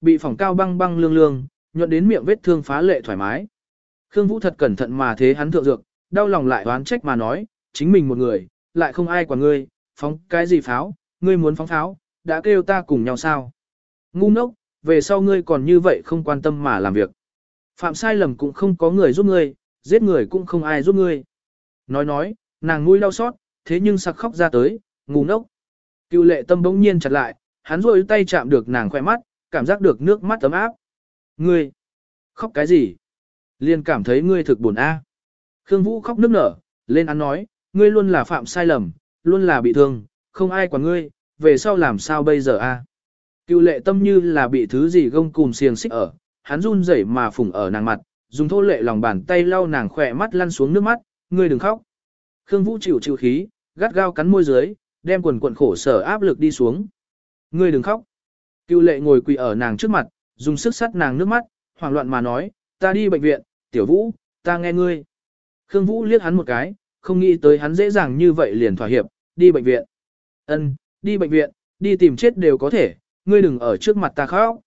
bị phỏng cao băng băng lương lương, nhuận đến miệng vết thương phá lệ thoải mái. Khương Vũ thật cẩn thận mà thế hắn thượng dược, đau lòng lại oán trách mà nói, chính mình một người, lại không ai quản ngươi, phóng cái gì pháo, ngươi muốn phóng pháo, đã kêu ta cùng nhau sao. Ngu ngốc, về sau ngươi còn như vậy không quan tâm mà làm việc. Phạm sai lầm cũng không có người giúp ngươi, giết người cũng không ai giúp ngươi. Nói nói, nàng nuôi đau xót, thế nhưng sặc khóc ra tới, ngu ngốc. Cựu lệ tâm bỗng nhiên chặt lại, hắn rôi tay chạm được nàng khoe mắt, cảm giác được nước mắt ấm áp. Ngươi, khóc cái gì? Liên cảm thấy ngươi thực buồn a. Khương Vũ khóc nức nở, lên án nói, ngươi luôn là phạm sai lầm, luôn là bị thương, không ai quản ngươi, về sau làm sao bây giờ a? Cựu lệ tâm như là bị thứ gì gông cùm xiềng xích ở, hắn run rẩy mà phủng ở nàng mặt, dùng thô lệ lòng bàn tay lau nàng khỏe mắt lăn xuống nước mắt, ngươi đừng khóc. Khương Vũ chịu chịu khí, gắt gao cắn môi dưới, đem quần quần khổ sở áp lực đi xuống. Ngươi đừng khóc. Cựu lệ ngồi quỳ ở nàng trước mặt, dùng sức sắt nàng nước mắt, hoảng loạn mà nói, ta đi bệnh viện, tiểu vũ, ta nghe ngươi. Khương Vũ liếc hắn một cái, không nghĩ tới hắn dễ dàng như vậy liền thỏa hiệp, đi bệnh viện. Ân, đi bệnh viện, đi tìm chết đều có thể, ngươi đừng ở trước mặt ta khóc.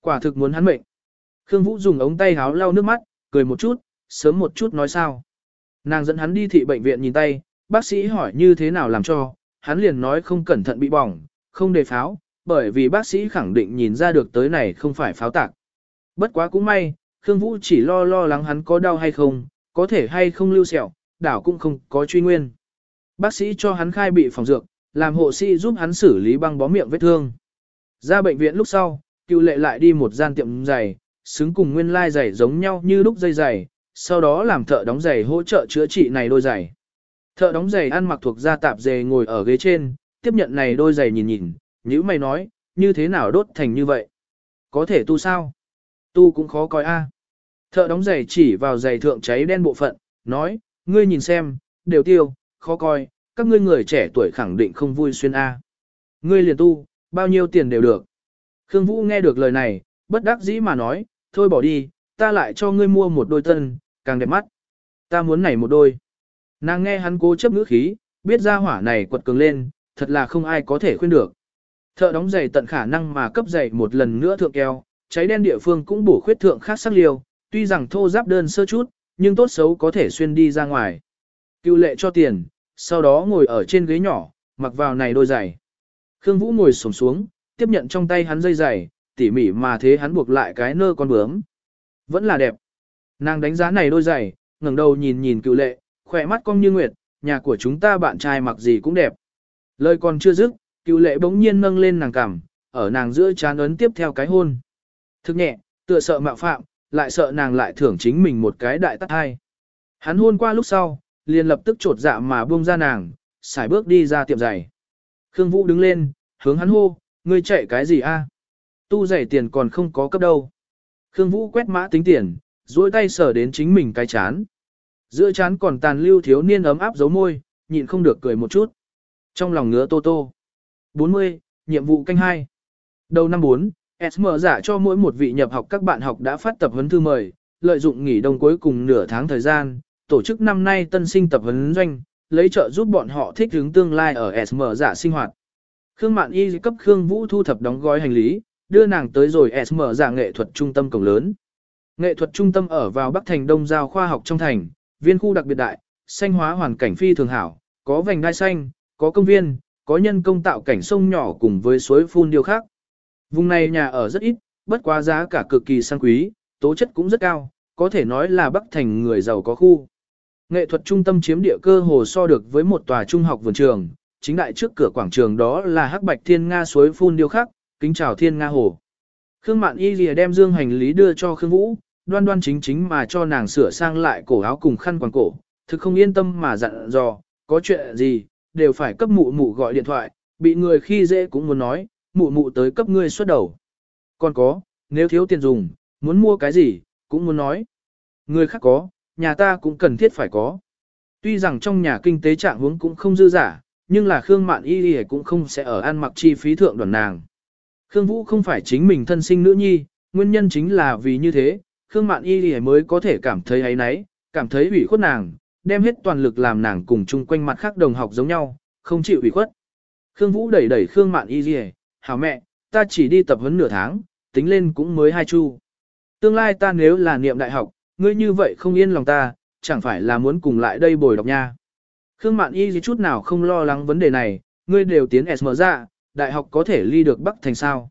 Quả thực muốn hắn mệnh. Khương Vũ dùng ống tay háo lau nước mắt, cười một chút, sớm một chút nói sao. Nàng dẫn hắn đi thị bệnh viện nhìn tay, bác sĩ hỏi như thế nào làm cho, hắn liền nói không cẩn thận bị bỏng, không đề pháo, bởi vì bác sĩ khẳng định nhìn ra được tới này không phải pháo tạc. Bất quá cũng may, Khương Vũ chỉ lo lo lắng hắn có đau hay không, có thể hay không lưu sẹo, đảo cũng không có truy nguyên. Bác sĩ cho hắn khai bị phòng dược, làm hộ sĩ giúp hắn xử lý băng bó miệng vết thương. Ra bệnh viện lúc sau, cựu lệ lại đi một gian tiệm giày, xứng cùng nguyên lai giày giống nhau như lúc dây giày, sau đó làm thợ đóng giày hỗ trợ chữa trị này đôi giày. Thợ đóng giày ăn mặc thuộc gia tạp giày ngồi ở ghế trên, tiếp nhận này đôi giày nhìn nhìn, nếu mày nói, như thế nào đốt thành như vậy? Có thể tu sao? Tu cũng khó coi a. Thợ đóng giày chỉ vào giày thượng cháy đen bộ phận, nói, ngươi nhìn xem, đều tiêu, khó coi, các ngươi người trẻ tuổi khẳng định không vui xuyên a. Ngươi liền tu, bao nhiêu tiền đều được. Khương Vũ nghe được lời này, bất đắc dĩ mà nói, thôi bỏ đi, ta lại cho ngươi mua một đôi tân, càng đẹp mắt. Ta muốn này một đôi. Nàng nghe hắn cố chấp ngữ khí, biết ra hỏa này quật cường lên, thật là không ai có thể khuyên được. Thợ đóng giày tận khả năng mà cấp giày một lần nữa thượng keo, cháy đen địa phương cũng bổ khuyết thượng khác sắc liều, tuy rằng thô giáp đơn sơ chút, nhưng tốt xấu có thể xuyên đi ra ngoài. Cựu lệ cho tiền, sau đó ngồi ở trên ghế nhỏ, mặc vào này đôi giày. Khương Vũ ngồi xổm xuống, tiếp nhận trong tay hắn dây giày, tỉ mỉ mà thế hắn buộc lại cái nơ con bướm. Vẫn là đẹp. Nàng đánh giá này đôi giày, ngẩng đầu nhìn nhìn cựu lệ, khỏe mắt cong như nguyệt, nhà của chúng ta bạn trai mặc gì cũng đẹp. Lời còn chưa dứt, cựu lệ bỗng nhiên nâng lên nàng cằm, ở nàng giữa chán ấn tiếp theo cái hôn. Thức nhẹ, tựa sợ mạo phạm, lại sợ nàng lại thưởng chính mình một cái đại tắt hai. Hắn hôn qua lúc sau, liền lập tức trột dạ mà buông ra nàng, xài bước đi ra tiệm giày. Khương Vũ đứng lên, hướng hắn hô, ngươi chạy cái gì a? Tu giày tiền còn không có cấp đâu. Khương Vũ quét mã tính tiền, duỗi tay sờ đến chính mình cái chán. Giữa chán còn tàn lưu thiếu niên ấm áp dấu môi, nhịn không được cười một chút. Trong lòng ngứa tô tô. 40, nhiệm vụ canh 2. Đầu năm 4, SM giả cho mỗi một vị nhập học các bạn học đã phát tập huấn thư mời, lợi dụng nghỉ đông cuối cùng nửa tháng thời gian, tổ chức năm nay tân sinh tập huấn doanh, lấy trợ giúp bọn họ thích ứng tương lai ở SM giả sinh hoạt. Khương Mạn Y cấp Khương Vũ thu thập đóng gói hành lý, đưa nàng tới rồi SM giả nghệ thuật trung tâm cổng lớn. Nghệ thuật trung tâm ở vào Bắc Thành Đông Giao khoa học trong thành, viên khu đặc biệt đại, xanh hóa hoàn cảnh phi thường hảo, có vành đai xanh, có công viên, có nhân công tạo cảnh sông nhỏ cùng với suối phun điêu khác. Vùng này nhà ở rất ít, bất quá giá cả cực kỳ sang quý, tố chất cũng rất cao, có thể nói là Bắc Thành người giàu có khu. Nghệ thuật trung tâm chiếm địa cơ hồ so được với một tòa trung học vườn trường, chính đại trước cửa quảng trường đó là hắc bạch thiên nga suối phun điêu khắc, kính chào thiên nga hồ. Khương Mạn Y lìa đem dương hành lý đưa cho Khương Vũ, đoan đoan chính chính mà cho nàng sửa sang lại cổ áo cùng khăn quàng cổ, thực không yên tâm mà dặn dò, có chuyện gì, đều phải cấp mụ mụ gọi điện thoại, bị người khi dễ cũng muốn nói, mụ mụ tới cấp ngươi xuất đầu. Còn có, nếu thiếu tiền dùng, muốn mua cái gì, cũng muốn nói. Người khác có, nhà ta cũng cần thiết phải có. Tuy rằng trong nhà kinh tế trạng huống cũng không dư giả, nhưng là Khương Mạn Y Y cũng không sẽ ở ăn mặc chi phí thượng đoàn nàng. Khương Vũ không phải chính mình thân sinh nữ nhi, nguyên nhân chính là vì như thế, Khương Mạn Y Y mới có thể cảm thấy ấy nấy, cảm thấy ủy khuất nàng, đem hết toàn lực làm nàng cùng chung quanh mặt khác đồng học giống nhau, không chịu ủy khuất. Khương Vũ đẩy đẩy Khương Mạn Y Nhi, hảo mẹ, ta chỉ đi tập huấn nửa tháng, tính lên cũng mới hai chu. Tương lai ta nếu là niệm đại học, ngươi như vậy không yên lòng ta, chẳng phải là muốn cùng lại đây bồi đọc nha. Khương Mạn Y gì chút nào không lo lắng vấn đề này, ngươi đều tiến SM ra, đại học có thể ly được Bắc Thành sao.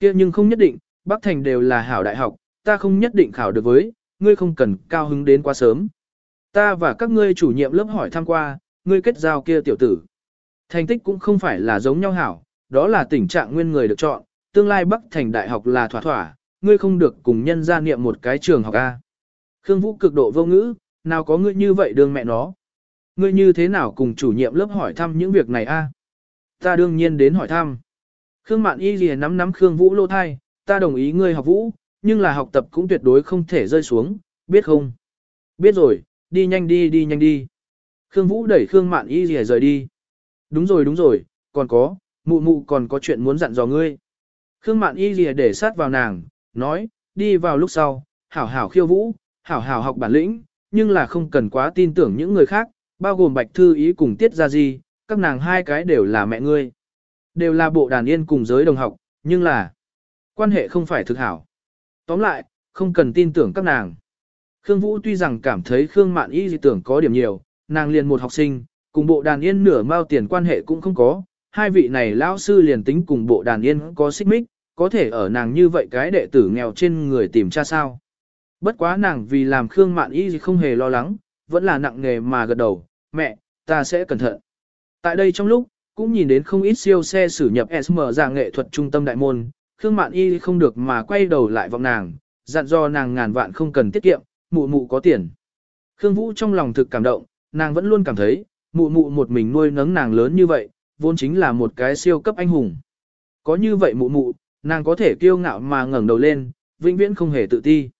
kia nhưng không nhất định, Bắc Thành đều là hảo đại học, ta không nhất định khảo được với, ngươi không cần cao hứng đến quá sớm. Ta và các ngươi chủ nhiệm lớp hỏi thăm qua, ngươi kết giao kia tiểu tử. Thành tích cũng không phải là giống nhau hảo, đó là tình trạng nguyên người được chọn, tương lai Bắc Thành đại học là thỏa thỏa, ngươi không được cùng nhân gia niệm một cái trường học A. Khương Vũ cực độ vô ngữ, nào có ngươi như vậy đương mẹ nó. Ngươi như thế nào cùng chủ nhiệm lớp hỏi thăm những việc này A. Ta đương nhiên đến hỏi thăm. Khương Mạn Y liền nắm nắm Khương Vũ lô thai, ta đồng ý ngươi học Vũ, nhưng là học tập cũng tuyệt đối không thể rơi xuống, biết không? Biết rồi, đi nhanh đi đi nhanh đi. Khương Vũ đẩy Khương Mạn Y rìa rời đi. Đúng rồi đúng rồi, còn có, mụ mụ còn có chuyện muốn dặn dò ngươi. Khương Mạn Y rìa để sát vào nàng, nói, đi vào lúc sau, hảo hảo khiêu vũ, hảo hảo học bản lĩnh, nhưng là không cần quá tin tưởng những người khác, bao gồm Bạch Thư Ý cùng Tiết Gia Di, các nàng hai cái đều là mẹ ngươi. Đều là bộ đàn yên cùng giới đồng học, nhưng là quan hệ không phải thực hảo. Tóm lại, không cần tin tưởng các nàng. Khương Vũ tuy rằng cảm thấy Khương Mạn Y dị tưởng có điểm nhiều, nàng liền một học sinh, cùng bộ đàn yên nửa mao tiền quan hệ cũng không có, hai vị này lão sư liền tính cùng bộ đàn yên có xích mích, có thể ở nàng như vậy cái đệ tử nghèo trên người tìm cha sao. Bất quá nàng vì làm Khương Mạn Y không hề lo lắng, vẫn là nặng nghề mà gật đầu, mẹ, ta sẽ cẩn thận. Tại đây trong lúc, cũng nhìn đến không ít siêu xe sử nhập SM ra nghệ thuật trung tâm đại môn, Khương Mạn Y không được mà quay đầu lại vọng nàng, dặn do nàng ngàn vạn không cần tiết kiệm, mụ mụ có tiền. Khương Vũ trong lòng thực cảm động, nàng vẫn luôn cảm thấy, mụ mụ một mình nuôi nấng nàng lớn như vậy, vốn chính là một cái siêu cấp anh hùng. Có như vậy mụ mụ, nàng có thể kiêu ngạo mà ngẩng đầu lên, vĩnh viễn không hề tự ti.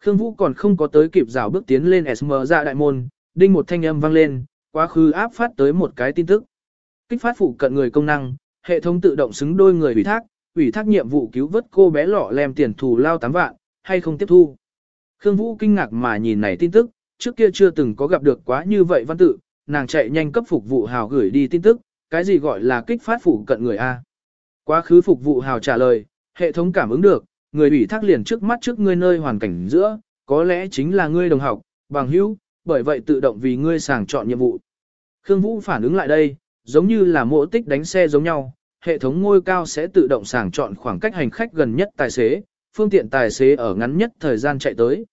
Khương Vũ còn không có tới kịp rào bước tiến lên SM ra đại môn, đinh một thanh âm vang lên, quá khứ áp phát tới một cái tin tức. Kích phát phụ cận người công năng, hệ thống tự động xứng đôi người ủy thác, ủy thác nhiệm vụ cứu vớt cô bé lọ lem tiền thù lao 8 vạn, hay không tiếp thu. Khương Vũ kinh ngạc mà nhìn này tin tức, trước kia chưa từng có gặp được quá như vậy văn tự, nàng chạy nhanh cấp phục vụ hào gửi đi tin tức, cái gì gọi là kích phát phụ cận người A. Quá khứ phục vụ hào trả lời, hệ thống cảm ứng được, người ủy thác liền trước mắt trước ngươi nơi hoàn cảnh giữa, có lẽ chính là ngươi đồng học, bằng hữu, bởi vậy tự động vì ngươi sàng chọn nhiệm vụ. Khương Vũ phản ứng lại đây, giống như là mộ tích đánh xe giống nhau, hệ thống ngôi cao sẽ tự động sàng chọn khoảng cách hành khách gần nhất tài xế, phương tiện tài xế ở ngắn nhất thời gian chạy tới.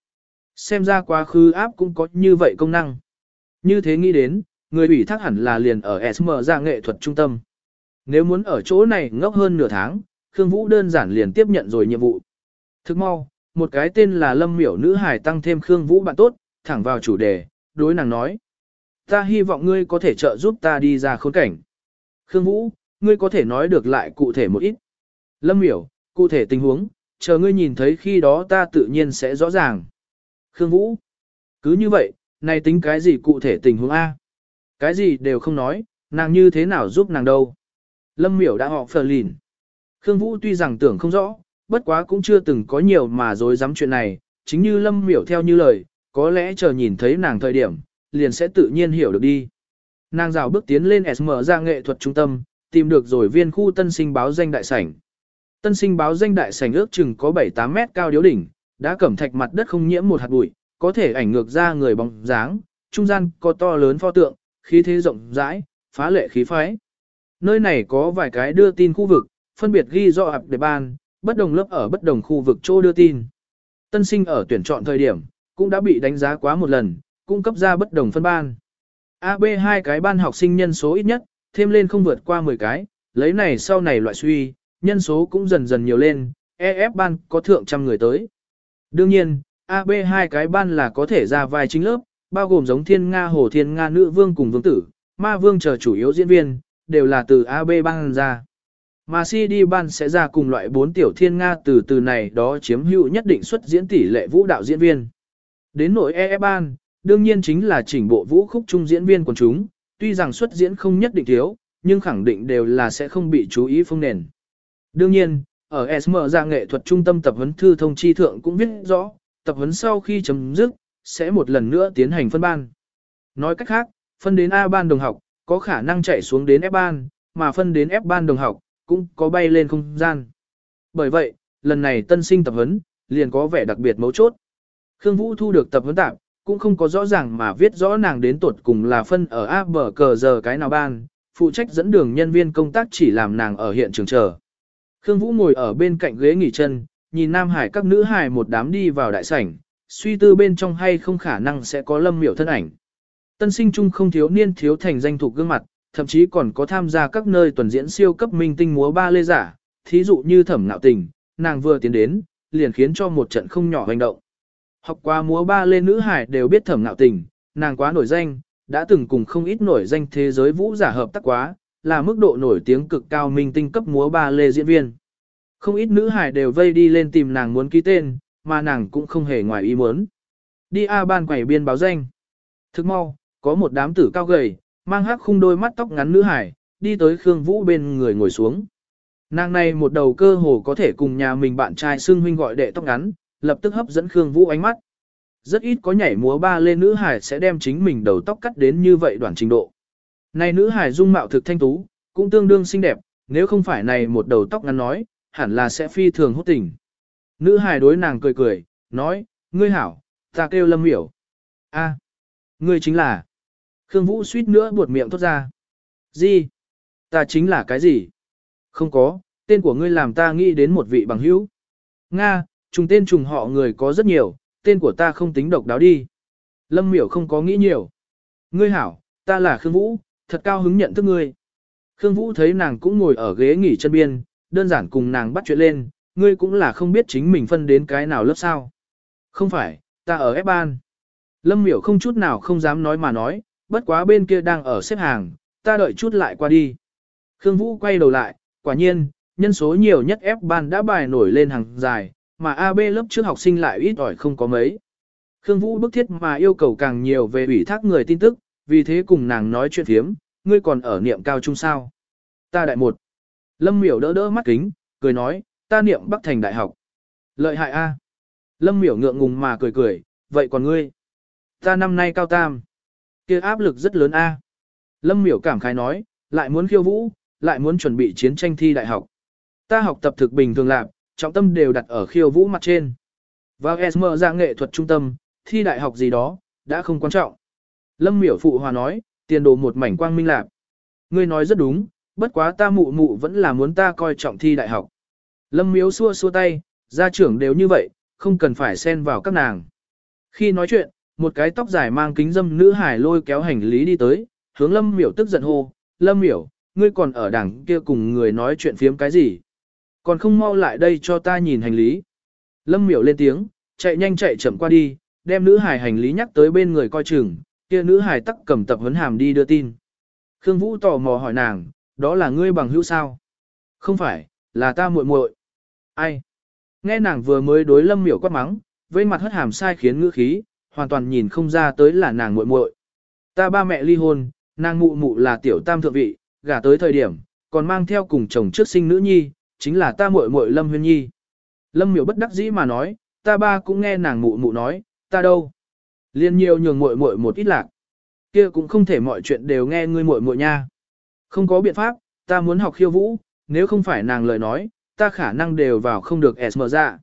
Xem ra quá khứ áp cũng có như vậy công năng. Như thế nghĩ đến, người ủy thác hẳn là liền ở SM ra nghệ thuật trung tâm. Nếu muốn ở chỗ này ngốc hơn nửa tháng, Khương Vũ đơn giản liền tiếp nhận rồi nhiệm vụ. Thức mau, một cái tên là Lâm Miểu nữ hải tăng thêm Khương Vũ bạn tốt, thẳng vào chủ đề, đối nàng nói. Ta hy vọng ngươi có thể trợ giúp ta đi ra khốn cảnh. Khương Vũ, ngươi có thể nói được lại cụ thể một ít. Lâm Miểu, cụ thể tình huống, chờ ngươi nhìn thấy khi đó ta tự nhiên sẽ rõ ràng. Khương Vũ, cứ như vậy, này tính cái gì cụ thể tình huống A? Cái gì đều không nói, nàng như thế nào giúp nàng đâu? Lâm Miểu đã họ phờ lìn. Khương Vũ tuy rằng tưởng không rõ, bất quá cũng chưa từng có nhiều mà dối dám chuyện này, chính như Lâm Miểu theo như lời, có lẽ chờ nhìn thấy nàng thời điểm, liền sẽ tự nhiên hiểu được đi. Nàng rào bước tiến lên SM ra nghệ thuật trung tâm, tìm được rồi viên khu tân sinh báo danh đại sảnh. Tân sinh báo danh đại sảnh ước chừng có 7-8 mét cao điếu đỉnh, đã cẩm thạch mặt đất không nhiễm một hạt bụi, có thể ảnh ngược ra người bóng dáng, trung gian có to lớn pho tượng, khí thế rộng rãi, phá lệ khí phái. Nơi này có vài cái đưa tin khu vực, phân biệt ghi rõ hạp để ban, bất đồng lớp ở bất đồng khu vực chỗ đưa tin. Tân sinh ở tuyển chọn thời điểm, cũng đã bị đánh giá quá một lần, cung cấp ra bất đồng phân ban. AB hai cái ban học sinh nhân số ít nhất, thêm lên không vượt qua 10 cái, lấy này sau này loại suy, nhân số cũng dần dần nhiều lên, EF ban có thượng trăm người tới. Đương nhiên, AB hai cái ban là có thể ra vài chính lớp, bao gồm giống Thiên Nga Hồ Thiên Nga Nữ Vương cùng Vương Tử, Ma Vương chờ chủ yếu diễn viên, đều là từ AB ban ra. Mà CD ban sẽ ra cùng loại 4 tiểu thiên Nga từ từ này đó chiếm hữu nhất định xuất diễn tỷ lệ vũ đạo diễn viên. Đến nội EF ban, đương nhiên chính là chỉnh bộ vũ khúc trung diễn viên của chúng, tuy rằng xuất diễn không nhất định thiếu, nhưng khẳng định đều là sẽ không bị chú ý phương nền. Đương nhiên, ở SM ra dạ nghệ thuật trung tâm tập huấn thư thông chi thượng cũng viết rõ, tập huấn sau khi chấm dứt, sẽ một lần nữa tiến hành phân ban. Nói cách khác, phân đến A ban đồng học, có khả năng chạy xuống đến F ban, mà phân đến F ban đồng học, cũng có bay lên không gian. Bởi vậy, lần này tân sinh tập huấn, liền có vẻ đặc biệt mấu chốt. Khương Vũ thu được tập huấn tạm, cũng không có rõ ràng mà viết rõ nàng đến tuột cùng là phân ở A bờ cờ giờ cái nào ban, phụ trách dẫn đường nhân viên công tác chỉ làm nàng ở hiện trường chờ. Khương Vũ ngồi ở bên cạnh ghế nghỉ chân, nhìn Nam Hải các nữ hải một đám đi vào đại sảnh, suy tư bên trong hay không khả năng sẽ có lâm miểu thân ảnh. Tân sinh trung không thiếu niên thiếu thành danh thuộc gương mặt, thậm chí còn có tham gia các nơi tuần diễn siêu cấp minh tinh múa ba lê giả, thí dụ như thẩm ngạo tình, nàng vừa tiến đến, liền khiến cho một trận không nhỏ hành động. Học qua múa ba lê nữ hải đều biết thẩm ngạo tình, nàng quá nổi danh, đã từng cùng không ít nổi danh thế giới vũ giả hợp tác quá, là mức độ nổi tiếng cực cao minh tinh cấp múa ba lê diễn viên. Không ít nữ hải đều vây đi lên tìm nàng muốn ký tên, mà nàng cũng không hề ngoài ý muốn. Đi A ban quẩy biên báo danh. Thức mau, có một đám tử cao gầy, mang hắc khung đôi mắt tóc ngắn nữ hải, đi tới Khương Vũ bên người ngồi xuống. Nàng này một đầu cơ hồ có thể cùng nhà mình bạn trai xưng huynh gọi đệ tóc ngắn, lập tức hấp dẫn Khương Vũ ánh mắt. Rất ít có nhảy múa ba lên nữ hải sẽ đem chính mình đầu tóc cắt đến như vậy đoạn trình độ. Này nữ hải dung mạo thực thanh tú, cũng tương đương xinh đẹp, nếu không phải này một đầu tóc ngắn nói, hẳn là sẽ phi thường hút tình. Nữ hải đối nàng cười cười, nói, ngươi hảo, ta kêu lâm hiểu. a ngươi chính là. Khương Vũ suýt nữa buột miệng thốt ra. Gì? Ta chính là cái gì? Không có, tên của ngươi làm ta nghĩ đến một vị bằng hữu. Nga, trùng tên trùng họ người có rất nhiều, tên của ta không tính độc đáo đi. Lâm miểu không có nghĩ nhiều. Ngươi hảo, ta là Khương Vũ, thật cao hứng nhận thức ngươi. Khương Vũ thấy nàng cũng ngồi ở ghế nghỉ chân biên, đơn giản cùng nàng bắt chuyện lên, ngươi cũng là không biết chính mình phân đến cái nào lớp sao. Không phải, ta ở ép ban. Lâm miểu không chút nào không dám nói mà nói, bất quá bên kia đang ở xếp hàng, ta đợi chút lại qua đi. Khương Vũ quay đầu lại, quả nhiên, nhân số nhiều nhất ép ban đã bài nổi lên hàng dài, mà AB lớp trước học sinh lại ít ỏi không có mấy. Khương Vũ bức thiết mà yêu cầu càng nhiều về ủy thác người tin tức, vì thế cùng nàng nói chuyện thiếm, ngươi còn ở niệm cao trung sao. Ta đại một. Lâm miểu đỡ đỡ mắt kính, cười nói, ta niệm Bắc Thành Đại học. Lợi hại A. Lâm miểu ngượng ngùng mà cười cười, vậy còn ngươi? Ta năm nay cao tam. kia áp lực rất lớn A. Lâm miểu cảm khái nói, lại muốn khiêu vũ, lại muốn chuẩn bị chiến tranh thi đại học. Ta học tập thực bình thường lạc, trọng tâm đều đặt ở khiêu vũ mặt trên. Vào SM ra nghệ thuật trung tâm, thi đại học gì đó, đã không quan trọng. Lâm miểu phụ hòa nói, tiền đồ một mảnh quang minh lạc. Ngươi nói rất đúng, bất quá ta mụ mụ vẫn là muốn ta coi trọng thi đại học. Lâm miếu xua xua tay, gia trưởng đều như vậy, không cần phải xen vào các nàng. Khi nói chuyện, một cái tóc dài mang kính dâm nữ hải lôi kéo hành lý đi tới, hướng Lâm miểu tức giận hô, Lâm miểu, ngươi còn ở đằng kia cùng người nói chuyện phiếm cái gì? Còn không mau lại đây cho ta nhìn hành lý. Lâm miểu lên tiếng, chạy nhanh chạy chậm qua đi, đem nữ hải hành lý nhắc tới bên người coi chừng, kia nữ hải tắc cầm tập huấn hàm đi đưa tin. Khương Vũ tò mò hỏi nàng, đó là ngươi bằng hữu sao? Không phải, là ta muội muội. Ai? Nghe nàng vừa mới đối lâm miểu quát mắng, với mặt hất hàm sai khiến ngữ khí, hoàn toàn nhìn không ra tới là nàng muội muội. Ta ba mẹ ly hôn, nàng mụ mụ là tiểu tam thượng vị, gả tới thời điểm, còn mang theo cùng chồng trước sinh nữ nhi, chính là ta muội muội Lâm Huyên Nhi. Lâm miểu bất đắc dĩ mà nói, ta ba cũng nghe nàng mụ mụ nói, ta đâu. Liên nhiều nhường muội muội một ít lạc. Kia cũng không thể mọi chuyện đều nghe ngươi muội muội nha. Không có biện pháp, ta muốn học khiêu vũ, nếu không phải nàng lời nói, ta khả năng đều vào không được SM ra.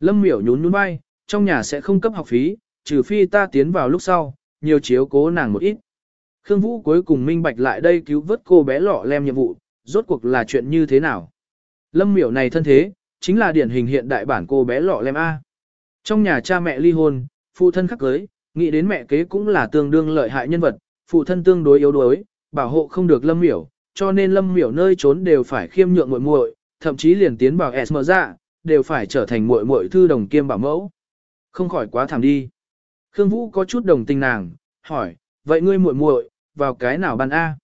Lâm miểu nhún nhún vai, trong nhà sẽ không cấp học phí, trừ phi ta tiến vào lúc sau, nhiều chiếu cố nàng một ít. Khương Vũ cuối cùng minh bạch lại đây cứu vớt cô bé lọ lem nhiệm vụ, rốt cuộc là chuyện như thế nào. Lâm miểu này thân thế, chính là điển hình hiện đại bản cô bé lọ lem A. Trong nhà cha mẹ ly hôn, phụ thân khắc cưới, nghĩ đến mẹ kế cũng là tương đương lợi hại nhân vật, phụ thân tương đối yếu đuối, bảo hộ không được lâm miểu, cho nên lâm miểu nơi trốn đều phải khiêm nhượng muội muội, thậm chí liền tiến vào Esmer ra, đều phải trở thành muội muội thư đồng kiêm bảo mẫu. Không khỏi quá thảm đi. Khương Vũ có chút đồng tình nàng, hỏi, vậy ngươi muội muội vào cái nào ban A?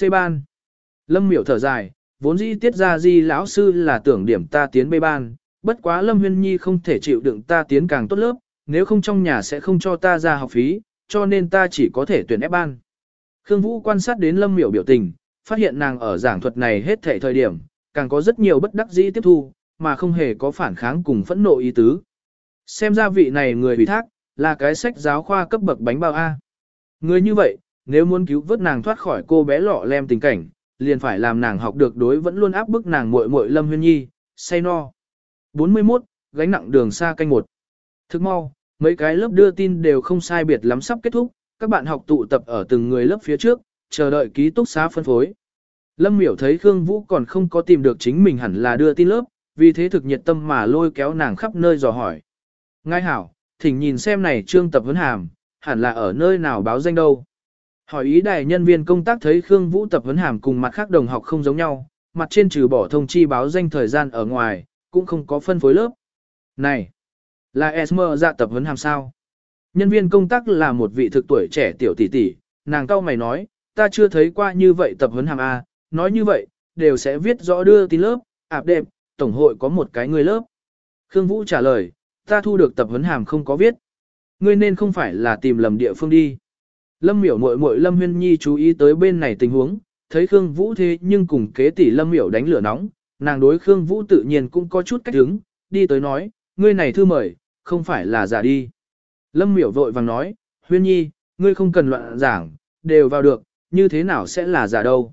C ban. Lâm miểu thở dài, vốn dĩ tiết ra di lão sư là tưởng điểm ta tiến B ban, bất quá Lâm Huyên Nhi không thể chịu đựng ta tiến càng tốt lớp, nếu không trong nhà sẽ không cho ta ra học phí, cho nên ta chỉ có thể tuyển ép ban. Khương Vũ quan sát đến Lâm Miểu biểu tình, phát hiện nàng ở giảng thuật này hết thể thời điểm, càng có rất nhiều bất đắc dĩ tiếp thu, mà không hề có phản kháng cùng phẫn nộ ý tứ. Xem ra vị này người bị thác, là cái sách giáo khoa cấp bậc bánh bao A. Người như vậy, nếu muốn cứu vớt nàng thoát khỏi cô bé lọ lem tình cảnh, liền phải làm nàng học được đối vẫn luôn áp bức nàng muội muội Lâm Huyên Nhi, say no. 41, gánh nặng đường xa canh một. Thức mau, mấy cái lớp đưa tin đều không sai biệt lắm sắp kết thúc, các bạn học tụ tập ở từng người lớp phía trước, chờ đợi ký túc xá phân phối. Lâm miểu thấy Khương Vũ còn không có tìm được chính mình hẳn là đưa tin lớp, vì thế thực nhiệt tâm mà lôi kéo nàng khắp nơi dò hỏi. Ngài hảo, thỉnh nhìn xem này trương tập vấn hàm, hẳn là ở nơi nào báo danh đâu. Hỏi ý đại nhân viên công tác thấy Khương Vũ tập vấn hàm cùng mặt khác đồng học không giống nhau, mặt trên trừ bỏ thông chi báo danh thời gian ở ngoài, cũng không có phân phối lớp. Này, là Esmer dạ tập huấn hàm sao? Nhân viên công tác là một vị thực tuổi trẻ tiểu tỷ tỷ, nàng cao mày nói, ta chưa thấy qua như vậy tập huấn hàm A, nói như vậy, đều sẽ viết rõ đưa tin lớp, ạp đẹp, tổng hội có một cái người lớp. Khương Vũ trả lời, ta thu được tập huấn hàm không có viết. Ngươi nên không phải là tìm lầm địa phương đi. Lâm miểu muội muội Lâm Huyên Nhi chú ý tới bên này tình huống, thấy Khương Vũ thế nhưng cùng kế tỷ Lâm miểu đánh lửa nóng, nàng đối Khương Vũ tự nhiên cũng có chút cách đứng, đi tới nói, ngươi này thư mời, không phải là giả đi. Lâm miểu vội vàng nói, Huyên Nhi, ngươi không cần loạn giảng, đều vào được, như thế nào sẽ là giả đâu.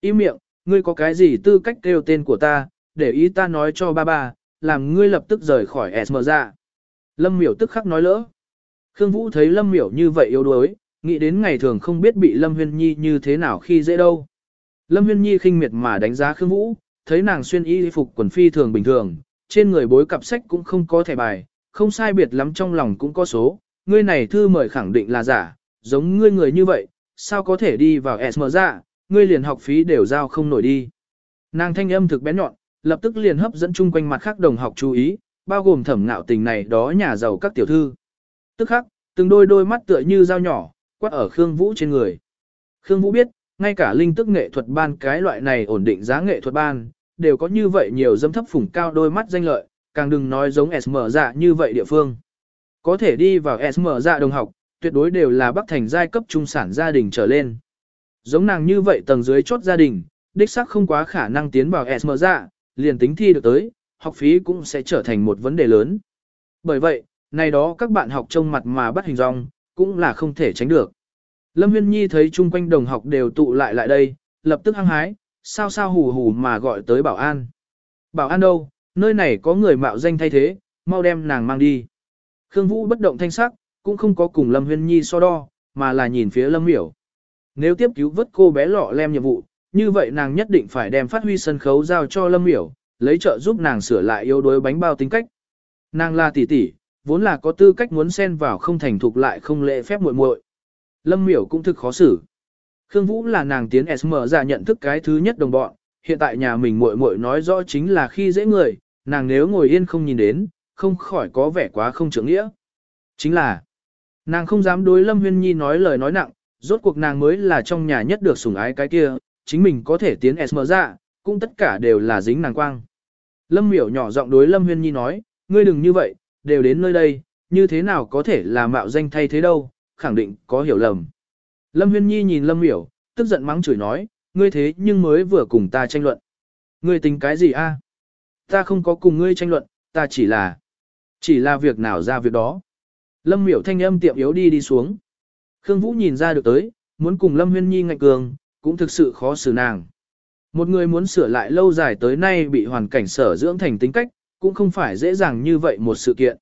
Im miệng, ngươi có cái gì tư cách kêu tên của ta, để ý ta nói cho ba ba, làm ngươi lập tức rời khỏi SM ra. Lâm miểu tức khắc nói lỡ. Khương Vũ thấy Lâm miểu như vậy yếu đuối, nghĩ đến ngày thường không biết bị Lâm Huyên Nhi như thế nào khi dễ đâu. Lâm Huyên Nhi khinh miệt mà đánh giá Khương Vũ, thấy nàng xuyên y phục quần phi thường bình thường, trên người bối cặp sách cũng không có thẻ bài, không sai biệt lắm trong lòng cũng có số, ngươi này thư mời khẳng định là giả, giống ngươi người như vậy, sao có thể đi vào SM ra, ngươi liền học phí đều giao không nổi đi. Nàng thanh âm thực bén nhọn, lập tức liền hấp dẫn chung quanh mặt khác đồng học chú ý, bao gồm thẩm ngạo tình này đó nhà giàu các tiểu thư. Tức khắc, từng đôi đôi mắt tựa như dao nhỏ, quát ở Khương Vũ trên người. Khương Vũ biết, ngay cả linh tức nghệ thuật ban cái loại này ổn định giá nghệ thuật ban, đều có như vậy nhiều dâm thấp phủng cao đôi mắt danh lợi, càng đừng nói giống SM dạ như vậy địa phương. Có thể đi vào SM dạ đồng học, tuyệt đối đều là bắc thành giai cấp trung sản gia đình trở lên. Giống nàng như vậy tầng dưới chốt gia đình, đích xác không quá khả năng tiến vào SM dạ, liền tính thi được tới, học phí cũng sẽ trở thành một vấn đề lớn. Bởi vậy, này đó các bạn học trông mặt mà bắt hình dong, cũng là không thể tránh được. Lâm Huyên Nhi thấy chung quanh đồng học đều tụ lại lại đây, lập tức hăng hái, sao sao hù hù mà gọi tới bảo an. Bảo an đâu, nơi này có người mạo danh thay thế, mau đem nàng mang đi. Khương Vũ bất động thanh sắc, cũng không có cùng Lâm Huyên Nhi so đo, mà là nhìn phía Lâm Miểu. Nếu tiếp cứu vớt cô bé lọ lem nhiệm vụ, như vậy nàng nhất định phải đem phát huy sân khấu giao cho Lâm Miểu, lấy trợ giúp nàng sửa lại yếu đuối bánh bao tính cách. Nàng là tỷ tỷ, vốn là có tư cách muốn xen vào không thành thục lại không lễ phép muội muội. Lâm Miểu cũng thực khó xử. Khương Vũ là nàng tiến SM ra nhận thức cái thứ nhất đồng bọn, hiện tại nhà mình muội muội nói rõ chính là khi dễ người, nàng nếu ngồi yên không nhìn đến, không khỏi có vẻ quá không trưởng nghĩa. Chính là, nàng không dám đối Lâm Huyên Nhi nói lời nói nặng, rốt cuộc nàng mới là trong nhà nhất được sủng ái cái kia, chính mình có thể tiến SM ra, cũng tất cả đều là dính nàng quang. Lâm miểu nhỏ giọng đối Lâm Huyên Nhi nói, ngươi đừng như vậy, đều đến nơi đây, như thế nào có thể là mạo danh thay thế đâu, khẳng định có hiểu lầm. Lâm Huyên Nhi nhìn Lâm miểu, tức giận mắng chửi nói, ngươi thế nhưng mới vừa cùng ta tranh luận. Ngươi tính cái gì a? Ta không có cùng ngươi tranh luận, ta chỉ là, chỉ là việc nào ra việc đó. Lâm miểu thanh âm tiệm yếu đi đi xuống. Khương Vũ nhìn ra được tới, muốn cùng Lâm Huyên Nhi ngạnh cường, cũng thực sự khó xử nàng. Một người muốn sửa lại lâu dài tới nay bị hoàn cảnh sở dưỡng thành tính cách, cũng không phải dễ dàng như vậy một sự kiện.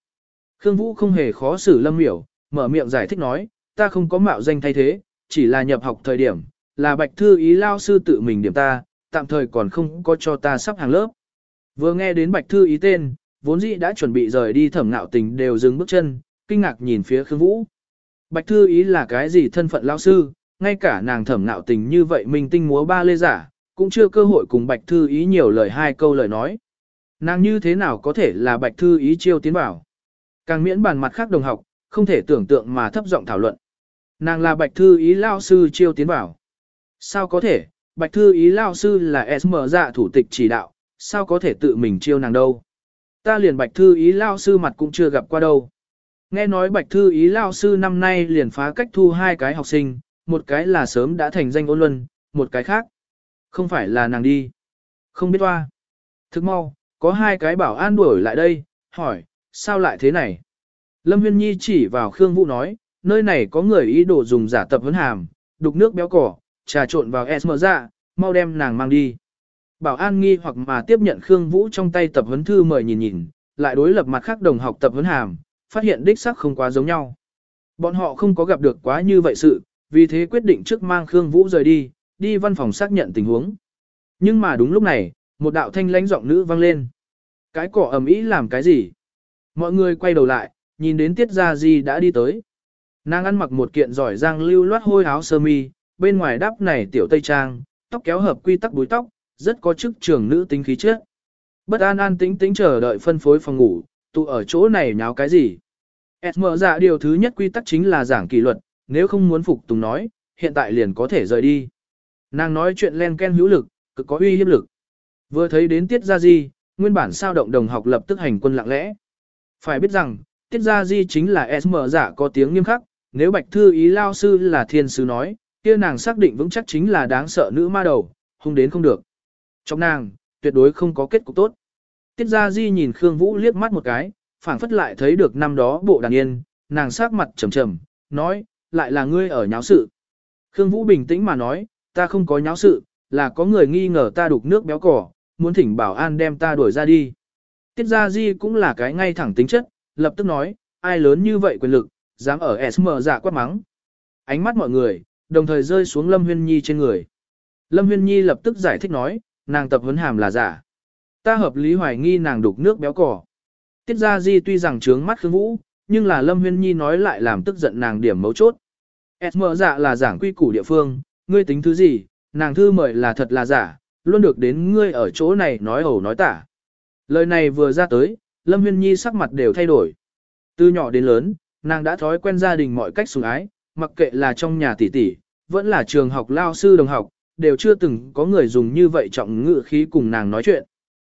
Khương Vũ không hề khó xử Lâm Miểu, mở miệng giải thích nói, ta không có mạo danh thay thế, chỉ là nhập học thời điểm, là bạch thư ý lao sư tự mình điểm ta, tạm thời còn không có cho ta sắp hàng lớp. Vừa nghe đến bạch thư ý tên, vốn dĩ đã chuẩn bị rời đi thẩm ngạo tình đều dừng bước chân, kinh ngạc nhìn phía Khương Vũ. Bạch thư ý là cái gì thân phận lao sư, ngay cả nàng thẩm ngạo tình như vậy mình tinh múa ba lê giả, cũng chưa cơ hội cùng Bạch Thư Ý nhiều lời hai câu lời nói. Nàng như thế nào có thể là Bạch Thư Ý chiêu tiến bảo. Càng miễn bàn mặt khác đồng học, không thể tưởng tượng mà thấp giọng thảo luận. Nàng là Bạch Thư Ý lao sư chiêu tiến bảo. Sao có thể, Bạch Thư Ý lao sư là SM dạ thủ tịch chỉ đạo, sao có thể tự mình chiêu nàng đâu. Ta liền Bạch Thư Ý lao sư mặt cũng chưa gặp qua đâu. Nghe nói Bạch Thư Ý lao sư năm nay liền phá cách thu hai cái học sinh, một cái là sớm đã thành danh ôn luân, một cái khác. Không phải là nàng đi. Không biết hoa. Thức mau, có hai cái bảo an đuổi lại đây, hỏi, sao lại thế này? Lâm Huyên Nhi chỉ vào Khương Vũ nói, nơi này có người ý đồ dùng giả tập vấn hàm, đục nước béo cỏ, trà trộn vào esmer dạ, mau đem nàng mang đi. Bảo an nghi hoặc mà tiếp nhận Khương Vũ trong tay tập huấn thư mời nhìn nhìn, lại đối lập mặt khác đồng học tập huấn hàm, phát hiện đích xác không quá giống nhau. Bọn họ không có gặp được quá như vậy sự, vì thế quyết định trước mang Khương Vũ rời đi, đi văn phòng xác nhận tình huống. Nhưng mà đúng lúc này, một đạo thanh lãnh giọng nữ vang lên. Cái cỏ ầm ĩ làm cái gì? Mọi người quay đầu lại, nhìn đến Tiết Gia Di đã đi tới. Nàng ăn mặc một kiện giỏi giang lưu loát hôi áo sơ mi, bên ngoài đắp này tiểu tây trang, tóc kéo hợp quy tắc búi tóc, rất có chức trưởng nữ tính khí chất. Bất an an tĩnh tĩnh chờ đợi phân phối phòng ngủ, tụ ở chỗ này nháo cái gì? mở dạ điều thứ nhất quy tắc chính là giảng kỷ luật, nếu không muốn phục tùng nói, hiện tại liền có thể rời đi. Nàng nói chuyện len ken hữu lực, cực có uy hiếp lực. Vừa thấy đến Tiết Gia Di, nguyên bản sao động đồng học lập tức hành quân lặng lẽ. Phải biết rằng, Tiết Gia Di chính là mở giả có tiếng nghiêm khắc, nếu Bạch Thư Ý Lao Sư là thiên sứ nói, kia nàng xác định vững chắc chính là đáng sợ nữ ma đầu, hung đến không được. Trong nàng, tuyệt đối không có kết cục tốt. Tiết Gia Di nhìn Khương Vũ liếc mắt một cái, phảng phất lại thấy được năm đó bộ đàn yên, nàng sắc mặt trầm trầm, nói, lại là ngươi ở nháo sự. Khương Vũ bình tĩnh mà nói, ta không có nháo sự, là có người nghi ngờ ta đục nước béo cỏ, muốn thỉnh bảo an đem ta đuổi ra đi. Tiết Gia Di cũng là cái ngay thẳng tính chất, lập tức nói, ai lớn như vậy quyền lực, dám ở SM giả quát mắng. Ánh mắt mọi người, đồng thời rơi xuống Lâm Huyên Nhi trên người. Lâm Huyên Nhi lập tức giải thích nói, nàng tập huấn hàm là giả. Ta hợp lý hoài nghi nàng đục nước béo cỏ. Tiết Gia Di tuy rằng trướng mắt Khương Vũ, nhưng là Lâm Huyên Nhi nói lại làm tức giận nàng điểm mấu chốt. SM dạ là giảng quy củ địa phương, ngươi tính thứ gì, nàng thư mời là thật là giả, luôn được đến ngươi ở chỗ này nói ẩu nói tả. Lời này vừa ra tới, Lâm Huyên Nhi sắc mặt đều thay đổi. Từ nhỏ đến lớn, nàng đã thói quen gia đình mọi cách sủng ái, mặc kệ là trong nhà tỷ tỷ, vẫn là trường học lao sư đồng học, đều chưa từng có người dùng như vậy trọng ngự khí cùng nàng nói chuyện.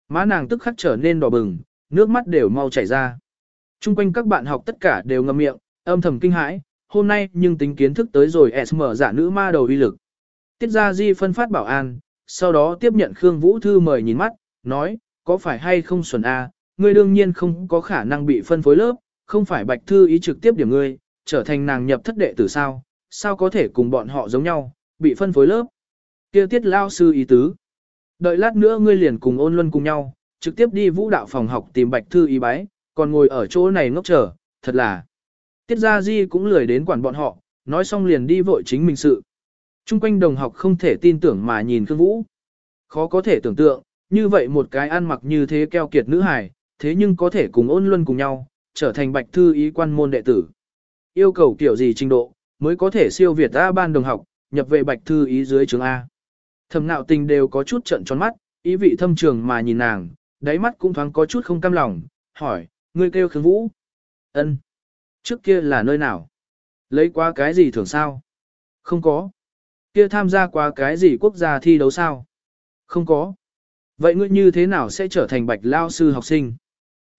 Má nàng tức khắc trở nên đỏ bừng, nước mắt đều mau chảy ra. Trung quanh các bạn học tất cả đều ngậm miệng, âm thầm kinh hãi, hôm nay nhưng tính kiến thức tới rồi SM giả nữ ma đầu uy lực. Tiết Gia Di phân phát bảo an, sau đó tiếp nhận Khương Vũ Thư mời nhìn mắt, nói, có phải hay không xuẩn A, ngươi đương nhiên không có khả năng bị phân phối lớp, không phải Bạch Thư ý trực tiếp điểm ngươi, trở thành nàng nhập thất đệ tử sao, sao có thể cùng bọn họ giống nhau, bị phân phối lớp. kia tiết lao sư ý tứ. Đợi lát nữa ngươi liền cùng ôn luân cùng nhau, trực tiếp đi vũ đạo phòng học tìm Bạch Thư ý bái, còn ngồi ở chỗ này ngốc chờ, thật là. Tiết Gia Di cũng lười đến quản bọn họ, nói xong liền đi vội chính mình sự. Trung quanh đồng học không thể tin tưởng mà nhìn Khương Vũ. Khó có thể tưởng tượng, như vậy một cái ăn mặc như thế keo kiệt nữ hài, thế nhưng có thể cùng ôn luân cùng nhau, trở thành bạch thư ý quan môn đệ tử. Yêu cầu kiểu gì trình độ, mới có thể siêu việt A ban đồng học, nhập về bạch thư ý dưới trường A. Thẩm nạo tình đều có chút trận tròn mắt, ý vị thâm trường mà nhìn nàng, đáy mắt cũng thoáng có chút không cam lòng, hỏi, ngươi kêu Khương Vũ. ân Trước kia là nơi nào? Lấy qua cái gì thường sao? Không có. Kia tham gia qua cái gì quốc gia thi đấu sao? Không có. Vậy ngươi như thế nào sẽ trở thành bạch lao sư học sinh?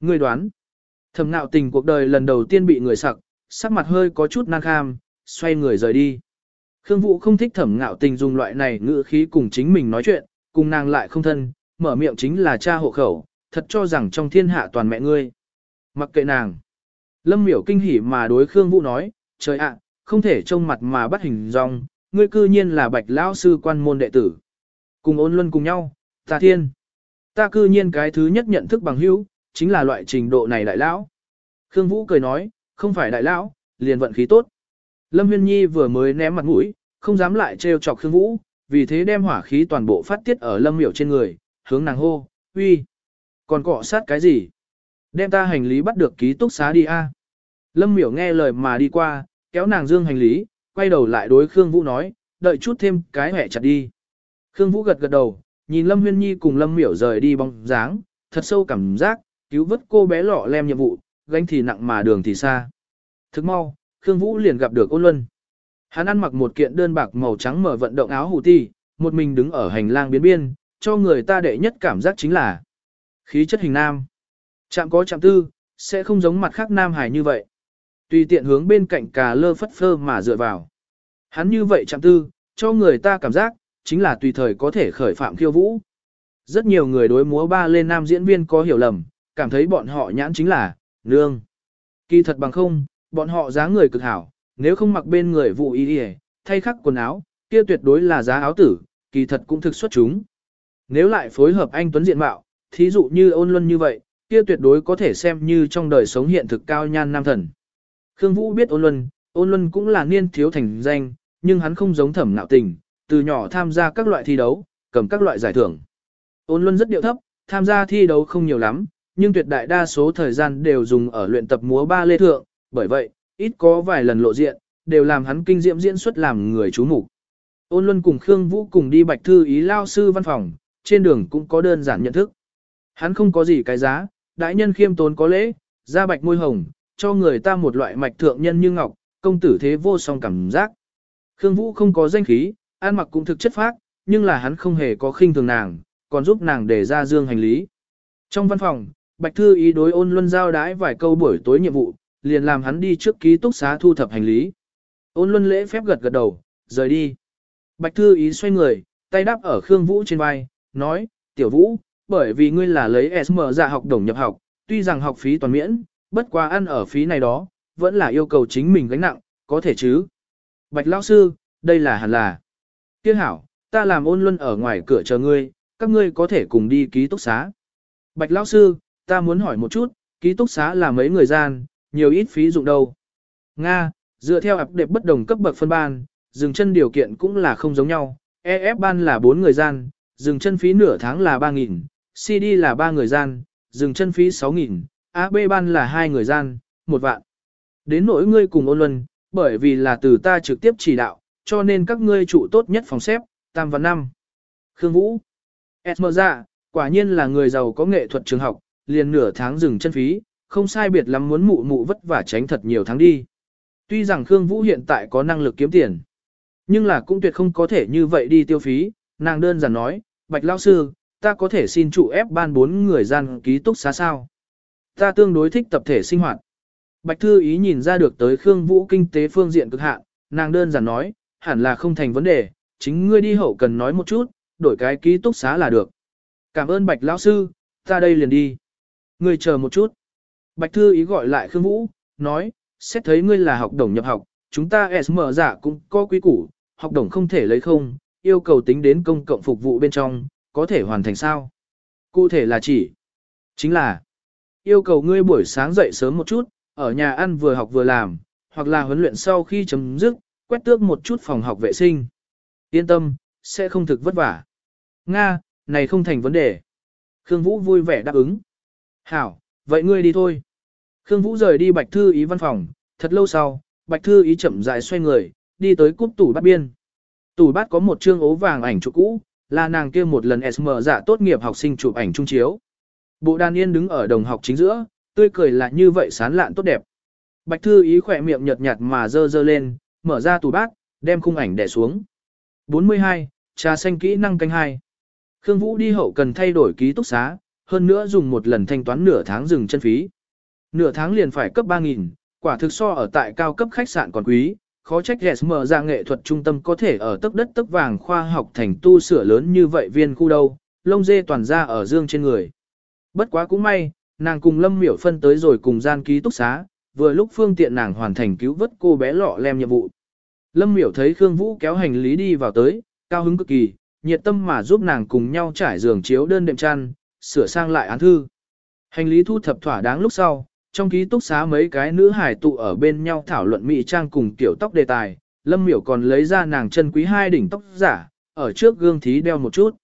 Ngươi đoán. Thẩm nạo tình cuộc đời lần đầu tiên bị người sặc, sắc mặt hơi có chút nang kham, xoay người rời đi. Khương Vũ không thích thẩm ngạo tình dùng loại này ngữ khí cùng chính mình nói chuyện, cùng nàng lại không thân, mở miệng chính là cha hộ khẩu, thật cho rằng trong thiên hạ toàn mẹ ngươi. Mặc kệ nàng. Lâm miểu kinh hỉ mà đối Khương Vũ nói, trời ạ, không thể trông mặt mà bắt hình dong, ngươi cư nhiên là bạch lão sư quan môn đệ tử. Cùng ôn luân cùng nhau, ta thiên. Ta cư nhiên cái thứ nhất nhận thức bằng hữu, chính là loại trình độ này đại lão. Khương Vũ cười nói, không phải đại lão, liền vận khí tốt. Lâm Huyên Nhi vừa mới ném mặt mũi, không dám lại trêu chọc Khương Vũ, vì thế đem hỏa khí toàn bộ phát tiết ở Lâm Miểu trên người, hướng nàng hô, uy, còn cọ sát cái gì? Đem ta hành lý bắt được ký túc xá đi a. Lâm Miểu nghe lời mà đi qua, kéo nàng dương hành lý, quay đầu lại đối Khương Vũ nói, đợi chút thêm cái hẹ chặt đi. Khương Vũ gật gật đầu, nhìn Lâm Huyên Nhi cùng Lâm Miểu rời đi bóng dáng, thật sâu cảm giác, cứu vớt cô bé lọ lem nhiệm vụ, gánh thì nặng mà đường thì xa. Thức mau, Khương Vũ liền gặp được ôn luân. Hắn ăn mặc một kiện đơn bạc màu trắng mở vận động áo hủ ti, một mình đứng ở hành lang biến biên, cho người ta đệ nhất cảm giác chính là khí chất hình nam. Chạm có chạm tư, sẽ không giống mặt khác nam hải như vậy. Tùy tiện hướng bên cạnh cà lơ phất phơ mà dựa vào. Hắn như vậy chạm tư, cho người ta cảm giác, chính là tùy thời có thể khởi phạm khiêu vũ. Rất nhiều người đối múa ba lên nam diễn viên có hiểu lầm, cảm thấy bọn họ nhãn chính là, nương. Kỳ thật bằng không, bọn họ giá người cực hảo, nếu không mặc bên người vụ y y, thay khắc quần áo, kia tuyệt đối là giá áo tử, kỳ thật cũng thực xuất chúng. Nếu lại phối hợp anh Tuấn diện mạo, thí dụ như ôn luân như vậy, kia tuyệt đối có thể xem như trong đời sống hiện thực cao nhan nam thần. Khương Vũ biết ôn luân, ôn luân cũng là niên thiếu thành danh, nhưng hắn không giống thẩm nạo tình, từ nhỏ tham gia các loại thi đấu, cầm các loại giải thưởng. Ôn luân rất điệu thấp, tham gia thi đấu không nhiều lắm, nhưng tuyệt đại đa số thời gian đều dùng ở luyện tập múa ba lê thượng, bởi vậy, ít có vài lần lộ diện, đều làm hắn kinh diễm diễn xuất làm người chú mục. Ôn Luân cùng Khương Vũ cùng đi bạch thư ý lao sư văn phòng, trên đường cũng có đơn giản nhận thức. Hắn không có gì cái giá, đại nhân khiêm tốn có lễ, da bạch môi hồng, cho người ta một loại mạch thượng nhân như ngọc, công tử thế vô song cảm giác. Khương Vũ không có danh khí, ăn mặc cũng thực chất phác, nhưng là hắn không hề có khinh thường nàng, còn giúp nàng để ra dương hành lý. Trong văn phòng, Bạch Thư ý đối ôn luân giao đái vài câu buổi tối nhiệm vụ, liền làm hắn đi trước ký túc xá thu thập hành lý. Ôn luân lễ phép gật gật đầu, rời đi. Bạch Thư ý xoay người, tay đáp ở Khương Vũ trên vai, nói, tiểu Vũ, bởi vì ngươi là lấy SM ra học đồng nhập học, tuy rằng học phí toàn miễn, bất quá ăn ở phí này đó, vẫn là yêu cầu chính mình gánh nặng, có thể chứ. Bạch Lão Sư, đây là hẳn là. Tiếc hảo, ta làm ôn luân ở ngoài cửa chờ ngươi, các ngươi có thể cùng đi ký túc xá. Bạch Lão Sư, ta muốn hỏi một chút, ký túc xá là mấy người gian, nhiều ít phí dụng đâu. Nga, dựa theo ập đẹp bất đồng cấp bậc phân ban, dừng chân điều kiện cũng là không giống nhau, EF ban là 4 người gian, dừng chân phí nửa tháng là 3.000, CD là 3 người gian, dừng chân phí 6.000, AB ban là 2 người gian, một vạn. Đến nỗi ngươi cùng ôn luân, bởi vì là từ ta trực tiếp chỉ đạo, cho nên các ngươi trụ tốt nhất phòng xếp, tam và năm. Khương Vũ Esmer ra, quả nhiên là người giàu có nghệ thuật trường học, liền nửa tháng dừng chân phí, không sai biệt lắm muốn mụ mụ vất vả tránh thật nhiều tháng đi. Tuy rằng Khương Vũ hiện tại có năng lực kiếm tiền, nhưng là cũng tuyệt không có thể như vậy đi tiêu phí, nàng đơn giản nói, Bạch Lao Sư, ta có thể xin trụ ép ban bốn người gian ký túc xá sao. Ta tương đối thích tập thể sinh hoạt. Bạch Thư ý nhìn ra được tới Khương Vũ kinh tế phương diện cực hạn, nàng đơn giản nói, hẳn là không thành vấn đề, chính ngươi đi hậu cần nói một chút, đổi cái ký túc xá là được. Cảm ơn Bạch Lão Sư, ta đây liền đi. Ngươi chờ một chút. Bạch Thư ý gọi lại Khương Vũ, nói, xét thấy ngươi là học đồng nhập học, chúng ta SM giả dạ cũng có quý củ, học đồng không thể lấy không, yêu cầu tính đến công cộng phục vụ bên trong, có thể hoàn thành sao? Cụ thể là chỉ, chính là, yêu cầu ngươi buổi sáng dậy sớm một chút, ở nhà ăn vừa học vừa làm, hoặc là huấn luyện sau khi chấm dứt, quét tước một chút phòng học vệ sinh. Yên tâm, sẽ không thực vất vả. Nga, này không thành vấn đề. Khương Vũ vui vẻ đáp ứng. Hảo, vậy ngươi đi thôi. Khương Vũ rời đi Bạch Thư Ý văn phòng, thật lâu sau, Bạch Thư Ý chậm rãi xoay người, đi tới cúp tủ bát biên. Tủ bát có một chương ố vàng ảnh chụp cũ, là nàng kia một lần SM giả dạ tốt nghiệp học sinh chụp ảnh trung chiếu. Bộ đàn yên đứng ở đồng học chính giữa, tươi cười là như vậy sán lạn tốt đẹp. Bạch Thư Ý khỏe miệng nhợt nhạt mà dơ dơ lên, mở ra tủ bát, đem khung ảnh đè xuống. 42, trà xanh kỹ năng canh hai. Khương Vũ đi hậu cần thay đổi ký túc xá, hơn nữa dùng một lần thanh toán nửa tháng dừng chân phí. Nửa tháng liền phải cấp 3.000, quả thực so ở tại cao cấp khách sạn còn quý, khó trách SM ra nghệ thuật trung tâm có thể ở tấc đất tấc vàng khoa học thành tu sửa lớn như vậy viên khu đâu, lông dê toàn ra ở dương trên người. Bất quá cũng may, nàng cùng Lâm Miểu phân tới rồi cùng gian ký túc xá, vừa lúc phương tiện nàng hoàn thành cứu vớt cô bé lọ lem nhiệm vụ. Lâm Miểu thấy Khương Vũ kéo hành lý đi vào tới, cao hứng cực kỳ, nhiệt tâm mà giúp nàng cùng nhau trải giường chiếu đơn đệm chăn, sửa sang lại án thư. Hành lý thu thập thỏa đáng lúc sau, trong ký túc xá mấy cái nữ hải tụ ở bên nhau thảo luận mỹ trang cùng tiểu tóc đề tài, Lâm Miểu còn lấy ra nàng chân quý hai đỉnh tóc giả, ở trước gương thí đeo một chút.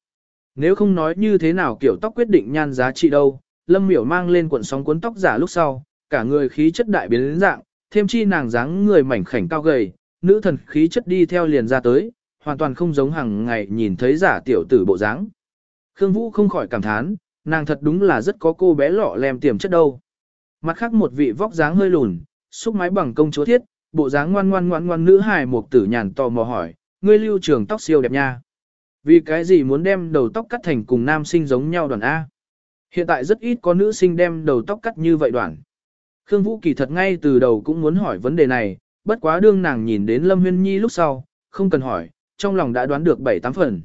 Nếu không nói như thế nào kiểu tóc quyết định nhan giá trị đâu, Lâm Miểu mang lên cuộn sóng cuốn tóc giả lúc sau, cả người khí chất đại biến đến dạng, thêm chi nàng dáng người mảnh khảnh cao gầy, nữ thần khí chất đi theo liền ra tới, hoàn toàn không giống hàng ngày nhìn thấy giả tiểu tử bộ dáng. Khương Vũ không khỏi cảm thán, nàng thật đúng là rất có cô bé lọ lem tiềm chất đâu. Mặt khác một vị vóc dáng hơi lùn, xúc mái bằng công chúa thiết, bộ dáng ngoan ngoan ngoan ngoan nữ hài mục tử nhàn tò mò hỏi, ngươi lưu trường tóc siêu đẹp nha. Vì cái gì muốn đem đầu tóc cắt thành cùng nam sinh giống nhau đoàn A? Hiện tại rất ít có nữ sinh đem đầu tóc cắt như vậy đoàn. Khương Vũ kỳ thật ngay từ đầu cũng muốn hỏi vấn đề này, bất quá đương nàng nhìn đến Lâm Huyên Nhi lúc sau, không cần hỏi, trong lòng đã đoán được 7-8 phần.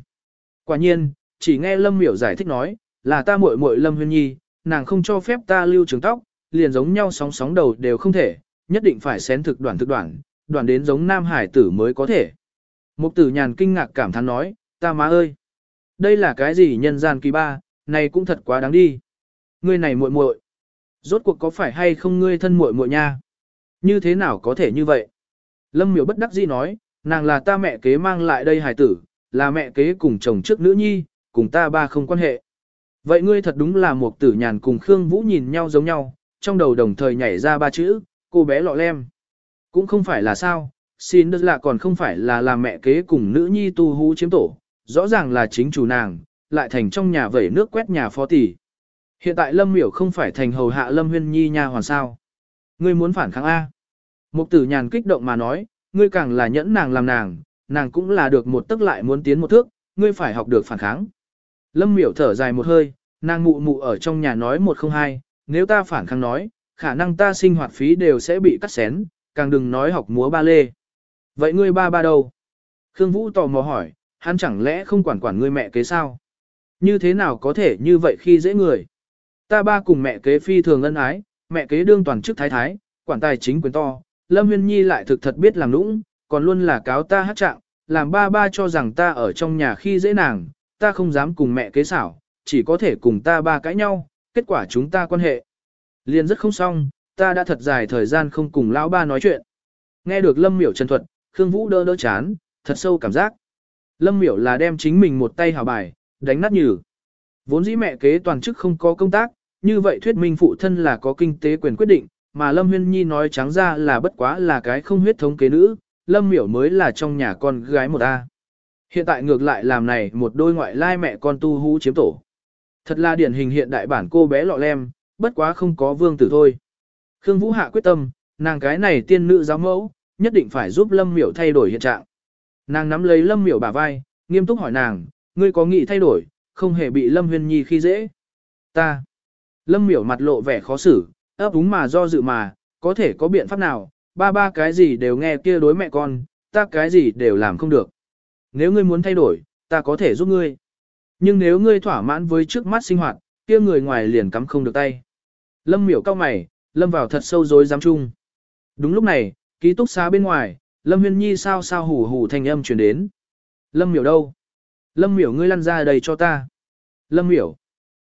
Quả nhiên, chỉ nghe Lâm Miểu giải thích nói, là ta muội muội Lâm Huyên Nhi, nàng không cho phép ta lưu trường tóc, liền giống nhau sóng sóng đầu đều không thể, nhất định phải xén thực đoạn thực đoạn, đoạn đến giống nam hải tử mới có thể. Mục tử nhàn kinh ngạc cảm thán nói, ta má ơi! Đây là cái gì nhân gian kỳ ba, này cũng thật quá đáng đi. Ngươi này muội muội, rốt cuộc có phải hay không ngươi thân muội muội nha? Như thế nào có thể như vậy? Lâm miểu bất đắc dĩ nói, nàng là ta mẹ kế mang lại đây hải tử, là mẹ kế cùng chồng trước nữ nhi, cùng ta ba không quan hệ. Vậy ngươi thật đúng là một tử nhàn cùng Khương Vũ nhìn nhau giống nhau, trong đầu đồng thời nhảy ra ba chữ, cô bé lọ lem. Cũng không phải là sao, xin đất lạ còn không phải là làm mẹ kế cùng nữ nhi tu hú chiếm tổ, rõ ràng là chính chủ nàng, lại thành trong nhà vẩy nước quét nhà phó tỷ. Hiện tại Lâm Miểu không phải thành hầu hạ Lâm Huyên Nhi nha hoàn sao. Ngươi muốn phản kháng A. Mục tử nhàn kích động mà nói, ngươi càng là nhẫn nàng làm nàng, nàng cũng là được một tức lại muốn tiến một thước, ngươi phải học được phản kháng. Lâm miểu thở dài một hơi, nàng mụ mụ ở trong nhà nói một không hai, nếu ta phản kháng nói, khả năng ta sinh hoạt phí đều sẽ bị cắt xén, càng đừng nói học múa ba lê. Vậy ngươi ba ba đâu? Khương Vũ tò mò hỏi, hắn chẳng lẽ không quản quản ngươi mẹ kế sao? Như thế nào có thể như vậy khi dễ người? Ta ba cùng mẹ kế phi thường ân ái, mẹ kế đương toàn chức thái thái, quản tài chính quyền to, Lâm Huyên Nhi lại thực thật biết làm nũng, còn luôn là cáo ta hát trạng, làm ba ba cho rằng ta ở trong nhà khi dễ nàng, ta không dám cùng mẹ kế xảo, chỉ có thể cùng ta ba cãi nhau, kết quả chúng ta quan hệ. Liền rất không xong, ta đã thật dài thời gian không cùng lão ba nói chuyện. Nghe được Lâm Miểu chân thuật, Khương Vũ đỡ đỡ chán, thật sâu cảm giác. Lâm Miểu là đem chính mình một tay hào bài, đánh nát nhừ. Vốn dĩ mẹ kế toàn chức không có công tác, như vậy thuyết minh phụ thân là có kinh tế quyền quyết định, mà Lâm Huyên Nhi nói trắng ra là bất quá là cái không huyết thống kế nữ, Lâm Miểu mới là trong nhà con gái một A. Hiện tại ngược lại làm này một đôi ngoại lai mẹ con tu hú chiếm tổ. Thật là điển hình hiện đại bản cô bé lọ lem, bất quá không có vương tử thôi. Khương Vũ Hạ quyết tâm, nàng cái này tiên nữ giáo mẫu, nhất định phải giúp Lâm Miểu thay đổi hiện trạng. Nàng nắm lấy Lâm Miểu bả vai, nghiêm túc hỏi nàng, ngươi có nghĩ thay đổi, không hề bị Lâm Huyên Nhi khi dễ. Ta. Lâm Miểu mặt lộ vẻ khó xử, ấp úng mà do dự mà, có thể có biện pháp nào, ba ba cái gì đều nghe kia đối mẹ con, ta cái gì đều làm không được. Nếu ngươi muốn thay đổi, ta có thể giúp ngươi. Nhưng nếu ngươi thỏa mãn với trước mắt sinh hoạt, kia người ngoài liền cắm không được tay. Lâm miểu cao mày, lâm vào thật sâu rối dám chung. Đúng lúc này, ký túc xá bên ngoài, Lâm Huyên Nhi sao sao hủ hủ thanh âm truyền đến. Lâm miểu đâu? Lâm miểu ngươi lăn ra đây cho ta. Lâm miểu.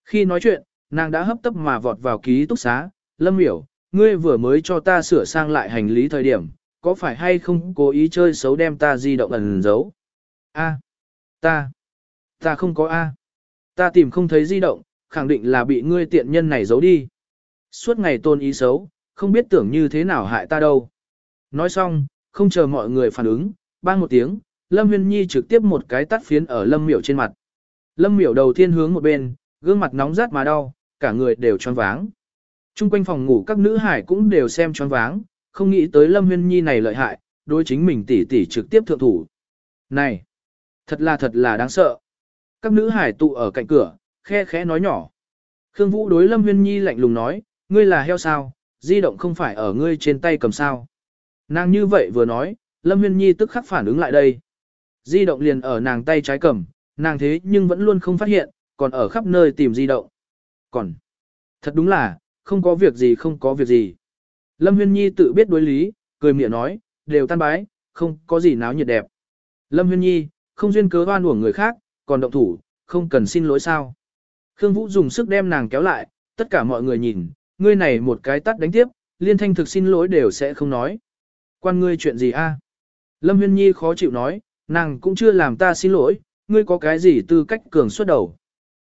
Khi nói chuyện, nàng đã hấp tấp mà vọt vào ký túc xá, Lâm Miểu, ngươi vừa mới cho ta sửa sang lại hành lý thời điểm, có phải hay không cố ý chơi xấu đem ta di động ẩn giấu? A, ta, ta không có A. Ta tìm không thấy di động, khẳng định là bị ngươi tiện nhân này giấu đi. Suốt ngày tôn ý xấu, không biết tưởng như thế nào hại ta đâu. Nói xong, không chờ mọi người phản ứng, bang một tiếng, Lâm Huyên Nhi trực tiếp một cái tắt phiến ở Lâm Miểu trên mặt. Lâm Miểu đầu tiên hướng một bên, gương mặt nóng rát mà đau, cả người đều choáng váng. Trung quanh phòng ngủ các nữ hải cũng đều xem choáng váng, không nghĩ tới Lâm Huyên Nhi này lợi hại, đối chính mình tỷ tỷ trực tiếp thượng thủ. Này, thật là thật là đáng sợ. Các nữ hải tụ ở cạnh cửa, khe khẽ nói nhỏ. Khương Vũ đối Lâm Huyên Nhi lạnh lùng nói, ngươi là heo sao, di động không phải ở ngươi trên tay cầm sao. Nàng như vậy vừa nói, Lâm Huyên Nhi tức khắc phản ứng lại đây. Di động liền ở nàng tay trái cầm, nàng thế nhưng vẫn luôn không phát hiện, còn ở khắp nơi tìm di động. Còn, thật đúng là, không có việc gì không có việc gì. Lâm Huyên Nhi tự biết đối lý, cười miệng nói, đều tan bái, không có gì náo nhiệt đẹp. Lâm Huyên Nhi, không duyên cớ oan uổng người khác, còn động thủ, không cần xin lỗi sao. Khương Vũ dùng sức đem nàng kéo lại, tất cả mọi người nhìn, ngươi này một cái tắt đánh tiếp, liên thanh thực xin lỗi đều sẽ không nói. Quan ngươi chuyện gì a? Lâm Huyên Nhi khó chịu nói, nàng cũng chưa làm ta xin lỗi, ngươi có cái gì tư cách cường xuất đầu.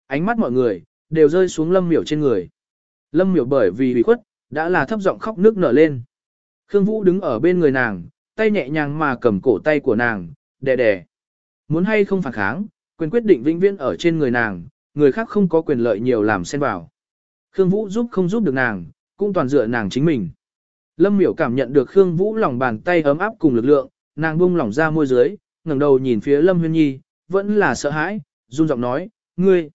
Ánh mắt mọi người, đều rơi xuống Lâm miểu trên người. Lâm miểu bởi vì bị khuất, đã là thấp giọng khóc nước nở lên. Khương Vũ đứng ở bên người nàng, tay nhẹ nhàng mà cầm cổ tay của nàng, đè đè. Muốn hay không phản kháng, quyền quyết định vĩnh viễn ở trên người nàng, người khác không có quyền lợi nhiều làm xen vào. Khương Vũ giúp không giúp được nàng, cũng toàn dựa nàng chính mình. Lâm miểu cảm nhận được Khương Vũ lòng bàn tay ấm áp cùng lực lượng, nàng buông lỏng ra môi dưới, ngẩng đầu nhìn phía Lâm Huyên Nhi, vẫn là sợ hãi, run giọng nói, ngươi,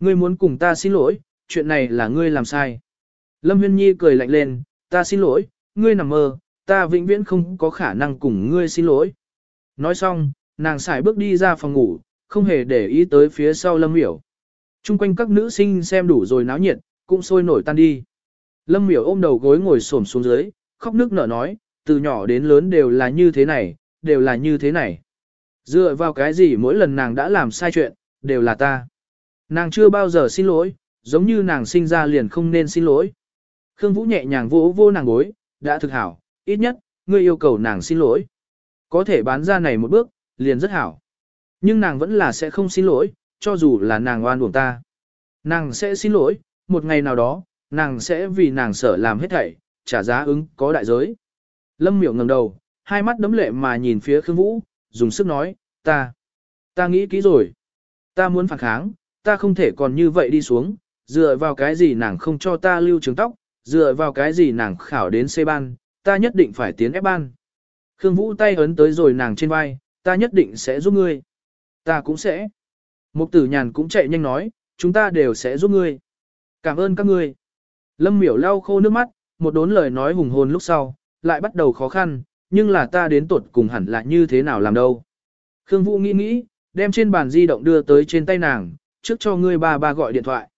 ngươi muốn cùng ta xin lỗi, chuyện này là ngươi làm sai. Lâm Huyên Nhi cười lạnh lên, ta xin lỗi, ngươi nằm mơ, ta vĩnh viễn không có khả năng cùng ngươi xin lỗi. Nói xong, nàng xài bước đi ra phòng ngủ, không hề để ý tới phía sau Lâm Miểu. Trung quanh các nữ sinh xem đủ rồi náo nhiệt, cũng sôi nổi tan đi. Lâm Miểu ôm đầu gối ngồi xổm xuống dưới, khóc nước nở nói, từ nhỏ đến lớn đều là như thế này, đều là như thế này. Dựa vào cái gì mỗi lần nàng đã làm sai chuyện, đều là ta. Nàng chưa bao giờ xin lỗi, giống như nàng sinh ra liền không nên xin lỗi. Khương Vũ nhẹ nhàng vỗ vô nàng gối, đã thực hảo, ít nhất, ngươi yêu cầu nàng xin lỗi. Có thể bán ra này một bước, liền rất hảo. Nhưng nàng vẫn là sẽ không xin lỗi, cho dù là nàng oan uổng ta. Nàng sẽ xin lỗi, một ngày nào đó, nàng sẽ vì nàng sợ làm hết thảy, trả giá ứng có đại giới. Lâm miểu ngẩng đầu, hai mắt đấm lệ mà nhìn phía Khương Vũ, dùng sức nói, ta, ta nghĩ kỹ rồi. Ta muốn phản kháng, ta không thể còn như vậy đi xuống, dựa vào cái gì nàng không cho ta lưu trường tóc, dựa vào cái gì nàng khảo đến C ban, ta nhất định phải tiến F ban. Khương Vũ tay ấn tới rồi nàng trên vai, ta nhất định sẽ giúp ngươi. Ta cũng sẽ. Mục tử nhàn cũng chạy nhanh nói, chúng ta đều sẽ giúp ngươi. Cảm ơn các ngươi. Lâm miểu lau khô nước mắt, một đốn lời nói hùng hồn lúc sau, lại bắt đầu khó khăn, nhưng là ta đến tuột cùng hẳn là như thế nào làm đâu. Khương Vũ nghĩ nghĩ, đem trên bàn di động đưa tới trên tay nàng, trước cho ngươi ba ba gọi điện thoại.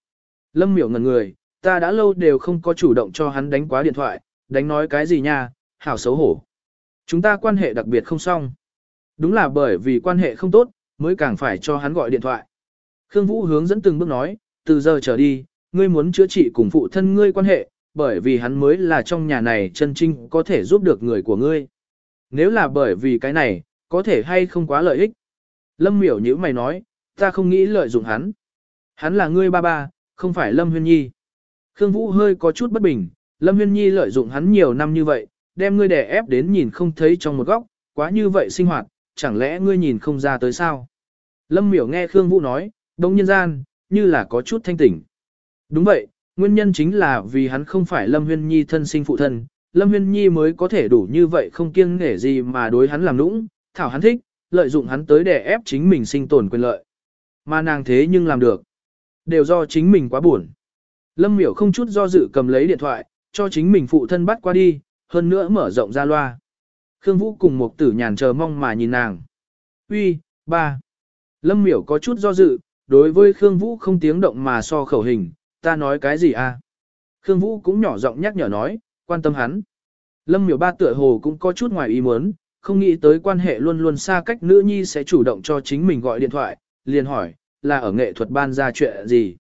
Lâm miểu ngẩn người, ta đã lâu đều không có chủ động cho hắn đánh quá điện thoại, đánh nói cái gì nha, hảo xấu hổ. Chúng ta quan hệ đặc biệt không xong. Đúng là bởi vì quan hệ không tốt, mới càng phải cho hắn gọi điện thoại. Khương Vũ hướng dẫn từng bước nói, từ giờ trở đi, ngươi muốn chữa trị cùng phụ thân ngươi quan hệ, bởi vì hắn mới là trong nhà này chân trinh có thể giúp được người của ngươi. Nếu là bởi vì cái này, có thể hay không quá lợi ích. Lâm miểu như mày nói, ta không nghĩ lợi dụng hắn. Hắn là ngươi ba ba, không phải Lâm Huyên Nhi. Khương Vũ hơi có chút bất bình, Lâm Huyên Nhi lợi dụng hắn nhiều năm như vậy, đem ngươi đè ép đến nhìn không thấy trong một góc, quá như vậy sinh hoạt, chẳng lẽ ngươi nhìn không ra tới sao? Lâm miểu nghe Khương Vũ nói, đông nhân gian, như là có chút thanh tỉnh. Đúng vậy, nguyên nhân chính là vì hắn không phải Lâm Huyên Nhi thân sinh phụ thân, Lâm Huyên Nhi mới có thể đủ như vậy không kiêng nể gì mà đối hắn làm nũng, thảo hắn thích, lợi dụng hắn tới để ép chính mình sinh tồn quyền lợi. Mà nàng thế nhưng làm được. Đều do chính mình quá buồn. Lâm miểu không chút do dự cầm lấy điện thoại, cho chính mình phụ thân bắt qua đi, hơn nữa mở rộng ra loa. Khương Vũ cùng một tử nhàn chờ mong mà nhìn nàng. Uy, ba. Lâm miểu có chút do dự, đối với Khương Vũ không tiếng động mà so khẩu hình, ta nói cái gì à? Khương Vũ cũng nhỏ giọng nhắc nhở nói, quan tâm hắn. Lâm miểu ba tựa hồ cũng có chút ngoài ý muốn, không nghĩ tới quan hệ luôn luôn xa cách nữ nhi sẽ chủ động cho chính mình gọi điện thoại, liền hỏi, là ở nghệ thuật ban ra chuyện gì?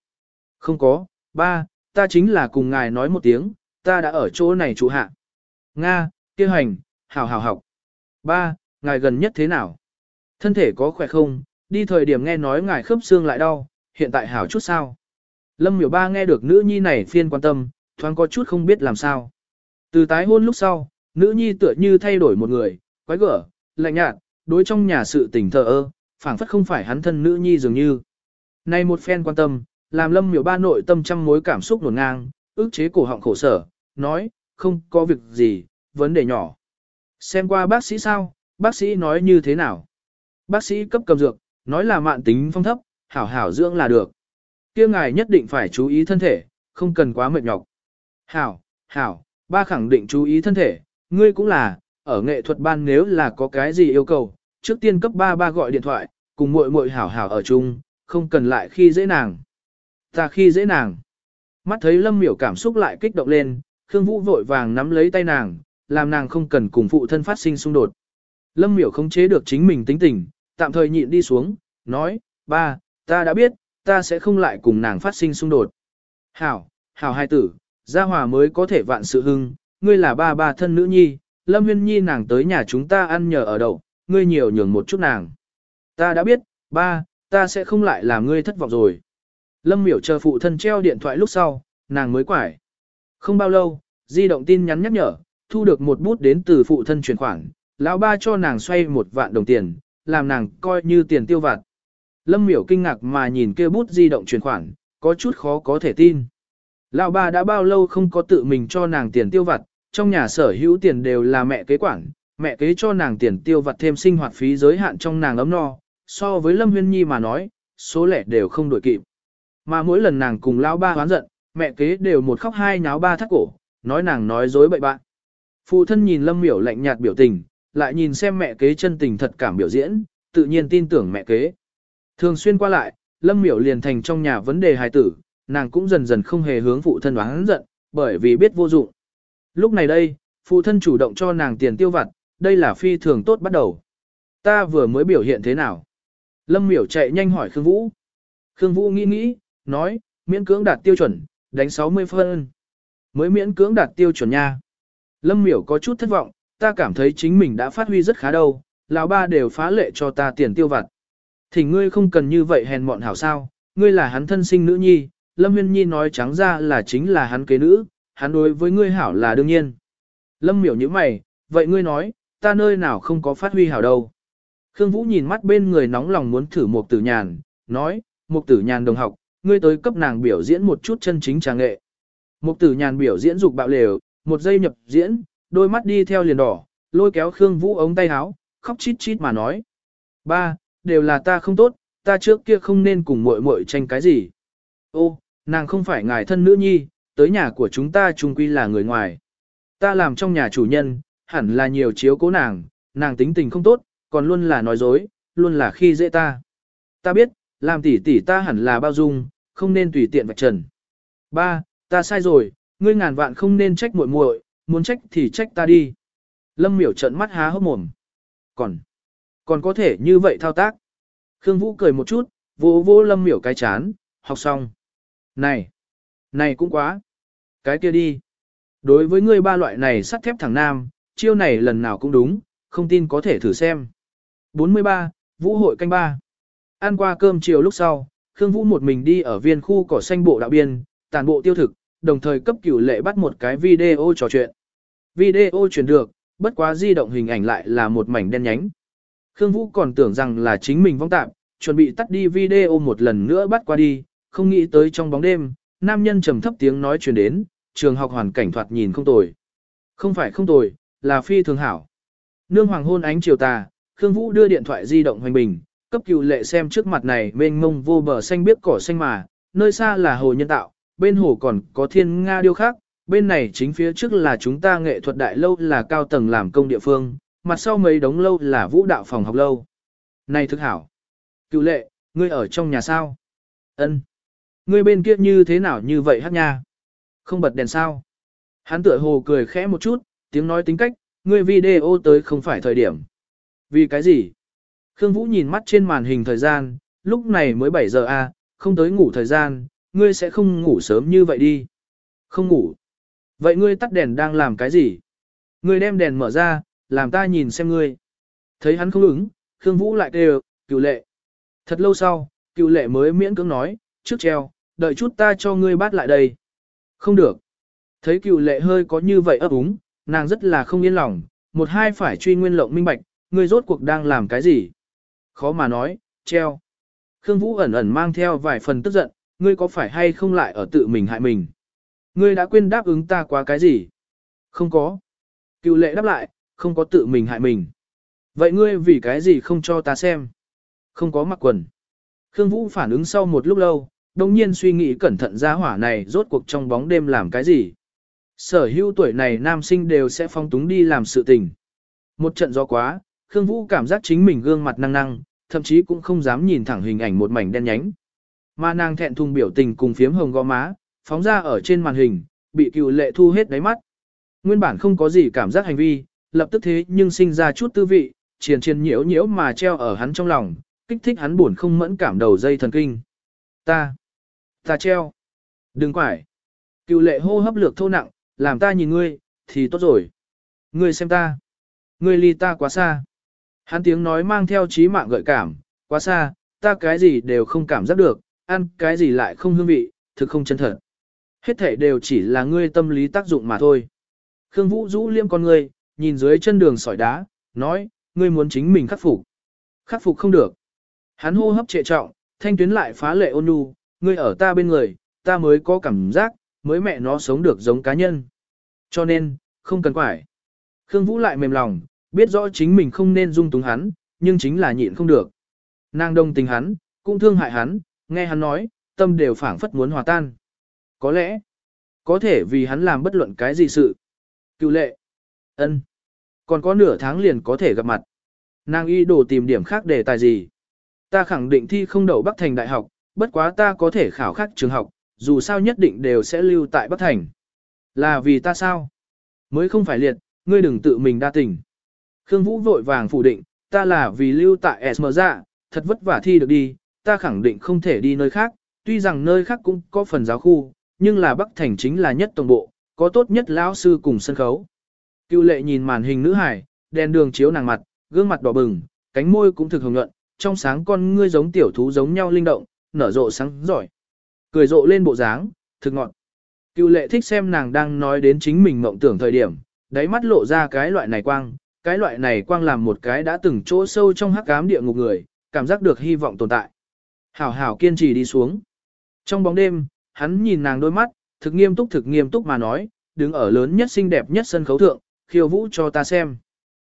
Không có, ba, ta chính là cùng ngài nói một tiếng, ta đã ở chỗ này trụ hạ. Nga, kia hành, hảo hảo học. Ba, ngài gần nhất thế nào? Thân thể có khỏe không? Đi thời điểm nghe nói ngài khớp xương lại đau, hiện tại hảo chút sao? Lâm miểu ba nghe được nữ nhi này phiên quan tâm, thoáng có chút không biết làm sao. Từ tái hôn lúc sau, nữ nhi tựa như thay đổi một người, quái gở, lạnh nhạt, đối trong nhà sự tình thờ ơ, phảng phất không phải hắn thân nữ nhi dường như. Này một phen quan tâm, làm lâm miểu ba nội tâm trăm mối cảm xúc nổn ngang, ức chế cổ họng khổ sở, nói, không có việc gì, vấn đề nhỏ. Xem qua bác sĩ sao, bác sĩ nói như thế nào? Bác sĩ cấp cầm dược, nói là mạn tính phong thấp, hảo hảo dưỡng là được. kia ngài nhất định phải chú ý thân thể, không cần quá mệt nhọc. Hảo, hảo, ba khẳng định chú ý thân thể, ngươi cũng là, ở nghệ thuật ban nếu là có cái gì yêu cầu, trước tiên cấp ba ba gọi điện thoại, cùng muội muội hảo hảo ở chung, không cần lại khi dễ nàng. Ta khi dễ nàng. Mắt thấy Lâm Miểu cảm xúc lại kích động lên, Khương Vũ vội vàng nắm lấy tay nàng, làm nàng không cần cùng phụ thân phát sinh xung đột. Lâm Miểu không chế được chính mình tính tình, tạm thời nhịn đi xuống, nói, ba, ta đã biết, ta sẽ không lại cùng nàng phát sinh xung đột. Hảo, hảo hai tử, gia hòa mới có thể vạn sự hưng, ngươi là ba ba thân nữ nhi, Lâm Huyên Nhi nàng tới nhà chúng ta ăn nhờ ở đậu, ngươi nhiều nhường một chút nàng. Ta đã biết, ba, ta sẽ không lại làm ngươi thất vọng rồi. Lâm miểu chờ phụ thân treo điện thoại lúc sau, nàng mới quải. Không bao lâu, di động tin nhắn nhắc nhở, thu được một bút đến từ phụ thân chuyển khoản, lão ba cho nàng xoay một vạn đồng tiền, làm nàng coi như tiền tiêu vặt. Lâm miểu kinh ngạc mà nhìn kia bút di động chuyển khoản, có chút khó có thể tin. Lão ba đã bao lâu không có tự mình cho nàng tiền tiêu vặt, trong nhà sở hữu tiền đều là mẹ kế quản, mẹ kế cho nàng tiền tiêu vặt thêm sinh hoạt phí giới hạn trong nàng ấm no, so với Lâm Huyên Nhi mà nói, số lẻ đều không đổi kịp. Mà mỗi lần nàng cùng lão ba hoán giận, mẹ kế đều một khóc hai nháo ba thắt cổ, nói nàng nói dối bậy bạn. Phụ thân nhìn Lâm Miểu lạnh nhạt biểu tình, lại nhìn xem mẹ kế chân tình thật cảm biểu diễn, tự nhiên tin tưởng mẹ kế. Thường xuyên qua lại, Lâm Miểu liền thành trong nhà vấn đề hài tử, nàng cũng dần dần không hề hướng phụ thân oán giận, bởi vì biết vô dụng. Lúc này đây, phụ thân chủ động cho nàng tiền tiêu vặt, đây là phi thường tốt bắt đầu. Ta vừa mới biểu hiện thế nào? Lâm miểu chạy nhanh hỏi Khương Vũ. Khương Vũ nghĩ nghĩ, nói, miễn cưỡng đạt tiêu chuẩn, đánh 60 phân. Mới miễn cưỡng đạt tiêu chuẩn nha. Lâm miểu có chút thất vọng, ta cảm thấy chính mình đã phát huy rất khá đâu, lão ba đều phá lệ cho ta tiền tiêu vặt. Thì ngươi không cần như vậy hèn mọn hảo sao, ngươi là hắn thân sinh nữ nhi, Lâm Huyên Nhi nói trắng ra là chính là hắn kế nữ, hắn đối với ngươi hảo là đương nhiên. Lâm miểu như mày, vậy ngươi nói, ta nơi nào không có phát huy hảo đâu. Khương Vũ nhìn mắt bên người nóng lòng muốn thử một tử nhàn, nói, một tử nhàn đồng học, ngươi tới cấp nàng biểu diễn một chút chân chính trà nghệ. Một tử nhàn biểu diễn dục bạo lều, một giây nhập diễn, đôi mắt đi theo liền đỏ, lôi kéo Khương Vũ ống tay áo, khóc chít chít mà nói. Ba, đều là ta không tốt, ta trước kia không nên cùng muội muội tranh cái gì. Ô, nàng không phải ngài thân nữ nhi, tới nhà của chúng ta chung quy là người ngoài. Ta làm trong nhà chủ nhân, hẳn là nhiều chiếu cố nàng, nàng tính tình không tốt, còn luôn là nói dối, luôn là khi dễ ta. Ta biết, làm tỷ tỷ ta hẳn là bao dung, không nên tùy tiện vạch trần. Ba, ta sai rồi, ngươi ngàn vạn không nên trách muội muội, muốn trách thì trách ta đi. Lâm miểu trận mắt há hốc mồm. Còn, còn có thể như vậy thao tác. Khương Vũ cười một chút, vỗ vỗ lâm miểu cái chán, học xong. Này, này cũng quá. Cái kia đi. Đối với ngươi ba loại này sắt thép thẳng nam, chiêu này lần nào cũng đúng, không tin có thể thử xem. 43. Vũ hội canh ba. Ăn qua cơm chiều lúc sau, Khương Vũ một mình đi ở viên khu cỏ xanh bộ đạo biên, tàn bộ tiêu thực, đồng thời cấp cửu lệ bắt một cái video trò chuyện. Video chuyển được, bất quá di động hình ảnh lại là một mảnh đen nhánh. Khương Vũ còn tưởng rằng là chính mình vong tạm, chuẩn bị tắt đi video một lần nữa bắt qua đi, không nghĩ tới trong bóng đêm, nam nhân trầm thấp tiếng nói truyền đến, trường học hoàn cảnh thoạt nhìn không tồi. Không phải không tồi, là phi thường hảo. Nương hoàng hôn ánh chiều tà, Khương Vũ đưa điện thoại di động hoành bình, cấp cựu lệ xem trước mặt này mênh mông vô bờ xanh biếc cỏ xanh mà, nơi xa là hồ nhân tạo, bên hồ còn có thiên nga điêu khác, bên này chính phía trước là chúng ta nghệ thuật đại lâu là cao tầng làm công địa phương, mặt sau mấy đống lâu là vũ đạo phòng học lâu. Này thức hảo, cựu lệ, ngươi ở trong nhà sao? Ân, Ngươi bên kia như thế nào như vậy hát nha? Không bật đèn sao? Hắn tựa hồ cười khẽ một chút, tiếng nói tính cách, ngươi video tới không phải thời điểm. Vì cái gì? Khương Vũ nhìn mắt trên màn hình thời gian, lúc này mới 7 giờ a, à, không tới ngủ thời gian, ngươi sẽ không ngủ sớm như vậy đi. Không ngủ. Vậy ngươi tắt đèn đang làm cái gì? Ngươi đem đèn mở ra, làm ta nhìn xem ngươi. Thấy hắn không ứng, Khương Vũ lại kêu, cựu lệ. Thật lâu sau, cựu lệ mới miễn cưỡng nói, trước treo, đợi chút ta cho ngươi bắt lại đây. Không được. Thấy cựu lệ hơi có như vậy ấp úng, nàng rất là không yên lòng, một hai phải truy nguyên lộng minh bạch, ngươi rốt cuộc đang làm cái gì? Khó mà nói, treo. Khương Vũ ẩn ẩn mang theo vài phần tức giận, ngươi có phải hay không lại ở tự mình hại mình? Ngươi đã quên đáp ứng ta quá cái gì? Không có. Cựu lệ đáp lại, không có tự mình hại mình. Vậy ngươi vì cái gì không cho ta xem? Không có mặc quần. Khương Vũ phản ứng sau một lúc lâu, đồng nhiên suy nghĩ cẩn thận ra hỏa này rốt cuộc trong bóng đêm làm cái gì? Sở hữu tuổi này nam sinh đều sẽ phong túng đi làm sự tình. Một trận gió quá, Khương Vũ cảm giác chính mình gương mặt năng năng, thậm chí cũng không dám nhìn thẳng hình ảnh một mảnh đen nhánh. Mà nàng thẹn thùng biểu tình cùng phiếm hồng gò má, phóng ra ở trên màn hình, bị cựu lệ thu hết đáy mắt. Nguyên bản không có gì cảm giác hành vi, lập tức thế nhưng sinh ra chút tư vị, triền triền nhiễu nhiễu mà treo ở hắn trong lòng, kích thích hắn buồn không mẫn cảm đầu dây thần kinh. Ta, ta treo. Đừng quải. Cựu lệ hô hấp lược thô nặng, làm ta nhìn ngươi, thì tốt rồi. Ngươi xem ta. Ngươi ly ta quá xa. Hắn tiếng nói mang theo trí mạng gợi cảm, quá xa, ta cái gì đều không cảm giác được, ăn cái gì lại không hương vị, thực không chân thật. Hết thể đều chỉ là ngươi tâm lý tác dụng mà thôi. Khương Vũ rũ liêm con ngươi, nhìn dưới chân đường sỏi đá, nói, ngươi muốn chính mình khắc phục. Khắc phục không được. Hắn hô hấp trệ trọng, thanh tuyến lại phá lệ ôn nhu, ngươi ở ta bên người, ta mới có cảm giác, mới mẹ nó sống được giống cá nhân. Cho nên, không cần quải. Khương Vũ lại mềm lòng, biết rõ chính mình không nên dung túng hắn, nhưng chính là nhịn không được. Nàng đồng tình hắn, cũng thương hại hắn, nghe hắn nói, tâm đều phảng phất muốn hòa tan. Có lẽ, có thể vì hắn làm bất luận cái gì sự. Cựu lệ, ân, còn có nửa tháng liền có thể gặp mặt. Nàng y đồ tìm điểm khác để tài gì. Ta khẳng định thi không đậu Bắc Thành Đại học, bất quá ta có thể khảo khắc trường học, dù sao nhất định đều sẽ lưu tại Bắc Thành. Là vì ta sao? Mới không phải liệt, ngươi đừng tự mình đa tình. Khương Vũ vội vàng phủ định, ta là vì lưu tại SM dạ, thật vất vả thi được đi, ta khẳng định không thể đi nơi khác, tuy rằng nơi khác cũng có phần giáo khu, nhưng là Bắc Thành chính là nhất tổng bộ, có tốt nhất lão sư cùng sân khấu. Cựu lệ nhìn màn hình nữ hải, đèn đường chiếu nàng mặt, gương mặt đỏ bừng, cánh môi cũng thực hồng nhuận, trong sáng con ngươi giống tiểu thú giống nhau linh động, nở rộ sáng giỏi. Cười rộ lên bộ dáng, thực ngọn. Cựu lệ thích xem nàng đang nói đến chính mình mộng tưởng thời điểm, đáy mắt lộ ra cái loại này quang, cái loại này quang làm một cái đã từng chỗ sâu trong hắc ám địa ngục người, cảm giác được hy vọng tồn tại. Hảo hảo kiên trì đi xuống. Trong bóng đêm, hắn nhìn nàng đôi mắt, thực nghiêm túc thực nghiêm túc mà nói, đứng ở lớn nhất xinh đẹp nhất sân khấu thượng, khiêu vũ cho ta xem.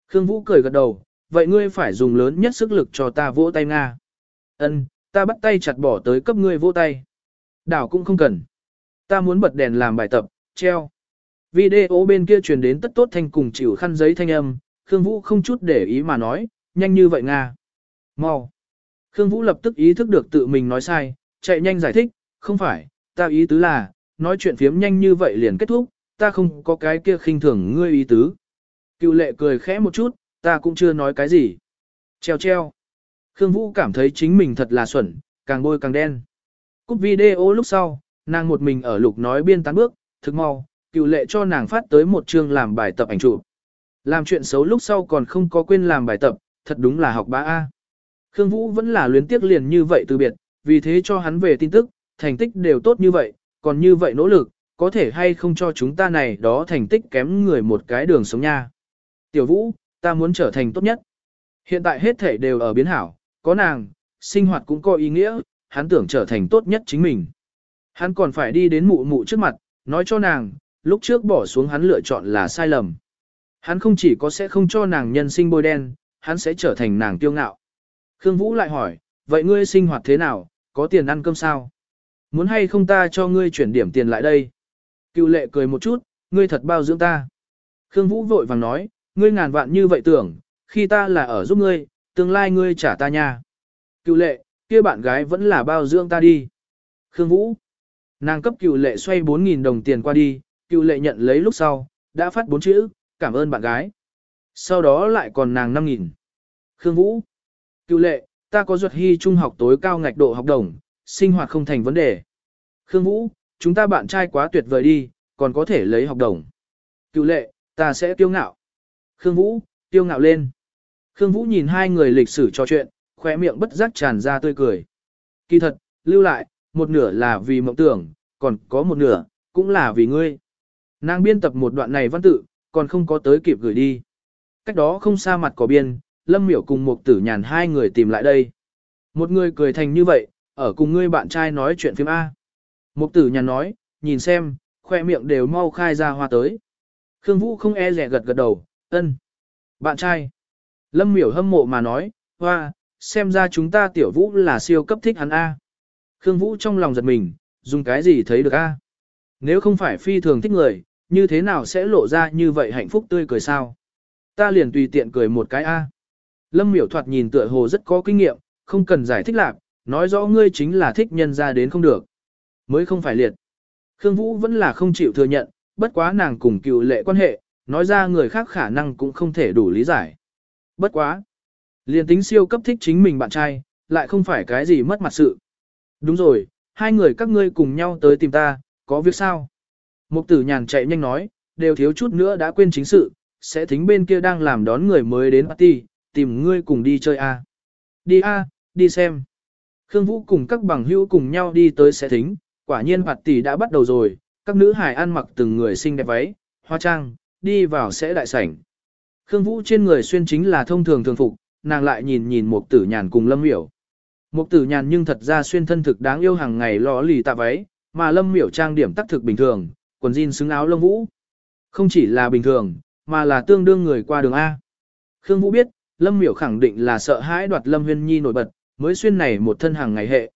Khương Vũ cười gật đầu, vậy ngươi phải dùng lớn nhất sức lực cho ta vỗ tay Nga. Ân, ta bắt tay chặt bỏ tới cấp ngươi vỗ tay. Đảo cũng không cần. Ta muốn bật đèn làm bài tập, treo. Video bên kia truyền đến tất tốt thanh cùng chịu khăn giấy thanh âm, Khương Vũ không chút để ý mà nói, nhanh như vậy Nga. Mau. Khương Vũ lập tức ý thức được tự mình nói sai, chạy nhanh giải thích, không phải, ta ý tứ là, nói chuyện phiếm nhanh như vậy liền kết thúc, ta không có cái kia khinh thường ngươi ý tứ. Cựu lệ cười khẽ một chút, ta cũng chưa nói cái gì. Treo treo. Khương Vũ cảm thấy chính mình thật là xuẩn, càng bôi càng đen. Cúp video lúc sau, nàng một mình ở lục nói biên tán bước, thực mau, cựu lệ cho nàng phát tới một chương làm bài tập ảnh chụp. Làm chuyện xấu lúc sau còn không có quên làm bài tập, thật đúng là học bá A. Khương Vũ vẫn là luyến tiếc liền như vậy từ biệt, vì thế cho hắn về tin tức, thành tích đều tốt như vậy, còn như vậy nỗ lực, có thể hay không cho chúng ta này đó thành tích kém người một cái đường sống nha. Tiểu Vũ, ta muốn trở thành tốt nhất. Hiện tại hết thể đều ở biến hảo, có nàng, sinh hoạt cũng có ý nghĩa, hắn tưởng trở thành tốt nhất chính mình. Hắn còn phải đi đến mụ mụ trước mặt, nói cho nàng, lúc trước bỏ xuống hắn lựa chọn là sai lầm. Hắn không chỉ có sẽ không cho nàng nhân sinh bôi đen, hắn sẽ trở thành nàng tiêu ngạo. Khương Vũ lại hỏi, vậy ngươi sinh hoạt thế nào, có tiền ăn cơm sao? Muốn hay không ta cho ngươi chuyển điểm tiền lại đây? Cựu lệ cười một chút, ngươi thật bao dưỡng ta. Khương Vũ vội vàng nói, ngươi ngàn vạn như vậy tưởng, khi ta là ở giúp ngươi, tương lai ngươi trả ta nha. Cựu lệ, kia bạn gái vẫn là bao dưỡng ta đi. Khương Vũ. Nàng cấp cựu lệ xoay 4.000 đồng tiền qua đi, cựu lệ nhận lấy lúc sau, đã phát bốn chữ, cảm ơn bạn gái. Sau đó lại còn nàng 5.000. Khương Vũ. Cựu lệ, ta có ruột hy trung học tối cao ngạch độ học đồng, sinh hoạt không thành vấn đề. Khương Vũ, chúng ta bạn trai quá tuyệt vời đi, còn có thể lấy học đồng. Cựu lệ, ta sẽ tiêu ngạo. Khương Vũ, tiêu ngạo lên. Khương Vũ nhìn hai người lịch sử trò chuyện, khóe miệng bất giác tràn ra tươi cười. Kỳ thật, lưu lại, một nửa là vì mộng tưởng, còn có một nửa, cũng là vì ngươi. Nàng biên tập một đoạn này văn tự, còn không có tới kịp gửi đi. Cách đó không xa mặt có biên, Lâm Miểu cùng một tử nhàn hai người tìm lại đây. Một người cười thành như vậy, ở cùng ngươi bạn trai nói chuyện phim A. Một tử nhàn nói, nhìn xem, khoe miệng đều mau khai ra hoa tới. Khương Vũ không e rẻ gật gật đầu, ân. Bạn trai. Lâm miểu hâm mộ mà nói, hoa, xem ra chúng ta tiểu vũ là siêu cấp thích hắn A. Khương Vũ trong lòng giật mình, dùng cái gì thấy được A. Nếu không phải phi thường thích người, như thế nào sẽ lộ ra như vậy hạnh phúc tươi cười sao? Ta liền tùy tiện cười một cái A. Lâm miểu thoạt nhìn tựa hồ rất có kinh nghiệm, không cần giải thích lạc, nói rõ ngươi chính là thích nhân ra đến không được. Mới không phải liệt. Khương Vũ vẫn là không chịu thừa nhận, bất quá nàng cùng cựu lệ quan hệ, nói ra người khác khả năng cũng không thể đủ lý giải. Bất quá. Liên tính siêu cấp thích chính mình bạn trai, lại không phải cái gì mất mặt sự. Đúng rồi, hai người các ngươi cùng nhau tới tìm ta, có việc sao? Mục tử nhàn chạy nhanh nói, đều thiếu chút nữa đã quên chính sự, sẽ thính bên kia đang làm đón người mới đến party, tìm ngươi cùng đi chơi a. Đi a, đi xem. Khương Vũ cùng các bằng hữu cùng nhau đi tới sẽ thính, quả nhiên party đã bắt đầu rồi, các nữ hài ăn mặc từng người xinh đẹp váy, hoa trang, đi vào sẽ đại sảnh. Khương Vũ trên người xuyên chính là thông thường thường phục, nàng lại nhìn nhìn một tử nhàn cùng lâm miểu. Một tử nhàn nhưng thật ra xuyên thân thực đáng yêu hàng ngày lò lì tạ váy, mà lâm miểu trang điểm tắc thực bình thường, quần jean xứng áo lông vũ. Không chỉ là bình thường, mà là tương đương người qua đường A. Khương Vũ biết, lâm miểu khẳng định là sợ hãi đoạt lâm huyên nhi nổi bật, mới xuyên này một thân hàng ngày hệ.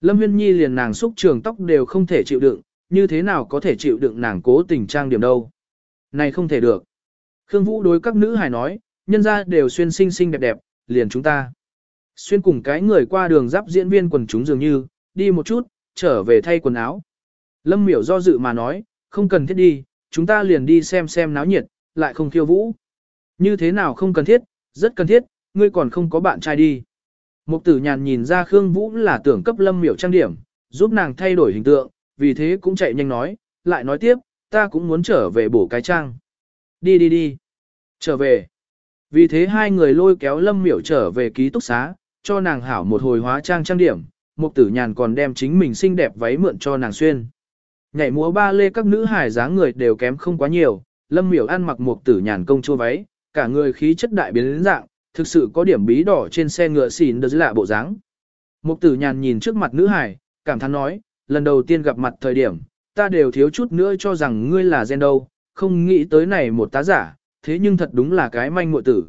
Lâm huyên nhi liền nàng xúc trường tóc đều không thể chịu đựng, như thế nào có thể chịu đựng nàng cố tình trang điểm đâu. Này không thể được. Khương Vũ đối các nữ hài nói, nhân ra đều xuyên xinh xinh đẹp đẹp, liền chúng ta. Xuyên cùng cái người qua đường giáp diễn viên quần chúng dường như, đi một chút, trở về thay quần áo. Lâm miểu do dự mà nói, không cần thiết đi, chúng ta liền đi xem xem náo nhiệt, lại không khiêu vũ. Như thế nào không cần thiết, rất cần thiết, ngươi còn không có bạn trai đi. Mục tử nhàn nhìn ra Khương Vũ là tưởng cấp lâm miểu trang điểm, giúp nàng thay đổi hình tượng, vì thế cũng chạy nhanh nói, lại nói tiếp, ta cũng muốn trở về bổ cái trang. Đi đi đi. Trở về. Vì thế hai người lôi kéo lâm miểu trở về ký túc xá, cho nàng hảo một hồi hóa trang trang điểm, mục tử nhàn còn đem chính mình xinh đẹp váy mượn cho nàng xuyên. Nhảy múa ba lê các nữ hài dáng người đều kém không quá nhiều, lâm miểu ăn mặc mục tử nhàn công chua váy, cả người khí chất đại biến đến dạng, thực sự có điểm bí đỏ trên xe ngựa xỉn đỡ lạ bộ dáng. Mục tử nhàn nhìn trước mặt nữ hải cảm thán nói, lần đầu tiên gặp mặt thời điểm, ta đều thiếu chút nữa cho rằng ngươi là gen đâu, không nghĩ tới này một tá giả, thế nhưng thật đúng là cái manh muội tử.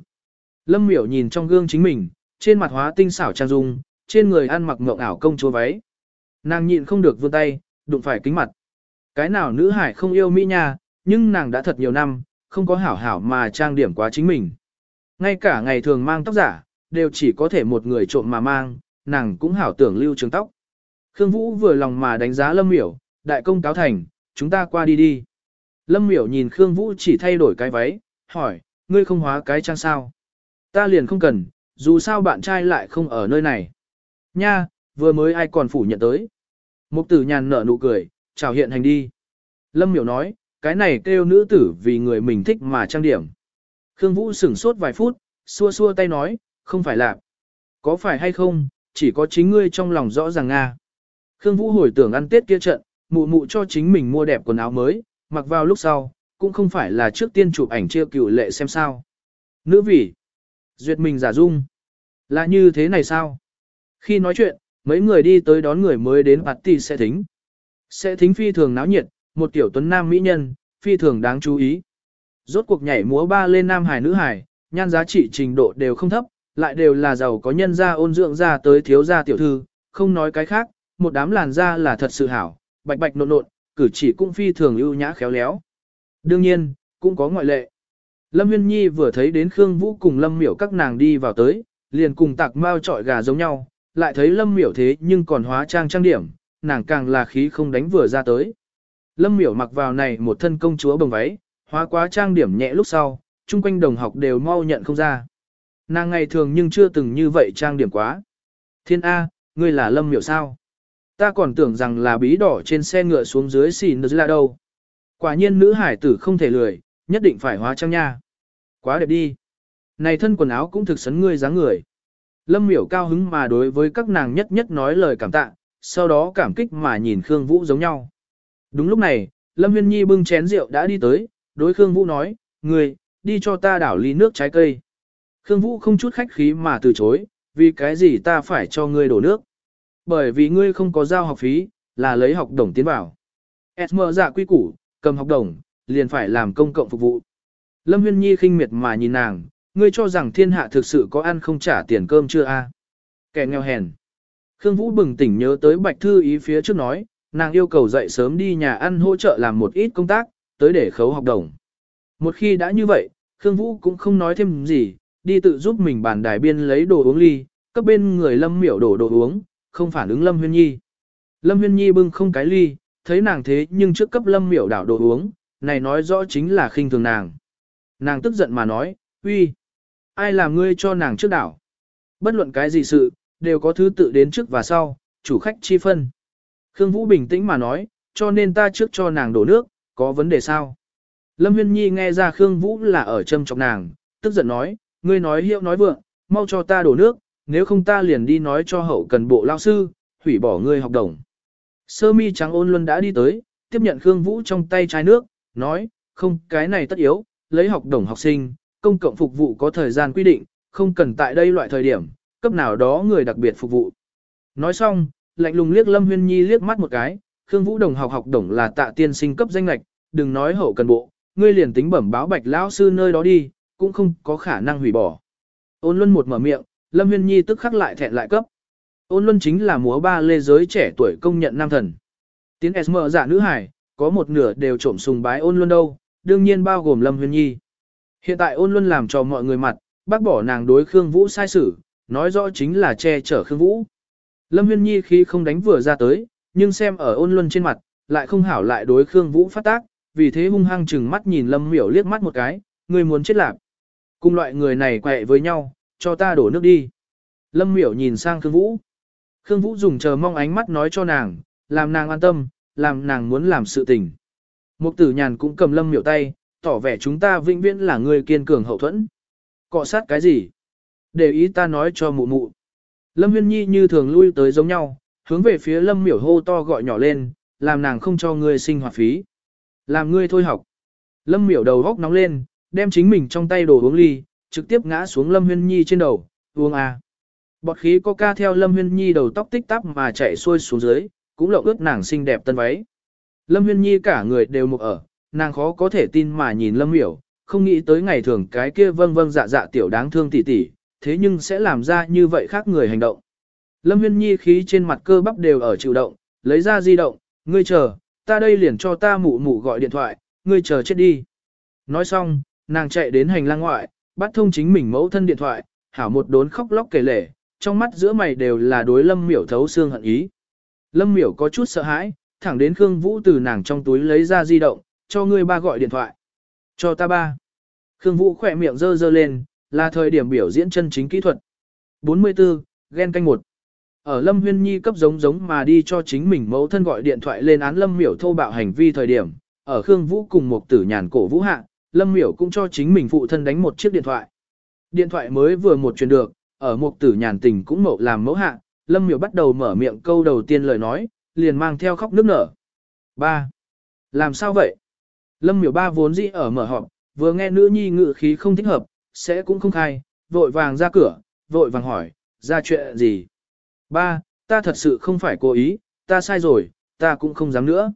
Lâm miểu nhìn trong gương chính mình, trên mặt hóa tinh xảo trang dung, trên người ăn mặc mộng ảo công chúa váy. Nàng nhịn không được vươn tay, đụng phải kính mặt. Cái nào nữ hải không yêu Mỹ nha, nhưng nàng đã thật nhiều năm, không có hảo hảo mà trang điểm quá chính mình. Ngay cả ngày thường mang tóc giả, đều chỉ có thể một người trộm mà mang, nàng cũng hảo tưởng lưu trường tóc. Khương Vũ vừa lòng mà đánh giá Lâm Miểu, đại công cáo thành, chúng ta qua đi đi. Lâm Miểu nhìn Khương Vũ chỉ thay đổi cái váy, hỏi, ngươi không hóa cái trang sao? Ta liền không cần, dù sao bạn trai lại không ở nơi này. Nha, vừa mới ai còn phủ nhận tới. Mục tử nhàn nở nụ cười, chào hiện hành đi. Lâm miểu nói, cái này kêu nữ tử vì người mình thích mà trang điểm. Khương Vũ sửng sốt vài phút, xua xua tay nói, không phải là. Có phải hay không, chỉ có chính ngươi trong lòng rõ ràng Nga. Khương Vũ hồi tưởng ăn tết kia trận, mụ mụ cho chính mình mua đẹp quần áo mới, mặc vào lúc sau, cũng không phải là trước tiên chụp ảnh chia cựu lệ xem sao. Nữ vị, duyệt mình giả dung. Là như thế này sao? Khi nói chuyện, mấy người đi tới đón người mới đến party sẽ thính. Sẽ thính phi thường náo nhiệt, một tiểu tuấn nam mỹ nhân, phi thường đáng chú ý. Rốt cuộc nhảy múa ba lên nam hải nữ hải, nhan giá trị trình độ đều không thấp, lại đều là giàu có nhân gia ôn dưỡng ra tới thiếu gia tiểu thư, không nói cái khác, một đám làn da là thật sự hảo, bạch bạch nộn nộn, cử chỉ cũng phi thường ưu nhã khéo léo. Đương nhiên, cũng có ngoại lệ. Lâm Huyên Nhi vừa thấy đến Khương Vũ cùng Lâm Miểu các nàng đi vào tới, liền cùng tạc mao trọi gà giống nhau, lại thấy Lâm Miểu thế nhưng còn hóa trang trang điểm, nàng càng là khí không đánh vừa ra tới. Lâm Miểu mặc vào này một thân công chúa bồng váy, hóa quá trang điểm nhẹ lúc sau, chung quanh đồng học đều mau nhận không ra. Nàng ngày thường nhưng chưa từng như vậy trang điểm quá. Thiên A, ngươi là Lâm Miểu sao? Ta còn tưởng rằng là bí đỏ trên xe ngựa xuống dưới xì nữ là đâu. Quả nhiên nữ hải tử không thể lười, nhất định phải hóa trang nha. Quá đẹp đi. Này thân quần áo cũng thực sấn ngươi dáng người. Lâm miểu cao hứng mà đối với các nàng nhất nhất nói lời cảm tạ, sau đó cảm kích mà nhìn Khương Vũ giống nhau. Đúng lúc này, Lâm Huyên Nhi bưng chén rượu đã đi tới, đối Khương Vũ nói, người, đi cho ta đảo ly nước trái cây. Khương Vũ không chút khách khí mà từ chối, vì cái gì ta phải cho ngươi đổ nước. Bởi vì ngươi không có giao học phí, là lấy học đồng tiến vào. Esmer giả dạ quy củ, cầm học đồng, liền phải làm công cộng phục vụ. Lâm Huyên Nhi khinh miệt mà nhìn nàng, ngươi cho rằng thiên hạ thực sự có ăn không trả tiền cơm chưa a? Kẻ nghèo hèn. Khương Vũ bừng tỉnh nhớ tới Bạch Thư ý phía trước nói, nàng yêu cầu dậy sớm đi nhà ăn hỗ trợ làm một ít công tác, tới để khấu học đồng. Một khi đã như vậy, Khương Vũ cũng không nói thêm gì, đi tự giúp mình bàn đài biên lấy đồ uống ly, cấp bên người Lâm Miểu đổ đồ uống, không phản ứng Lâm Huyên Nhi. Lâm Huyên Nhi bưng không cái ly, thấy nàng thế nhưng trước cấp Lâm Miểu đảo đồ uống, này nói rõ chính là khinh thường nàng. Nàng tức giận mà nói, uy, ai làm ngươi cho nàng trước đảo. Bất luận cái gì sự, đều có thứ tự đến trước và sau, chủ khách chi phân. Khương Vũ bình tĩnh mà nói, cho nên ta trước cho nàng đổ nước, có vấn đề sao? Lâm Huyên Nhi nghe ra Khương Vũ là ở châm chọc nàng, tức giận nói, ngươi nói hiệu nói vượng, mau cho ta đổ nước, nếu không ta liền đi nói cho hậu cần bộ lao sư, hủy bỏ ngươi học đồng. Sơ mi trắng ôn luân đã đi tới, tiếp nhận Khương Vũ trong tay chai nước, nói, không, cái này tất yếu, lấy học đồng học sinh, công cộng phục vụ có thời gian quy định, không cần tại đây loại thời điểm, cấp nào đó người đặc biệt phục vụ. Nói xong, lạnh lùng liếc Lâm Huyên Nhi liếc mắt một cái, Khương Vũ đồng học học đồng là tạ tiên sinh cấp danh lạch, đừng nói hậu cần bộ, ngươi liền tính bẩm báo bạch lão sư nơi đó đi, cũng không có khả năng hủy bỏ. Ôn Luân một mở miệng, Lâm Huyên Nhi tức khắc lại thẹn lại cấp. Ôn Luân chính là múa ba lê giới trẻ tuổi công nhận nam thần. Tiến S mở giả nữ hải, có một nửa đều trộm sùng bái Ôn Luân đâu, đương nhiên bao gồm Lâm Huyên Nhi. Hiện tại Ôn Luân làm cho mọi người mặt, bác bỏ nàng đối Khương Vũ sai xử, nói rõ chính là che chở Khương Vũ. Lâm Huyên Nhi khi không đánh vừa ra tới, nhưng xem ở Ôn Luân trên mặt, lại không hảo lại đối Khương Vũ phát tác, vì thế hung hăng chừng mắt nhìn Lâm Miểu liếc mắt một cái, người muốn chết lạc. Cùng loại người này quẹ với nhau, cho ta đổ nước đi. Lâm miểu nhìn sang Khương Vũ. Khương Vũ dùng chờ mong ánh mắt nói cho nàng, làm nàng an tâm, làm nàng muốn làm sự tình. Mục tử nhàn cũng cầm lâm miểu tay, tỏ vẻ chúng ta vĩnh viễn là người kiên cường hậu thuẫn. Cọ sát cái gì? Để ý ta nói cho mụ mụ. Lâm huyên nhi như thường lui tới giống nhau, hướng về phía lâm miểu hô to gọi nhỏ lên, làm nàng không cho ngươi sinh hoạt phí. Làm ngươi thôi học. Lâm miểu đầu góc nóng lên, đem chính mình trong tay đồ uống ly, trực tiếp ngã xuống lâm huyên nhi trên đầu, uống à. Bọt khí coca theo lâm huyên nhi đầu tóc tích tắp mà chạy xuôi xuống dưới, cũng lộng ướt nàng xinh đẹp tân váy. Lâm huyên nhi cả người đều mục ở, nàng khó có thể tin mà nhìn lâm miểu, không nghĩ tới ngày thường cái kia vâng vâng dạ dạ tiểu đáng thương tỉ tỉ, thế nhưng sẽ làm ra như vậy khác người hành động. Lâm huyên nhi khí trên mặt cơ bắp đều ở chịu động, lấy ra di động, ngươi chờ, ta đây liền cho ta mụ mụ gọi điện thoại, ngươi chờ chết đi. Nói xong, nàng chạy đến hành lang ngoại, bắt thông chính mình mẫu thân điện thoại, hảo một đốn khóc lóc kể lể, trong mắt giữa mày đều là đối lâm miểu thấu xương hận ý. Lâm miểu có chút sợ hãi, thẳng đến Khương Vũ từ nàng trong túi lấy ra di động, cho ngươi ba gọi điện thoại. Cho ta ba. Khương Vũ khỏe miệng dơ dơ lên, là thời điểm biểu diễn chân chính kỹ thuật. 44, ghen canh một. Ở Lâm Huyên Nhi cấp giống giống mà đi cho chính mình mẫu thân gọi điện thoại lên án Lâm Miểu thô bạo hành vi thời điểm, ở Khương Vũ cùng một tử nhàn cổ Vũ hạ, Lâm Miểu cũng cho chính mình phụ thân đánh một chiếc điện thoại. Điện thoại mới vừa một truyền được, ở một tử nhàn tình cũng mậu làm mẫu hạ, Lâm Miểu bắt đầu mở miệng câu đầu tiên lời nói, liền mang theo khóc nước nở. Ba, Làm sao vậy? Lâm Miểu ba vốn dĩ ở mở họp, vừa nghe nữ nhi ngự khí không thích hợp, sẽ cũng không khai, vội vàng ra cửa, vội vàng hỏi, ra chuyện gì? Ba, ta thật sự không phải cố ý, ta sai rồi, ta cũng không dám nữa.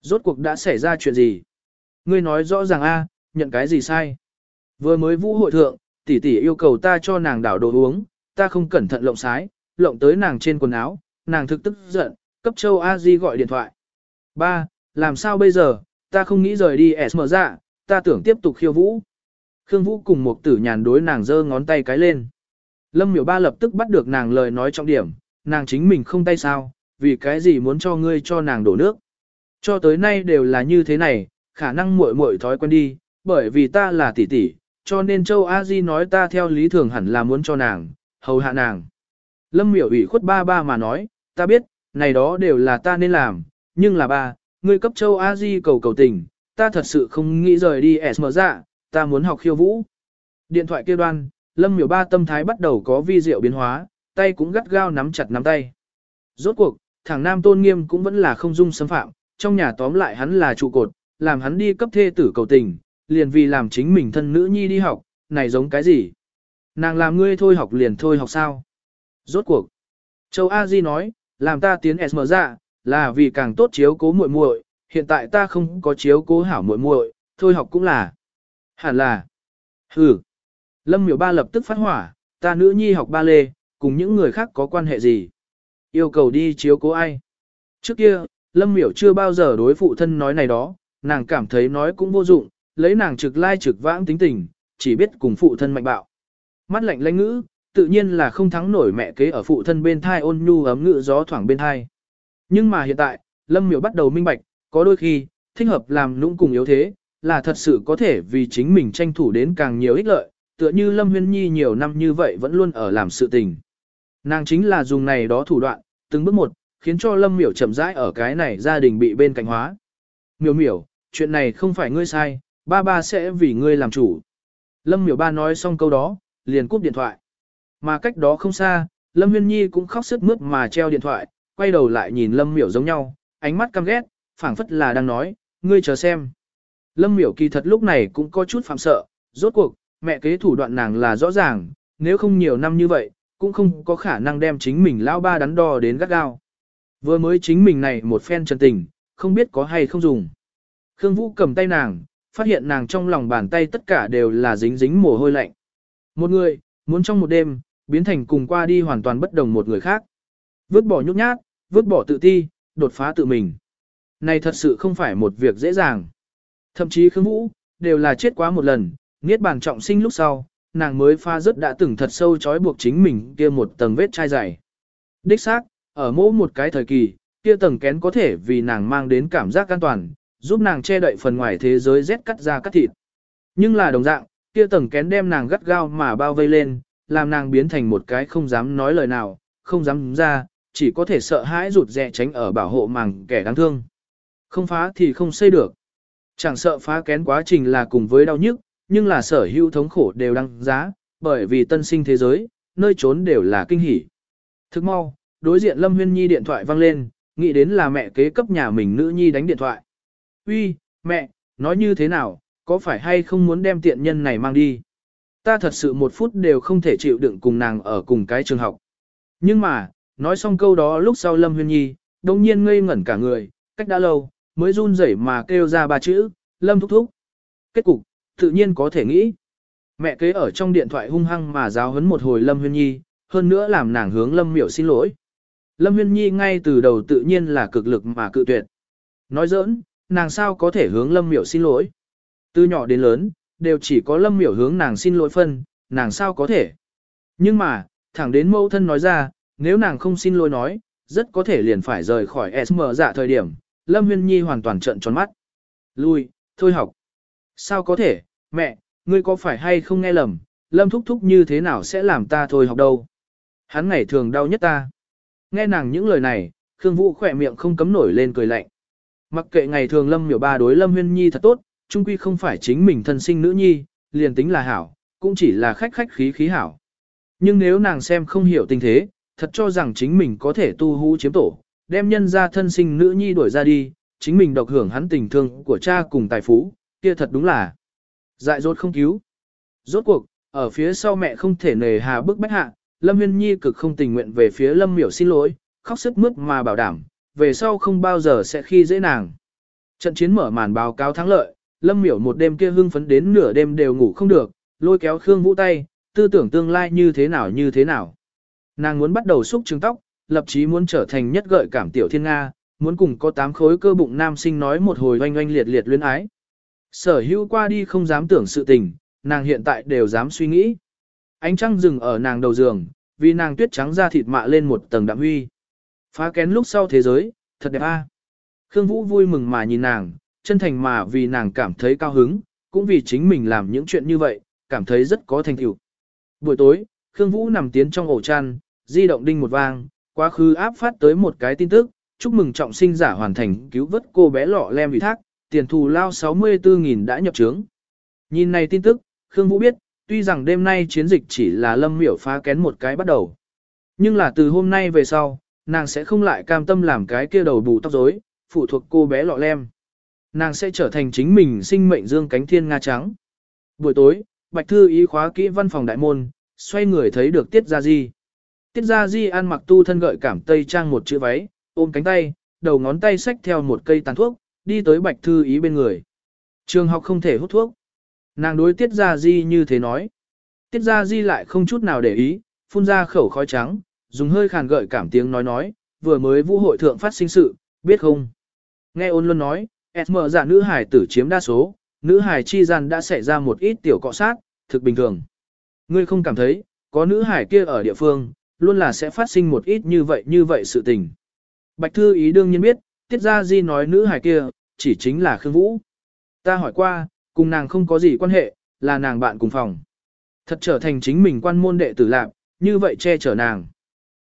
Rốt cuộc đã xảy ra chuyện gì? Ngươi nói rõ ràng a, nhận cái gì sai? Vừa mới vũ hội thượng, tỷ tỷ yêu cầu ta cho nàng đảo đồ uống, ta không cẩn thận lộng sái, lộng tới nàng trên quần áo, nàng thực tức giận, cấp châu A Di gọi điện thoại. Ba, làm sao bây giờ, ta không nghĩ rời đi èm mở ra, ta tưởng tiếp tục khiêu vũ. Khương Vũ cùng một tử nhàn đối nàng giơ ngón tay cái lên. Lâm miểu ba lập tức bắt được nàng lời nói trọng điểm, nàng chính mình không tay sao, vì cái gì muốn cho ngươi cho nàng đổ nước. Cho tới nay đều là như thế này, khả năng muội muội thói quen đi, bởi vì ta là tỷ tỷ, cho nên Châu A Di nói ta theo lý thường hẳn là muốn cho nàng, hầu hạ nàng. Lâm miểu ủy khuất ba ba mà nói, ta biết, này đó đều là ta nên làm, nhưng là ba, ngươi cấp Châu A Di cầu cầu tình, ta thật sự không nghĩ rời đi SM dạ, ta muốn học khiêu vũ. Điện thoại kia đoan, Lâm miểu ba tâm thái bắt đầu có vi diệu biến hóa, tay cũng gắt gao nắm chặt nắm tay. Rốt cuộc, thằng nam tôn nghiêm cũng vẫn là không dung xâm phạm, trong nhà tóm lại hắn là trụ cột, làm hắn đi cấp thê tử cầu tình, liền vì làm chính mình thân nữ nhi đi học, này giống cái gì? Nàng làm ngươi thôi học liền thôi học sao? Rốt cuộc. Châu A Di nói, làm ta tiến esm ra là vì càng tốt chiếu cố muội muội, hiện tại ta không có chiếu cố hảo muội muội, thôi học cũng là. Hẳn là. Hừ. Lâm miểu ba lập tức phát hỏa, ta nữ nhi học ba lê, cùng những người khác có quan hệ gì? Yêu cầu đi chiếu cố ai? Trước kia, Lâm miểu chưa bao giờ đối phụ thân nói này đó, nàng cảm thấy nói cũng vô dụng, lấy nàng trực lai trực vãng tính tình, chỉ biết cùng phụ thân mạnh bạo. Mắt lạnh lãnh ngữ, tự nhiên là không thắng nổi mẹ kế ở phụ thân bên thai ôn nhu ấm ngữ gió thoảng bên thai. Nhưng mà hiện tại, Lâm Miểu bắt đầu minh bạch, có đôi khi, thích hợp làm nũng cùng yếu thế, là thật sự có thể vì chính mình tranh thủ đến càng nhiều ích lợi, tựa như Lâm Huyên Nhi nhiều năm như vậy vẫn luôn ở làm sự tình. Nàng chính là dùng này đó thủ đoạn, từng bước một, khiến cho Lâm Miểu chậm rãi ở cái này gia đình bị bên cạnh hóa. Miểu miểu, chuyện này không phải ngươi sai, ba ba sẽ vì ngươi làm chủ. Lâm miểu ba nói xong câu đó, liền cúp điện thoại. Mà cách đó không xa, Lâm Huyên Nhi cũng khóc sức mướt mà treo điện thoại, quay đầu lại nhìn Lâm miểu giống nhau, ánh mắt căm ghét, phảng phất là đang nói, ngươi chờ xem. Lâm miểu kỳ thật lúc này cũng có chút phạm sợ, rốt cuộc, mẹ kế thủ đoạn nàng là rõ ràng, nếu không nhiều năm như vậy, cũng không có khả năng đem chính mình lao ba đắn đo đến gắt gao. Vừa mới chính mình này một phen chân tình, không biết có hay không dùng. Khương Vũ cầm tay nàng, phát hiện nàng trong lòng bàn tay tất cả đều là dính dính mồ hôi lạnh. Một người, muốn trong một đêm, biến thành cùng qua đi hoàn toàn bất đồng một người khác. Vứt bỏ nhút nhát, vứt bỏ tự ti, đột phá tự mình. Này thật sự không phải một việc dễ dàng. Thậm chí Khương Vũ, đều là chết quá một lần, niết bàn trọng sinh lúc sau, nàng mới pha rất đã từng thật sâu trói buộc chính mình kia một tầng vết chai dày. Đích xác, ở mỗi một cái thời kỳ, kia tầng kén có thể vì nàng mang đến cảm giác an toàn, giúp nàng che đậy phần ngoài thế giới rét cắt ra cắt thịt. Nhưng là đồng dạng, kia tầng kén đem nàng gắt gao mà bao vây lên, làm nàng biến thành một cái không dám nói lời nào, không dám ra, chỉ có thể sợ hãi rụt rè tránh ở bảo hộ màng kẻ đáng thương. Không phá thì không xây được. Chẳng sợ phá kén quá trình là cùng với đau nhức, nhưng là sở hữu thống khổ đều đăng giá, bởi vì tân sinh thế giới, nơi trốn đều là kinh hỉ. Thức mau, đối diện Lâm Huyên Nhi điện thoại vang lên, nghĩ đến là mẹ kế cấp nhà mình nữ nhi đánh điện thoại. Uy, mẹ, nói như thế nào, có phải hay không muốn đem tiện nhân này mang đi? Ta thật sự một phút đều không thể chịu đựng cùng nàng ở cùng cái trường học. Nhưng mà, nói xong câu đó lúc sau Lâm Huyên Nhi, đồng nhiên ngây ngẩn cả người, cách đã lâu, mới run rẩy mà kêu ra ba chữ, Lâm thúc thúc. Kết cục, tự nhiên có thể nghĩ. Mẹ kế ở trong điện thoại hung hăng mà giáo huấn một hồi Lâm Huyên Nhi, hơn nữa làm nàng hướng Lâm miểu xin lỗi. Lâm Huyên Nhi ngay từ đầu tự nhiên là cực lực mà cự tuyệt. Nói giỡn, nàng sao có thể hướng Lâm miểu xin lỗi. Từ nhỏ đến lớn, đều chỉ có Lâm miểu hướng nàng xin lỗi phân, nàng sao có thể. Nhưng mà, thẳng đến mẫu thân nói ra, nếu nàng không xin lỗi nói, rất có thể liền phải rời khỏi SM dạ thời điểm, Lâm Huyên Nhi hoàn toàn trợn tròn mắt. Lui, thôi học. Sao có thể, mẹ, ngươi có phải hay không nghe lầm, Lâm thúc thúc như thế nào sẽ làm ta thôi học đâu. Hắn ngày thường đau nhất ta. Nghe nàng những lời này, Khương Vũ khỏe miệng không cấm nổi lên cười lạnh. Mặc kệ ngày thường Lâm miểu ba đối Lâm Huyên Nhi thật tốt, chung quy không phải chính mình thân sinh nữ nhi, liền tính là hảo, cũng chỉ là khách khách khí khí hảo. Nhưng nếu nàng xem không hiểu tình thế, thật cho rằng chính mình có thể tu hú chiếm tổ, đem nhân ra thân sinh nữ nhi đuổi ra đi, chính mình độc hưởng hắn tình thương của cha cùng tài phú, kia thật đúng là dại dột không cứu. Rốt cuộc, ở phía sau mẹ không thể nề hà bức bách hạ, Lâm Huyên Nhi cực không tình nguyện về phía Lâm Miểu xin lỗi, khóc sức mướt mà bảo đảm, về sau không bao giờ sẽ khi dễ nàng. Trận chiến mở màn báo cáo thắng lợi, Lâm Miểu một đêm kia hưng phấn đến nửa đêm đều ngủ không được, lôi kéo Khương Vũ tay, tư tưởng tương lai như thế nào như thế nào. Nàng muốn bắt đầu xúc trứng tóc, lập chí muốn trở thành nhất gợi cảm tiểu thiên Nga, muốn cùng có tám khối cơ bụng nam sinh nói một hồi oanh oanh liệt liệt luyến ái. Sở hữu qua đi không dám tưởng sự tình, nàng hiện tại đều dám suy nghĩ. Ánh trăng dừng ở nàng đầu giường, vì nàng tuyết trắng da thịt mạ lên một tầng đạm huy. Phá kén lúc sau thế giới, thật đẹp a. Khương Vũ vui mừng mà nhìn nàng, chân thành mà vì nàng cảm thấy cao hứng, cũng vì chính mình làm những chuyện như vậy, cảm thấy rất có thành tựu. Buổi tối, Khương Vũ nằm tiến trong ổ chăn, di động đinh một vang, quá khứ áp phát tới một cái tin tức, chúc mừng trọng sinh giả hoàn thành cứu vớt cô bé lọ lem ủy thác, tiền thù lao 64.000 đã nhập trướng. Nhìn này tin tức, Khương Vũ biết, tuy rằng đêm nay chiến dịch chỉ là lâm miểu phá kén một cái bắt đầu. Nhưng là từ hôm nay về sau, nàng sẽ không lại cam tâm làm cái kia đầu bù tóc rối, phụ thuộc cô bé lọ lem. Nàng sẽ trở thành chính mình sinh mệnh dương cánh thiên nga trắng. Buổi tối, Bạch Thư ý khóa kỹ văn phòng đại môn, xoay người thấy được Tiết Gia Di. Tiết Gia Di ăn mặc tu thân gợi cảm tây trang một chữ váy, ôm cánh tay, đầu ngón tay xách theo một cây tàn thuốc, đi tới Bạch Thư ý bên người. Trường học không thể hút thuốc. Nàng đối Tiết Gia Di như thế nói. Tiết Gia Di lại không chút nào để ý, phun ra khẩu khói trắng, dùng hơi khàn gợi cảm tiếng nói nói, vừa mới vũ hội thượng phát sinh sự, biết không? Nghe ôn luôn nói, SM giả nữ hải tử chiếm đa số, nữ hải chi gian đã xảy ra một ít tiểu cọ sát, thực bình thường. Ngươi không cảm thấy, có nữ hải kia ở địa phương, luôn là sẽ phát sinh một ít như vậy như vậy sự tình. Bạch Thư ý đương nhiên biết, Tiết Gia Di nói nữ hài kia, chỉ chính là Khương Vũ. Ta hỏi qua, cùng nàng không có gì quan hệ, là nàng bạn cùng phòng. Thật trở thành chính mình quan môn đệ tử lạc, như vậy che chở nàng.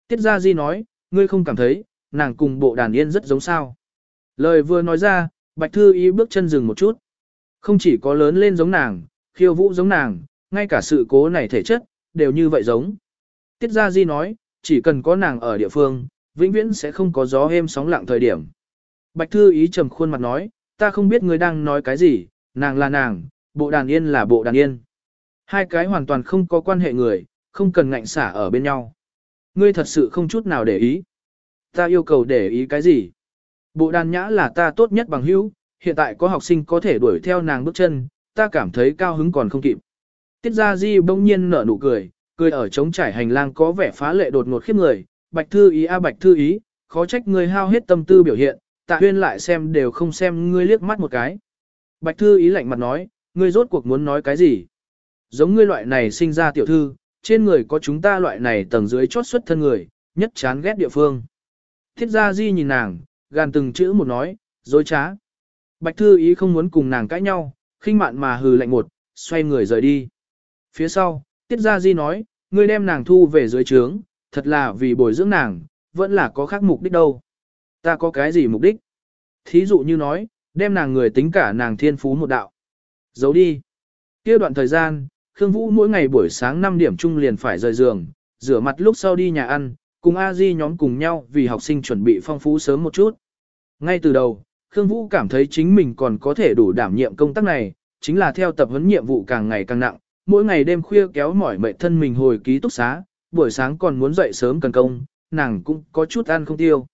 Tiết Gia Di nói, ngươi không cảm thấy, nàng cùng bộ đàn yên rất giống sao. Lời vừa nói ra, Bạch Thư ý bước chân dừng một chút. Không chỉ có lớn lên giống nàng, khiêu vũ giống nàng, ngay cả sự cố này thể chất, đều như vậy giống. Tiết Gia Di nói, chỉ cần có nàng ở địa phương, vĩnh viễn sẽ không có gió êm sóng lặng thời điểm. Bạch Thư ý trầm khuôn mặt nói, ta không biết ngươi đang nói cái gì, nàng là nàng, bộ đàn yên là bộ đàn yên. Hai cái hoàn toàn không có quan hệ người, không cần ngạnh xả ở bên nhau. Ngươi thật sự không chút nào để ý. Ta yêu cầu để ý cái gì? Bộ đàn nhã là ta tốt nhất bằng hữu, hiện tại có học sinh có thể đuổi theo nàng bước chân, ta cảm thấy cao hứng còn không kịp. Tiết Gia Di bỗng nhiên nở nụ cười, cười ở trống trải hành lang có vẻ phá lệ đột ngột khiếp người, Bạch Thư Ý a Bạch Thư Ý, khó trách ngươi hao hết tâm tư biểu hiện, tạ huyên lại xem đều không xem ngươi liếc mắt một cái. Bạch Thư Ý lạnh mặt nói, ngươi rốt cuộc muốn nói cái gì? Giống ngươi loại này sinh ra tiểu thư, trên người có chúng ta loại này tầng dưới chót xuất thân người, nhất chán ghét địa phương. Thiết Gia Di nhìn nàng, gàn từng chữ một nói, dối trá. Bạch Thư Ý không muốn cùng nàng cãi nhau, khinh mạn mà hừ lạnh một, xoay người rời đi. Phía sau, Tiết Gia Di nói, ngươi đem nàng thu về dưới trướng, thật là vì bồi dưỡng nàng, vẫn là có khác mục đích đâu. Ta có cái gì mục đích? Thí dụ như nói, đem nàng người tính cả nàng thiên phú một đạo. Giấu đi. kia đoạn thời gian, Khương Vũ mỗi ngày buổi sáng 5 điểm chung liền phải rời giường, rửa mặt lúc sau đi nhà ăn, cùng a di nhóm cùng nhau vì học sinh chuẩn bị phong phú sớm một chút. Ngay từ đầu, Khương Vũ cảm thấy chính mình còn có thể đủ đảm nhiệm công tác này, chính là theo tập huấn nhiệm vụ càng ngày càng nặng, mỗi ngày đêm khuya kéo mỏi mệt thân mình hồi ký túc xá, buổi sáng còn muốn dậy sớm cần công, nàng cũng có chút ăn không tiêu.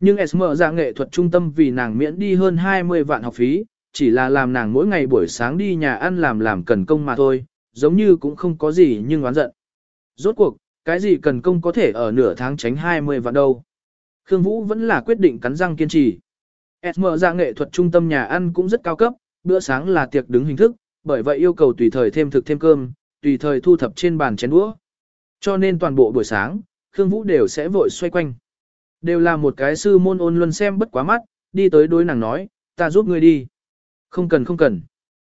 Nhưng SM ra nghệ thuật trung tâm vì nàng miễn đi hơn 20 vạn học phí, chỉ là làm nàng mỗi ngày buổi sáng đi nhà ăn làm làm cần công mà thôi, giống như cũng không có gì nhưng oán giận. Rốt cuộc, cái gì cần công có thể ở nửa tháng tránh 20 vạn đâu. Khương Vũ vẫn là quyết định cắn răng kiên trì. SM ra nghệ thuật trung tâm nhà ăn cũng rất cao cấp, bữa sáng là tiệc đứng hình thức, bởi vậy yêu cầu tùy thời thêm thực thêm cơm, tùy thời thu thập trên bàn chén đũa. Cho nên toàn bộ buổi sáng, Khương Vũ đều sẽ vội xoay quanh. Đều là một cái sư môn ôn luân xem bất quá mắt, đi tới đối nàng nói, ta giúp ngươi đi. Không cần không cần.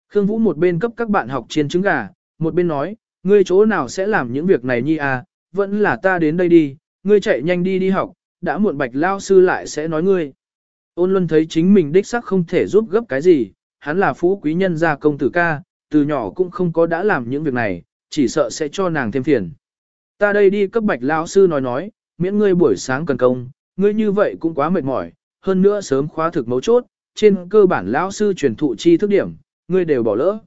Khương Vũ một bên cấp các bạn học chiên trứng gà, một bên nói, ngươi chỗ nào sẽ làm những việc này nhi à, vẫn là ta đến đây đi, ngươi chạy nhanh đi đi học, đã muộn bạch lao sư lại sẽ nói ngươi. Ôn luân thấy chính mình đích sắc không thể giúp gấp cái gì, hắn là phú quý nhân gia công tử ca, từ nhỏ cũng không có đã làm những việc này, chỉ sợ sẽ cho nàng thêm phiền. Ta đây đi cấp bạch lão sư nói nói, miễn ngươi buổi sáng cần công, ngươi như vậy cũng quá mệt mỏi, hơn nữa sớm khóa thực mấu chốt, trên cơ bản lão sư truyền thụ chi thức điểm, ngươi đều bỏ lỡ.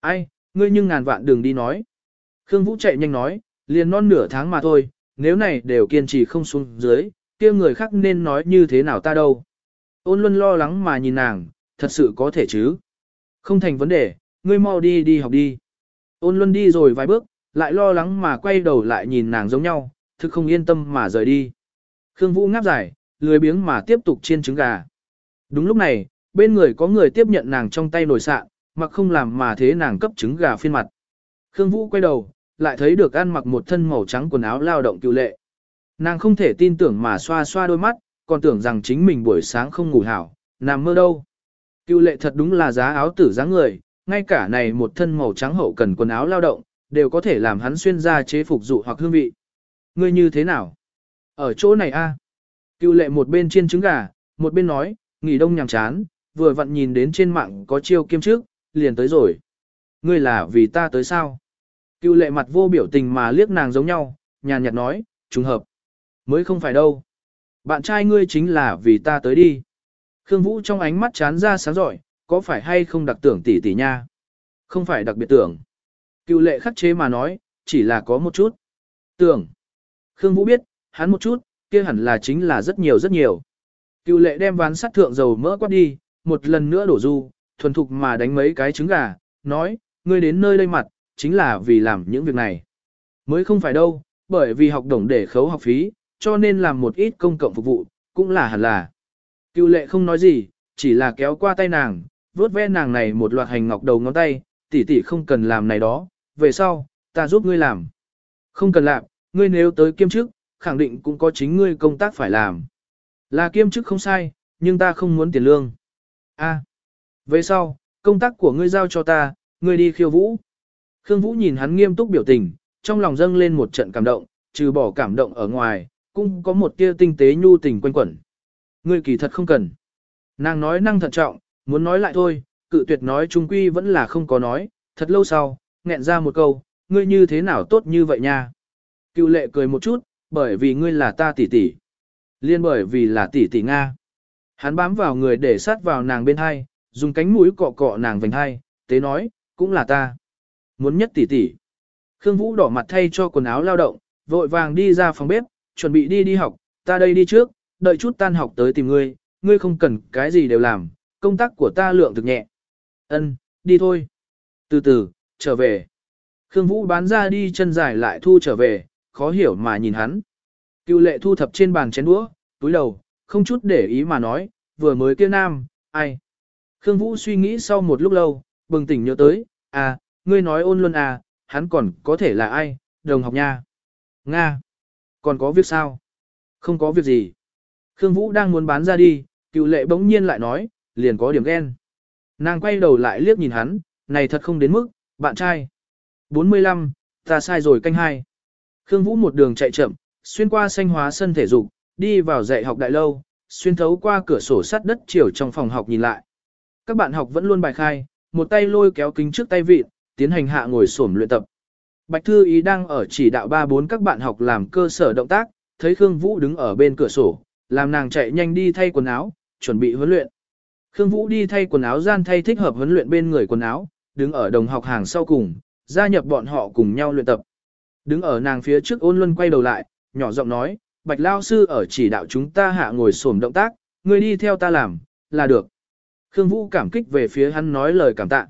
Ai, ngươi nhưng ngàn vạn đừng đi nói. Khương Vũ chạy nhanh nói, liền non nửa tháng mà thôi, nếu này đều kiên trì không xuống dưới, kia người khác nên nói như thế nào ta đâu. Ôn luân lo lắng mà nhìn nàng, thật sự có thể chứ. Không thành vấn đề, ngươi mau đi đi học đi. Ôn luân đi rồi vài bước, lại lo lắng mà quay đầu lại nhìn nàng giống nhau, thực không yên tâm mà rời đi. Khương Vũ ngáp dài, lười biếng mà tiếp tục chiên trứng gà. Đúng lúc này, bên người có người tiếp nhận nàng trong tay nồi sạn, mặc không làm mà thế nàng cấp trứng gà phiên mặt. Khương Vũ quay đầu, lại thấy được ăn mặc một thân màu trắng quần áo lao động cựu lệ. Nàng không thể tin tưởng mà xoa xoa đôi mắt, còn tưởng rằng chính mình buổi sáng không ngủ hảo, nằm mơ đâu. Cựu lệ thật đúng là giá áo tử dáng người, ngay cả này một thân màu trắng hậu cần quần áo lao động, đều có thể làm hắn xuyên ra chế phục dụ hoặc hương vị. Ngươi như thế nào? Ở chỗ này a. Cựu lệ một bên chiên trứng gà, một bên nói, nghỉ đông nhàm chán, vừa vặn nhìn đến trên mạng có chiêu kiêm trước, liền tới rồi. Ngươi là vì ta tới sao? Cựu lệ mặt vô biểu tình mà liếc nàng giống nhau, nhàn nhạt nói, trùng hợp. Mới không phải đâu. Bạn trai ngươi chính là vì ta tới đi. Khương Vũ trong ánh mắt chán ra sáng giỏi, có phải hay không đặc tưởng tỷ tỷ nha? Không phải đặc biệt tưởng. Cựu lệ khắc chế mà nói, chỉ là có một chút. Tưởng. Khương Vũ biết, hắn một chút, kia hẳn là chính là rất nhiều rất nhiều. Cựu lệ đem ván sắt thượng dầu mỡ quát đi, một lần nữa đổ du, thuần thục mà đánh mấy cái trứng gà, nói, ngươi đến nơi đây mặt, chính là vì làm những việc này. Mới không phải đâu, bởi vì học đồng để khấu học phí, cho nên làm một ít công cộng phục vụ, cũng là hẳn là. Cựu lệ không nói gì, chỉ là kéo qua tay nàng, vuốt ve nàng này một loạt hành ngọc đầu ngón tay, tỷ tỷ không cần làm này đó, về sau, ta giúp ngươi làm. Không cần làm, ngươi nếu tới kiêm chức, khẳng định cũng có chính ngươi công tác phải làm. Là kiêm chức không sai, nhưng ta không muốn tiền lương. A, về sau, công tác của ngươi giao cho ta, ngươi đi khiêu vũ. Khương Vũ nhìn hắn nghiêm túc biểu tình, trong lòng dâng lên một trận cảm động, trừ bỏ cảm động ở ngoài, cũng có một tia tinh tế nhu tình quanh quẩn. Ngươi kỳ thật không cần. Nàng nói năng thận trọng, muốn nói lại thôi, cự tuyệt nói trung quy vẫn là không có nói, thật lâu sau, nghẹn ra một câu, ngươi như thế nào tốt như vậy nha. Cựu lệ cười một chút, bởi vì ngươi là ta tỷ tỷ. Liên bởi vì là tỷ tỷ Nga. Hắn bám vào người để sát vào nàng bên hai, dùng cánh mũi cọ cọ nàng vành hai, tế nói, cũng là ta. Muốn nhất tỷ tỷ. Khương Vũ đỏ mặt thay cho quần áo lao động, vội vàng đi ra phòng bếp, chuẩn bị đi đi học, ta đây đi trước, đợi chút tan học tới tìm ngươi, ngươi không cần cái gì đều làm, công tác của ta lượng thực nhẹ. Ân, đi thôi. Từ từ, trở về. Khương Vũ bán ra đi chân dài lại thu trở về, khó hiểu mà nhìn hắn. Cựu lệ thu thập trên bàn chén đũa, túi đầu, không chút để ý mà nói, vừa mới kia nam, ai. Khương Vũ suy nghĩ sau một lúc lâu, bừng tỉnh nhớ tới, à, ngươi nói ôn luân à, hắn còn có thể là ai, đồng học nha. Nga. Còn có việc sao? Không có việc gì. Khương Vũ đang muốn bán ra đi, cựu lệ bỗng nhiên lại nói, liền có điểm ghen. Nàng quay đầu lại liếc nhìn hắn, này thật không đến mức, bạn trai. 45, ta sai rồi canh hai. Khương Vũ một đường chạy chậm, xuyên qua xanh hóa sân thể dục, đi vào dạy học đại lâu, xuyên thấu qua cửa sổ sắt đất chiều trong phòng học nhìn lại. Các bạn học vẫn luôn bài khai, một tay lôi kéo kính trước tay vịt, tiến hành hạ ngồi xổm luyện tập. Bạch Thư Ý đang ở chỉ đạo ba bốn các bạn học làm cơ sở động tác, thấy Khương Vũ đứng ở bên cửa sổ, làm nàng chạy nhanh đi thay quần áo, chuẩn bị huấn luyện. Khương Vũ đi thay quần áo gian thay thích hợp huấn luyện bên người quần áo, đứng ở đồng học hàng sau cùng, gia nhập bọn họ cùng nhau luyện tập. Đứng ở nàng phía trước ôn luân quay đầu lại, nhỏ giọng nói, Bạch Lao Sư ở chỉ đạo chúng ta hạ ngồi xổm động tác, người đi theo ta làm, là được. Khương Vũ cảm kích về phía hắn nói lời cảm tạ.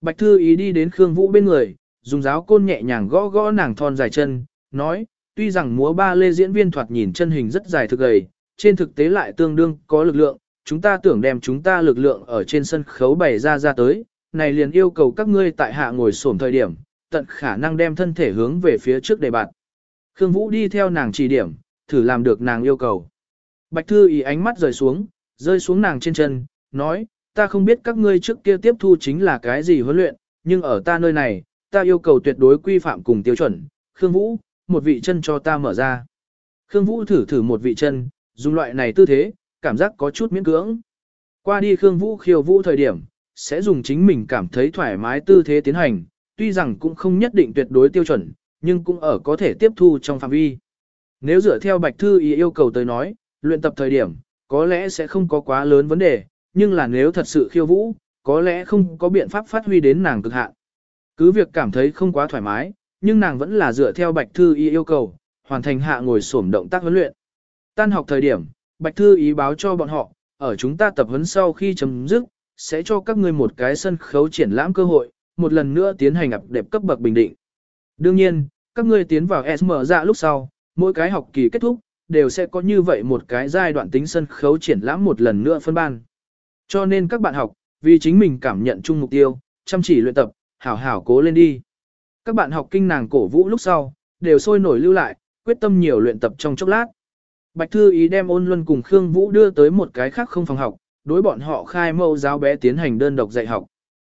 Bạch Thư ý đi đến Khương Vũ bên người, dùng giáo côn nhẹ nhàng gõ gõ nàng thon dài chân, nói, tuy rằng múa ba lê diễn viên thoạt nhìn chân hình rất dài thực gầy, trên thực tế lại tương đương có lực lượng, chúng ta tưởng đem chúng ta lực lượng ở trên sân khấu bày ra ra tới, này liền yêu cầu các ngươi tại hạ ngồi xổm thời điểm, tận khả năng đem thân thể hướng về phía trước để bạn. Khương Vũ đi theo nàng chỉ điểm, thử làm được nàng yêu cầu. Bạch Thư ý ánh mắt rời xuống, rơi xuống nàng trên chân, nói, ta không biết các ngươi trước kia tiếp thu chính là cái gì huấn luyện, nhưng ở ta nơi này, ta yêu cầu tuyệt đối quy phạm cùng tiêu chuẩn. Khương Vũ, một vị chân cho ta mở ra. Khương Vũ thử thử một vị chân, dùng loại này tư thế, cảm giác có chút miễn cưỡng. Qua đi Khương Vũ khiêu vũ thời điểm, sẽ dùng chính mình cảm thấy thoải mái tư thế tiến hành, tuy rằng cũng không nhất định tuyệt đối tiêu chuẩn, nhưng cũng ở có thể tiếp thu trong phạm vi. Nếu dựa theo Bạch Thư ý yêu cầu tới nói, luyện tập thời điểm, có lẽ sẽ không có quá lớn vấn đề, nhưng là nếu thật sự khiêu vũ, có lẽ không có biện pháp phát huy đến nàng cực hạn. Cứ việc cảm thấy không quá thoải mái, nhưng nàng vẫn là dựa theo Bạch Thư ý yêu cầu, hoàn thành hạ ngồi xổm động tác huấn luyện. Tan học thời điểm, Bạch Thư ý báo cho bọn họ, ở chúng ta tập huấn sau khi chấm dứt, sẽ cho các ngươi một cái sân khấu triển lãm cơ hội, một lần nữa tiến hành ập đẹp cấp bậc bình định. Đương nhiên, các ngươi tiến vào SM dạ lúc sau, mỗi cái học kỳ kết thúc, đều sẽ có như vậy một cái giai đoạn tính sân khấu triển lãm một lần nữa phân ban. Cho nên các bạn học, vì chính mình cảm nhận chung mục tiêu, chăm chỉ luyện tập, hảo hảo cố lên đi. Các bạn học kinh nàng cổ vũ lúc sau, đều sôi nổi lưu lại, quyết tâm nhiều luyện tập trong chốc lát. Bạch Thư Ý đem ôn luân cùng Khương Vũ đưa tới một cái khác không phòng học, đối bọn họ khai mẫu giáo bé tiến hành đơn độc dạy học.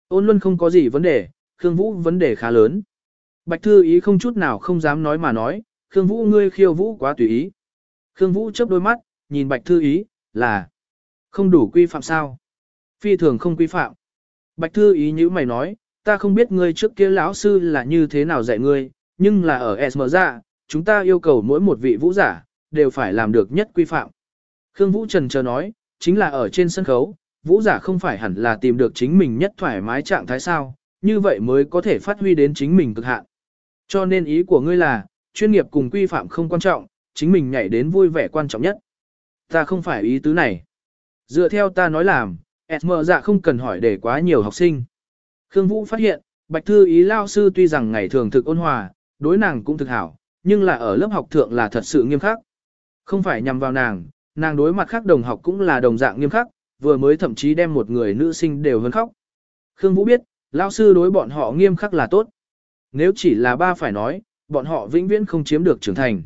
Ôn luân không có gì vấn đề, Khương Vũ vấn đề khá lớn. Bạch Thư Ý không chút nào không dám nói mà nói, Khương Vũ ngươi khiêu vũ quá tùy ý. Khương Vũ chớp đôi mắt, nhìn Bạch Thư Ý, là không đủ quy phạm sao? Phi thường không quy phạm. Bạch Thư Ý như mày nói, ta không biết ngươi trước kia lão sư là như thế nào dạy ngươi, nhưng là ở SM ra, dạ, chúng ta yêu cầu mỗi một vị vũ giả, đều phải làm được nhất quy phạm. Khương Vũ Trần chờ nói, chính là ở trên sân khấu, vũ giả không phải hẳn là tìm được chính mình nhất thoải mái trạng thái sao, như vậy mới có thể phát huy đến chính mình cực hạn. Cho nên ý của ngươi là, chuyên nghiệp cùng quy phạm không quan trọng, chính mình nhảy đến vui vẻ quan trọng nhất. Ta không phải ý tứ này. Dựa theo ta nói làm, SM dạ không cần hỏi để quá nhiều học sinh. Khương Vũ phát hiện, Bạch Thư ý lao sư tuy rằng ngày thường thực ôn hòa, đối nàng cũng thực hảo, nhưng là ở lớp học thượng là thật sự nghiêm khắc. Không phải nhằm vào nàng, nàng đối mặt khác đồng học cũng là đồng dạng nghiêm khắc, vừa mới thậm chí đem một người nữ sinh đều hơn khóc. Khương Vũ biết, lao sư đối bọn họ nghiêm khắc là tốt. Nếu chỉ là ba phải nói, bọn họ vĩnh viễn không chiếm được trưởng thành.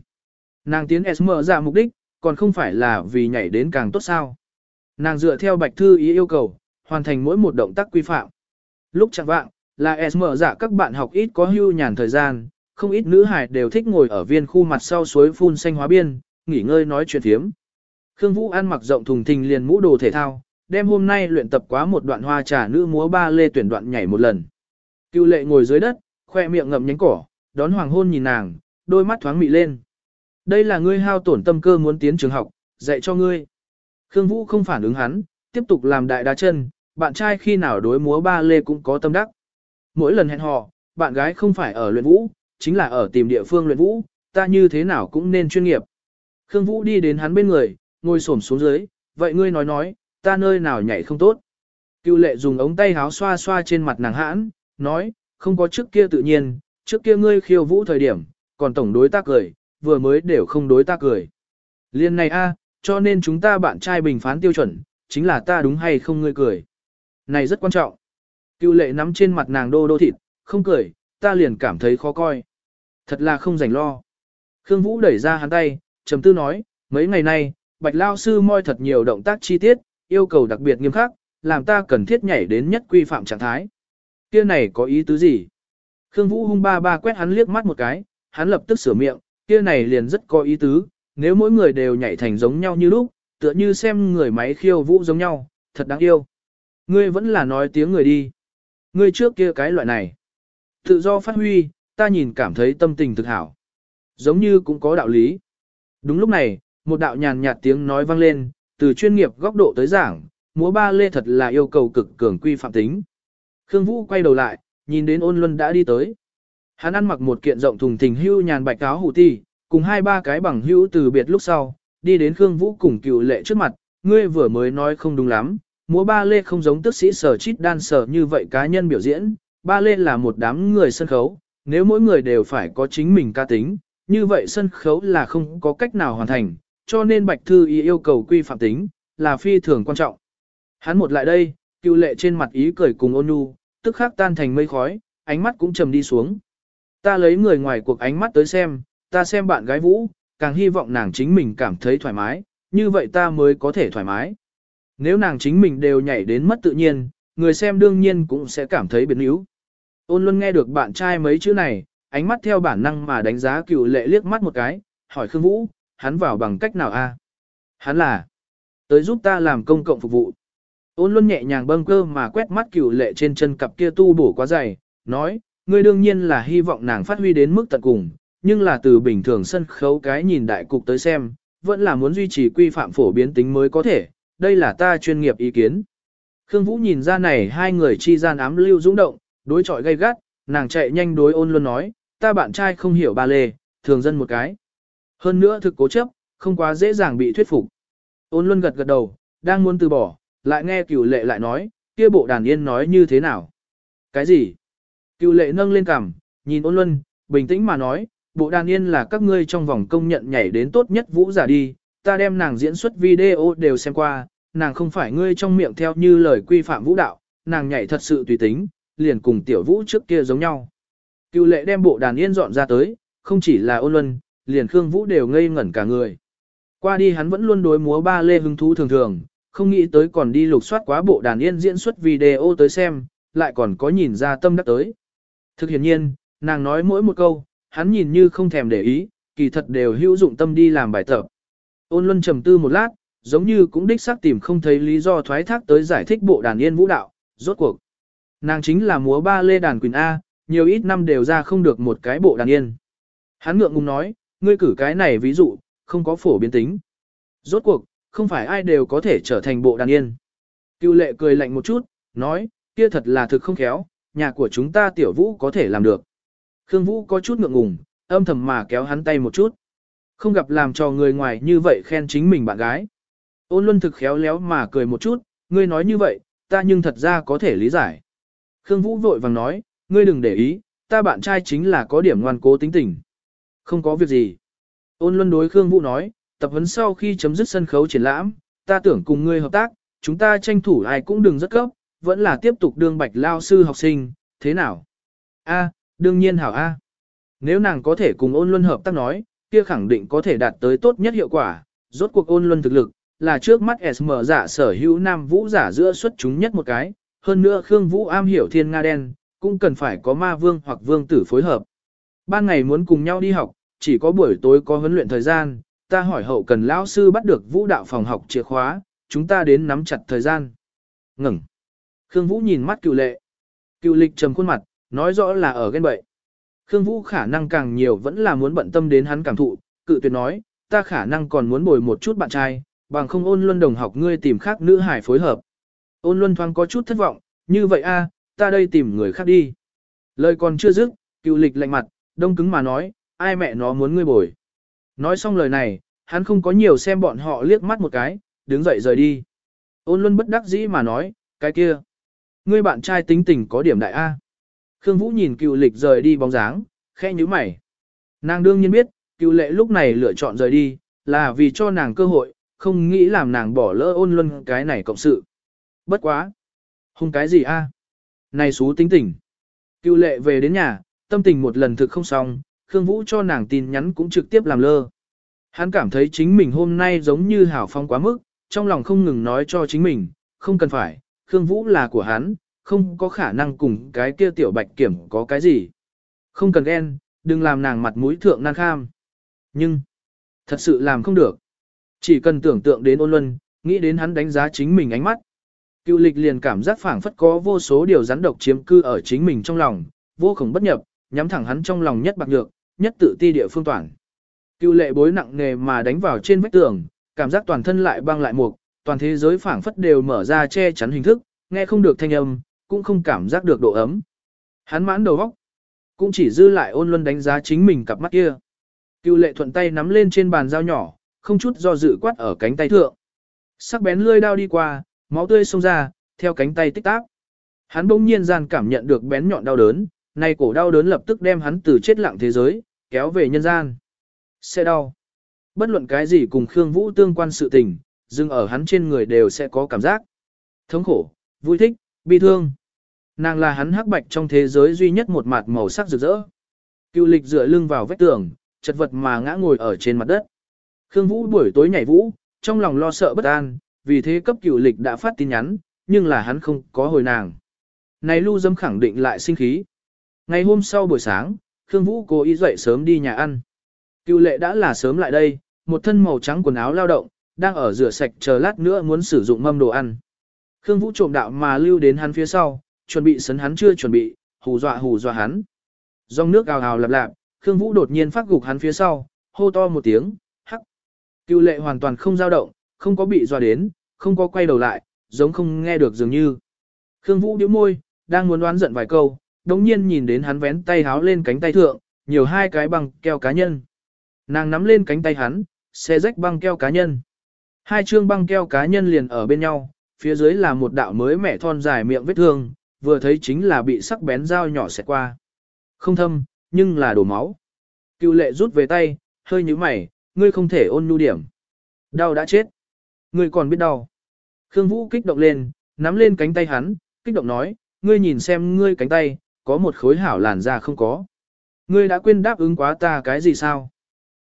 Nàng tiến SM ra mục đích, còn không phải là vì nhảy đến càng tốt sao. Nàng dựa theo bạch thư ý yêu cầu, hoàn thành mỗi một động tác quy phạm. Lúc chẳng vạng, là SM giả các bạn học ít có hưu nhàn thời gian, không ít nữ hài đều thích ngồi ở viên khu mặt sau suối phun xanh hóa biên, nghỉ ngơi nói chuyện thiếm. Khương Vũ ăn mặc rộng thùng thình liền mũ đồ thể thao, đem hôm nay luyện tập quá một đoạn hoa trà nữ múa ba lê tuyển đoạn nhảy một lần. Cưu lệ ngồi dưới đất, khoe miệng ngậm nhánh cỏ, đón hoàng hôn nhìn nàng, đôi mắt thoáng mị lên. Đây là ngươi hao tổn tâm cơ muốn tiến trường học, dạy cho ngươi. Khương Vũ không phản ứng hắn, tiếp tục làm đại đá chân, bạn trai khi nào đối múa ba lê cũng có tâm đắc. Mỗi lần hẹn hò, bạn gái không phải ở luyện vũ, chính là ở tìm địa phương luyện vũ, ta như thế nào cũng nên chuyên nghiệp. Khương Vũ đi đến hắn bên người, ngồi xổm xuống dưới, vậy ngươi nói nói, ta nơi nào nhảy không tốt. Cưu lệ dùng ống tay háo xoa xoa trên mặt nàng hãn, nói, không có trước kia tự nhiên, trước kia ngươi khiêu vũ thời điểm, còn tổng đối ta cười, vừa mới đều không đối ta cười. Liên này a, cho nên chúng ta bạn trai bình phán tiêu chuẩn, chính là ta đúng hay không ngươi cười. Này rất quan trọng. Cưu lệ nắm trên mặt nàng đô đô thịt, không cười, ta liền cảm thấy khó coi. Thật là không rảnh lo. Khương Vũ đẩy ra hắn tay, trầm tư nói, mấy ngày nay, Bạch Lao Sư moi thật nhiều động tác chi tiết, yêu cầu đặc biệt nghiêm khắc, làm ta cần thiết nhảy đến nhất quy phạm trạng thái. Kia này có ý tứ gì? Khương Vũ hung ba ba quét hắn liếc mắt một cái, hắn lập tức sửa miệng, kia này liền rất có ý tứ, nếu mỗi người đều nhảy thành giống nhau như lúc, tựa như xem người máy khiêu vũ giống nhau, thật đáng yêu. Ngươi vẫn là nói tiếng người đi. Ngươi trước kia cái loại này. Tự do phát huy, ta nhìn cảm thấy tâm tình thực hảo. Giống như cũng có đạo lý. Đúng lúc này, một đạo nhàn nhạt tiếng nói vang lên, từ chuyên nghiệp góc độ tới giảng, múa ba lê thật là yêu cầu cực cường quy phạm tính. Khương Vũ quay đầu lại, nhìn đến ôn luân đã đi tới. Hắn ăn mặc một kiện rộng thùng thình hưu nhàn bạch áo hủ ti, cùng hai ba cái bằng hữu từ biệt lúc sau, đi đến Khương Vũ cùng cựu lệ trước mặt, ngươi vừa mới nói không đúng lắm, múa ba lê không giống tức sĩ sở chít đan sở như vậy cá nhân biểu diễn, ba lê là một đám người sân khấu, nếu mỗi người đều phải có chính mình ca tính, như vậy sân khấu là không có cách nào hoàn thành, cho nên Bạch Thư ý yêu cầu quy phạm tính, là phi thường quan trọng. Hắn một lại đây, cựu lệ trên mặt ý cười cùng ôn nhu, tức khắc tan thành mây khói, ánh mắt cũng trầm đi xuống. Ta lấy người ngoài cuộc ánh mắt tới xem, ta xem bạn gái Vũ, càng hy vọng nàng chính mình cảm thấy thoải mái, như vậy ta mới có thể thoải mái. Nếu nàng chính mình đều nhảy đến mất tự nhiên, người xem đương nhiên cũng sẽ cảm thấy biến yếu. Ôn luôn nghe được bạn trai mấy chữ này, ánh mắt theo bản năng mà đánh giá cựu lệ liếc mắt một cái, hỏi Khương Vũ, hắn vào bằng cách nào a? Hắn là, tới giúp ta làm công cộng phục vụ. Ôn luôn nhẹ nhàng bâng cơ mà quét mắt cựu lệ trên chân cặp kia tu bổ quá dày, nói, ngươi đương nhiên là hy vọng nàng phát huy đến mức tận cùng, nhưng là từ bình thường sân khấu cái nhìn đại cục tới xem, vẫn là muốn duy trì quy phạm phổ biến tính mới có thể, đây là ta chuyên nghiệp ý kiến. Khương Vũ nhìn ra này hai người chi gian ám lưu dũng động, đối chọi gay gắt, nàng chạy nhanh đối ôn luôn nói, ta bạn trai không hiểu ba lê, thường dân một cái. Hơn nữa thực cố chấp, không quá dễ dàng bị thuyết phục. Ôn Luân gật gật đầu, đang muốn từ bỏ, lại nghe cửu lệ lại nói, kia bộ đàn yên nói như thế nào. Cái gì? Cựu lệ nâng lên cằm, nhìn ôn luân, bình tĩnh mà nói, bộ đàn yên là các ngươi trong vòng công nhận nhảy đến tốt nhất vũ giả đi, ta đem nàng diễn xuất video đều xem qua, nàng không phải ngươi trong miệng theo như lời quy phạm vũ đạo, nàng nhảy thật sự tùy tính, liền cùng tiểu vũ trước kia giống nhau. Cựu lệ đem bộ đàn yên dọn ra tới, không chỉ là ôn luân, liền Khương Vũ đều ngây ngẩn cả người. Qua đi hắn vẫn luôn đối múa ba lê hứng thú thường thường, không nghĩ tới còn đi lục soát quá bộ đàn yên diễn xuất video tới xem, lại còn có nhìn ra tâm đắc tới. Thực hiện nhiên, nàng nói mỗi một câu, hắn nhìn như không thèm để ý, kỳ thật đều hữu dụng tâm đi làm bài tập. Ôn Luân trầm tư một lát, giống như cũng đích xác tìm không thấy lý do thoái thác tới giải thích bộ đàn yên vũ đạo, rốt cuộc. Nàng chính là múa ba lê đàn quyền A, nhiều ít năm đều ra không được một cái bộ đàn yên. Hắn ngượng ngùng nói, ngươi cử cái này ví dụ, không có phổ biến tính. Rốt cuộc, không phải ai đều có thể trở thành bộ đàn yên. Cựu lệ cười lạnh một chút, nói, kia thật là thực không khéo, nhà của chúng ta tiểu vũ có thể làm được. Khương Vũ có chút ngượng ngùng, âm thầm mà kéo hắn tay một chút. Không gặp làm cho người ngoài như vậy khen chính mình bạn gái. Ôn luân thực khéo léo mà cười một chút, ngươi nói như vậy, ta nhưng thật ra có thể lý giải. Khương Vũ vội vàng nói, ngươi đừng để ý, ta bạn trai chính là có điểm ngoan cố tính tình. Không có việc gì. Ôn luân đối Khương Vũ nói, tập huấn sau khi chấm dứt sân khấu triển lãm, ta tưởng cùng ngươi hợp tác, chúng ta tranh thủ ai cũng đừng rất cấp, vẫn là tiếp tục đương bạch lao sư học sinh, thế nào? A, đương nhiên hảo A. Nếu nàng có thể cùng ôn luân hợp tác nói, kia khẳng định có thể đạt tới tốt nhất hiệu quả, rốt cuộc ôn luân thực lực, là trước mắt SM giả sở hữu nam vũ giả giữa xuất chúng nhất một cái, hơn nữa Khương Vũ am hiểu thiên nga đen, cũng cần phải có ma vương hoặc vương tử phối hợp. Ban ngày muốn cùng nhau đi học, chỉ có buổi tối có huấn luyện thời gian, ta hỏi hậu cần lão sư bắt được vũ đạo phòng học chìa khóa, chúng ta đến nắm chặt thời gian. Ngừng. Khương Vũ nhìn mắt cựu lệ. Cựu lịch trầm khuôn mặt, nói rõ là ở ghen bậy. Khương Vũ khả năng càng nhiều vẫn là muốn bận tâm đến hắn cảm thụ, cự tuyệt nói, ta khả năng còn muốn bồi một chút bạn trai, bằng không ôn luân đồng học ngươi tìm khác nữ hải phối hợp. Ôn luân thoáng có chút thất vọng, như vậy a, ta đây tìm người khác đi. Lời còn chưa dứt, cựu lịch lạnh mặt, đông cứng mà nói, ai mẹ nó muốn ngươi bồi. Nói xong lời này, hắn không có nhiều xem bọn họ liếc mắt một cái, đứng dậy rời đi. Ôn luân bất đắc dĩ mà nói, cái kia. Ngươi bạn trai tính tình có điểm đại A. Khương Vũ nhìn cựu lịch rời đi bóng dáng, khẽ nhíu mày. Nàng đương nhiên biết, cựu lệ lúc này lựa chọn rời đi, là vì cho nàng cơ hội, không nghĩ làm nàng bỏ lỡ ôn luân cái này cộng sự. Bất quá. Hung cái gì a? Này xú tính tình. Cựu lệ về đến nhà, tâm tình một lần thực không xong, Khương Vũ cho nàng tin nhắn cũng trực tiếp làm lơ. Hắn cảm thấy chính mình hôm nay giống như hảo phong quá mức, trong lòng không ngừng nói cho chính mình, không cần phải, Khương Vũ là của hắn, không có khả năng cùng cái kia tiểu bạch kiểm có cái gì. Không cần ghen, đừng làm nàng mặt mũi thượng nan kham. Nhưng, thật sự làm không được. Chỉ cần tưởng tượng đến ôn luân, nghĩ đến hắn đánh giá chính mình ánh mắt. Cựu lịch liền cảm giác phảng phất có vô số điều rắn độc chiếm cư ở chính mình trong lòng, vô cùng bất nhập, nhắm thẳng hắn trong lòng nhất bạc nhược, nhất tự ti địa phương toàn. Cựu lệ bối nặng nề mà đánh vào trên vách tường, cảm giác toàn thân lại băng lại mục, toàn thế giới phảng phất đều mở ra che chắn hình thức, nghe không được thanh âm, cũng không cảm giác được độ ấm. Hắn mãn đầu óc, cũng chỉ dư lại ôn luân đánh giá chính mình cặp mắt kia. Cựu lệ thuận tay nắm lên trên bàn dao nhỏ, không chút do dự quát ở cánh tay thượng. Sắc bén lươi đao đi qua, máu tươi xông ra, theo cánh tay tích tác. Hắn bỗng nhiên gian cảm nhận được bén nhọn đau đớn, nay cổ đau đớn lập tức đem hắn từ chết lặng thế giới, kéo về nhân gian. Sẽ đau. Bất luận cái gì cùng Khương Vũ tương quan sự tình, dừng ở hắn trên người đều sẽ có cảm giác. Thống khổ, vui thích, bi thương. Nàng là hắn hắc bạch trong thế giới duy nhất một mặt màu sắc rực rỡ. Cựu lịch dựa lưng vào vách tường, chật vật mà ngã ngồi ở trên mặt đất. Khương Vũ buổi tối nhảy vũ, trong lòng lo sợ bất an, vì thế cấp cựu lịch đã phát tin nhắn, nhưng là hắn không có hồi nàng. Này lưu dâm khẳng định lại sinh khí. Ngày hôm sau buổi sáng, Khương Vũ cố ý dậy sớm đi nhà ăn. Cựu lệ đã là sớm lại đây, một thân màu trắng quần áo lao động, đang ở rửa sạch chờ lát nữa muốn sử dụng mâm đồ ăn. Khương Vũ trộm đạo mà lưu đến hắn phía sau, chuẩn bị sấn hắn chưa chuẩn bị, hù dọa hù dọa hắn. Dòng nước ào ào lạp lạp, Khương Vũ đột nhiên phát gục hắn phía sau, hô to một tiếng, hắc. Cựu lệ hoàn toàn không dao động, không có bị dọa đến, không có quay đầu lại, giống không nghe được dường như. Khương Vũ điếu môi, đang muốn đoán giận vài câu, đồng nhiên nhìn đến hắn vén tay háo lên cánh tay thượng, nhiều hai cái băng keo cá nhân. Nàng nắm lên cánh tay hắn, xe rách băng keo cá nhân. Hai chương băng keo cá nhân liền ở bên nhau, phía dưới là một đạo mới mẻ thon dài miệng vết thương, vừa thấy chính là bị sắc bén dao nhỏ xẹt qua. Không thâm, nhưng là đổ máu. Cựu lệ rút về tay, hơi như mày, ngươi không thể ôn nhu điểm. Đau đã chết. Ngươi còn biết đau. Khương Vũ kích động lên, nắm lên cánh tay hắn, kích động nói, ngươi nhìn xem ngươi cánh tay, có một khối hảo làn da không có. Ngươi đã quên đáp ứng quá ta cái gì sao?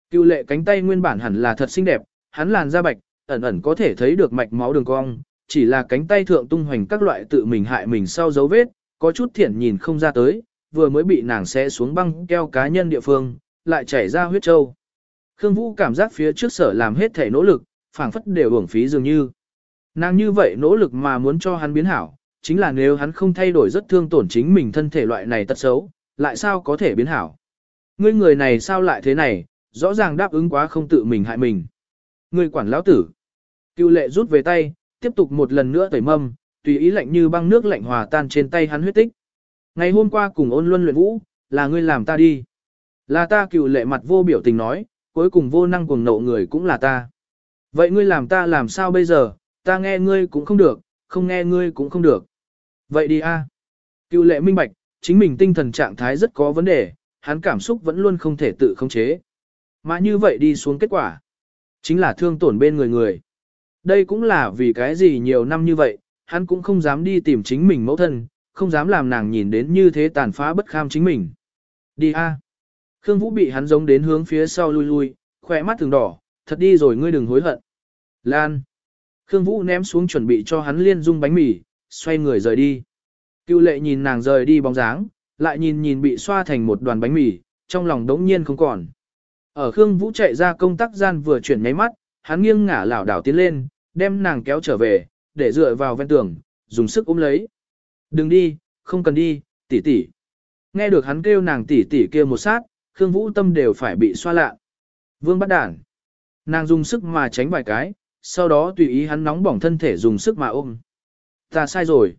Cựu lệ cánh tay nguyên bản hẳn là thật xinh đẹp, hắn làn da bạch, ẩn ẩn có thể thấy được mạch máu đường cong, chỉ là cánh tay thượng tung hoành các loại tự mình hại mình sau dấu vết, có chút thiện nhìn không ra tới, vừa mới bị nàng xé xuống băng keo cá nhân địa phương, lại chảy ra huyết trâu. Khương Vũ cảm giác phía trước sở làm hết thể nỗ lực, phảng phất đều uổng phí dường như. Nàng như vậy nỗ lực mà muốn cho hắn biến hảo, chính là nếu hắn không thay đổi rất thương tổn chính mình thân thể loại này tật xấu, lại sao có thể biến hảo. Ngươi người này sao lại thế này, rõ ràng đáp ứng quá không tự mình hại mình. Ngươi quản lão tử. Cựu lệ rút về tay, tiếp tục một lần nữa tẩy mâm, tùy ý lạnh như băng nước lạnh hòa tan trên tay hắn huyết tích. Ngày hôm qua cùng ôn luân luyện vũ, là ngươi làm ta đi. Là ta cựu lệ mặt vô biểu tình nói, cuối cùng vô năng cuồng nộ người cũng là ta. Vậy ngươi làm ta làm sao bây giờ, ta nghe ngươi cũng không được, không nghe ngươi cũng không được. Vậy đi a. Cựu lệ minh bạch, chính mình tinh thần trạng thái rất có vấn đề, hắn cảm xúc vẫn luôn không thể tự khống chế. Mà như vậy đi xuống kết quả, chính là thương tổn bên người người. Đây cũng là vì cái gì nhiều năm như vậy, hắn cũng không dám đi tìm chính mình mẫu thân, không dám làm nàng nhìn đến như thế tàn phá bất kham chính mình. Đi a. Khương Vũ bị hắn giống đến hướng phía sau lui lui, khỏe mắt thường đỏ, thật đi rồi ngươi đừng hối hận. Lan. Khương Vũ ném xuống chuẩn bị cho hắn liên dung bánh mì, xoay người rời đi. Cưu lệ nhìn nàng rời đi bóng dáng, lại nhìn nhìn bị xoa thành một đoàn bánh mì, trong lòng đống nhiên không còn. Ở Khương Vũ chạy ra công tác gian vừa chuyển nháy mắt, hắn nghiêng ngả lảo đảo tiến lên, đem nàng kéo trở về, để dựa vào ven tường, dùng sức ôm lấy. Đừng đi, không cần đi, tỷ tỷ. Nghe được hắn kêu nàng tỷ tỷ kia một sát, Khương Vũ tâm đều phải bị xoa lạ. Vương bắt đản. Nàng dùng sức mà tránh vài cái, sau đó tùy ý hắn nóng bỏng thân thể dùng sức mà ôm. Ta sai rồi.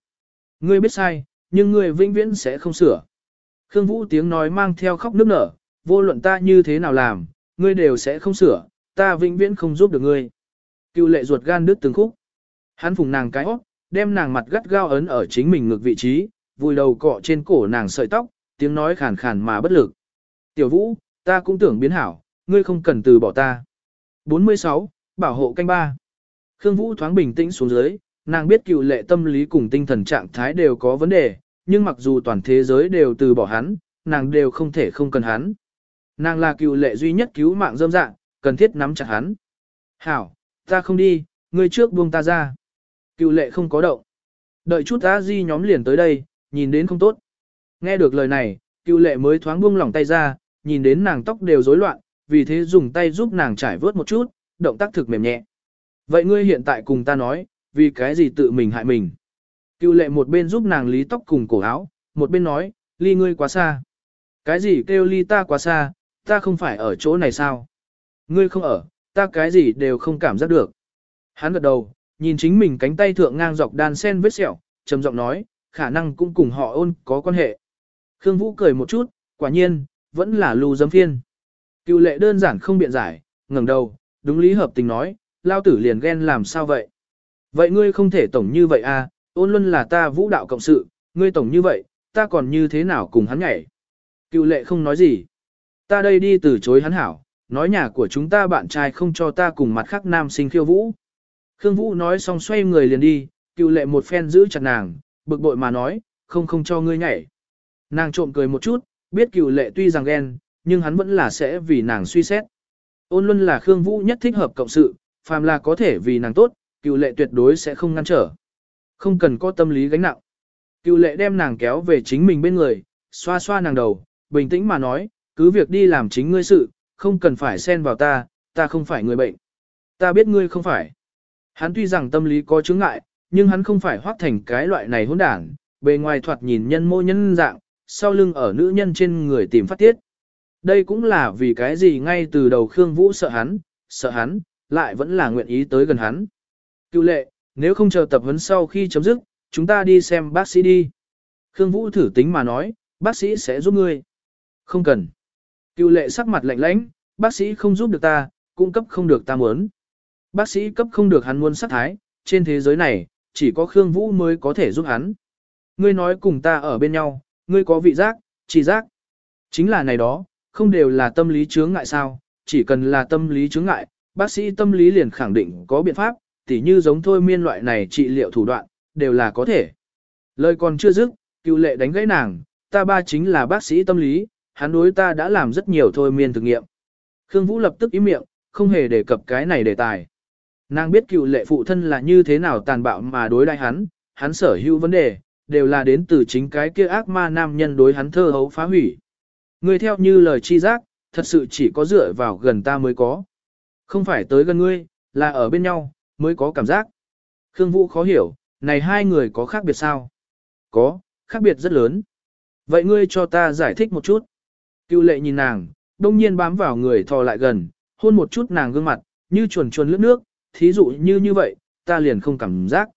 Ngươi biết sai, nhưng ngươi vĩnh viễn sẽ không sửa. Khương Vũ tiếng nói mang theo khóc nức nở, vô luận ta như thế nào làm, ngươi đều sẽ không sửa, ta vĩnh viễn không giúp được ngươi. Cựu lệ ruột gan đứt từng khúc. Hắn phùng nàng cái óc, đem nàng mặt gắt gao ấn ở chính mình ngược vị trí, vùi đầu cọ trên cổ nàng sợi tóc, tiếng nói khàn khàn mà bất lực. Tiểu Vũ, ta cũng tưởng biến hảo, ngươi không cần từ bỏ ta. 46. Bảo hộ canh ba. Khương Vũ thoáng bình tĩnh xuống dưới, nàng biết cựu lệ tâm lý cùng tinh thần trạng thái đều có vấn đề, nhưng mặc dù toàn thế giới đều từ bỏ hắn, nàng đều không thể không cần hắn. Nàng là cựu lệ duy nhất cứu mạng dâm dạng, cần thiết nắm chặt hắn. Hảo, ta không đi, ngươi trước buông ta ra. Cựu lệ không có động. Đợi chút ta di nhóm liền tới đây, nhìn đến không tốt. Nghe được lời này, cựu lệ mới thoáng buông lỏng tay ra, nhìn đến nàng tóc đều rối loạn, vì thế dùng tay giúp nàng trải vớt một chút, động tác thực mềm nhẹ. Vậy ngươi hiện tại cùng ta nói, vì cái gì tự mình hại mình? Cựu lệ một bên giúp nàng lý tóc cùng cổ áo, một bên nói, ly ngươi quá xa. Cái gì kêu ly ta quá xa, ta không phải ở chỗ này sao? Ngươi không ở, ta cái gì đều không cảm giác được. Hắn gật đầu, nhìn chính mình cánh tay thượng ngang dọc đan sen vết sẹo, trầm giọng nói, khả năng cũng cùng họ ôn có quan hệ. Khương Vũ cười một chút, quả nhiên, vẫn là lù dâm phiên. Cựu lệ đơn giản không biện giải, ngẩng đầu, đúng lý hợp tình nói, lao tử liền ghen làm sao vậy? Vậy ngươi không thể tổng như vậy à, ôn luân là ta vũ đạo cộng sự, ngươi tổng như vậy, ta còn như thế nào cùng hắn nhảy? Cựu lệ không nói gì. Ta đây đi từ chối hắn hảo, nói nhà của chúng ta bạn trai không cho ta cùng mặt khác nam sinh khiêu vũ. Khương Vũ nói xong xoay người liền đi, cựu lệ một phen giữ chặt nàng, bực bội mà nói, không không cho ngươi nhảy. Nàng trộm cười một chút, biết cựu lệ tuy rằng ghen, nhưng hắn vẫn là sẽ vì nàng suy xét. Ôn luân là Khương Vũ nhất thích hợp cộng sự, phàm là có thể vì nàng tốt, cựu lệ tuyệt đối sẽ không ngăn trở. Không cần có tâm lý gánh nặng. Cựu lệ đem nàng kéo về chính mình bên người, xoa xoa nàng đầu, bình tĩnh mà nói, cứ việc đi làm chính ngươi sự, không cần phải xen vào ta, ta không phải người bệnh. Ta biết ngươi không phải. Hắn tuy rằng tâm lý có chứng ngại, nhưng hắn không phải hoác thành cái loại này hỗn đảng, bề ngoài thoạt nhìn nhân mô nhân dạng, sau lưng ở nữ nhân trên người tìm phát tiết. Đây cũng là vì cái gì ngay từ đầu Khương Vũ sợ hắn, sợ hắn, lại vẫn là nguyện ý tới gần hắn. Cựu lệ, nếu không chờ tập huấn sau khi chấm dứt, chúng ta đi xem bác sĩ đi. Khương Vũ thử tính mà nói, bác sĩ sẽ giúp ngươi. Không cần. Cựu lệ sắc mặt lạnh lãnh, bác sĩ không giúp được ta, cung cấp không được ta muốn. Bác sĩ cấp không được hắn muốn sát thái, trên thế giới này, chỉ có Khương Vũ mới có thể giúp hắn. Ngươi nói cùng ta ở bên nhau, ngươi có vị giác, chỉ giác. Chính là này đó, không đều là tâm lý chướng ngại sao, chỉ cần là tâm lý chướng ngại, bác sĩ tâm lý liền khẳng định có biện pháp, tỉ như giống thôi miên loại này trị liệu thủ đoạn, đều là có thể. Lời còn chưa dứt, cựu lệ đánh gãy nàng, ta ba chính là bác sĩ tâm lý, hắn đối ta đã làm rất nhiều thôi miên thực nghiệm. Khương Vũ lập tức ý miệng, không hề đề cập cái này đề tài. Nàng biết cựu lệ phụ thân là như thế nào tàn bạo mà đối đãi hắn, hắn sở hữu vấn đề, đều là đến từ chính cái kia ác ma nam nhân đối hắn thơ hấu phá hủy. Ngươi theo như lời chi giác, thật sự chỉ có dựa vào gần ta mới có. Không phải tới gần ngươi, là ở bên nhau, mới có cảm giác. Khương Vũ khó hiểu, này hai người có khác biệt sao? Có, khác biệt rất lớn. Vậy ngươi cho ta giải thích một chút. Cựu lệ nhìn nàng, đông nhiên bám vào người thò lại gần, hôn một chút nàng gương mặt, như chuồn chuồn lướt nước, thí dụ như như vậy, ta liền không cảm giác.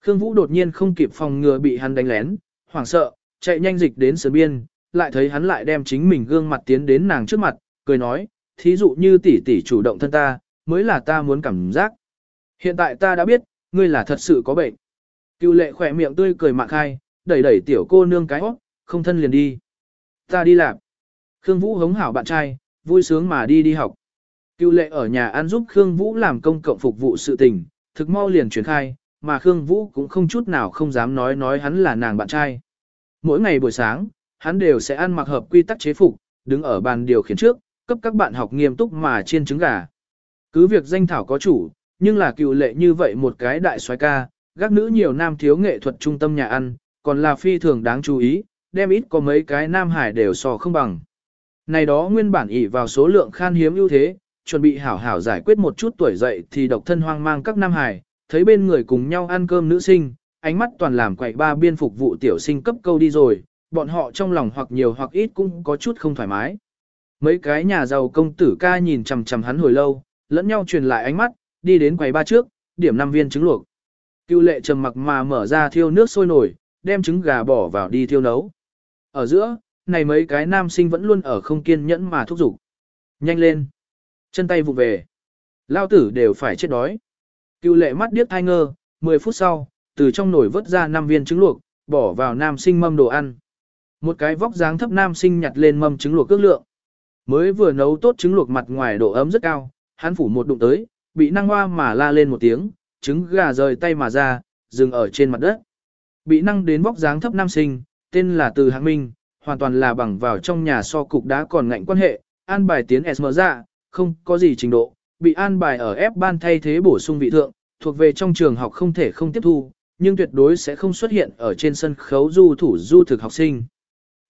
Khương Vũ đột nhiên không kịp phòng ngừa bị hắn đánh lén, hoảng sợ, chạy nhanh dịch đến sườn biên, lại thấy hắn lại đem chính mình gương mặt tiến đến nàng trước mặt, cười nói, thí dụ như tỷ tỷ chủ động thân ta, mới là ta muốn cảm giác. Hiện tại ta đã biết, ngươi là thật sự có bệnh. Cựu lệ khỏe miệng tươi cười mạc khai, đẩy đẩy tiểu cô nương cái hót, không thân liền đi. Ta đi làm. Khương Vũ hống hảo bạn trai, vui sướng mà đi đi học. Cựu lệ ở nhà ăn giúp Khương Vũ làm công cộng phục vụ sự tình, thực mau liền truyền khai, mà Khương Vũ cũng không chút nào không dám nói nói hắn là nàng bạn trai. Mỗi ngày buổi sáng, hắn đều sẽ ăn mặc hợp quy tắc chế phục, đứng ở bàn điều khiển trước, cấp các bạn học nghiêm túc mà chiên trứng gà. Cứ việc danh thảo có chủ, nhưng là cựu lệ như vậy một cái đại soái ca, gác nữ nhiều nam thiếu nghệ thuật trung tâm nhà ăn, còn là phi thường đáng chú ý, đem ít có mấy cái nam hải đều so không bằng. Này đó nguyên bản ỷ vào số lượng khan hiếm ưu thế, chuẩn bị hảo hảo giải quyết một chút tuổi dậy thì độc thân hoang mang các nam hải, thấy bên người cùng nhau ăn cơm nữ sinh, ánh mắt toàn làm quậy ba biên phục vụ tiểu sinh cấp câu đi rồi, bọn họ trong lòng hoặc nhiều hoặc ít cũng có chút không thoải mái. Mấy cái nhà giàu công tử ca nhìn chằm chằm hắn hồi lâu, lẫn nhau truyền lại ánh mắt, đi đến quầy ba trước, điểm năm viên trứng luộc. Cưu lệ trầm mặc mà mở ra thiêu nước sôi nổi, đem trứng gà bỏ vào đi thiêu nấu. Ở giữa, này mấy cái nam sinh vẫn luôn ở không kiên nhẫn mà thúc giục. Nhanh lên. Chân tay vụ về. Lao tử đều phải chết đói. Cưu lệ mắt điếc thai ngơ, 10 phút sau, từ trong nồi vớt ra 5 viên trứng luộc, bỏ vào nam sinh mâm đồ ăn. Một cái vóc dáng thấp nam sinh nhặt lên mâm trứng luộc cước lượng. Mới vừa nấu tốt trứng luộc mặt ngoài độ ấm rất cao, hắn phủ một đụng tới, bị năng hoa mà la lên một tiếng, trứng gà rời tay mà ra, dừng ở trên mặt đất. Bị năng đến vóc dáng thấp nam sinh, tên là Từ Hạng Minh, hoàn toàn là bằng vào trong nhà so cục đá còn ngạnh quan hệ, an bài tiến SM ra, không có gì trình độ, bị an bài ở ép ban thay thế bổ sung vị thượng, thuộc về trong trường học không thể không tiếp thu, nhưng tuyệt đối sẽ không xuất hiện ở trên sân khấu du thủ du thực học sinh.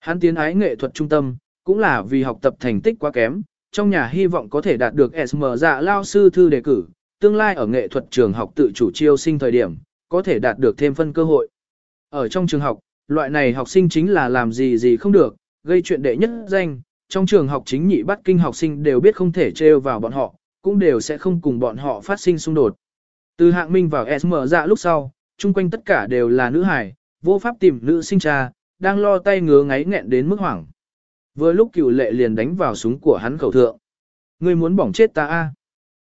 Hắn tiến ái nghệ thuật trung tâm, cũng là vì học tập thành tích quá kém, trong nhà hy vọng có thể đạt được SM dạ lao sư thư đề cử, tương lai ở nghệ thuật trường học tự chủ chiêu sinh thời điểm, có thể đạt được thêm phân cơ hội. Ở trong trường học, loại này học sinh chính là làm gì gì không được, gây chuyện đệ nhất danh, trong trường học chính nhị bắt kinh học sinh đều biết không thể trêu vào bọn họ, cũng đều sẽ không cùng bọn họ phát sinh xung đột. Từ hạng minh vào SM dạ lúc sau, chung quanh tất cả đều là nữ hải, vô pháp tìm nữ sinh cha, đang lo tay ngứa ngáy nghẹn đến mức hoảng. Vừa lúc cựu lệ liền đánh vào súng của hắn khẩu thượng. Ngươi muốn bỏng chết ta a?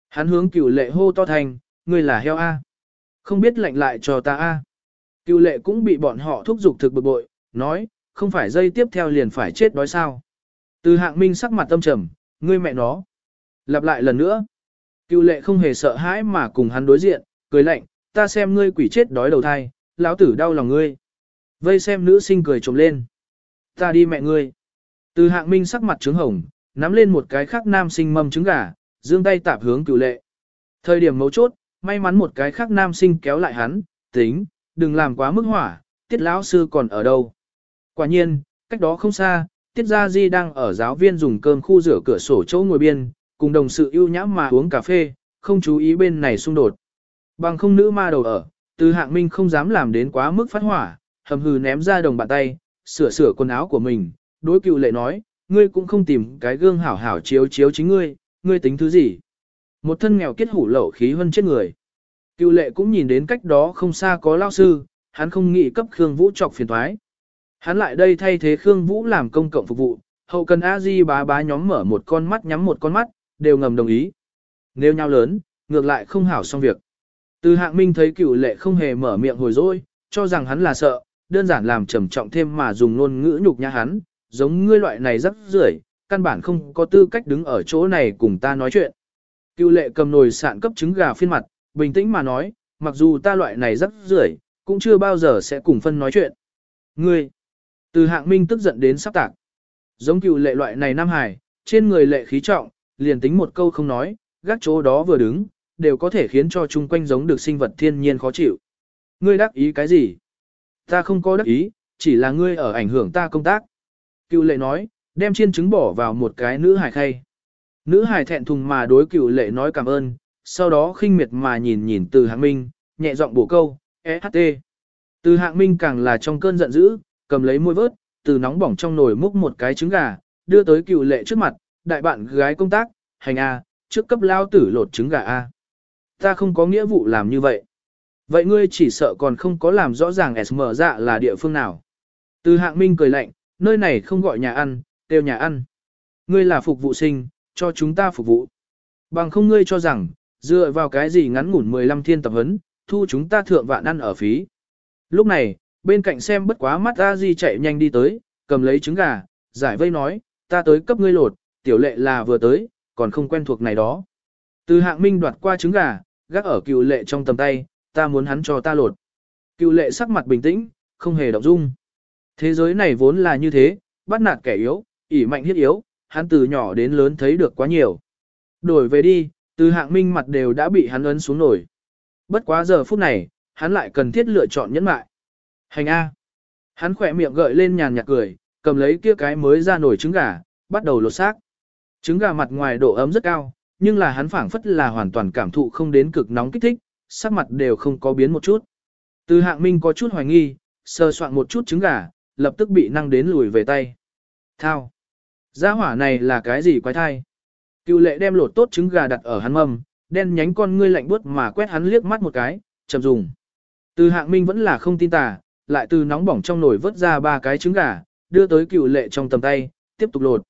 Hắn hướng cựu lệ hô to thành, ngươi là heo a. Không biết lệnh lại cho ta a. Cựu lệ cũng bị bọn họ thúc giục thực bực bội, nói, không phải dây tiếp theo liền phải chết đói sao. Từ hạng minh sắc mặt tâm trầm, ngươi mẹ nó. Lặp lại lần nữa. Cựu lệ không hề sợ hãi mà cùng hắn đối diện, cười lạnh, ta xem ngươi quỷ chết đói đầu thai, lão tử đau lòng ngươi. Vây xem nữ sinh cười trộm lên. Ta đi mẹ ngươi. Từ hạng minh sắc mặt trứng hồng, nắm lên một cái khác nam sinh mâm trứng gà, dương tay tạp hướng cựu lệ. Thời điểm mấu chốt, may mắn một cái khác nam sinh kéo lại hắn, tính, đừng làm quá mức hỏa, tiết lão sư còn ở đâu. Quả nhiên, cách đó không xa, tiết gia di đang ở giáo viên dùng cơm khu rửa cửa sổ chỗ ngồi biên, cùng đồng sự ưu nhã mà uống cà phê, không chú ý bên này xung đột. Bằng không nữ ma đầu ở, từ hạng minh không dám làm đến quá mức phát hỏa, hầm hừ ném ra đồng bàn tay, sửa sửa quần áo của mình, đối cựu lệ nói, ngươi cũng không tìm cái gương hảo hảo chiếu chiếu chính ngươi, ngươi tính thứ gì. Một thân nghèo kết hủ lậu khí hơn chết người. Cựu lệ cũng nhìn đến cách đó không xa có lao sư, hắn không nghĩ cấp Khương Vũ trọc phiền thoái. Hắn lại đây thay thế Khương Vũ làm công cộng phục vụ, hậu cần a di bá bá nhóm mở một con mắt nhắm một con mắt, đều ngầm đồng ý. Nếu nhau lớn, ngược lại không hảo xong việc. Từ hạng minh thấy cựu lệ không hề mở miệng hồi dỗi, cho rằng hắn là sợ, đơn giản làm trầm trọng thêm mà dùng ngôn ngữ nhục nhã hắn, giống ngươi loại này rất rưởi, căn bản không có tư cách đứng ở chỗ này cùng ta nói chuyện. Cựu lệ cầm nồi sạn cấp trứng gà phiên mặt, bình tĩnh mà nói, mặc dù ta loại này rất rưởi, cũng chưa bao giờ sẽ cùng phân nói chuyện. Ngươi, từ hạng minh tức giận đến sắp tạc. Giống cựu lệ loại này nam hải, trên người lệ khí trọng, liền tính một câu không nói, gác chỗ đó vừa đứng, đều có thể khiến cho chung quanh giống được sinh vật thiên nhiên khó chịu. Ngươi đắc ý cái gì? Ta không có đắc ý, chỉ là ngươi ở ảnh hưởng ta công tác. Cựu lệ nói, đem chiên trứng bỏ vào một cái nữ hải khay. Nữ hải thẹn thùng mà đối cựu lệ nói cảm ơn, sau đó khinh miệt mà nhìn nhìn từ hạng minh, nhẹ giọng bổ câu, EHT. Từ hạng minh càng là trong cơn giận dữ, cầm lấy môi vớt, từ nóng bỏng trong nồi múc một cái trứng gà, đưa tới cựu lệ trước mặt, đại bạn gái công tác, hành A, trước cấp lao tử lột trứng gà A. Ta không có nghĩa vụ làm như vậy. Vậy ngươi chỉ sợ còn không có làm rõ ràng SM dạ là địa phương nào. Từ hạng minh cười lạnh, nơi này không gọi nhà ăn, đều nhà ăn. Ngươi là phục vụ sinh, cho chúng ta phục vụ. Bằng không ngươi cho rằng, dựa vào cái gì ngắn ngủn 15 thiên tập huấn, thu chúng ta thượng vạn ăn ở phí. Lúc này, bên cạnh xem bất quá mắt A Di chạy nhanh đi tới, cầm lấy trứng gà, giải vây nói, ta tới cấp ngươi lột, tiểu lệ là vừa tới, còn không quen thuộc này đó. Từ hạng minh đoạt qua trứng gà, gác ở cựu lệ trong tầm tay, ta muốn hắn cho ta lột. Cựu lệ sắc mặt bình tĩnh, không hề động dung. Thế giới này vốn là như thế, bắt nạt kẻ yếu, ỉ mạnh hiết yếu, hắn từ nhỏ đến lớn thấy được quá nhiều. Đổi về đi, từ hạng minh mặt đều đã bị hắn ấn xuống nổi. Bất quá giờ phút này, hắn lại cần thiết lựa chọn nhẫn mại. Hành A. Hắn khỏe miệng gợi lên nhàn nhạt cười, cầm lấy kia cái mới ra nổi trứng gà, bắt đầu lột xác. Trứng gà mặt ngoài độ ấm rất cao, nhưng là hắn phảng phất là hoàn toàn cảm thụ không đến cực nóng kích thích, sắc mặt đều không có biến một chút. Từ hạng minh có chút hoài nghi, sơ soạn một chút trứng gà, lập tức bị năng đến lùi về tay. Thao! Gia hỏa này là cái gì quái thai? Cựu lệ đem lột tốt trứng gà đặt ở hắn mâm, đen nhánh con ngươi lạnh buốt mà quét hắn liếc mắt một cái, chậm dùng. Từ hạng minh vẫn là không tin tà, lại từ nóng bỏng trong nồi vớt ra ba cái trứng gà, đưa tới cựu lệ trong tầm tay, tiếp tục lột.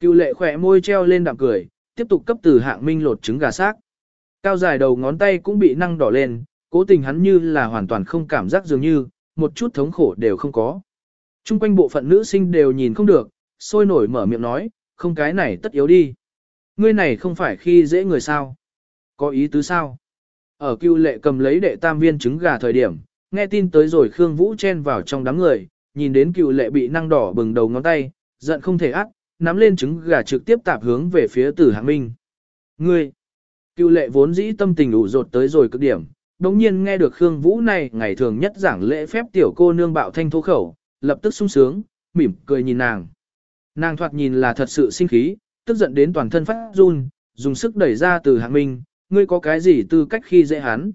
Cựu lệ khỏe môi treo lên đạm cười, tiếp tục cấp từ hạng minh lột trứng gà xác. Cao dài đầu ngón tay cũng bị năng đỏ lên, cố tình hắn như là hoàn toàn không cảm giác dường như, một chút thống khổ đều không có. Trung quanh bộ phận nữ sinh đều nhìn không được, sôi nổi mở miệng nói, không cái này tất yếu đi. Ngươi này không phải khi dễ người sao? Có ý tứ sao? Ở cưu lệ cầm lấy đệ tam viên trứng gà thời điểm, nghe tin tới rồi Khương Vũ chen vào trong đám người, nhìn đến cựu lệ bị năng đỏ bừng đầu ngón tay, giận không thể ác, nắm lên trứng gà trực tiếp tạp hướng về phía tử hạng minh. Ngươi! Cựu lệ vốn dĩ tâm tình ủ rột tới rồi cực điểm, đồng nhiên nghe được Khương Vũ này ngày thường nhất giảng lễ phép tiểu cô nương bạo thanh thô khẩu, lập tức sung sướng, mỉm cười nhìn nàng. Nàng thoạt nhìn là thật sự sinh khí, tức giận đến toàn thân phát run, dùng sức đẩy ra từ hạng minh, ngươi có cái gì tư cách khi dễ hắn.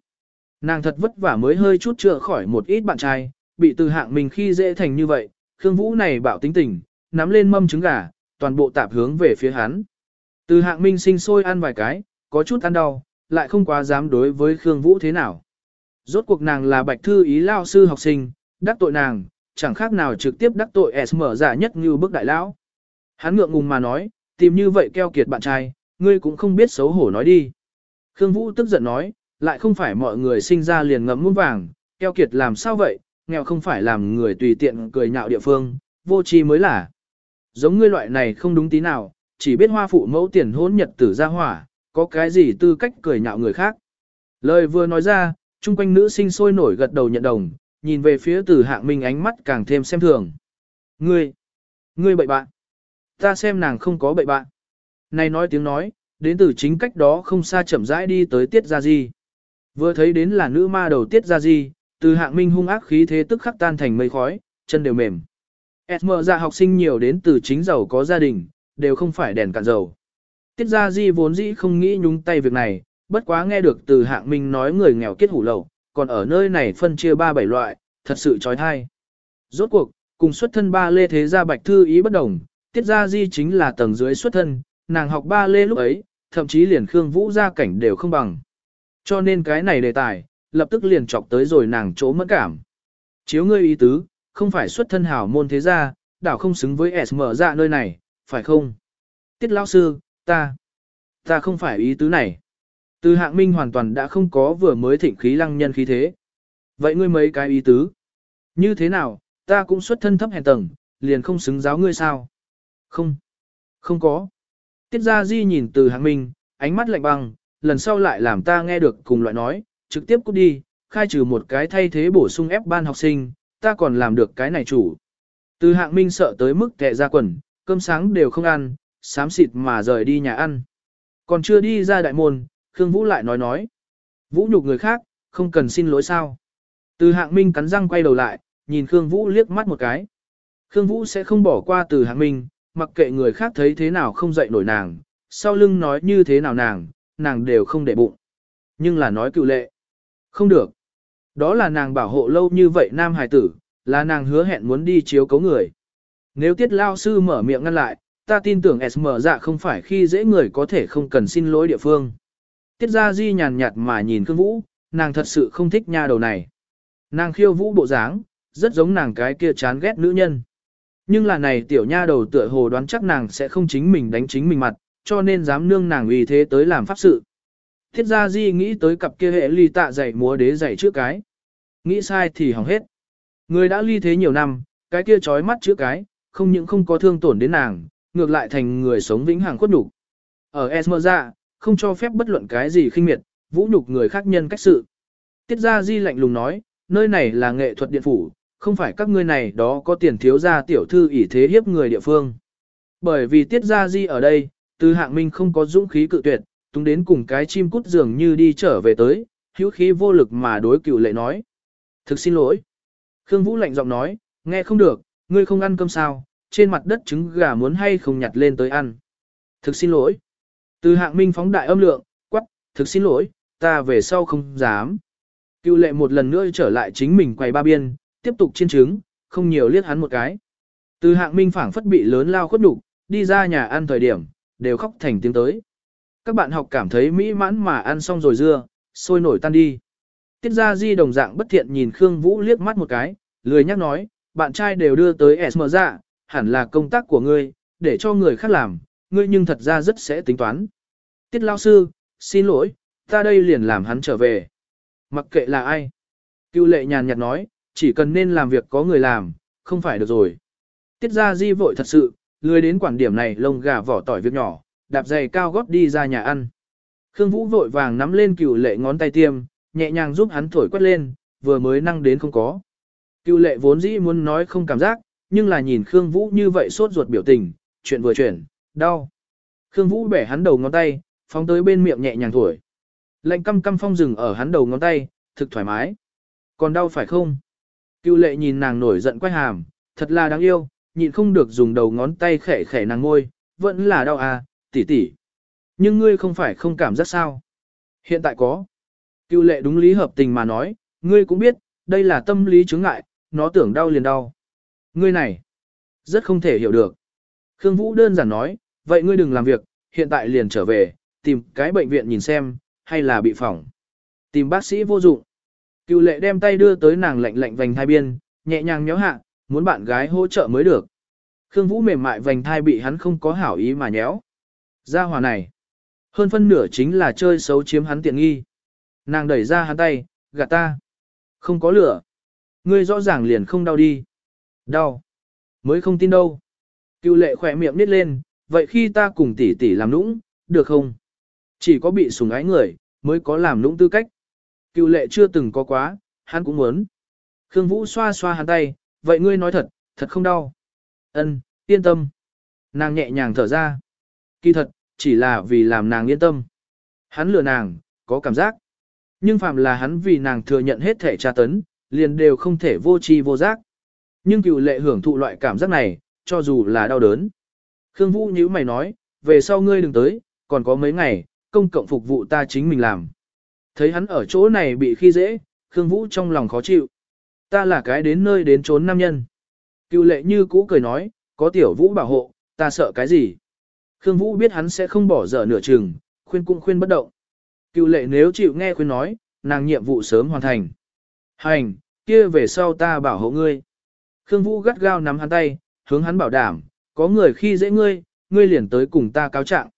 Nàng thật vất vả mới hơi chút chữa khỏi một ít bạn trai, bị từ hạng minh khi dễ thành như vậy, Khương Vũ này bạo tính tình, nắm lên mâm trứng gà, toàn bộ tạp hướng về phía hắn. Từ hạng minh sinh sôi ăn vài cái, có chút ăn đau, lại không quá dám đối với Khương Vũ thế nào. Rốt cuộc nàng là bạch thư ý lao sư học sinh, đắc tội nàng, chẳng khác nào trực tiếp đắc tội S mở giả nhất như bức đại lão. Hắn ngượng ngùng mà nói, tìm như vậy keo kiệt bạn trai, ngươi cũng không biết xấu hổ nói đi. Khương Vũ tức giận nói, lại không phải mọi người sinh ra liền ngậm muôn vàng, keo kiệt làm sao vậy, nghèo không phải làm người tùy tiện cười nhạo địa phương, vô tri mới là. Giống ngươi loại này không đúng tí nào, chỉ biết hoa phụ mẫu tiền hỗn nhật tử ra hỏa, có cái gì tư cách cười nhạo người khác. Lời vừa nói ra, chung quanh nữ sinh sôi nổi gật đầu nhận đồng, nhìn về phía từ hạng minh ánh mắt càng thêm xem thường. Ngươi, ngươi bậy bạn. Ta xem nàng không có bậy bạn. Này nói tiếng nói, đến từ chính cách đó không xa chậm rãi đi tới tiết gia di. Vừa thấy đến là nữ ma đầu tiết gia di, từ hạng minh hung ác khí thế tức khắc tan thành mây khói, chân đều mềm. Esmer ra dạ học sinh nhiều đến từ chính giàu có gia đình, đều không phải đèn cạn dầu. Tiết gia di vốn dĩ không nghĩ nhúng tay việc này, bất quá nghe được từ hạng minh nói người nghèo kết hủ lậu, còn ở nơi này phân chia ba bảy loại, thật sự trói thai. Rốt cuộc, cùng xuất thân ba lê thế gia bạch thư ý bất đồng, tiết gia di chính là tầng dưới xuất thân, nàng học ba lê lúc ấy, thậm chí liền Khương Vũ gia cảnh đều không bằng. Cho nên cái này đề tài, lập tức liền chọc tới rồi nàng chỗ mất cảm. Chiếu ngươi ý tứ, không phải xuất thân hảo môn thế gia, đảo không xứng với SM ra dạ nơi này, phải không? Tiết lão sư, ta, ta không phải ý tứ này. Từ hạng minh hoàn toàn đã không có vừa mới thịnh khí lăng nhân khí thế. Vậy ngươi mấy cái ý tứ? Như thế nào, ta cũng xuất thân thấp hèn tầng, liền không xứng giáo ngươi sao? Không, không có. Tiết Gia Di nhìn từ hạng minh, ánh mắt lạnh băng, lần sau lại làm ta nghe được cùng loại nói, trực tiếp cút đi, khai trừ một cái thay thế bổ sung ép ban học sinh, ta còn làm được cái này chủ. Từ hạng minh sợ tới mức kẹ ra quần, cơm sáng đều không ăn, sám xịt mà rời đi nhà ăn. Còn chưa đi ra đại môn, Khương Vũ lại nói nói. Vũ nhục người khác, không cần xin lỗi sao. Từ hạng minh cắn răng quay đầu lại, nhìn Khương Vũ liếc mắt một cái. Khương Vũ sẽ không bỏ qua từ hạng minh, mặc kệ người khác thấy thế nào không dậy nổi nàng, sau lưng nói như thế nào nàng, nàng đều không để bụng. Nhưng là nói cựu lệ. Không được. Đó là nàng bảo hộ lâu như vậy nam hài tử, là nàng hứa hẹn muốn đi chiếu cấu người. Nếu tiết lao sư mở miệng ngăn lại, ta tin tưởng SM dạ không phải khi dễ người có thể không cần xin lỗi địa phương. Tiết ra di nhàn nhạt mà nhìn Khương Vũ, nàng thật sự không thích nha đầu này. Nàng khiêu vũ bộ dáng, rất giống nàng cái kia chán ghét nữ nhân. Nhưng là này tiểu nha đầu tựa hồ đoán chắc nàng sẽ không chính mình đánh chính mình mặt, cho nên dám nương nàng vì thế tới làm pháp sự. Thiết gia di nghĩ tới cặp kia hệ ly tạ dạy múa đế dạy trước cái. Nghĩ sai thì hỏng hết. Người đã ly thế nhiều năm, cái kia trói mắt trước cái, không những không có thương tổn đến nàng, ngược lại thành người sống vĩnh hằng khuất nhục. Ở Esmerza, không cho phép bất luận cái gì khinh miệt, vũ nhục người khác nhân cách sự. Tiết gia di lạnh lùng nói, nơi này là nghệ thuật điện phủ, không phải các ngươi này đó có tiền thiếu gia tiểu thư ỷ thế hiếp người địa phương. Bởi vì tiết gia di ở đây, từ hạng minh không có dũng khí cự tuyệt, túng đến cùng cái chim cút dường như đi trở về tới, hữu khí vô lực mà đối cựu lệ nói. Thực xin lỗi. Khương Vũ lạnh giọng nói, nghe không được, ngươi không ăn cơm sao, trên mặt đất trứng gà muốn hay không nhặt lên tới ăn. Thực xin lỗi. Từ hạng minh phóng đại âm lượng, quắc, thực xin lỗi, ta về sau không dám. Cựu lệ một lần nữa trở lại chính mình quay ba biên, tiếp tục chiên trứng, không nhiều liếc hắn một cái. Từ hạng minh phảng phất bị lớn lao khuất đục, đi ra nhà ăn thời điểm, đều khóc thành tiếng tới. Các bạn học cảm thấy mỹ mãn mà ăn xong rồi dưa, sôi nổi tan đi. Tiết gia di đồng dạng bất thiện nhìn Khương Vũ liếc mắt một cái, lười nhắc nói, bạn trai đều đưa tới SM ra, dạ, hẳn là công tác của ngươi, để cho người khác làm, ngươi nhưng thật ra rất sẽ tính toán. Tiết lao sư, xin lỗi, ta đây liền làm hắn trở về. Mặc kệ là ai. Cưu lệ nhàn nhạt nói, chỉ cần nên làm việc có người làm, không phải được rồi. Tiết gia di vội thật sự, lười đến quản điểm này lông gà vỏ tỏi việc nhỏ, đạp giày cao gót đi ra nhà ăn. Khương Vũ vội vàng nắm lên cựu lệ ngón tay tiêm, nhẹ nhàng giúp hắn thổi quét lên, vừa mới năng đến không có. Cựu lệ vốn dĩ muốn nói không cảm giác, nhưng là nhìn Khương Vũ như vậy sốt ruột biểu tình, chuyện vừa chuyển, đau. Khương Vũ bẻ hắn đầu ngón tay, phóng tới bên miệng nhẹ nhàng thổi. Lạnh căm căm phong rừng ở hắn đầu ngón tay, thực thoải mái. Còn đau phải không? Cưu lệ nhìn nàng nổi giận quay hàm, thật là đáng yêu, nhịn không được dùng đầu ngón tay khẻ khẻ nàng ngôi, vẫn là đau à, tỷ tỷ. Nhưng ngươi không phải không cảm giác sao? Hiện tại có. Cưu lệ đúng lý hợp tình mà nói, ngươi cũng biết, đây là tâm lý chứng ngại, nó tưởng đau liền đau. Ngươi này, rất không thể hiểu được. Khương Vũ đơn giản nói, vậy ngươi đừng làm việc, hiện tại liền trở về, tìm cái bệnh viện nhìn xem, hay là bị phỏng. Tìm bác sĩ vô dụng. Cựu lệ đem tay đưa tới nàng lạnh lạnh vành thai biên, nhẹ nhàng nhéo hạ, muốn bạn gái hỗ trợ mới được. Khương Vũ mềm mại vành thai bị hắn không có hảo ý mà nhéo. Ra hòa này. Hơn phân nửa chính là chơi xấu chiếm hắn tiện nghi. Nàng đẩy ra hắn tay, gạt ta. Không có lửa. Ngươi rõ ràng liền không đau đi. Đau. Mới không tin đâu. Cựu lệ khỏe miệng nít lên, vậy khi ta cùng tỷ tỷ làm nũng, được không? Chỉ có bị sủng ái người, mới có làm nũng tư cách. Cựu lệ chưa từng có quá, hắn cũng muốn. Khương Vũ xoa xoa hắn tay, vậy ngươi nói thật, thật không đau. Ân, yên tâm. Nàng nhẹ nhàng thở ra. Kỳ thật, chỉ là vì làm nàng yên tâm. Hắn lừa nàng, có cảm giác. Nhưng phạm là hắn vì nàng thừa nhận hết thể tra tấn, liền đều không thể vô tri vô giác. Nhưng cựu lệ hưởng thụ loại cảm giác này, cho dù là đau đớn. Khương Vũ như mày nói, về sau ngươi đừng tới, còn có mấy ngày, công cộng phục vụ ta chính mình làm. Thấy hắn ở chỗ này bị khi dễ, Khương Vũ trong lòng khó chịu. Ta là cái đến nơi đến trốn nam nhân. Cựu lệ như cũ cười nói, có tiểu Vũ bảo hộ, ta sợ cái gì. Khương Vũ biết hắn sẽ không bỏ dở nửa chừng, khuyên cũng khuyên bất động. Cựu lệ nếu chịu nghe khuyên nói, nàng nhiệm vụ sớm hoàn thành. Hành, kia về sau ta bảo hộ ngươi. Khương Vũ gắt gao nắm hắn tay, hướng hắn bảo đảm, có người khi dễ ngươi, ngươi liền tới cùng ta cáo trạng.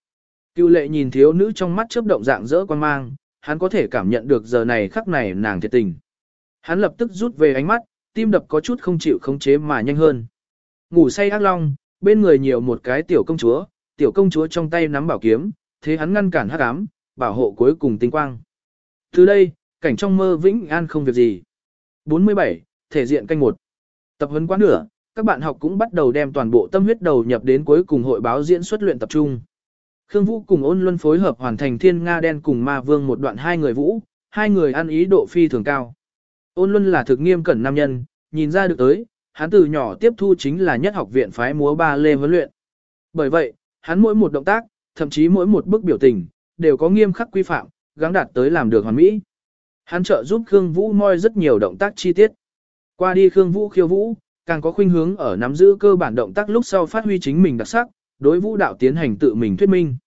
Cựu lệ nhìn thiếu nữ trong mắt chớp động dạng dỡ quan mang, hắn có thể cảm nhận được giờ này khắc này nàng thiệt tình. Hắn lập tức rút về ánh mắt, tim đập có chút không chịu khống chế mà nhanh hơn. Ngủ say ác long, bên người nhiều một cái tiểu công chúa, tiểu công chúa trong tay nắm bảo kiếm, thế hắn ngăn cản hắc ám, bảo hộ cuối cùng tinh quang. Từ đây, cảnh trong mơ vĩnh an không việc gì. 47, thể diện canh một. Tập huấn quá nửa, các bạn học cũng bắt đầu đem toàn bộ tâm huyết đầu nhập đến cuối cùng hội báo diễn xuất luyện tập trung. Khương Vũ cùng ôn luân phối hợp hoàn thành thiên Nga đen cùng ma vương một đoạn hai người vũ, hai người ăn ý độ phi thường cao. Ôn luân là thực nghiêm cẩn nam nhân, nhìn ra được tới, hắn từ nhỏ tiếp thu chính là nhất học viện phái múa ba lê huấn luyện. Bởi vậy, hắn mỗi một động tác, thậm chí mỗi một bước biểu tình, đều có nghiêm khắc quy phạm, gắng đạt tới làm được hoàn mỹ. Hắn trợ giúp Khương Vũ moi rất nhiều động tác chi tiết. Qua đi Khương Vũ khiêu vũ, càng có khuynh hướng ở nắm giữ cơ bản động tác lúc sau phát huy chính mình đặc sắc, đối vũ đạo tiến hành tự mình thuyết minh.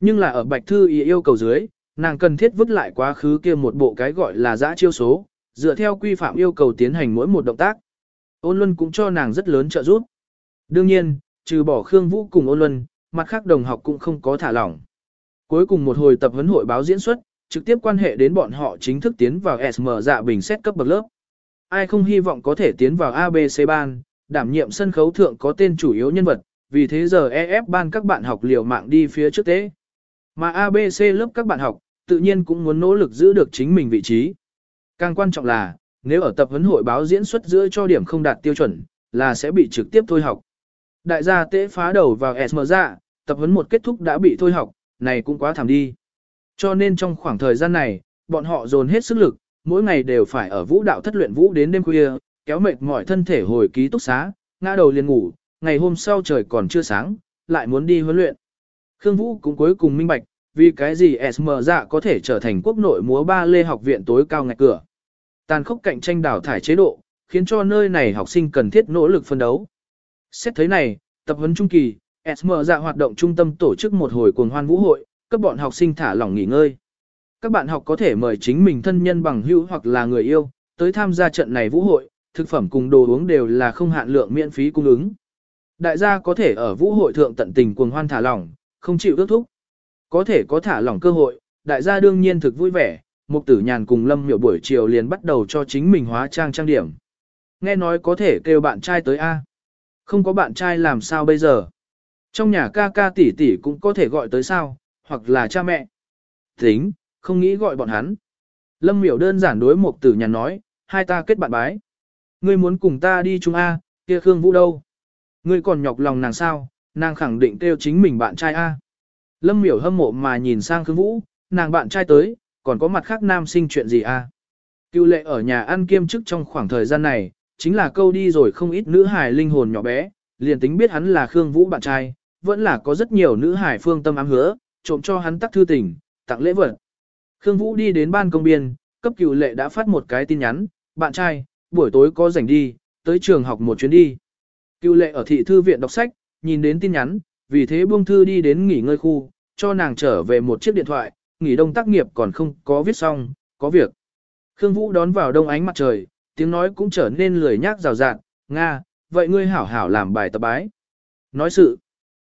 Nhưng là ở Bạch Thư ý yêu cầu dưới, nàng cần thiết vứt lại quá khứ kia một bộ cái gọi là giã chiêu số, dựa theo quy phạm yêu cầu tiến hành mỗi một động tác. Ôn Luân cũng cho nàng rất lớn trợ giúp. Đương nhiên, trừ bỏ Khương Vũ cùng Ôn Luân, mặt khác đồng học cũng không có thả lỏng. Cuối cùng một hồi tập huấn hội báo diễn xuất, trực tiếp quan hệ đến bọn họ chính thức tiến vào SM dạ bình xét cấp bậc lớp. Ai không hy vọng có thể tiến vào ABC ban, đảm nhiệm sân khấu thượng có tên chủ yếu nhân vật, vì thế giờ EF ban các bạn học liều mạng đi phía trước tế. Mà ABC lớp các bạn học, tự nhiên cũng muốn nỗ lực giữ được chính mình vị trí. Càng quan trọng là, nếu ở tập huấn hội báo diễn xuất giữa cho điểm không đạt tiêu chuẩn, là sẽ bị trực tiếp thôi học. Đại gia tế phá đầu vào SM ra, tập huấn một kết thúc đã bị thôi học, này cũng quá thảm đi. Cho nên trong khoảng thời gian này, bọn họ dồn hết sức lực, mỗi ngày đều phải ở vũ đạo thất luyện vũ đến đêm khuya, kéo mệt mỏi thân thể hồi ký túc xá, ngã đầu liền ngủ, ngày hôm sau trời còn chưa sáng, lại muốn đi huấn luyện. Khương Vũ cũng cuối cùng minh bạch, vì cái gì SM dạ có thể trở thành quốc nội múa ba lê học viện tối cao ngạch cửa. Tàn khốc cạnh tranh đào thải chế độ, khiến cho nơi này học sinh cần thiết nỗ lực phân đấu. Xét thấy này, tập huấn trung kỳ, SM dạ hoạt động trung tâm tổ chức một hồi cuồng hoan vũ hội, cấp bọn học sinh thả lỏng nghỉ ngơi. Các bạn học có thể mời chính mình thân nhân bằng hữu hoặc là người yêu, tới tham gia trận này vũ hội, thực phẩm cùng đồ uống đều là không hạn lượng miễn phí cung ứng. Đại gia có thể ở vũ hội thượng tận tình cuồng hoan thả lỏng, không chịu ước thúc. Có thể có thả lỏng cơ hội, đại gia đương nhiên thực vui vẻ, Mục Tử Nhàn cùng Lâm Miểu buổi chiều liền bắt đầu cho chính mình hóa trang trang điểm. Nghe nói có thể kêu bạn trai tới A. Không có bạn trai làm sao bây giờ? Trong nhà ca ca tỷ tỷ cũng có thể gọi tới sao, hoặc là cha mẹ. Tính, không nghĩ gọi bọn hắn. Lâm miểu đơn giản đối một tử nhàn nói, hai ta kết bạn bái. Ngươi muốn cùng ta đi chung A, kia Khương Vũ đâu? Ngươi còn nhọc lòng nàng sao, nàng khẳng định kêu chính mình bạn trai A. Lâm miểu hâm mộ mà nhìn sang Khương Vũ, nàng bạn trai tới, còn có mặt khác nam sinh chuyện gì A. Cựu lệ ở nhà ăn kiêm chức trong khoảng thời gian này, chính là câu đi rồi không ít nữ hài linh hồn nhỏ bé, liền tính biết hắn là Khương Vũ bạn trai, vẫn là có rất nhiều nữ hải phương tâm ám hứa, trộm cho hắn tắc thư tình, tặng lễ vật. Khương Vũ đi đến ban công biên, cấp cựu lệ đã phát một cái tin nhắn, bạn trai, buổi tối có rảnh đi, tới trường học một chuyến đi. Cựu lệ ở thị thư viện đọc sách, nhìn đến tin nhắn, vì thế buông thư đi đến nghỉ ngơi khu, cho nàng trở về một chiếc điện thoại, nghỉ đông tác nghiệp còn không có viết xong, có việc. Khương Vũ đón vào đông ánh mặt trời, tiếng nói cũng trở nên lười nhác rào rạt, Nga, vậy ngươi hảo hảo làm bài tập bái. Nói sự,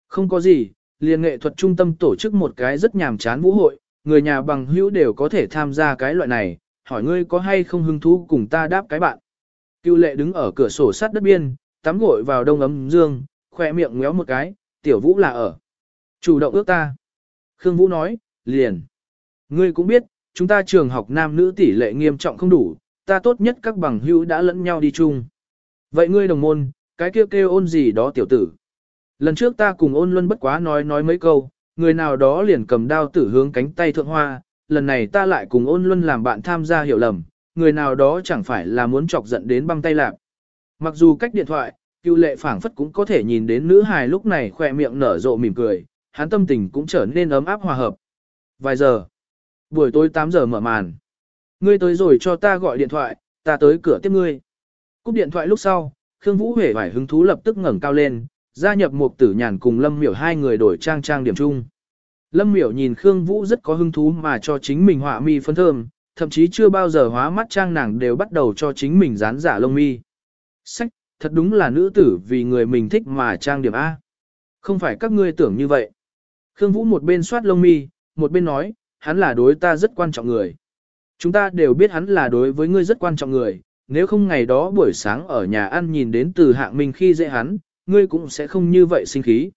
không có gì, liền nghệ thuật trung tâm tổ chức một cái rất nhàm chán vũ hội, người nhà bằng hữu đều có thể tham gia cái loại này, hỏi ngươi có hay không hứng thú cùng ta đáp cái bạn. Cựu lệ đứng ở cửa sổ sát đất biên, tắm gội vào đông ấm dương, khỏe miệng ngéo một cái, tiểu vũ là ở. Chủ động ước ta. Khương Vũ nói, liền. Ngươi cũng biết, chúng ta trường học nam nữ tỷ lệ nghiêm trọng không đủ, ta tốt nhất các bằng hữu đã lẫn nhau đi chung. Vậy ngươi đồng môn, cái kêu kêu ôn gì đó tiểu tử. Lần trước ta cùng ôn luân bất quá nói nói mấy câu, người nào đó liền cầm đao tử hướng cánh tay thượng hoa, lần này ta lại cùng ôn luân làm bạn tham gia hiểu lầm, người nào đó chẳng phải là muốn chọc giận đến băng tay lạc. Mặc dù cách điện thoại, cựu lệ phảng phất cũng có thể nhìn đến nữ hài lúc này khỏe miệng nở rộ mỉm cười, hắn tâm tình cũng trở nên ấm áp hòa hợp. Vài giờ, buổi tối 8 giờ mở màn. Ngươi tới rồi cho ta gọi điện thoại, ta tới cửa tiếp ngươi. Cúp điện thoại lúc sau, Khương Vũ Huệ phải hứng thú lập tức ngẩng cao lên, gia nhập một tử nhàn cùng Lâm Miểu hai người đổi trang trang điểm chung. Lâm Miểu nhìn Khương Vũ rất có hứng thú mà cho chính mình họa mi phấn thơm, thậm chí chưa bao giờ hóa mắt trang nàng đều bắt đầu cho chính mình dán giả lông mi. Sách, thật đúng là nữ tử vì người mình thích mà trang điểm A. Không phải các ngươi tưởng như vậy. Khương Vũ một bên soát lông mi, một bên nói, hắn là đối ta rất quan trọng người. Chúng ta đều biết hắn là đối với ngươi rất quan trọng người, nếu không ngày đó buổi sáng ở nhà ăn nhìn đến từ hạng minh khi dễ hắn, ngươi cũng sẽ không như vậy sinh khí.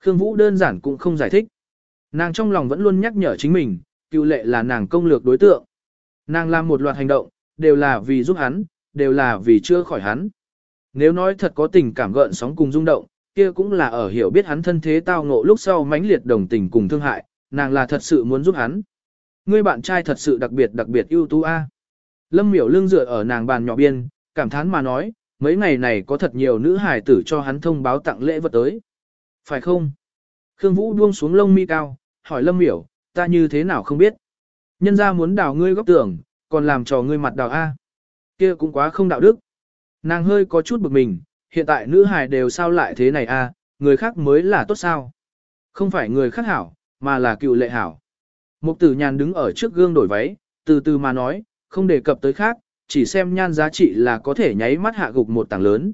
Khương Vũ đơn giản cũng không giải thích. Nàng trong lòng vẫn luôn nhắc nhở chính mình, cựu lệ là nàng công lược đối tượng. Nàng làm một loạt hành động, đều là vì giúp hắn, đều là vì chưa khỏi hắn. Nếu nói thật có tình cảm gợn sóng cùng rung động, kia cũng là ở hiểu biết hắn thân thế tao ngộ lúc sau mãnh liệt đồng tình cùng thương hại, nàng là thật sự muốn giúp hắn. Ngươi bạn trai thật sự đặc biệt đặc biệt ưu tú a. Lâm miểu lưng dựa ở nàng bàn nhỏ biên, cảm thán mà nói, mấy ngày này có thật nhiều nữ hài tử cho hắn thông báo tặng lễ vật tới. Phải không? Khương Vũ buông xuống lông mi cao, hỏi Lâm miểu, ta như thế nào không biết. Nhân ra muốn đào ngươi góc tưởng, còn làm trò ngươi mặt đào A. kia cũng quá không đạo đức. Nàng hơi có chút bực mình, hiện tại nữ hài đều sao lại thế này A, người khác mới là tốt sao. Không phải người khác hảo, mà là cựu lệ hảo. Mục tử nhàn đứng ở trước gương đổi váy, từ từ mà nói, không đề cập tới khác, chỉ xem nhan giá trị là có thể nháy mắt hạ gục một tảng lớn.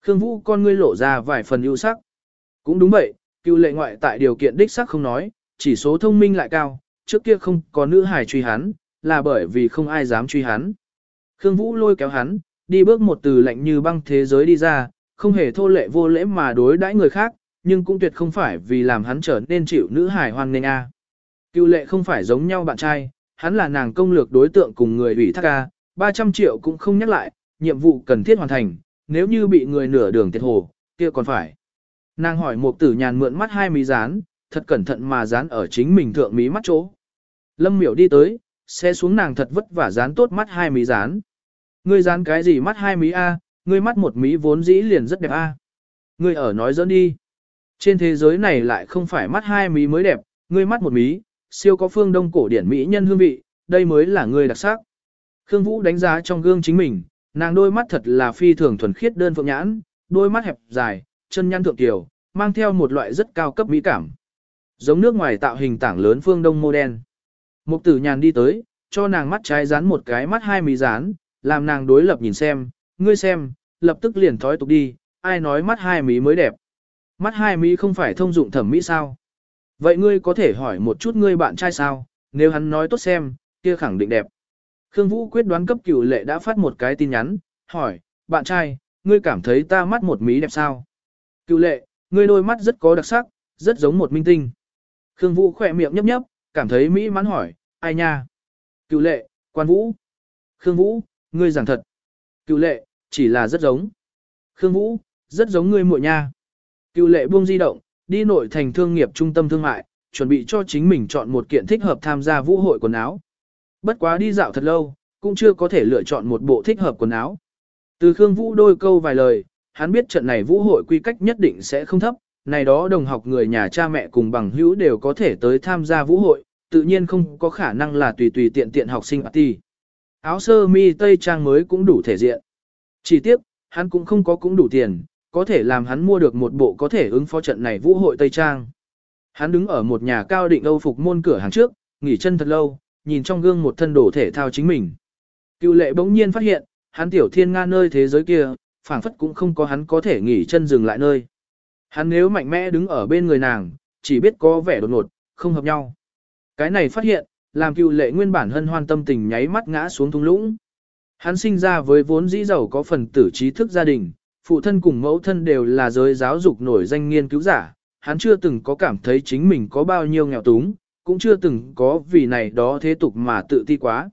Khương Vũ con ngươi lộ ra vài phần ưu sắc. Cũng đúng vậy, cựu lệ ngoại tại điều kiện đích sắc không nói, chỉ số thông minh lại cao, trước kia không có nữ hài truy hắn, là bởi vì không ai dám truy hắn. Khương Vũ lôi kéo hắn, đi bước một từ lạnh như băng thế giới đi ra, không hề thô lệ vô lễ mà đối đãi người khác, nhưng cũng tuyệt không phải vì làm hắn trở nên chịu nữ hài hoan nghênh a. Cựu lệ không phải giống nhau bạn trai, hắn là nàng công lược đối tượng cùng người ủy thác a. 300 triệu cũng không nhắc lại, nhiệm vụ cần thiết hoàn thành, nếu như bị người nửa đường tiệt hồ, kia còn phải. Nàng hỏi một tử nhàn mượn mắt hai mí dán, thật cẩn thận mà dán ở chính mình thượng mí mắt chỗ. Lâm miểu đi tới, xe xuống nàng thật vất vả dán tốt mắt hai mí dán. Ngươi dán cái gì mắt hai mí A, ngươi mắt một mí vốn dĩ liền rất đẹp A. Ngươi ở nói dẫn đi. Trên thế giới này lại không phải mắt hai mí mới đẹp, ngươi mắt một mí, siêu có phương đông cổ điển mỹ nhân hương vị, đây mới là ngươi đặc sắc. Khương Vũ đánh giá trong gương chính mình, nàng đôi mắt thật là phi thường thuần khiết đơn phượng nhãn, đôi mắt hẹp dài, chân nhăn thượng tiểu, mang theo một loại rất cao cấp mỹ cảm. Giống nước ngoài tạo hình tảng lớn phương đông mô đen. Mục tử nhàn đi tới, cho nàng mắt trái dán một cái mắt hai mí dán, làm nàng đối lập nhìn xem, ngươi xem, lập tức liền thói tục đi, ai nói mắt hai mí mới đẹp. Mắt hai mí không phải thông dụng thẩm mỹ sao? Vậy ngươi có thể hỏi một chút ngươi bạn trai sao, nếu hắn nói tốt xem, kia khẳng định đẹp. Khương Vũ quyết đoán cấp cửu lệ đã phát một cái tin nhắn, hỏi, bạn trai, ngươi cảm thấy ta mắt một mí đẹp sao? Cửu lệ, ngươi đôi mắt rất có đặc sắc, rất giống một minh tinh. Khương Vũ khỏe miệng nhấp nhấp, cảm thấy mỹ mắn hỏi, ai nha? Cửu lệ, quan vũ. Khương Vũ, ngươi giảng thật. Cửu lệ, chỉ là rất giống. Khương Vũ, rất giống ngươi muội nha. Cửu lệ buông di động, đi nội thành thương nghiệp trung tâm thương mại, chuẩn bị cho chính mình chọn một kiện thích hợp tham gia vũ hội quần áo. Bất quá đi dạo thật lâu, cũng chưa có thể lựa chọn một bộ thích hợp quần áo. Từ Khương Vũ đôi câu vài lời, hắn biết trận này vũ hội quy cách nhất định sẽ không thấp, này đó đồng học người nhà cha mẹ cùng bằng hữu đều có thể tới tham gia vũ hội, tự nhiên không có khả năng là tùy tùy tiện tiện học sinh party. Áo sơ mi tây trang mới cũng đủ thể diện. Chỉ tiếc, hắn cũng không có cũng đủ tiền, có thể làm hắn mua được một bộ có thể ứng phó trận này vũ hội tây trang. Hắn đứng ở một nhà cao định Âu phục môn cửa hàng trước, nghỉ chân thật lâu, nhìn trong gương một thân đồ thể thao chính mình. Cựu lệ bỗng nhiên phát hiện, hắn tiểu thiên nga nơi thế giới kia, phảng phất cũng không có hắn có thể nghỉ chân dừng lại nơi. Hắn nếu mạnh mẽ đứng ở bên người nàng, chỉ biết có vẻ đột ngột, không hợp nhau. Cái này phát hiện, làm cựu lệ nguyên bản hân hoan tâm tình nháy mắt ngã xuống thung lũng. Hắn sinh ra với vốn dĩ giàu có phần tử trí thức gia đình, phụ thân cùng mẫu thân đều là giới giáo dục nổi danh nghiên cứu giả, hắn chưa từng có cảm thấy chính mình có bao nhiêu nghèo túng, cũng chưa từng có vì này đó thế tục mà tự ti quá.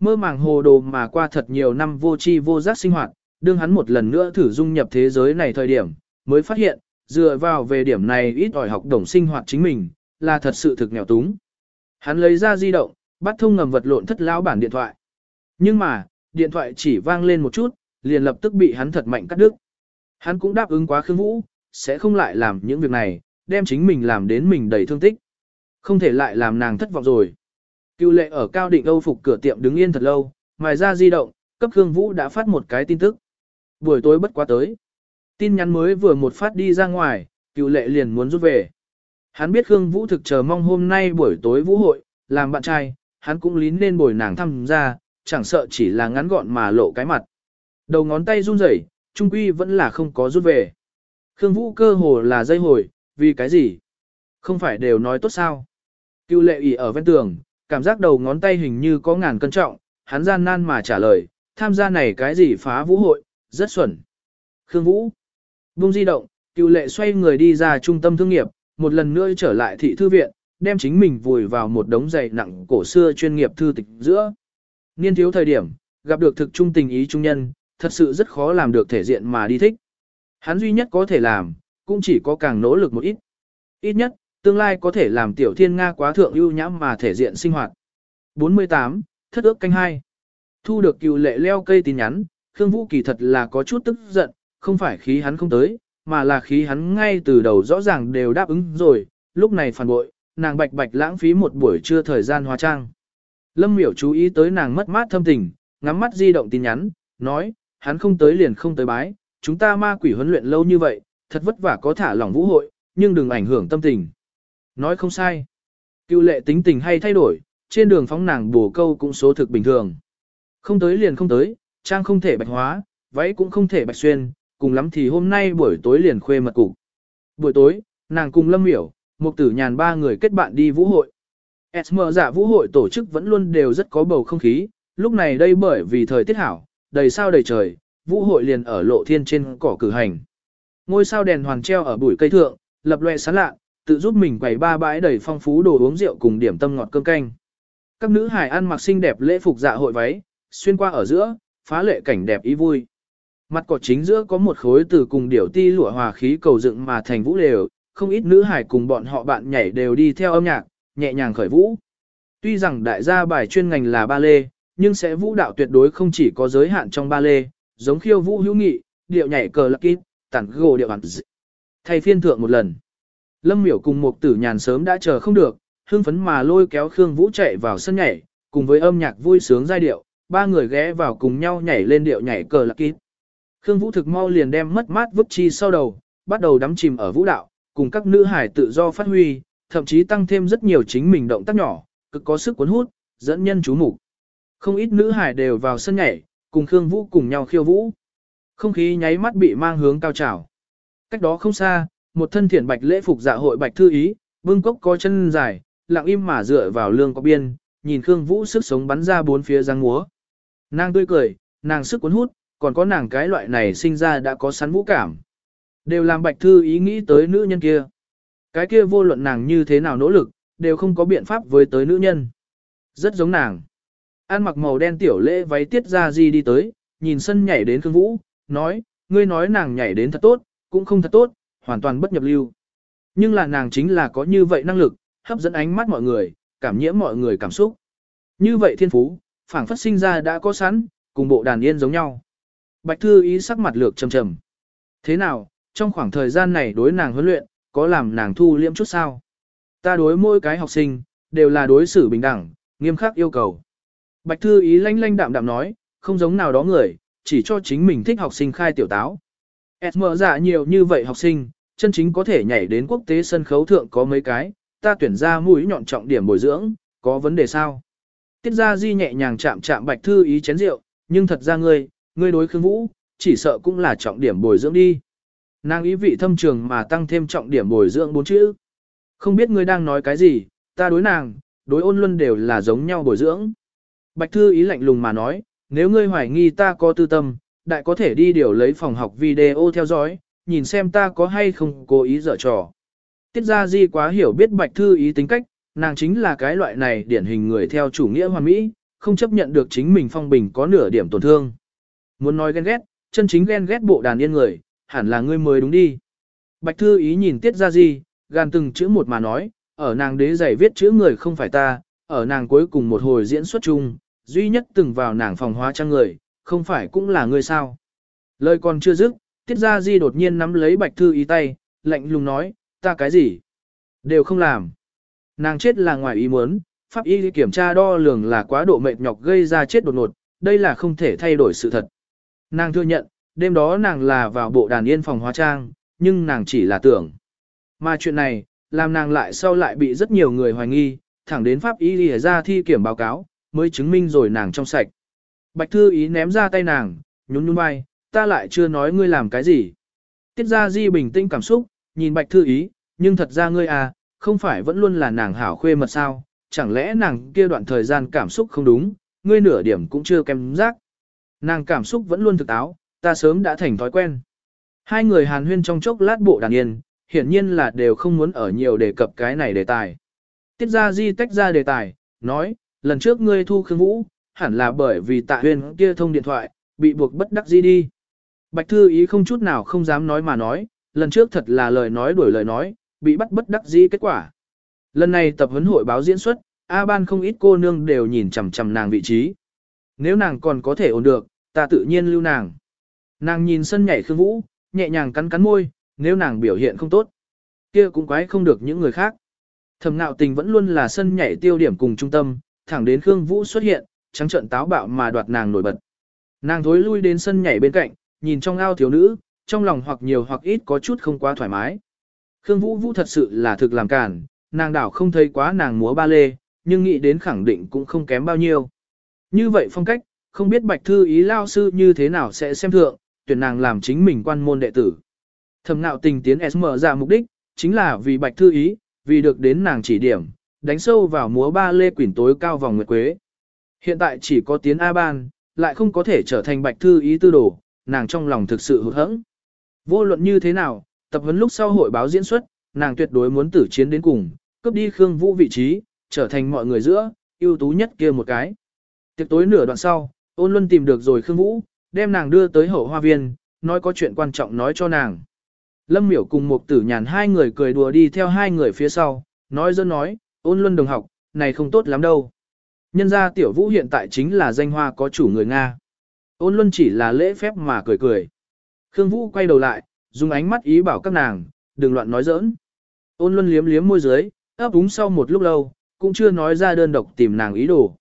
Mơ màng hồ đồ mà qua thật nhiều năm vô tri vô giác sinh hoạt, đương hắn một lần nữa thử dung nhập thế giới này thời điểm, mới phát hiện, dựa vào về điểm này ít ỏi học đồng sinh hoạt chính mình, là thật sự thực nghèo túng. Hắn lấy ra di động, bắt thông ngầm vật lộn thất lão bản điện thoại. Nhưng mà, điện thoại chỉ vang lên một chút, liền lập tức bị hắn thật mạnh cắt đứt. Hắn cũng đáp ứng quá Khương Vũ, sẽ không lại làm những việc này, đem chính mình làm đến mình đầy thương tích. Không thể lại làm nàng thất vọng rồi. Cựu lệ ở cao định Âu phục cửa tiệm đứng yên thật lâu, ngoài ra di động, cấp Khương Vũ đã phát một cái tin tức. Buổi tối bất quá tới. Tin nhắn mới vừa một phát đi ra ngoài, cựu lệ liền muốn rút về. Hắn biết Khương Vũ thực chờ mong hôm nay buổi tối vũ hội, làm bạn trai, hắn cũng lín lên bồi nàng thăm ra, chẳng sợ chỉ là ngắn gọn mà lộ cái mặt. Đầu ngón tay run rẩy, trung quy vẫn là không có rút về. Khương Vũ cơ hồ là dây hồi, vì cái gì? Không phải đều nói tốt sao? Cựu lệ ỉ ở ven tường, cảm giác đầu ngón tay hình như có ngàn cân trọng, hắn gian nan mà trả lời, tham gia này cái gì phá vũ hội, rất xuẩn. Khương Vũ. Bung di động, cựu lệ xoay người đi ra trung tâm thương nghiệp, một lần nữa trở lại thị thư viện, đem chính mình vùi vào một đống giày nặng cổ xưa chuyên nghiệp thư tịch giữa. Niên thiếu thời điểm, gặp được thực trung tình ý trung nhân, thật sự rất khó làm được thể diện mà đi thích. Hắn duy nhất có thể làm, cũng chỉ có càng nỗ lực một ít. Ít nhất, tương lai có thể làm tiểu thiên Nga quá thượng ưu nhãm mà thể diện sinh hoạt. 48. Thất ước canh hai Thu được cựu lệ leo cây tin nhắn, Khương Vũ kỳ thật là có chút tức giận, không phải khí hắn không tới, mà là khí hắn ngay từ đầu rõ ràng đều đáp ứng rồi, lúc này phản bội, nàng bạch bạch lãng phí một buổi trưa thời gian hóa trang. Lâm miểu chú ý tới nàng mất mát thâm tình, ngắm mắt di động tin nhắn, nói, hắn không tới liền không tới bái, chúng ta ma quỷ huấn luyện lâu như vậy, thật vất vả có thả lỏng vũ hội, nhưng đừng ảnh hưởng tâm tình. Nói không sai. Cựu lệ tính tình hay thay đổi, trên đường phóng nàng bổ câu cũng số thực bình thường. Không tới liền không tới, trang không thể bạch hóa, váy cũng không thể bạch xuyên, cùng lắm thì hôm nay buổi tối liền khuê mật cục. Buổi tối, nàng cùng Lâm Miểu, một tử nhàn ba người kết bạn đi vũ hội. SM giả dạ vũ hội tổ chức vẫn luôn đều rất có bầu không khí, lúc này đây bởi vì thời tiết hảo, đầy sao đầy trời, vũ hội liền ở lộ thiên trên cỏ cử hành. Ngôi sao đèn hoàng treo ở bụi cây thượng, lập loè sáng lạ, tự giúp mình quầy ba bãi đầy phong phú đồ uống rượu cùng điểm tâm ngọt cơm canh. Các nữ hài ăn mặc xinh đẹp lễ phục dạ hội váy, xuyên qua ở giữa, phá lệ cảnh đẹp ý vui. Mặt cỏ chính giữa có một khối từ cùng điểu ti lụa hòa khí cầu dựng mà thành vũ lều, không ít nữ hài cùng bọn họ bạn nhảy đều đi theo âm nhạc, nhẹ nhàng khởi vũ. Tuy rằng đại gia bài chuyên ngành là ba lê, nhưng sẽ vũ đạo tuyệt đối không chỉ có giới hạn trong ba lê, giống khiêu vũ hữu nghị, điệu nhảy cờ lạc kít, tản gồ điệu hẳn Thay phiên thượng một lần. Lâm miểu cùng một tử nhàn sớm đã chờ không được, hưng phấn mà lôi kéo Khương Vũ chạy vào sân nhảy, cùng với âm nhạc vui sướng giai điệu, ba người ghé vào cùng nhau nhảy lên điệu nhảy cờ lạc kít. Khương Vũ thực mau liền đem mất mát vứt chi sau đầu, bắt đầu đắm chìm ở vũ đạo, cùng các nữ hải tự do phát huy, thậm chí tăng thêm rất nhiều chính mình động tác nhỏ, cực có sức cuốn hút, dẫn nhân chú mục. Không ít nữ hải đều vào sân nhảy, cùng Khương Vũ cùng nhau khiêu vũ. Không khí nháy mắt bị mang hướng cao trào. Cách đó không xa, một thân thiện bạch lễ phục dạ hội bạch thư ý, vương cốc có chân dài, lặng im mà dựa vào lương có biên, nhìn Khương Vũ sức sống bắn ra bốn phía giang múa. Nàng tươi cười, nàng sức cuốn hút, còn có nàng cái loại này sinh ra đã có sẵn vũ cảm. Đều làm bạch thư ý nghĩ tới nữ nhân kia. Cái kia vô luận nàng như thế nào nỗ lực, đều không có biện pháp với tới nữ nhân. Rất giống nàng. An mặc màu đen tiểu lễ váy tiết ra gì đi tới, nhìn sân nhảy đến Khương Vũ, nói, ngươi nói nàng nhảy đến thật tốt, cũng không thật tốt, hoàn toàn bất nhập lưu. Nhưng là nàng chính là có như vậy năng lực, hấp dẫn ánh mắt mọi người, cảm nhiễm mọi người cảm xúc. Như vậy thiên phú, phảng phất sinh ra đã có sẵn, cùng bộ đàn yên giống nhau. Bạch Thư ý sắc mặt lược trầm trầm. Thế nào, trong khoảng thời gian này đối nàng huấn luyện, có làm nàng thu liễm chút sao? Ta đối mỗi cái học sinh, đều là đối xử bình đẳng, nghiêm khắc yêu cầu. Bạch thư ý lanh lanh đạm đạm nói, không giống nào đó người, chỉ cho chính mình thích học sinh khai tiểu táo. SM dạ nhiều như vậy học sinh, chân chính có thể nhảy đến quốc tế sân khấu thượng có mấy cái, ta tuyển ra mũi nhọn trọng điểm bồi dưỡng, có vấn đề sao? Tiết ra di nhẹ nhàng chạm chạm bạch thư ý chén rượu, nhưng thật ra ngươi, ngươi đối khương vũ, chỉ sợ cũng là trọng điểm bồi dưỡng đi. Nàng ý vị thâm trường mà tăng thêm trọng điểm bồi dưỡng bốn chữ. Không biết ngươi đang nói cái gì, ta đối nàng, đối ôn luân đều là giống nhau bồi dưỡng. Bạch thư ý lạnh lùng mà nói, nếu ngươi hoài nghi ta có tư tâm, đại có thể đi điều lấy phòng học video theo dõi, nhìn xem ta có hay không cố ý dở trò. Tiết ra di quá hiểu biết bạch thư ý tính cách, nàng chính là cái loại này điển hình người theo chủ nghĩa hoàn mỹ, không chấp nhận được chính mình phong bình có nửa điểm tổn thương. Muốn nói ghen ghét, chân chính ghen ghét bộ đàn yên người, hẳn là ngươi mới đúng đi. Bạch thư ý nhìn tiết ra di, gan từng chữ một mà nói, ở nàng đế giày viết chữ người không phải ta, ở nàng cuối cùng một hồi diễn xuất chung, duy nhất từng vào nàng phòng hóa trang người, không phải cũng là ngươi sao. Lời còn chưa dứt, tiết gia di đột nhiên nắm lấy bạch thư ý tay, lạnh lùng nói, ta cái gì? Đều không làm. Nàng chết là ngoài ý muốn, pháp y kiểm tra đo lường là quá độ mệt nhọc gây ra chết đột ngột, đây là không thể thay đổi sự thật. Nàng thừa nhận, đêm đó nàng là vào bộ đàn yên phòng hóa trang, nhưng nàng chỉ là tưởng. Mà chuyện này, làm nàng lại sau lại bị rất nhiều người hoài nghi, thẳng đến pháp y lìa ra thi kiểm báo cáo, mới chứng minh rồi nàng trong sạch. Bạch thư ý ném ra tay nàng, nhún nhún vai, ta lại chưa nói ngươi làm cái gì. Tiết ra di bình tĩnh cảm xúc, nhìn bạch thư ý, nhưng thật ra ngươi à, không phải vẫn luôn là nàng hảo khuê mật sao, chẳng lẽ nàng kia đoạn thời gian cảm xúc không đúng, ngươi nửa điểm cũng chưa kém giác. Nàng cảm xúc vẫn luôn thực áo, ta sớm đã thành thói quen. Hai người hàn huyên trong chốc lát bộ đàn yên, hiển nhiên là đều không muốn ở nhiều đề cập cái này đề tài. Tiết ra di tách ra đề tài, nói, lần trước ngươi thu Khương Vũ, hẳn là bởi vì tạ huyên kia thông điện thoại, bị buộc bất đắc di đi. Bạch thư ý không chút nào không dám nói mà nói, lần trước thật là lời nói đuổi lời nói, bị bắt bất đắc dĩ kết quả. Lần này tập huấn hội báo diễn xuất, A ban không ít cô nương đều nhìn chằm chằm nàng vị trí. Nếu nàng còn có thể ổn được, ta tự nhiên lưu nàng. Nàng nhìn sân nhảy Khương Vũ, nhẹ nhàng cắn cắn môi, nếu nàng biểu hiện không tốt, kia cũng quái không được những người khác. Thẩm nạo tình vẫn luôn là sân nhảy tiêu điểm cùng trung tâm, thẳng đến Khương Vũ xuất hiện, trắng trợn táo bạo mà đoạt nàng nổi bật. Nàng thối lui đến sân nhảy bên cạnh, nhìn trong ao thiếu nữ, trong lòng hoặc nhiều hoặc ít có chút không quá thoải mái. Khương Vũ Vũ thật sự là thực làm cản, nàng đảo không thấy quá nàng múa ba lê, nhưng nghĩ đến khẳng định cũng không kém bao nhiêu. Như vậy phong cách, không biết bạch thư ý lao sư như thế nào sẽ xem thượng, tuyển nàng làm chính mình quan môn đệ tử. Thầm nạo tình tiến SM ra mục đích, chính là vì bạch thư ý, vì được đến nàng chỉ điểm, đánh sâu vào múa ba lê quỷ tối cao vòng nguyệt quế. Hiện tại chỉ có tiến A ban, lại không có thể trở thành bạch thư ý tư đồ, nàng trong lòng thực sự hụt hẫng. Vô luận như thế nào, tập huấn lúc sau hội báo diễn xuất, nàng tuyệt đối muốn tử chiến đến cùng, cướp đi Khương Vũ vị trí, trở thành mọi người giữa, ưu tú nhất kia một cái. Tiệc tối nửa đoạn sau, ôn luân tìm được rồi Khương Vũ, đem nàng đưa tới hậu hoa viên, nói có chuyện quan trọng nói cho nàng. Lâm miểu cùng một tử nhàn hai người cười đùa đi theo hai người phía sau, nói dân nói, ôn luân đồng học, này không tốt lắm đâu. Nhân ra tiểu vũ hiện tại chính là danh hoa có chủ người Nga. Ôn luân chỉ là lễ phép mà cười cười. Khương Vũ quay đầu lại, dùng ánh mắt ý bảo các nàng, đừng loạn nói giỡn. Ôn luân liếm liếm môi dưới, ấp úng sau một lúc lâu, cũng chưa nói ra đơn độc tìm nàng ý đồ.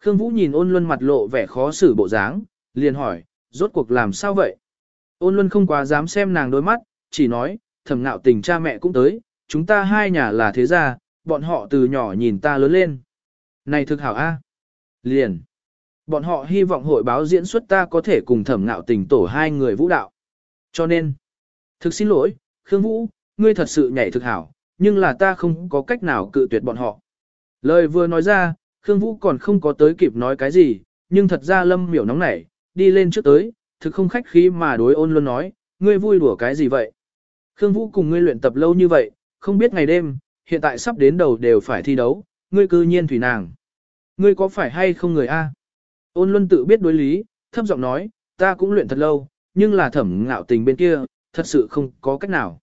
Khương Vũ nhìn ôn luân mặt lộ vẻ khó xử bộ dáng, liền hỏi, rốt cuộc làm sao vậy? Ôn luân không quá dám xem nàng đôi mắt, chỉ nói, thầm ngạo tình cha mẹ cũng tới, chúng ta hai nhà là thế gia, bọn họ từ nhỏ nhìn ta lớn lên. Này thực hảo A. Liền. Bọn họ hy vọng hội báo diễn xuất ta có thể cùng thẩm ngạo tình tổ hai người vũ đạo. Cho nên, thực xin lỗi, Khương Vũ, ngươi thật sự nhảy thực hảo, nhưng là ta không có cách nào cự tuyệt bọn họ. Lời vừa nói ra, Khương Vũ còn không có tới kịp nói cái gì, nhưng thật ra lâm miểu nóng nảy, đi lên trước tới, thực không khách khí mà đối ôn luôn nói, ngươi vui đùa cái gì vậy? Khương Vũ cùng ngươi luyện tập lâu như vậy, không biết ngày đêm, hiện tại sắp đến đầu đều phải thi đấu, ngươi cư nhiên thủy nàng. Ngươi có phải hay không người A? Ôn luân tự biết đối lý, thấp giọng nói, ta cũng luyện thật lâu, nhưng là thẩm ngạo tình bên kia, thật sự không có cách nào.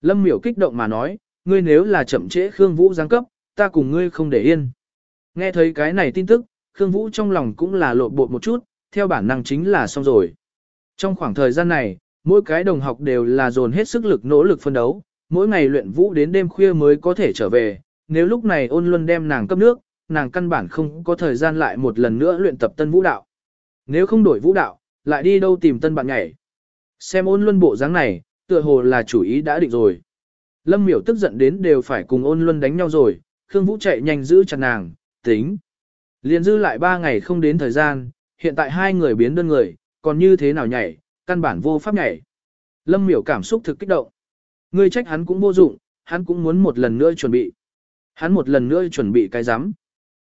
Lâm miểu kích động mà nói, ngươi nếu là chậm trễ Khương Vũ giáng cấp, ta cùng ngươi không để yên. Nghe thấy cái này tin tức, Khương Vũ trong lòng cũng là lộn bột một chút, theo bản năng chính là xong rồi. Trong khoảng thời gian này, Mỗi cái đồng học đều là dồn hết sức lực nỗ lực phân đấu, mỗi ngày luyện vũ đến đêm khuya mới có thể trở về, nếu lúc này ôn luân đem nàng cấp nước, nàng căn bản không có thời gian lại một lần nữa luyện tập tân vũ đạo. Nếu không đổi vũ đạo, lại đi đâu tìm tân bạn nhảy. Xem ôn luân bộ dáng này, tựa hồ là chủ ý đã định rồi. Lâm miểu tức giận đến đều phải cùng ôn luân đánh nhau rồi, Khương Vũ chạy nhanh giữ chặt nàng, tính. Liền dư lại ba ngày không đến thời gian, hiện tại hai người biến đơn người, còn như thế nào nhảy, căn bản vô pháp nhảy. Lâm miểu cảm xúc thực kích động. Ngươi trách hắn cũng vô dụng, hắn cũng muốn một lần nữa chuẩn bị. Hắn một lần nữa chuẩn bị cái rắm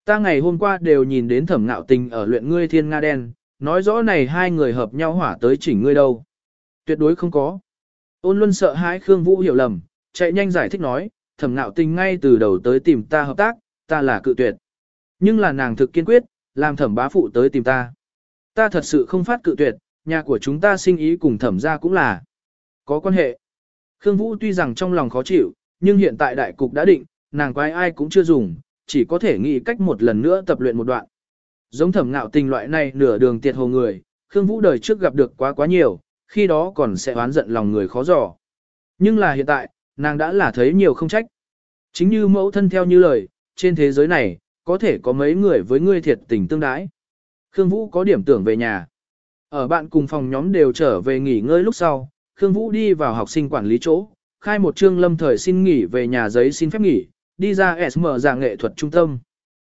Ta ngày hôm qua đều nhìn đến thẩm ngạo tình ở luyện ngươi thiên nga đen, nói rõ này hai người hợp nhau hỏa tới chỉnh ngươi đâu. Tuyệt đối không có. Ôn luân sợ hãi Khương Vũ hiểu lầm, chạy nhanh giải thích nói, thẩm ngạo tình ngay từ đầu tới tìm ta hợp tác, ta là cự tuyệt. Nhưng là nàng thực kiên quyết, làm thẩm bá phụ tới tìm ta. Ta thật sự không phát cự tuyệt, nhà của chúng ta sinh ý cùng thẩm ra cũng là có quan hệ. Khương Vũ tuy rằng trong lòng khó chịu, nhưng hiện tại đại cục đã định, nàng quái ai cũng chưa dùng, chỉ có thể nghĩ cách một lần nữa tập luyện một đoạn. Giống thẩm ngạo tình loại này nửa đường tiệt hồ người, Khương Vũ đời trước gặp được quá quá nhiều, khi đó còn sẽ oán giận lòng người khó dò. Nhưng là hiện tại, nàng đã là thấy nhiều không trách. Chính như mẫu thân theo như lời, trên thế giới này, có thể có mấy người với ngươi thiệt tình tương đái. Khương Vũ có điểm tưởng về nhà. Ở bạn cùng phòng nhóm đều trở về nghỉ ngơi lúc sau, Khương Vũ đi vào học sinh quản lý chỗ, khai một chương lâm thời xin nghỉ về nhà giấy xin phép nghỉ, đi ra SM dạng nghệ thuật trung tâm.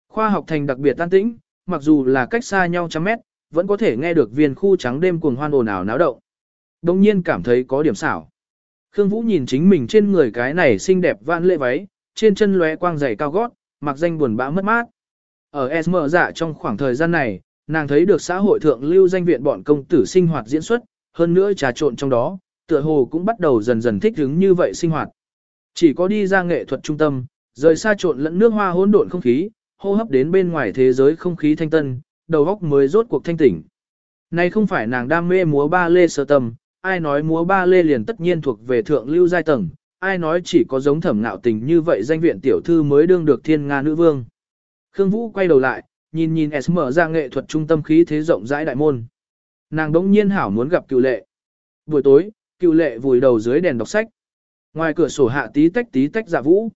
Khoa học thành đặc biệt tan tĩnh, mặc dù là cách xa nhau trăm mét, vẫn có thể nghe được viên khu trắng đêm cuồng hoan ồn ào náo động. Đông nhiên cảm thấy có điểm xảo. Khương Vũ nhìn chính mình trên người cái này xinh đẹp vạn lệ váy, trên chân lóe quang giày cao gót, mặc danh buồn bã mất mát. Ở SM dạ trong khoảng thời gian này, nàng thấy được xã hội thượng lưu danh viện bọn công tử sinh hoạt diễn xuất, hơn nữa trà trộn trong đó, tựa hồ cũng bắt đầu dần dần thích ứng như vậy sinh hoạt. Chỉ có đi ra nghệ thuật trung tâm, rời xa trộn lẫn nước hoa hỗn độn không khí, hô hấp đến bên ngoài thế giới không khí thanh tân, đầu óc mới rốt cuộc thanh tỉnh. Này không phải nàng đam mê múa ba lê sơ tâm, ai nói múa ba lê liền tất nhiên thuộc về thượng lưu giai tầng, ai nói chỉ có giống thẩm ngạo tình như vậy danh viện tiểu thư mới đương được thiên nga nữ vương. Khương Vũ quay đầu lại, nhìn nhìn SM ra nghệ thuật trung tâm khí thế rộng rãi đại môn. Nàng đống nhiên hảo muốn gặp cựu lệ. Buổi tối, cựu lệ vùi đầu dưới đèn đọc sách. Ngoài cửa sổ hạ tí tách tí tách dạ vũ.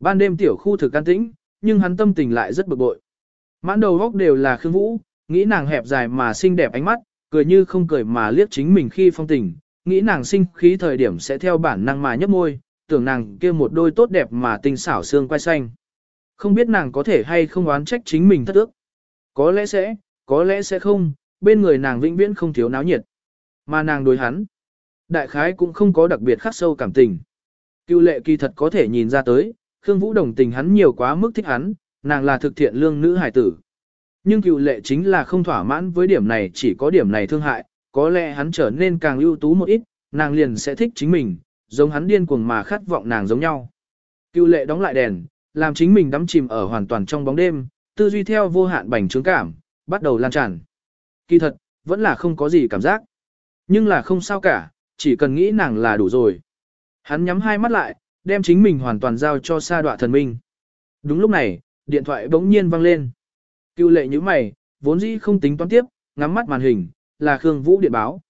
Ban đêm tiểu khu thực can tĩnh, nhưng hắn tâm tình lại rất bực bội. Mãn đầu góc đều là Khương Vũ, nghĩ nàng hẹp dài mà xinh đẹp ánh mắt, cười như không cười mà liếc chính mình khi phong tình, nghĩ nàng sinh khí thời điểm sẽ theo bản năng mà nhấp môi, tưởng nàng kia một đôi tốt đẹp mà tinh xảo xương quai xanh. Không biết nàng có thể hay không oán trách chính mình thất ước. Có lẽ sẽ, có lẽ sẽ không, bên người nàng vĩnh viễn không thiếu náo nhiệt. Mà nàng đối hắn, đại khái cũng không có đặc biệt khắc sâu cảm tình. Cựu lệ kỳ thật có thể nhìn ra tới, Khương Vũ đồng tình hắn nhiều quá mức thích hắn, nàng là thực thiện lương nữ hải tử. Nhưng cựu lệ chính là không thỏa mãn với điểm này chỉ có điểm này thương hại, có lẽ hắn trở nên càng ưu tú một ít, nàng liền sẽ thích chính mình, giống hắn điên cuồng mà khát vọng nàng giống nhau. Cựu lệ đóng lại đèn, làm chính mình đắm chìm ở hoàn toàn trong bóng đêm, tư duy theo vô hạn bành trướng cảm, bắt đầu lan tràn. Kỳ thật, vẫn là không có gì cảm giác. Nhưng là không sao cả, chỉ cần nghĩ nàng là đủ rồi. Hắn nhắm hai mắt lại, đem chính mình hoàn toàn giao cho sa đọa thần minh. Đúng lúc này, điện thoại bỗng nhiên vang lên. Cựu lệ như mày, vốn dĩ không tính toán tiếp, ngắm mắt màn hình, là Khương Vũ điện báo.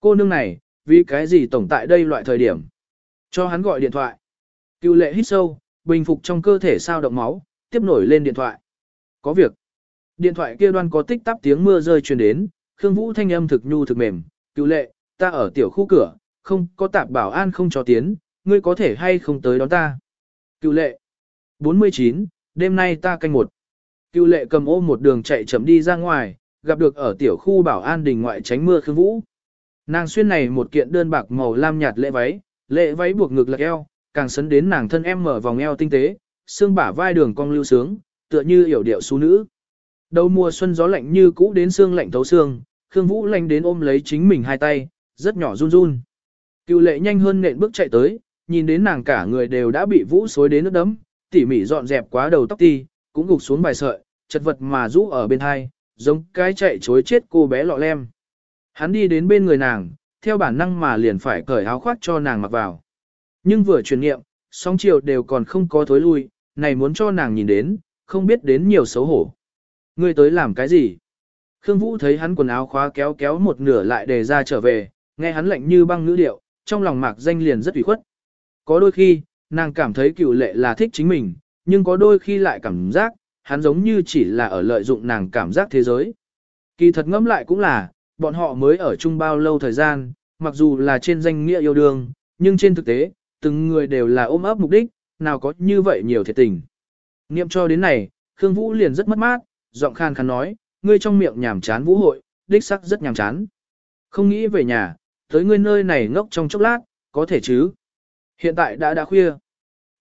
Cô nương này, vì cái gì tổng tại đây loại thời điểm? Cho hắn gọi điện thoại. Cựu lệ hít sâu, bình phục trong cơ thể sao động máu, tiếp nổi lên điện thoại. Có việc. Điện thoại kia đoan có tích tắp tiếng mưa rơi truyền đến, Khương Vũ thanh âm thực nhu thực mềm, cựu lệ, ta ở tiểu khu cửa, không có tạp bảo an không cho tiến, ngươi có thể hay không tới đón ta. Cựu lệ. 49, đêm nay ta canh một. Cựu lệ cầm ôm một đường chạy chậm đi ra ngoài, gặp được ở tiểu khu bảo an đình ngoại tránh mưa Khương Vũ. Nàng xuyên này một kiện đơn bạc màu lam nhạt lệ váy, lệ váy buộc ngực lạc eo, càng sấn đến nàng thân em mở vòng eo tinh tế, xương bả vai đường cong lưu sướng, tựa như hiểu điệu xú nữ. Đầu mùa xuân gió lạnh như cũ đến xương lạnh thấu xương, Khương Vũ lanh đến ôm lấy chính mình hai tay, rất nhỏ run run. Cựu lệ nhanh hơn nện bước chạy tới, nhìn đến nàng cả người đều đã bị vũ xối đến nước đấm, tỉ mỉ dọn dẹp quá đầu tóc ti, cũng gục xuống bài sợi, chật vật mà rũ ở bên hai, giống cái chạy chối chết cô bé lọ lem. Hắn đi đến bên người nàng, theo bản năng mà liền phải cởi áo khoác cho nàng mặc vào. Nhưng vừa truyền nghiệm, sóng chiều đều còn không có thối lui, này muốn cho nàng nhìn đến, không biết đến nhiều xấu hổ. Ngươi tới làm cái gì? Khương Vũ thấy hắn quần áo khóa kéo kéo một nửa lại để ra trở về, Nghe hắn lạnh như băng ngữ điệu, trong lòng mạc danh liền rất ủy khuất. Có đôi khi, nàng cảm thấy cựu lệ là thích chính mình, nhưng có đôi khi lại cảm giác, hắn giống như chỉ là ở lợi dụng nàng cảm giác thế giới. Kỳ thật ngẫm lại cũng là, bọn họ mới ở chung bao lâu thời gian, mặc dù là trên danh nghĩa yêu đương, nhưng trên thực tế, từng người đều là ôm ấp mục đích, nào có như vậy nhiều thiệt tình. Niệm cho đến này, Khương Vũ liền rất mất mát, giọng khan khàn nói, ngươi trong miệng nhảm chán vũ hội, đích sắc rất nhàm chán. Không nghĩ về nhà, tới ngươi nơi này ngốc trong chốc lát, có thể chứ. Hiện tại đã đã khuya.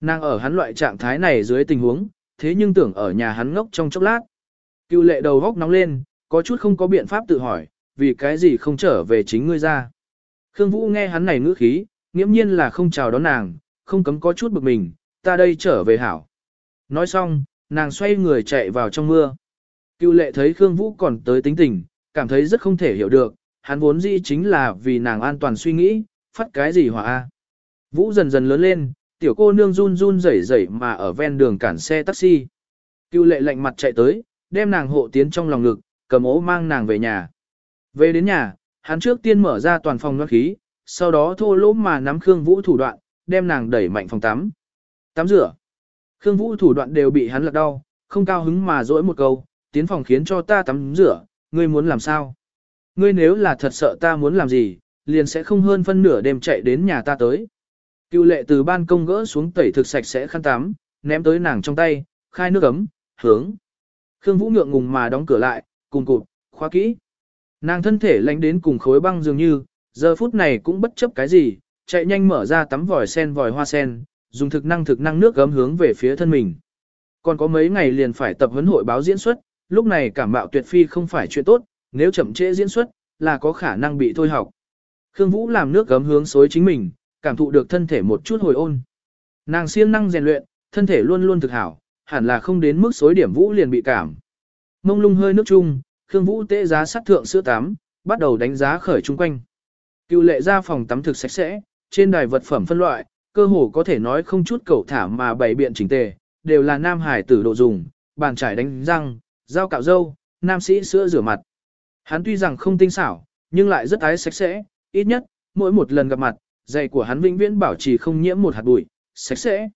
Nàng ở hắn loại trạng thái này dưới tình huống, thế nhưng tưởng ở nhà hắn ngốc trong chốc lát. Cựu lệ đầu góc nóng lên, có chút không có biện pháp tự hỏi, vì cái gì không trở về chính ngươi ra. Khương Vũ nghe hắn này ngữ khí, nghiễm nhiên là không chào đón nàng, không cấm có chút bực mình, ta đây trở về hảo. Nói xong, nàng xoay người chạy vào trong mưa. Cựu lệ thấy Khương Vũ còn tới tính tình, cảm thấy rất không thể hiểu được, hắn vốn dĩ chính là vì nàng an toàn suy nghĩ, phát cái gì hỏa a. Vũ dần dần lớn lên, tiểu cô nương run run rẩy rẩy mà ở ven đường cản xe taxi. Cựu lệ lạnh mặt chạy tới, đem nàng hộ tiến trong lòng ngực, cầm ố mang nàng về nhà. Về đến nhà, hắn trước tiên mở ra toàn phòng loa khí, sau đó thô lỗ mà nắm Khương Vũ thủ đoạn, đem nàng đẩy mạnh phòng tắm. Tắm rửa. Khương Vũ thủ đoạn đều bị hắn lật đau, không cao hứng mà dỗi một câu, tiến phòng khiến cho ta tắm rửa, ngươi muốn làm sao? Ngươi nếu là thật sợ ta muốn làm gì, liền sẽ không hơn phân nửa đêm chạy đến nhà ta tới. Cựu lệ từ ban công gỡ xuống tẩy thực sạch sẽ khăn tắm, ném tới nàng trong tay, khai nước ấm, hướng. Khương Vũ ngượng ngùng mà đóng cửa lại, cùng cụt, khóa kỹ. Nàng thân thể lạnh đến cùng khối băng dường như, giờ phút này cũng bất chấp cái gì, chạy nhanh mở ra tắm vòi sen vòi hoa sen, dùng thực năng thực năng nước gấm hướng về phía thân mình. Còn có mấy ngày liền phải tập huấn hội báo diễn xuất, lúc này cảm mạo tuyệt phi không phải chuyện tốt, nếu chậm trễ diễn xuất, là có khả năng bị thôi học. Khương Vũ làm nước gấm hướng xối chính mình, cảm thụ được thân thể một chút hồi ôn. Nàng siêng năng rèn luyện, thân thể luôn luôn thực hảo, hẳn là không đến mức xối điểm Vũ liền bị cảm. Mông lung hơi nước chung, Khương Vũ tế giá sát thượng sữa tắm, bắt đầu đánh giá khởi chung quanh. Cựu lệ ra phòng tắm thực sạch sẽ, trên đài vật phẩm phân loại, cơ hồ có thể nói không chút cầu thả mà bày biện chỉnh tề, đều là nam hải tử độ dùng, bàn trải đánh răng, dao cạo râu, nam sĩ sữa rửa mặt. Hắn tuy rằng không tinh xảo, nhưng lại rất ái sạch sẽ, ít nhất, mỗi một lần gặp mặt, giày của hắn vĩnh viễn bảo trì không nhiễm một hạt bụi, sạch sẽ.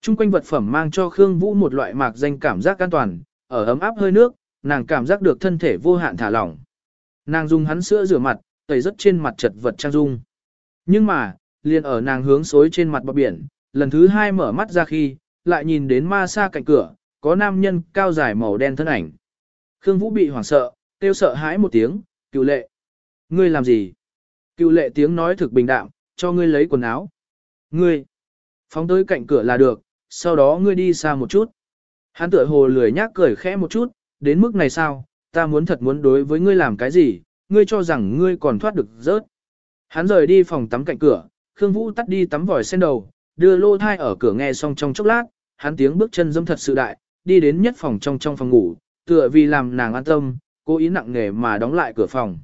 Trung quanh vật phẩm mang cho Khương Vũ một loại mạc danh cảm giác an toàn, ở ấm áp hơi nước, nàng cảm giác được thân thể vô hạn thả lỏng. Nàng dùng hắn sữa rửa mặt, tẩy rất trên mặt chật vật trang dung. Nhưng mà, liền ở nàng hướng xối trên mặt bờ biển, lần thứ hai mở mắt ra khi, lại nhìn đến ma xa cạnh cửa, có nam nhân cao dài màu đen thân ảnh. Khương Vũ bị hoảng sợ, kêu sợ hãi một tiếng, cựu lệ. Ngươi làm gì? Cựu lệ tiếng nói thực bình đạm, cho ngươi lấy quần áo. Ngươi, phóng tới cạnh cửa là được, sau đó ngươi đi xa một chút. Hắn tựa hồ lười nhác cười khẽ một chút, đến mức này sao, ta muốn thật muốn đối với ngươi làm cái gì, ngươi cho rằng ngươi còn thoát được rớt. Hắn rời đi phòng tắm cạnh cửa, Khương Vũ tắt đi tắm vòi sen đầu, đưa lô thai ở cửa nghe xong trong chốc lát, hắn tiếng bước chân dâm thật sự đại, đi đến nhất phòng trong trong phòng ngủ, tựa vì làm nàng an tâm, cố ý nặng nề mà đóng lại cửa phòng.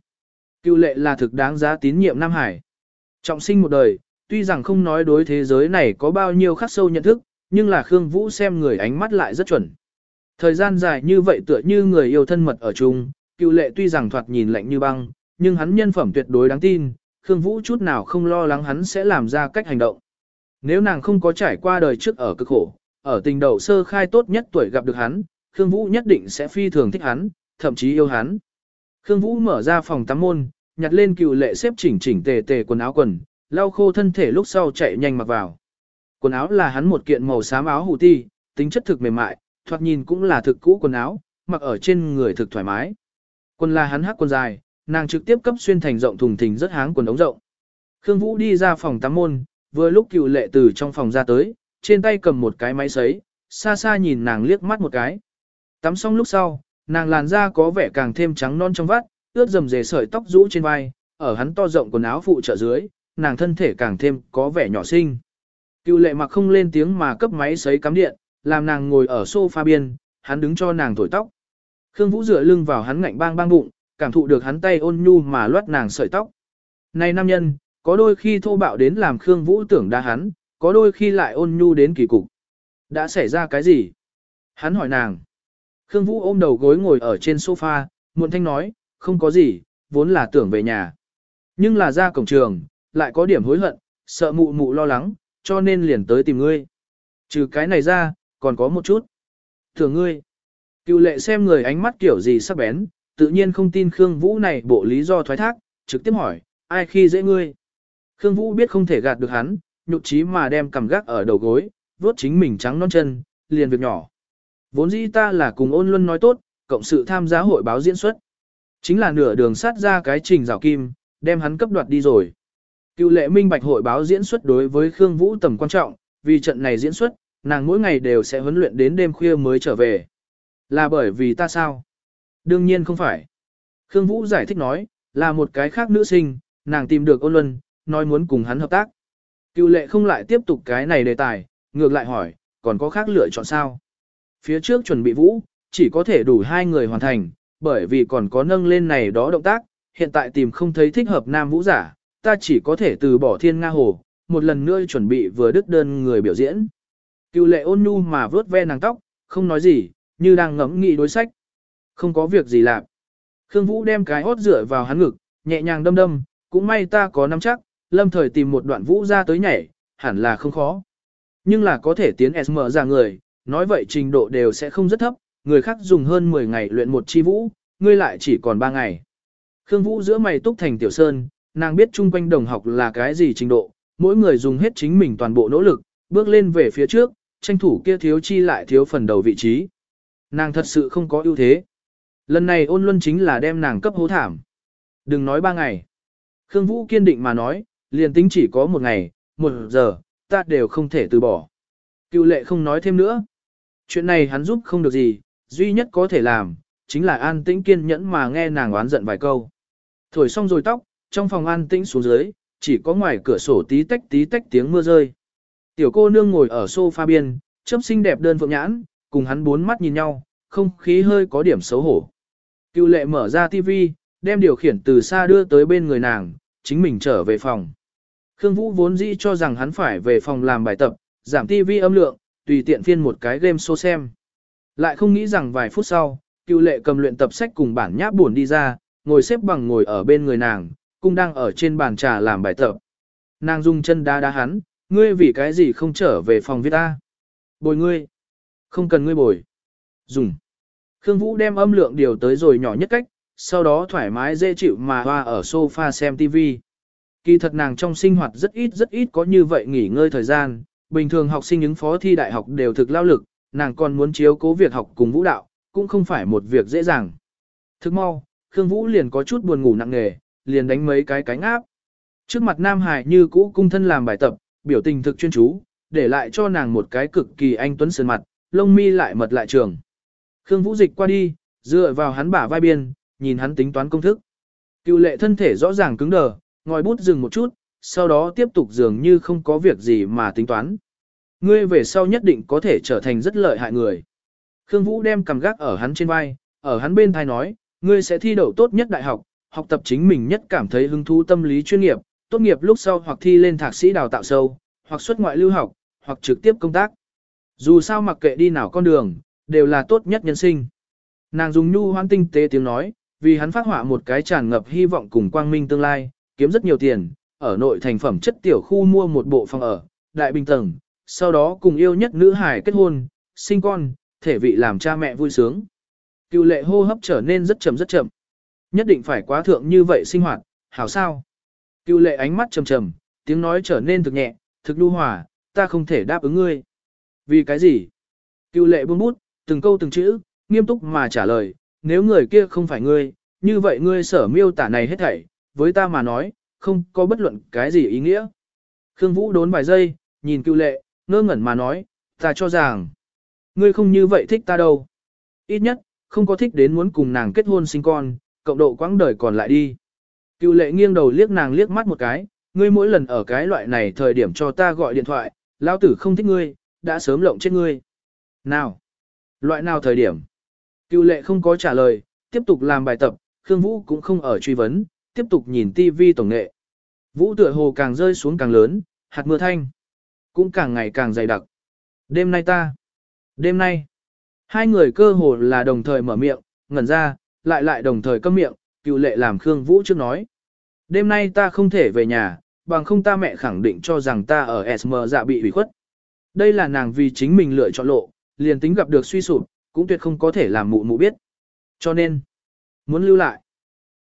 Cựu lệ là thực đáng giá tín nhiệm Nam Hải. Trọng sinh một đời, tuy rằng không nói đối thế giới này có bao nhiêu khắc sâu nhận thức, nhưng là Khương Vũ xem người ánh mắt lại rất chuẩn. Thời gian dài như vậy tựa như người yêu thân mật ở chung, cựu lệ tuy rằng thoạt nhìn lạnh như băng, nhưng hắn nhân phẩm tuyệt đối đáng tin, Khương Vũ chút nào không lo lắng hắn sẽ làm ra cách hành động. Nếu nàng không có trải qua đời trước ở cực khổ, ở tình đầu sơ khai tốt nhất tuổi gặp được hắn, Khương Vũ nhất định sẽ phi thường thích hắn, thậm chí yêu hắn. Khương Vũ mở ra phòng tắm môn, nhặt lên cựu lệ xếp chỉnh chỉnh tề tề quần áo quần, lau khô thân thể lúc sau chạy nhanh mặc vào. Quần áo là hắn một kiện màu xám áo hủ ti, tính chất thực mềm mại, thoạt nhìn cũng là thực cũ quần áo, mặc ở trên người thực thoải mái. Quần là hắn hắc quần dài, nàng trực tiếp cấp xuyên thành rộng thùng thình rất háng quần ống rộng. Khương Vũ đi ra phòng tắm môn, vừa lúc cựu lệ từ trong phòng ra tới, trên tay cầm một cái máy sấy, xa xa nhìn nàng liếc mắt một cái. Tắm xong lúc sau, nàng làn da có vẻ càng thêm trắng non trong vắt, ướt dầm dề sợi tóc rũ trên vai, ở hắn to rộng quần áo phụ trợ dưới, nàng thân thể càng thêm có vẻ nhỏ xinh. Cựu lệ mặc không lên tiếng mà cấp máy sấy cắm điện, làm nàng ngồi ở sofa biên, hắn đứng cho nàng thổi tóc. Khương Vũ dựa lưng vào hắn ngạnh bang bang bụng, cảm thụ được hắn tay ôn nhu mà loát nàng sợi tóc. Này nam nhân, có đôi khi thô bạo đến làm Khương Vũ tưởng đa hắn, có đôi khi lại ôn nhu đến kỳ cục. Đã xảy ra cái gì? Hắn hỏi nàng. Khương Vũ ôm đầu gối ngồi ở trên sofa, muộn thanh nói, không có gì, vốn là tưởng về nhà. Nhưng là ra cổng trường, lại có điểm hối hận, sợ mụ mụ lo lắng, cho nên liền tới tìm ngươi. Trừ cái này ra, còn có một chút. Thường ngươi, cựu lệ xem người ánh mắt kiểu gì sắc bén, tự nhiên không tin Khương Vũ này bộ lý do thoái thác, trực tiếp hỏi, ai khi dễ ngươi. Khương Vũ biết không thể gạt được hắn, nhục trí mà đem cầm gác ở đầu gối, vuốt chính mình trắng non chân, liền việc nhỏ. Vốn dĩ ta là cùng ôn luân nói tốt, cộng sự tham gia hội báo diễn xuất. Chính là nửa đường sát ra cái trình rào kim, đem hắn cấp đoạt đi rồi. Cựu lệ minh bạch hội báo diễn xuất đối với Khương Vũ tầm quan trọng, vì trận này diễn xuất, nàng mỗi ngày đều sẽ huấn luyện đến đêm khuya mới trở về. Là bởi vì ta sao? Đương nhiên không phải. Khương Vũ giải thích nói, là một cái khác nữ sinh, nàng tìm được ôn luân, nói muốn cùng hắn hợp tác. Cựu lệ không lại tiếp tục cái này đề tài, ngược lại hỏi, còn có khác lựa chọn sao? Phía trước chuẩn bị vũ, chỉ có thể đủ hai người hoàn thành, bởi vì còn có nâng lên này đó động tác, hiện tại tìm không thấy thích hợp nam vũ giả, ta chỉ có thể từ bỏ thiên nga hồ, một lần nữa chuẩn bị vừa đứt đơn người biểu diễn. Cựu lệ ôn nhu mà vớt ve nàng tóc, không nói gì, như đang ngẫm nghĩ đối sách. Không có việc gì làm. Khương Vũ đem cái hốt rửa vào hắn ngực, nhẹ nhàng đâm đâm, cũng may ta có nắm chắc, lâm thời tìm một đoạn vũ ra tới nhảy, hẳn là không khó. Nhưng là có thể tiến SM ra người, nói vậy trình độ đều sẽ không rất thấp, người khác dùng hơn 10 ngày luyện một chi vũ, ngươi lại chỉ còn 3 ngày. Khương Vũ giữa mày túc thành tiểu sơn, nàng biết chung quanh đồng học là cái gì trình độ, mỗi người dùng hết chính mình toàn bộ nỗ lực, bước lên về phía trước, tranh thủ kia thiếu chi lại thiếu phần đầu vị trí. Nàng thật sự không có ưu thế. Lần này ôn luân chính là đem nàng cấp hố thảm. Đừng nói ba ngày. Khương Vũ kiên định mà nói, liền tính chỉ có một ngày, một giờ, ta đều không thể từ bỏ. Cựu lệ không nói thêm nữa. Chuyện này hắn giúp không được gì, duy nhất có thể làm, chính là an tĩnh kiên nhẫn mà nghe nàng oán giận vài câu. Thổi xong rồi tóc, trong phòng an tĩnh xuống dưới, chỉ có ngoài cửa sổ tí tách tí tách tiếng mưa rơi. Tiểu cô nương ngồi ở sofa biên, chớp xinh đẹp đơn phượng nhãn, cùng hắn bốn mắt nhìn nhau, không khí hơi có điểm xấu hổ. Cựu lệ mở ra tivi, đem điều khiển từ xa đưa tới bên người nàng, chính mình trở về phòng. Khương Vũ vốn dĩ cho rằng hắn phải về phòng làm bài tập, giảm tivi âm lượng, tùy tiện phiên một cái game show xem. Lại không nghĩ rằng vài phút sau, cựu lệ cầm luyện tập sách cùng bản nháp buồn đi ra, ngồi xếp bằng ngồi ở bên người nàng, cũng đang ở trên bàn trà làm bài tập. Nàng dùng chân đá đá hắn, ngươi vì cái gì không trở về phòng viết ta? Bồi ngươi. Không cần ngươi bồi. Dùng. Khương Vũ đem âm lượng điều tới rồi nhỏ nhất cách, sau đó thoải mái dễ chịu mà hoa ở sofa xem TV. Kỳ thật nàng trong sinh hoạt rất ít rất ít có như vậy nghỉ ngơi thời gian, bình thường học sinh những phó thi đại học đều thực lao lực, nàng còn muốn chiếu cố việc học cùng vũ đạo, cũng không phải một việc dễ dàng. Thức mau, Khương Vũ liền có chút buồn ngủ nặng nề, liền đánh mấy cái cánh áp. Trước mặt Nam Hải như cũ cung thân làm bài tập, biểu tình thực chuyên chú, để lại cho nàng một cái cực kỳ anh tuấn sơn mặt, lông mi lại mật lại trường. Khương Vũ dịch qua đi, dựa vào hắn bả vai biên, nhìn hắn tính toán công thức. Cựu lệ thân thể rõ ràng cứng đờ, ngòi bút dừng một chút, sau đó tiếp tục dường như không có việc gì mà tính toán. Ngươi về sau nhất định có thể trở thành rất lợi hại người. Khương Vũ đem cầm gác ở hắn trên vai, ở hắn bên thai nói, ngươi sẽ thi đậu tốt nhất đại học, học tập chính mình nhất cảm thấy hứng thú tâm lý chuyên nghiệp, tốt nghiệp lúc sau hoặc thi lên thạc sĩ đào tạo sâu, hoặc xuất ngoại lưu học, hoặc trực tiếp công tác. Dù sao mặc kệ đi nào con đường, đều là tốt nhất nhân sinh. Nàng dùng nhu hoan tinh tế tiếng nói, vì hắn phát họa một cái tràn ngập hy vọng cùng quang minh tương lai, kiếm rất nhiều tiền, ở nội thành phẩm chất tiểu khu mua một bộ phòng ở, đại bình tầng, sau đó cùng yêu nhất nữ hải kết hôn, sinh con, thể vị làm cha mẹ vui sướng. Cựu lệ hô hấp trở nên rất chậm rất chậm. Nhất định phải quá thượng như vậy sinh hoạt, hảo sao? Cựu lệ ánh mắt trầm trầm, tiếng nói trở nên thực nhẹ, thực đu hòa, ta không thể đáp ứng ngươi. Vì cái gì? Cựu lệ buông bút, từng câu từng chữ, nghiêm túc mà trả lời, nếu người kia không phải ngươi, như vậy ngươi sở miêu tả này hết thảy, với ta mà nói, không có bất luận cái gì ý nghĩa. Khương Vũ đốn vài giây, nhìn cựu lệ, ngơ ngẩn mà nói, ta cho rằng, ngươi không như vậy thích ta đâu. Ít nhất, không có thích đến muốn cùng nàng kết hôn sinh con, cộng độ quãng đời còn lại đi. Cựu lệ nghiêng đầu liếc nàng liếc mắt một cái, ngươi mỗi lần ở cái loại này thời điểm cho ta gọi điện thoại, lão tử không thích ngươi, đã sớm lộng chết ngươi. Nào? Loại nào thời điểm? Cựu lệ không có trả lời, tiếp tục làm bài tập, Khương Vũ cũng không ở truy vấn, tiếp tục nhìn TV tổng nghệ. Vũ tựa hồ càng rơi xuống càng lớn, hạt mưa thanh, cũng càng ngày càng dày đặc. Đêm nay ta, đêm nay, hai người cơ hồ là đồng thời mở miệng, ngẩn ra, lại lại đồng thời câm miệng, cựu lệ làm Khương Vũ trước nói. Đêm nay ta không thể về nhà, bằng không ta mẹ khẳng định cho rằng ta ở SM dạ bị hủy khuất. Đây là nàng vì chính mình lựa chọn lộ, liền tính gặp được suy sụp, cũng tuyệt không có thể làm mụ mụ biết. Cho nên, muốn lưu lại.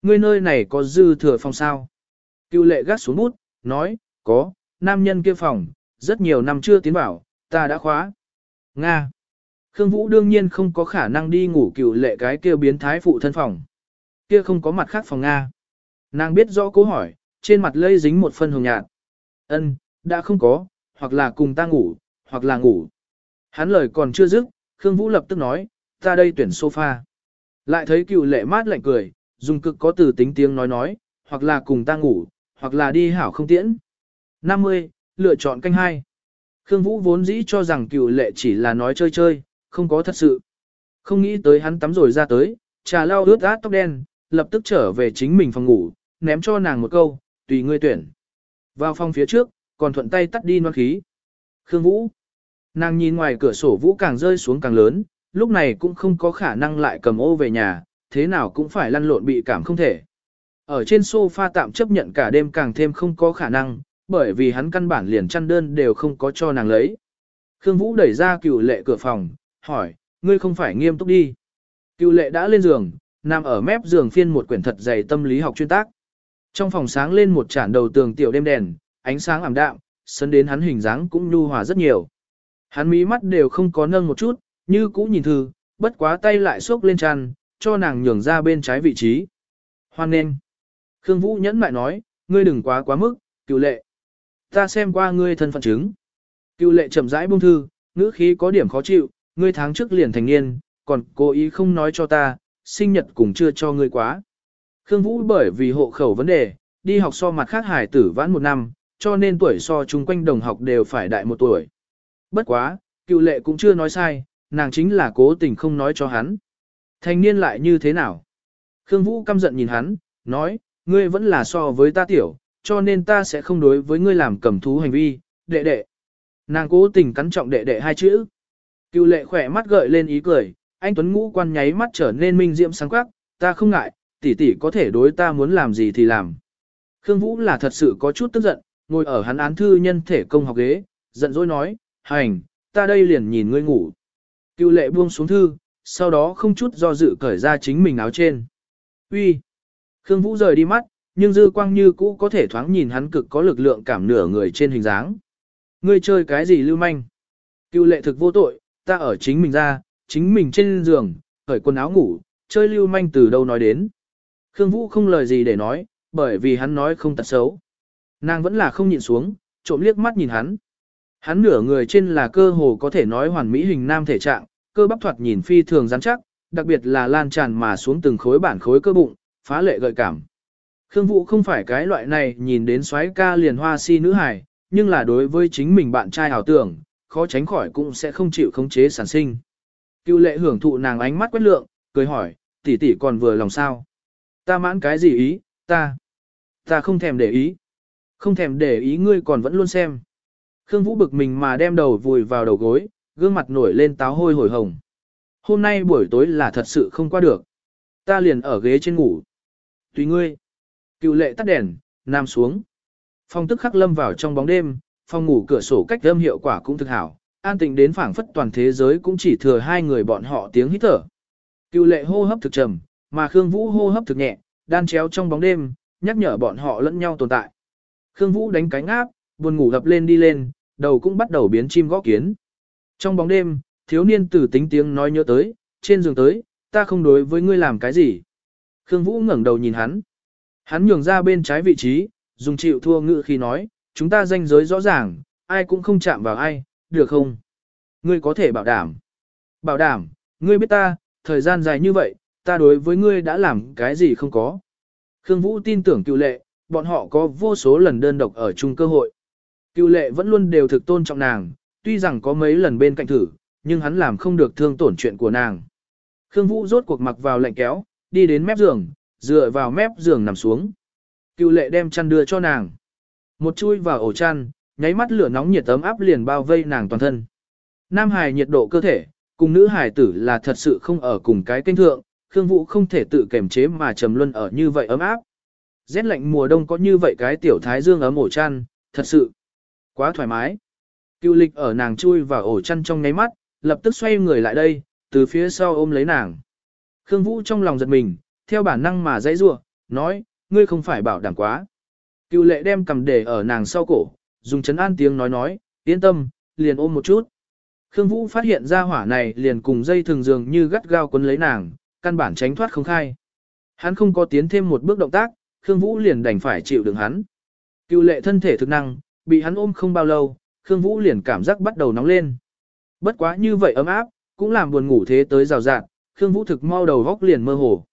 Ngươi nơi này có dư thừa phòng sao? Cựu lệ gắt xuống bút, nói, có, nam nhân kia phòng, rất nhiều năm chưa tiến vào, ta đã khóa. Nga. Khương Vũ đương nhiên không có khả năng đi ngủ cựu lệ cái kia biến thái phụ thân phòng. Kia không có mặt khác phòng Nga. Nàng biết rõ câu hỏi, trên mặt lây dính một phân hồng nhạt. Ân, đã không có, hoặc là cùng ta ngủ, hoặc là ngủ. Hắn lời còn chưa dứt, Khương Vũ lập tức nói, ta đây tuyển sofa. Lại thấy cựu lệ mát lạnh cười, dùng cực có từ tính tiếng nói nói, hoặc là cùng ta ngủ, hoặc là đi hảo không tiễn. 50, lựa chọn canh hai. Khương Vũ vốn dĩ cho rằng cựu lệ chỉ là nói chơi chơi, không có thật sự. Không nghĩ tới hắn tắm rồi ra tới, trà lau ướt át tóc đen, lập tức trở về chính mình phòng ngủ, ném cho nàng một câu, tùy ngươi tuyển. Vào phòng phía trước, còn thuận tay tắt đi noan khí. Khương Vũ. Nàng nhìn ngoài cửa sổ Vũ càng rơi xuống càng lớn, lúc này cũng không có khả năng lại cầm ô về nhà, thế nào cũng phải lăn lộn bị cảm không thể. Ở trên sofa tạm chấp nhận cả đêm càng thêm không có khả năng, bởi vì hắn căn bản liền chăn đơn đều không có cho nàng lấy. Khương Vũ đẩy ra cựu lệ cửa phòng, hỏi, ngươi không phải nghiêm túc đi. Cựu lệ đã lên giường, nằm ở mép giường phiên một quyển thật dày tâm lý học chuyên tác. Trong phòng sáng lên một chản đầu tường tiểu đêm đèn, ánh sáng ảm đạm, sân đến hắn hình dáng cũng nhu hòa rất nhiều. Hắn mí mắt đều không có nâng một chút, như cũ nhìn thư, bất quá tay lại xốc lên tràn, cho nàng nhường ra bên trái vị trí. Hoan nên. Khương Vũ nhẫn mại nói, ngươi đừng quá quá mức, cựu lệ. Ta xem qua ngươi thân phận chứng. Cựu lệ chậm rãi buông thư, ngữ khí có điểm khó chịu, ngươi tháng trước liền thành niên, còn cố ý không nói cho ta, sinh nhật cũng chưa cho ngươi quá. Khương Vũ bởi vì hộ khẩu vấn đề, đi học so mặt khác hải tử vãn một năm, cho nên tuổi so chung quanh đồng học đều phải đại một tuổi. Bất quá, cựu lệ cũng chưa nói sai, nàng chính là cố tình không nói cho hắn. Thành niên lại như thế nào? Khương Vũ căm giận nhìn hắn, nói, ngươi vẫn là so với ta tiểu, cho nên ta sẽ không đối với ngươi làm cầm thú hành vi, đệ đệ. Nàng cố tình cắn trọng đệ đệ hai chữ. Cựu lệ khỏe mắt gợi lên ý cười, anh Tuấn Ngũ quan nháy mắt trở nên minh diễm sáng quắc, ta không ngại, tỷ tỷ có thể đối ta muốn làm gì thì làm. Khương Vũ là thật sự có chút tức giận, ngồi ở hắn án thư nhân thể công học ghế, giận dỗi nói, hành, ta đây liền nhìn ngươi ngủ. Cựu lệ buông xuống thư, sau đó không chút do dự cởi ra chính mình áo trên. Uy. Khương Vũ rời đi mắt, nhưng dư quang như cũ có thể thoáng nhìn hắn cực có lực lượng cảm nửa người trên hình dáng. Ngươi chơi cái gì lưu manh? Cựu lệ thực vô tội, ta ở chính mình ra, chính mình trên giường, khởi quần áo ngủ, chơi lưu manh từ đâu nói đến. Khương Vũ không lời gì để nói, bởi vì hắn nói không tật xấu. Nàng vẫn là không nhịn xuống, trộm liếc mắt nhìn hắn. Hắn nửa người trên là cơ hồ có thể nói hoàn mỹ hình nam thể trạng, cơ bắp thoạt nhìn phi thường rắn chắc, đặc biệt là lan tràn mà xuống từng khối bản khối cơ bụng, phá lệ gợi cảm. Khương Vũ không phải cái loại này nhìn đến xoáy ca liền hoa si nữ hài, nhưng là đối với chính mình bạn trai ảo tưởng, khó tránh khỏi cũng sẽ không chịu khống chế sản sinh. Cựu lệ hưởng thụ nàng ánh mắt quét lượng, cười hỏi, tỷ tỷ còn vừa lòng sao? Ta mãn cái gì ý, ta, ta không thèm để ý. Không thèm để ý ngươi còn vẫn luôn xem. Khương Vũ bực mình mà đem đầu vùi vào đầu gối, gương mặt nổi lên táo hôi hồi hồng. Hôm nay buổi tối là thật sự không qua được. Ta liền ở ghế trên ngủ. Tùy ngươi. Cựu lệ tắt đèn, nằm xuống. Phong tức khắc lâm vào trong bóng đêm, phòng ngủ cửa sổ cách âm hiệu quả cũng thực hảo, an tĩnh đến phảng phất toàn thế giới cũng chỉ thừa hai người bọn họ tiếng hít thở. Cựu lệ hô hấp thực trầm, mà Khương Vũ hô hấp thực nhẹ, đan chéo trong bóng đêm, nhắc nhở bọn họ lẫn nhau tồn tại. Khương Vũ đánh cánh áp, buồn ngủ gập lên đi lên, đầu cũng bắt đầu biến chim gõ kiến. Trong bóng đêm, thiếu niên tử tính tiếng nói nhớ tới, trên giường tới, ta không đối với ngươi làm cái gì. Khương Vũ ngẩng đầu nhìn hắn. Hắn nhường ra bên trái vị trí, dùng chịu thua ngự khi nói, chúng ta danh giới rõ ràng, ai cũng không chạm vào ai, được không? Ngươi có thể bảo đảm. Bảo đảm, ngươi biết ta, thời gian dài như vậy, ta đối với ngươi đã làm cái gì không có. Khương Vũ tin tưởng cựu lệ, bọn họ có vô số lần đơn độc ở chung cơ hội. Cựu lệ vẫn luôn đều thực tôn trọng nàng, tuy rằng có mấy lần bên cạnh thử, nhưng hắn làm không được thương tổn chuyện của nàng. Khương Vũ rốt cuộc mặc vào lạnh kéo, đi đến mép giường, dựa vào mép giường nằm xuống. Cựu lệ đem chăn đưa cho nàng. Một chui vào ổ chăn, nháy mắt lửa nóng nhiệt ấm áp liền bao vây nàng toàn thân. Nam hài nhiệt độ cơ thể, cùng nữ hài tử là thật sự không ở cùng cái kênh thượng, Khương Vũ không thể tự kiềm chế mà trầm luân ở như vậy ấm áp. Rét lạnh mùa đông có như vậy cái tiểu thái dương ấm ổ chăn, thật sự quá thoải mái. Cựu lịch ở nàng chui vào ổ chăn trong nháy mắt, lập tức xoay người lại đây, từ phía sau ôm lấy nàng. Khương Vũ trong lòng giật mình, theo bản năng mà dãy rủa, nói, ngươi không phải bảo đảm quá. Cựu lệ đem cầm để ở nàng sau cổ, dùng chấn an tiếng nói nói, yên tâm, liền ôm một chút. Khương Vũ phát hiện ra hỏa này liền cùng dây thường dường như gắt gao quấn lấy nàng, căn bản tránh thoát không khai. Hắn không có tiến thêm một bước động tác, Khương Vũ liền đành phải chịu đựng hắn. Cựu lệ thân thể thực năng, bị hắn ôm không bao lâu, Khương Vũ liền cảm giác bắt đầu nóng lên. Bất quá như vậy ấm áp, cũng làm buồn ngủ thế tới rào rạt, Khương Vũ thực mau đầu góc liền mơ hồ.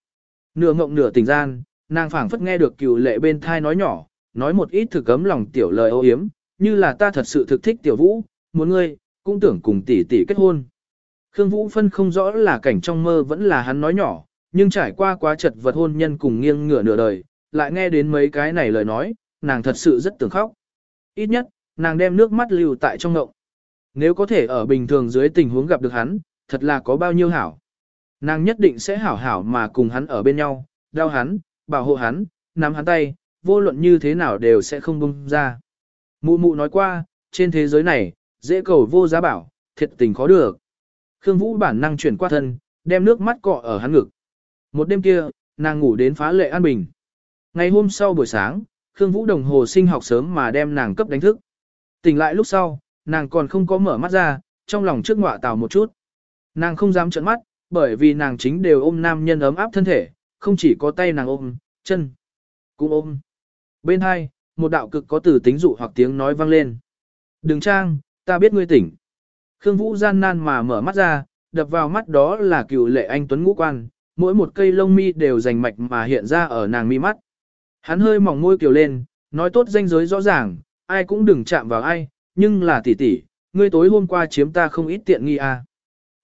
Nửa ngộng nửa tình gian, nàng phảng phất nghe được cựu lệ bên thai nói nhỏ, nói một ít thực cấm lòng tiểu lời ô yếm, như là ta thật sự thực thích tiểu vũ, muốn ngươi, cũng tưởng cùng tỷ tỷ kết hôn. Khương Vũ phân không rõ là cảnh trong mơ vẫn là hắn nói nhỏ, nhưng trải qua quá chật vật hôn nhân cùng nghiêng ngửa nửa đời, lại nghe đến mấy cái này lời nói, nàng thật sự rất tưởng khóc. Ít nhất, nàng đem nước mắt lưu tại trong ngộng. Nếu có thể ở bình thường dưới tình huống gặp được hắn, thật là có bao nhiêu hảo. Nàng nhất định sẽ hảo hảo mà cùng hắn ở bên nhau, đau hắn, bảo hộ hắn, nắm hắn tay, vô luận như thế nào đều sẽ không bung ra. Mụ mụ nói qua, trên thế giới này, dễ cầu vô giá bảo, thiệt tình khó được. Khương Vũ bản năng chuyển qua thân, đem nước mắt cọ ở hắn ngực. Một đêm kia, nàng ngủ đến phá lệ an bình. Ngày hôm sau buổi sáng, Khương Vũ đồng hồ sinh học sớm mà đem nàng cấp đánh thức. Tỉnh lại lúc sau, nàng còn không có mở mắt ra, trong lòng trước ngọa tào một chút. Nàng không dám trợn mắt, bởi vì nàng chính đều ôm nam nhân ấm áp thân thể, không chỉ có tay nàng ôm, chân cũng ôm. Bên hai, một đạo cực có từ tính dụ hoặc tiếng nói vang lên. Đừng trang, ta biết ngươi tỉnh. Khương Vũ gian nan mà mở mắt ra, đập vào mắt đó là cựu lệ anh Tuấn ngũ quan, mỗi một cây lông mi đều rành mạch mà hiện ra ở nàng mi mắt. Hắn hơi mỏng môi kiều lên, nói tốt danh giới rõ ràng, ai cũng đừng chạm vào ai, nhưng là tỷ tỷ, ngươi tối hôm qua chiếm ta không ít tiện nghi à.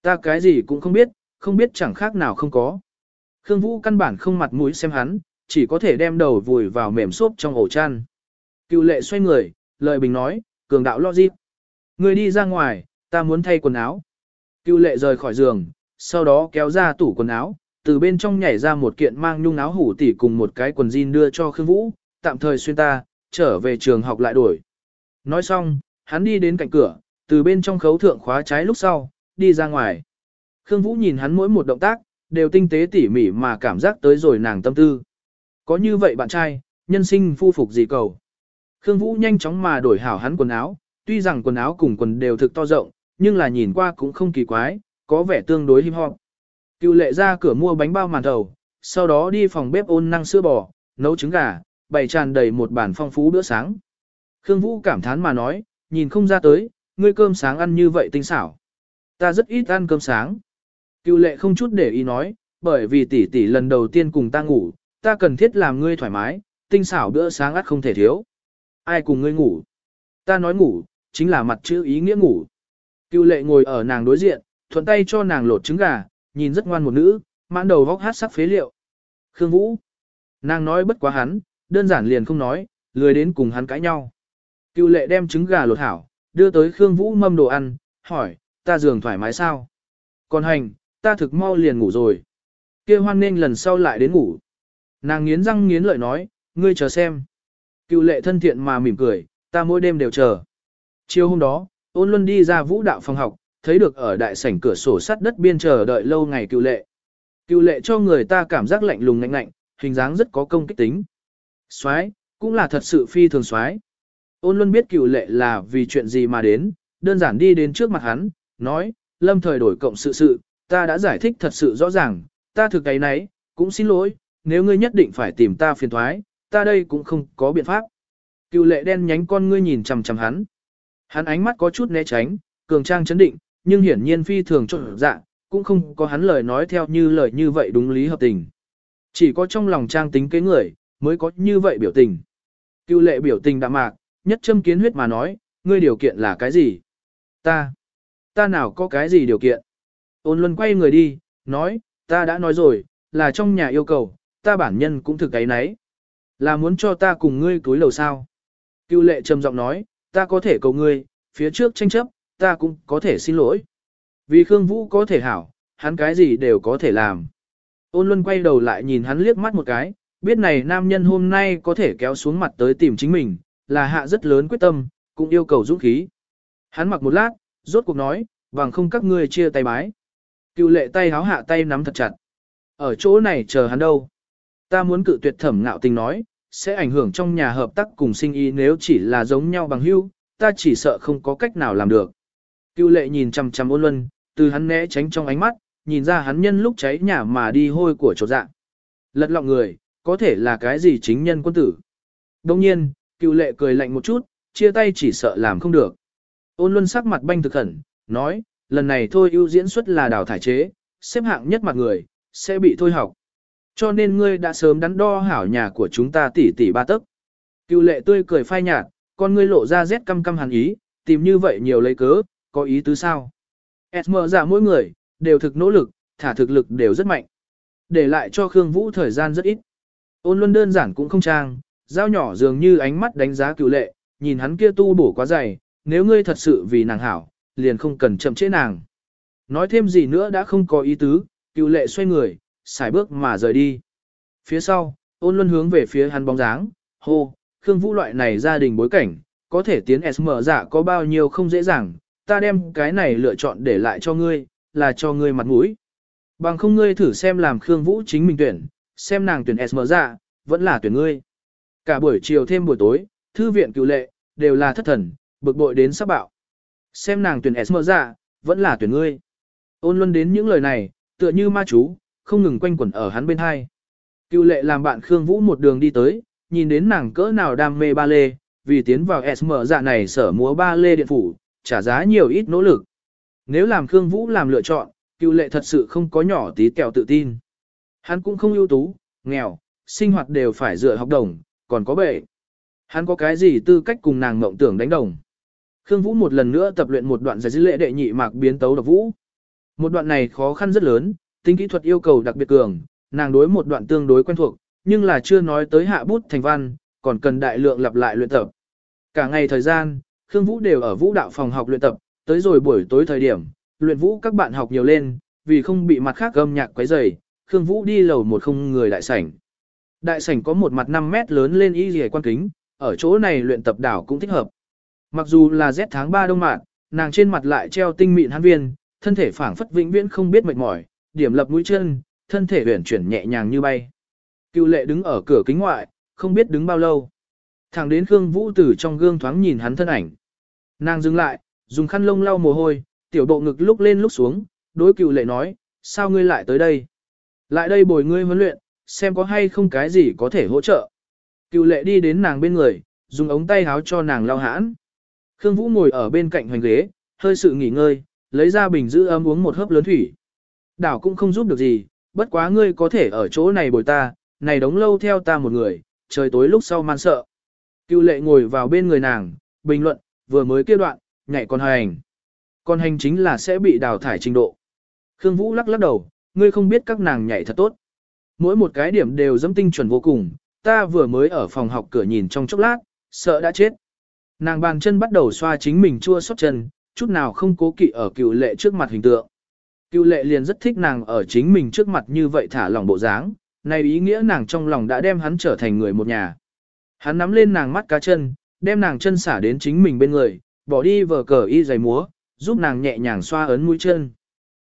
Ta cái gì cũng không biết, không biết chẳng khác nào không có. Khương Vũ căn bản không mặt mũi xem hắn, chỉ có thể đem đầu vùi vào mềm xốp trong ổ chăn. Cựu lệ xoay người, lời bình nói, cường đạo lo dịp. Người đi ra ngoài, ta muốn thay quần áo. Cựu lệ rời khỏi giường, sau đó kéo ra tủ quần áo, từ bên trong nhảy ra một kiện mang nhung áo hủ tỉ cùng một cái quần jean đưa cho Khương Vũ, tạm thời xuyên ta, trở về trường học lại đổi. Nói xong, hắn đi đến cạnh cửa, từ bên trong khấu thượng khóa trái lúc sau, đi ra ngoài. Khương Vũ nhìn hắn mỗi một động tác, đều tinh tế tỉ mỉ mà cảm giác tới rồi nàng tâm tư. Có như vậy bạn trai, nhân sinh phu phục gì cầu. Khương Vũ nhanh chóng mà đổi hảo hắn quần áo, tuy rằng quần áo cùng quần đều thực to rộng, nhưng là nhìn qua cũng không kỳ quái, có vẻ tương đối hip hop. Cựu lệ ra cửa mua bánh bao màn thầu, sau đó đi phòng bếp ôn năng sữa bò, nấu trứng gà, bày tràn đầy một bàn phong phú bữa sáng. Khương Vũ cảm thán mà nói, nhìn không ra tới, ngươi cơm sáng ăn như vậy tinh xảo. Ta rất ít ăn cơm sáng. Cựu lệ không chút để ý nói, bởi vì tỷ tỷ lần đầu tiên cùng ta ngủ, ta cần thiết làm ngươi thoải mái, tinh xảo bữa sáng ắt không thể thiếu. Ai cùng ngươi ngủ? Ta nói ngủ, chính là mặt chữ ý nghĩa ngủ. Cựu lệ ngồi ở nàng đối diện, thuận tay cho nàng lột trứng gà, nhìn rất ngoan một nữ, mãn đầu vóc hát sắc phế liệu. Khương Vũ. Nàng nói bất quá hắn, đơn giản liền không nói, lười đến cùng hắn cãi nhau. Cựu lệ đem trứng gà lột hảo, đưa tới Khương Vũ mâm đồ ăn, hỏi, ta giường thoải mái sao? Còn hành, ta thực mau liền ngủ rồi. kia hoan nên lần sau lại đến ngủ. Nàng nghiến răng nghiến lợi nói, ngươi chờ xem. Cựu lệ thân thiện mà mỉm cười, ta mỗi đêm đều chờ. Chiều hôm đó, ôn luân đi ra vũ đạo phòng học, thấy được ở đại sảnh cửa sổ sắt đất biên chờ đợi lâu ngày cựu lệ. Cựu lệ cho người ta cảm giác lạnh lùng ngạnh ngạnh, hình dáng rất có công kích tính. Soái cũng là thật sự phi thường soái. Ôn luân biết cựu lệ là vì chuyện gì mà đến, đơn giản đi đến trước mặt hắn, nói, lâm thời đổi cộng sự sự, ta đã giải thích thật sự rõ ràng, ta thực cái nấy, cũng xin lỗi, nếu ngươi nhất định phải tìm ta phiền thoái, ta đây cũng không có biện pháp. Cựu lệ đen nhánh con ngươi nhìn chằm chằm hắn. Hắn ánh mắt có chút né tránh, cường trang chấn định, nhưng hiển nhiên phi thường trộn dạ, cũng không có hắn lời nói theo như lời như vậy đúng lý hợp tình. Chỉ có trong lòng trang tính kế người, mới có như vậy biểu tình. Cựu lệ biểu tình đạm mạc, nhất châm kiến huyết mà nói, ngươi điều kiện là cái gì? Ta, ta nào có cái gì điều kiện? Ôn luân quay người đi, nói, ta đã nói rồi, là trong nhà yêu cầu, ta bản nhân cũng thực cái nấy. Là muốn cho ta cùng ngươi túi lầu sao? Cưu lệ trầm giọng nói, ta có thể cầu ngươi, phía trước tranh chấp, ta cũng có thể xin lỗi. Vì Khương Vũ có thể hảo, hắn cái gì đều có thể làm. Ôn Luân quay đầu lại nhìn hắn liếc mắt một cái, biết này nam nhân hôm nay có thể kéo xuống mặt tới tìm chính mình, là hạ rất lớn quyết tâm, cũng yêu cầu dũng khí. Hắn mặc một lát, rốt cuộc nói, bằng không các ngươi chia tay bái. Cựu lệ tay háo hạ tay nắm thật chặt. Ở chỗ này chờ hắn đâu. Ta muốn cự tuyệt thẩm ngạo tình nói, sẽ ảnh hưởng trong nhà hợp tác cùng sinh ý nếu chỉ là giống nhau bằng hữu, ta chỉ sợ không có cách nào làm được. Cựu lệ nhìn chằm chằm ôn luân, từ hắn né tránh trong ánh mắt, nhìn ra hắn nhân lúc cháy nhà mà đi hôi của chỗ dạ. Lật lọng người, có thể là cái gì chính nhân quân tử. Đồng nhiên, cựu lệ cười lạnh một chút, chia tay chỉ sợ làm không được. Ôn luân sắc mặt banh thực khẩn, nói, lần này thôi ưu diễn xuất là đào thải chế, xếp hạng nhất mặt người, sẽ bị thôi học. Cho nên ngươi đã sớm đắn đo hảo nhà của chúng ta tỷ tỷ ba tấc. Cựu lệ tươi cười phai nhạt, con ngươi lộ ra rét căm căm hàn ý, tìm như vậy nhiều lấy cớ, có ý tứ sao? mở giả mỗi người, đều thực nỗ lực, thả thực lực đều rất mạnh. Để lại cho Khương Vũ thời gian rất ít. Ôn luân đơn giản cũng không trang, dao nhỏ dường như ánh mắt đánh giá cựu lệ, nhìn hắn kia tu bổ quá dày, nếu ngươi thật sự vì nàng hảo, liền không cần chậm trễ nàng. Nói thêm gì nữa đã không có ý tứ, cựu lệ xoay người, xài bước mà rời đi. Phía sau, ôn luân hướng về phía hắn bóng dáng, hô, Khương Vũ loại này gia đình bối cảnh, có thể tiến SM giả có bao nhiêu không dễ dàng, ta đem cái này lựa chọn để lại cho ngươi, là cho ngươi mặt mũi. Bằng không ngươi thử xem làm Khương Vũ chính mình tuyển, xem nàng tuyển SM giả vẫn là tuyển ngươi. Cả buổi chiều thêm buổi tối, thư viện cựu lệ, đều là thất thần, bực bội đến sắp bạo. Xem nàng tuyển SM dạ, vẫn là tuyển ngươi. Ôn luân đến những lời này, tựa như ma chú, không ngừng quanh quẩn ở hắn bên hai. Cựu lệ làm bạn Khương Vũ một đường đi tới, nhìn đến nàng cỡ nào đam mê ba lê, vì tiến vào SM dạ này sở múa ba lê điện phủ, trả giá nhiều ít nỗ lực. Nếu làm Khương Vũ làm lựa chọn, cựu lệ thật sự không có nhỏ tí kẹo tự tin. Hắn cũng không ưu tú, nghèo, sinh hoạt đều phải dựa học đồng, còn có bệ. Hắn có cái gì tư cách cùng nàng mộng tưởng đánh đồng. Khương Vũ một lần nữa tập luyện một đoạn giải dữ lệ đệ nhị mạc biến tấu độc vũ. Một đoạn này khó khăn rất lớn, tính kỹ thuật yêu cầu đặc biệt cường, nàng đối một đoạn tương đối quen thuộc, nhưng là chưa nói tới hạ bút thành văn, còn cần đại lượng lặp lại luyện tập. Cả ngày thời gian, Khương Vũ đều ở vũ đạo phòng học luyện tập, tới rồi buổi tối thời điểm, luyện vũ các bạn học nhiều lên, vì không bị mặt khác âm nhạc quấy rầy, Khương Vũ đi lầu một không người đại sảnh. Đại sảnh có một mặt 5 mét lớn lên y rìa quan kính, ở chỗ này luyện tập đảo cũng thích hợp. Mặc dù là rét tháng 3 đông mạn, nàng trên mặt lại treo tinh mịn hán viên, thân thể phảng phất vĩnh viễn không biết mệt mỏi, điểm lập mũi chân, thân thể uyển chuyển nhẹ nhàng như bay. Cựu lệ đứng ở cửa kính ngoại, không biết đứng bao lâu. Thẳng đến Khương Vũ từ trong gương thoáng nhìn hắn thân ảnh. Nàng dừng lại, dùng khăn lông lau mồ hôi, tiểu bộ ngực lúc lên lúc xuống, đối cựu lệ nói, sao ngươi lại tới đây? Lại đây bồi ngươi huấn luyện, xem có hay không cái gì có thể hỗ trợ. Cựu lệ đi đến nàng bên người, dùng ống tay háo cho nàng lau hãn. Khương Vũ ngồi ở bên cạnh hoành ghế, hơi sự nghỉ ngơi, lấy ra bình giữ ấm uống một hớp lớn thủy. Đảo cũng không giúp được gì, bất quá ngươi có thể ở chỗ này bồi ta, này đóng lâu theo ta một người, trời tối lúc sau man sợ. Cựu lệ ngồi vào bên người nàng, bình luận, vừa mới kia đoạn, nhảy con hành. Con hành chính là sẽ bị đào thải trình độ. Khương Vũ lắc lắc đầu, ngươi không biết các nàng nhảy thật tốt. Mỗi một cái điểm đều dẫm tinh chuẩn vô cùng, ta vừa mới ở phòng học cửa nhìn trong chốc lát, sợ đã chết. Nàng bàn chân bắt đầu xoa chính mình chua xót chân, chút nào không cố kỵ ở cựu lệ trước mặt hình tượng. Cựu lệ liền rất thích nàng ở chính mình trước mặt như vậy thả lỏng bộ dáng, này ý nghĩa nàng trong lòng đã đem hắn trở thành người một nhà. Hắn nắm lên nàng mắt cá chân, đem nàng chân xả đến chính mình bên người, bỏ đi vờ cờ y giày múa, giúp nàng nhẹ nhàng xoa ấn mũi chân.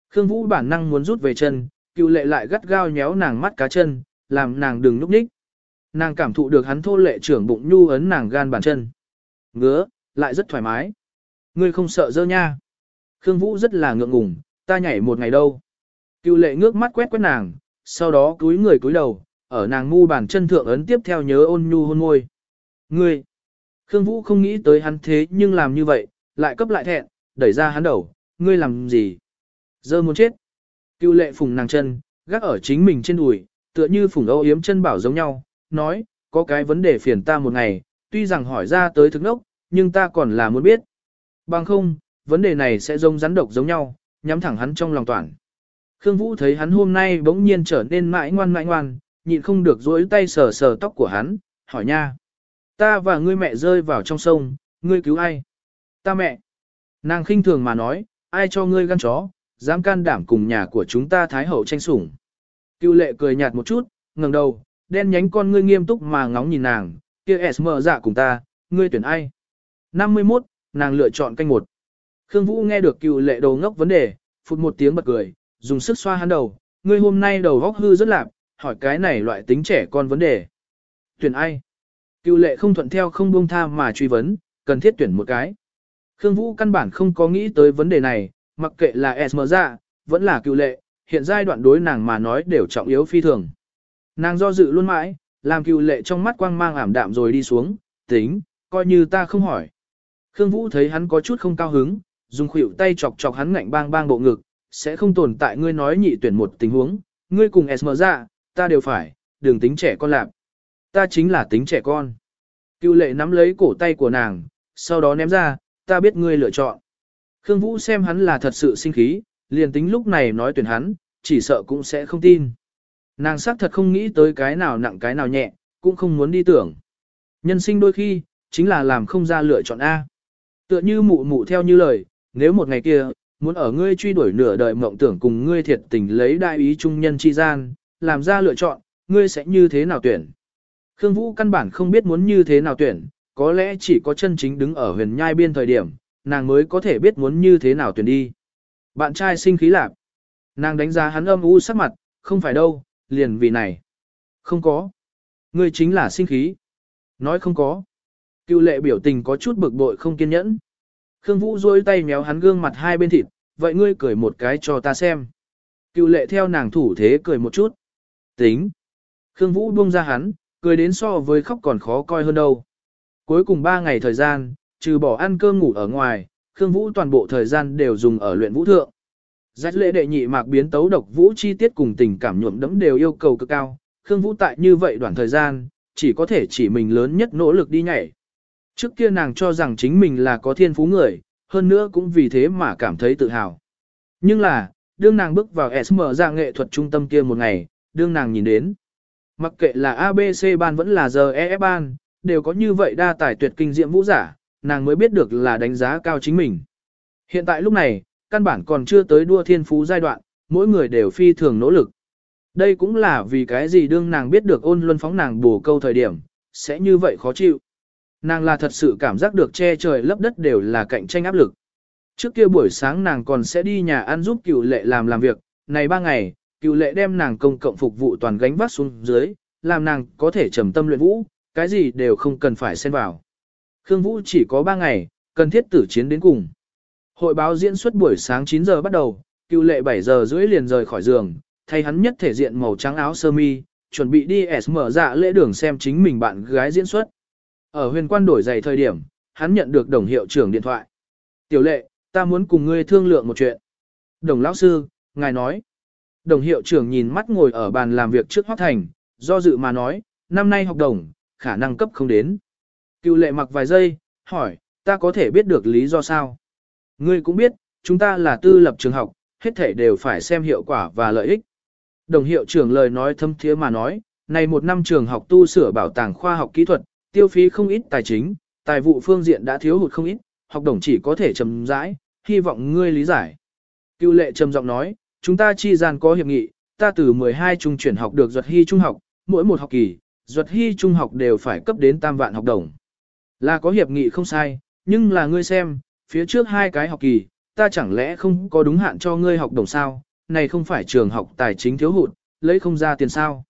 Khương Vũ bản năng muốn rút về chân, cựu lệ lại gắt gao nhéo nàng mắt cá chân, làm nàng đừng núp ních. Nàng cảm thụ được hắn thô lệ trưởng bụng nhu ấn nàng gan bàn chân. Ngứa, lại rất thoải mái. Ngươi không sợ dơ nha. Khương Vũ rất là ngượng ngùng, ta nhảy một ngày đâu. Cựu lệ ngước mắt quét quét nàng, sau đó cúi người cúi đầu, ở nàng ngu bàn chân thượng ấn tiếp theo nhớ ôn nhu hôn môi. Ngươi! Khương Vũ không nghĩ tới hắn thế nhưng làm như vậy, lại cấp lại thẹn, đẩy ra hắn đầu, ngươi làm gì? Dơ muốn chết. Cựu lệ phùng nàng chân, gác ở chính mình trên đùi, tựa như phùng âu yếm chân bảo giống nhau, nói, có cái vấn đề phiền ta một ngày, tuy rằng hỏi ra tới thức nốc, nhưng ta còn là muốn biết. Bằng không, vấn đề này sẽ giống rắn độc giống nhau, nhắm thẳng hắn trong lòng toàn. Khương Vũ thấy hắn hôm nay bỗng nhiên trở nên mãi ngoan mãi ngoan, nhịn không được dối tay sờ sờ tóc của hắn, hỏi nha. Ta và ngươi mẹ rơi vào trong sông, ngươi cứu ai? Ta mẹ. Nàng khinh thường mà nói, ai cho ngươi gan chó, dám can đảm cùng nhà của chúng ta thái hậu tranh sủng. Cưu lệ cười nhạt một chút, ngẩng đầu, đen nhánh con ngươi nghiêm túc mà ngóng nhìn nàng, kia S mở dạ cùng ta, ngươi tuyển ai? 51, nàng lựa chọn canh một. Khương Vũ nghe được cựu lệ đầu ngốc vấn đề, phụt một tiếng bật cười, dùng sức xoa hắn đầu, ngươi hôm nay đầu góc hư rất lạc, hỏi cái này loại tính trẻ con vấn đề. Tuyển ai? Cựu lệ không thuận theo không buông tha mà truy vấn, cần thiết tuyển một cái. Khương Vũ căn bản không có nghĩ tới vấn đề này, mặc kệ là S mở dạ, vẫn là cựu lệ, hiện giai đoạn đối nàng mà nói đều trọng yếu phi thường. Nàng do dự luôn mãi, làm cựu lệ trong mắt quang mang ảm đạm rồi đi xuống, tính, coi như ta không hỏi. Khương Vũ thấy hắn có chút không cao hứng, dùng khuỷu tay chọc chọc hắn ngạnh bang bang bộ ngực, sẽ không tồn tại ngươi nói nhị tuyển một tình huống, ngươi cùng mở ra, ta đều phải, đừng tính trẻ con lạc. Ta chính là tính trẻ con. Cựu lệ nắm lấy cổ tay của nàng, sau đó ném ra, ta biết ngươi lựa chọn. Khương Vũ xem hắn là thật sự sinh khí, liền tính lúc này nói tuyển hắn, chỉ sợ cũng sẽ không tin. Nàng xác thật không nghĩ tới cái nào nặng cái nào nhẹ, cũng không muốn đi tưởng. Nhân sinh đôi khi, chính là làm không ra lựa chọn A. Tựa như mụ mụ theo như lời, nếu một ngày kia, muốn ở ngươi truy đuổi nửa đời mộng tưởng cùng ngươi thiệt tình lấy đại ý trung nhân chi gian, làm ra lựa chọn, ngươi sẽ như thế nào tuyển. Khương Vũ căn bản không biết muốn như thế nào tuyển, có lẽ chỉ có chân chính đứng ở huyền nhai biên thời điểm, nàng mới có thể biết muốn như thế nào tuyển đi. Bạn trai sinh khí lạc. Nàng đánh giá hắn âm u sắc mặt, không phải đâu, liền vì này. Không có. Ngươi chính là sinh khí. Nói không có. Cựu lệ biểu tình có chút bực bội không kiên nhẫn. Khương Vũ duỗi tay méo hắn gương mặt hai bên thịt, vậy ngươi cười một cái cho ta xem. Cựu lệ theo nàng thủ thế cười một chút. Tính. Khương Vũ buông ra hắn, cười đến so với khóc còn khó coi hơn đâu. Cuối cùng ba ngày thời gian, trừ bỏ ăn cơm ngủ ở ngoài, Khương Vũ toàn bộ thời gian đều dùng ở luyện vũ thượng. Giác lễ đệ nhị mạc biến tấu độc vũ chi tiết cùng tình cảm nhuộm đẫm đều yêu cầu cực cao. Khương Vũ tại như vậy đoạn thời gian, chỉ có thể chỉ mình lớn nhất nỗ lực đi nhảy. Trước kia nàng cho rằng chính mình là có thiên phú người, hơn nữa cũng vì thế mà cảm thấy tự hào. Nhưng là, đương nàng bước vào SM ra nghệ thuật trung tâm kia một ngày, đương nàng nhìn đến. Mặc kệ là ABC ban vẫn là GEF ban, đều có như vậy đa tài tuyệt kinh diệm vũ giả, nàng mới biết được là đánh giá cao chính mình. Hiện tại lúc này, căn bản còn chưa tới đua thiên phú giai đoạn, mỗi người đều phi thường nỗ lực. Đây cũng là vì cái gì đương nàng biết được ôn luân phóng nàng bổ câu thời điểm, sẽ như vậy khó chịu. Nàng là thật sự cảm giác được che trời lấp đất đều là cạnh tranh áp lực. Trước kia buổi sáng nàng còn sẽ đi nhà ăn giúp cựu lệ làm làm việc, này ba ngày, cựu lệ đem nàng công cộng phục vụ toàn gánh vác xuống dưới, làm nàng có thể trầm tâm luyện vũ, cái gì đều không cần phải xen vào. Khương Vũ chỉ có ba ngày, cần thiết tử chiến đến cùng. Hội báo diễn xuất buổi sáng 9 giờ bắt đầu, cựu lệ 7 giờ rưỡi liền rời khỏi giường, thay hắn nhất thể diện màu trắng áo sơ mi, chuẩn bị đi SM dạ lễ đường xem chính mình bạn gái diễn xuất. Ở huyền quan đổi giày thời điểm, hắn nhận được đồng hiệu trưởng điện thoại. Tiểu lệ, ta muốn cùng ngươi thương lượng một chuyện. Đồng lão sư, ngài nói. Đồng hiệu trưởng nhìn mắt ngồi ở bàn làm việc trước Hoác Thành, do dự mà nói, năm nay học đồng, khả năng cấp không đến. Cựu lệ mặc vài giây, hỏi, ta có thể biết được lý do sao? Ngươi cũng biết, chúng ta là tư lập trường học, hết thể đều phải xem hiệu quả và lợi ích. Đồng hiệu trưởng lời nói thâm thiế mà nói, này một năm trường học tu sửa bảo tàng khoa học kỹ thuật, tiêu phí không ít tài chính, tài vụ phương diện đã thiếu hụt không ít, học đồng chỉ có thể trầm rãi, hy vọng ngươi lý giải. Cựu lệ trầm giọng nói, chúng ta chi gian có hiệp nghị, ta từ 12 trung chuyển học được duật hy trung học, mỗi một học kỳ, duật hy trung học đều phải cấp đến tam vạn học đồng. Là có hiệp nghị không sai, nhưng là ngươi xem, phía trước hai cái học kỳ, ta chẳng lẽ không có đúng hạn cho ngươi học đồng sao, này không phải trường học tài chính thiếu hụt, lấy không ra tiền sao.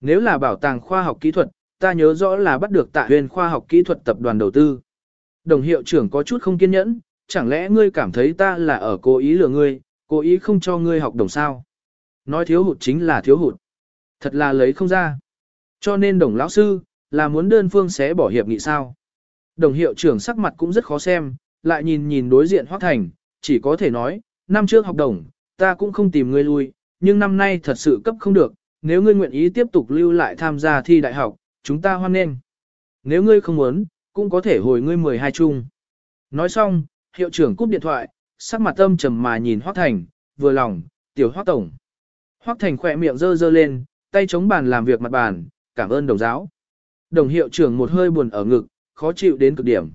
Nếu là bảo tàng khoa học kỹ thuật, ta nhớ rõ là bắt được tại huyền khoa học kỹ thuật tập đoàn đầu tư. Đồng hiệu trưởng có chút không kiên nhẫn, chẳng lẽ ngươi cảm thấy ta là ở cố ý lừa ngươi, cố ý không cho ngươi học đồng sao? Nói thiếu hụt chính là thiếu hụt. Thật là lấy không ra. Cho nên đồng lão sư, là muốn đơn phương sẽ bỏ hiệp nghị sao? Đồng hiệu trưởng sắc mặt cũng rất khó xem, lại nhìn nhìn đối diện Hoác Thành, chỉ có thể nói, năm trước học đồng, ta cũng không tìm ngươi lui, nhưng năm nay thật sự cấp không được, nếu ngươi nguyện ý tiếp tục lưu lại tham gia thi đại học, chúng ta hoan nghênh. Nếu ngươi không muốn, cũng có thể hồi ngươi 12 chung. Nói xong, hiệu trưởng cúp điện thoại, sắc mặt âm trầm mà nhìn Hoắc Thành, vừa lòng, tiểu Hoắc Tổng. Hoắc Thành khỏe miệng dơ dơ lên, tay chống bàn làm việc mặt bàn, cảm ơn đồng giáo. Đồng hiệu trưởng một hơi buồn ở ngực, khó chịu đến cực điểm.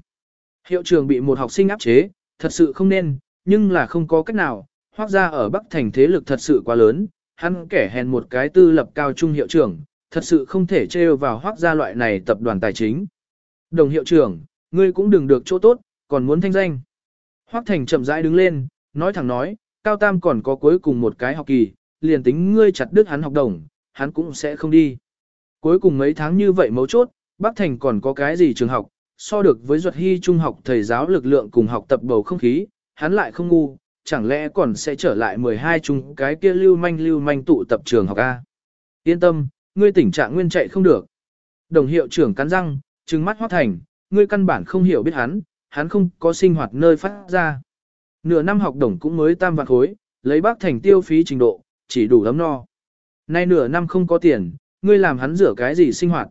Hiệu trưởng bị một học sinh áp chế, thật sự không nên, nhưng là không có cách nào, Hoắc ra ở Bắc Thành thế lực thật sự quá lớn, hắn kẻ hèn một cái tư lập cao trung hiệu trưởng, thật sự không thể trêu vào hoác gia loại này tập đoàn tài chính. Đồng hiệu trưởng, ngươi cũng đừng được chỗ tốt, còn muốn thanh danh. Hoác Thành chậm rãi đứng lên, nói thẳng nói, Cao Tam còn có cuối cùng một cái học kỳ, liền tính ngươi chặt đứt hắn học đồng, hắn cũng sẽ không đi. Cuối cùng mấy tháng như vậy mấu chốt, Bắc Thành còn có cái gì trường học, so được với Duật Hy trung học thầy giáo lực lượng cùng học tập bầu không khí, hắn lại không ngu, chẳng lẽ còn sẽ trở lại 12 trung cái kia lưu manh lưu manh tụ tập trường học A. Yên tâm, ngươi tình trạng nguyên chạy không được. Đồng hiệu trưởng cắn răng, trừng mắt Hoác Thành, ngươi căn bản không hiểu biết hắn, hắn không có sinh hoạt nơi phát ra. Nửa năm học đồng cũng mới tam vạn khối, lấy bác thành tiêu phí trình độ, chỉ đủ lắm no. Nay nửa năm không có tiền, ngươi làm hắn rửa cái gì sinh hoạt.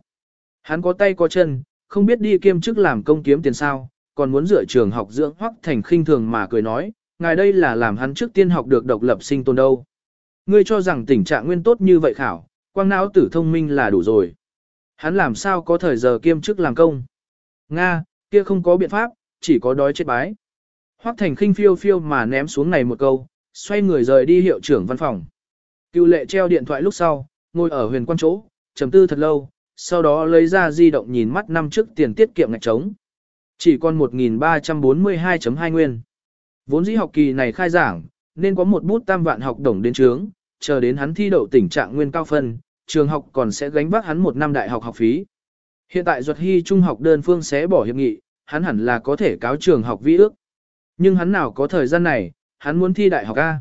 Hắn có tay có chân, không biết đi kiêm chức làm công kiếm tiền sao, còn muốn rửa trường học dưỡng hoắc thành khinh thường mà cười nói, ngài đây là làm hắn trước tiên học được độc lập sinh tồn đâu. Ngươi cho rằng tình trạng nguyên tốt như vậy khảo, quang não tử thông minh là đủ rồi. Hắn làm sao có thời giờ kiêm chức làm công. Nga, kia không có biện pháp, chỉ có đói chết bái. Hoắc Thành khinh phiêu phiêu mà ném xuống này một câu, xoay người rời đi hiệu trưởng văn phòng. Cựu lệ treo điện thoại lúc sau, ngồi ở huyền quan chỗ, trầm tư thật lâu, sau đó lấy ra di động nhìn mắt năm trước tiền tiết kiệm ngạch trống. Chỉ còn 1.342.2 nguyên. Vốn dĩ học kỳ này khai giảng, nên có một bút tam vạn học đồng đến trướng, chờ đến hắn thi đậu tình trạng nguyên cao phân, trường học còn sẽ gánh vác hắn một năm đại học học phí. Hiện tại Duật Hy trung học đơn phương sẽ bỏ hiệp nghị, hắn hẳn là có thể cáo trường học vi ước. Nhưng hắn nào có thời gian này, hắn muốn thi đại học A.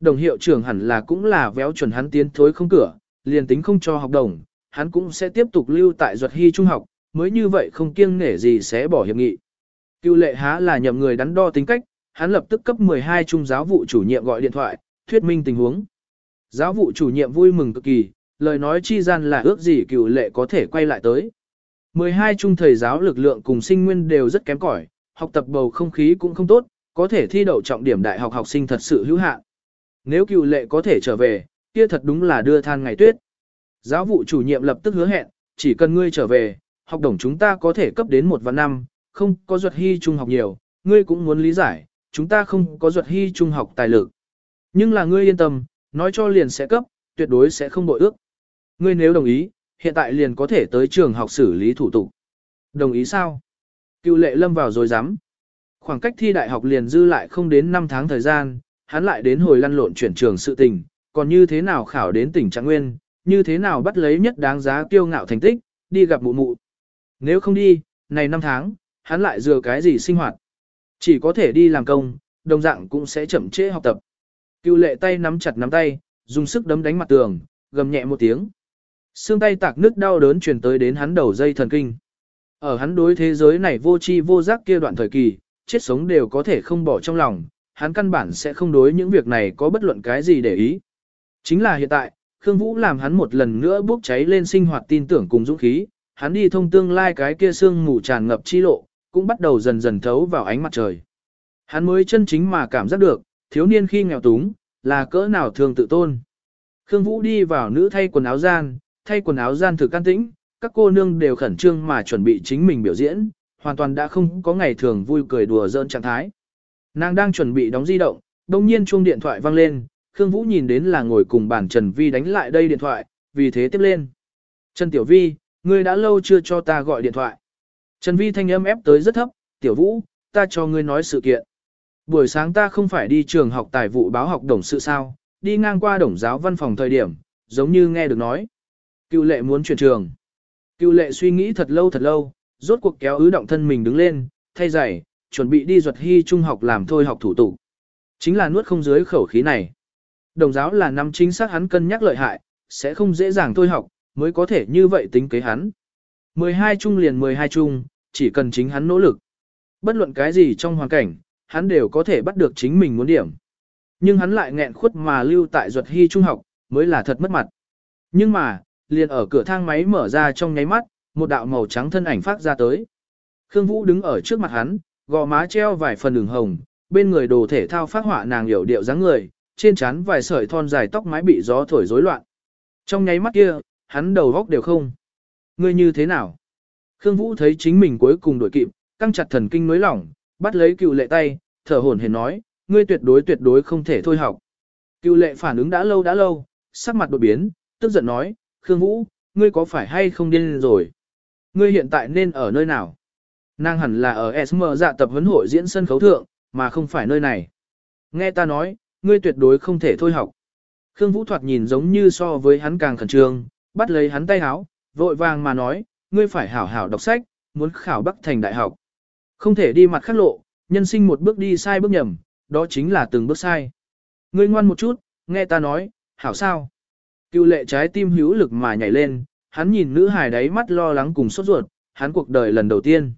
Đồng hiệu trưởng hẳn là cũng là véo chuẩn hắn tiến thối không cửa, liền tính không cho học đồng, hắn cũng sẽ tiếp tục lưu tại Duật Hy trung học, mới như vậy không kiêng nể gì sẽ bỏ hiệp nghị. Cựu lệ há là nhậm người đắn đo tính cách, hắn lập tức cấp 12 trung giáo vụ chủ nhiệm gọi điện thoại, thuyết minh tình huống. Giáo vụ chủ nhiệm vui mừng cực kỳ, lời nói chi gian là ước gì cựu lệ có thể quay lại tới. 12 trung thầy giáo lực lượng cùng sinh nguyên đều rất kém cỏi, học tập bầu không khí cũng không tốt, có thể thi đậu trọng điểm đại học học sinh thật sự hữu hạn. Nếu cựu lệ có thể trở về, kia thật đúng là đưa than ngày tuyết. Giáo vụ chủ nhiệm lập tức hứa hẹn, chỉ cần ngươi trở về, học đồng chúng ta có thể cấp đến một và năm, không có duật hy trung học nhiều, ngươi cũng muốn lý giải, chúng ta không có duật hy trung học tài lực. Nhưng là ngươi yên tâm, nói cho liền sẽ cấp, tuyệt đối sẽ không bội ước. Ngươi nếu đồng ý, hiện tại liền có thể tới trường học xử lý thủ tục. Đồng ý sao? Cựu lệ lâm vào rồi dám. Khoảng cách thi đại học liền dư lại không đến 5 tháng thời gian, hắn lại đến hồi lăn lộn chuyển trường sự tình, còn như thế nào khảo đến tỉnh Trạng Nguyên, như thế nào bắt lấy nhất đáng giá kiêu ngạo thành tích, đi gặp mụ mụ. Nếu không đi, này năm tháng, hắn lại dừa cái gì sinh hoạt. Chỉ có thể đi làm công, đồng dạng cũng sẽ chậm trễ học tập. Cựu lệ tay nắm chặt nắm tay, dùng sức đấm đánh mặt tường, gầm nhẹ một tiếng. Xương tay tạc nước đau đớn truyền tới đến hắn đầu dây thần kinh. Ở hắn đối thế giới này vô tri vô giác kia đoạn thời kỳ, chết sống đều có thể không bỏ trong lòng, hắn căn bản sẽ không đối những việc này có bất luận cái gì để ý. Chính là hiện tại, Khương Vũ làm hắn một lần nữa bốc cháy lên sinh hoạt tin tưởng cùng dũng khí, hắn đi thông tương lai cái kia sương mù tràn ngập chi lộ, cũng bắt đầu dần dần thấu vào ánh mặt trời. Hắn mới chân chính mà cảm giác được, thiếu niên khi nghèo túng, là cỡ nào thường tự tôn. Khương Vũ đi vào nữ thay quần áo gian, thay quần áo gian thử can tĩnh, các cô nương đều khẩn trương mà chuẩn bị chính mình biểu diễn, hoàn toàn đã không có ngày thường vui cười đùa giỡn trạng thái. Nàng đang chuẩn bị đóng di động, đồng nhiên chuông điện thoại vang lên, Khương Vũ nhìn đến là ngồi cùng bàn Trần Vi đánh lại đây điện thoại, vì thế tiếp lên. Trần Tiểu Vi, ngươi đã lâu chưa cho ta gọi điện thoại. Trần Vi thanh âm ép tới rất thấp, Tiểu Vũ, ta cho ngươi nói sự kiện. Buổi sáng ta không phải đi trường học tài vụ báo học đồng sự sao, đi ngang qua đồng giáo văn phòng thời điểm, giống như nghe được nói. Cựu lệ muốn chuyển trường. Cựu lệ suy nghĩ thật lâu thật lâu, rốt cuộc kéo ứ động thân mình đứng lên, thay giày, chuẩn bị đi duật hy trung học làm thôi học thủ tục. Chính là nuốt không dưới khẩu khí này. Đồng giáo là năm chính xác hắn cân nhắc lợi hại, sẽ không dễ dàng thôi học, mới có thể như vậy tính kế hắn. 12 chung liền 12 chung chỉ cần chính hắn nỗ lực. Bất luận cái gì trong hoàn cảnh, hắn đều có thể bắt được chính mình muốn điểm. Nhưng hắn lại nghẹn khuất mà lưu tại duật hy trung học, mới là thật mất mặt. Nhưng mà, liền ở cửa thang máy mở ra trong nháy mắt, một đạo màu trắng thân ảnh phát ra tới. Khương Vũ đứng ở trước mặt hắn, gò má treo vài phần đường hồng, bên người đồ thể thao phát họa nàng hiểu điệu dáng người, trên trán vài sợi thon dài tóc mái bị gió thổi rối loạn. Trong nháy mắt kia, hắn đầu góc đều không. Ngươi như thế nào? Khương Vũ thấy chính mình cuối cùng đuổi kịp, căng chặt thần kinh nối lỏng, bắt lấy cựu lệ tay, thở hổn hển nói, ngươi tuyệt đối tuyệt đối không thể thôi học. Cựu lệ phản ứng đã lâu đã lâu, sắc mặt đột biến, tức giận nói, Khương Vũ, ngươi có phải hay không điên rồi? Ngươi hiện tại nên ở nơi nào? Nàng hẳn là ở SM dạ tập huấn hội diễn sân khấu thượng, mà không phải nơi này. Nghe ta nói, ngươi tuyệt đối không thể thôi học. Khương Vũ thoạt nhìn giống như so với hắn càng khẩn trương, bắt lấy hắn tay háo, vội vàng mà nói, ngươi phải hảo hảo đọc sách, muốn khảo Bắc thành đại học. Không thể đi mặt khác lộ, nhân sinh một bước đi sai bước nhầm, đó chính là từng bước sai. Ngươi ngoan một chút, nghe ta nói, hảo sao. Cựu lệ trái tim hữu lực mà nhảy lên, hắn nhìn nữ hài đáy mắt lo lắng cùng sốt ruột, hắn cuộc đời lần đầu tiên.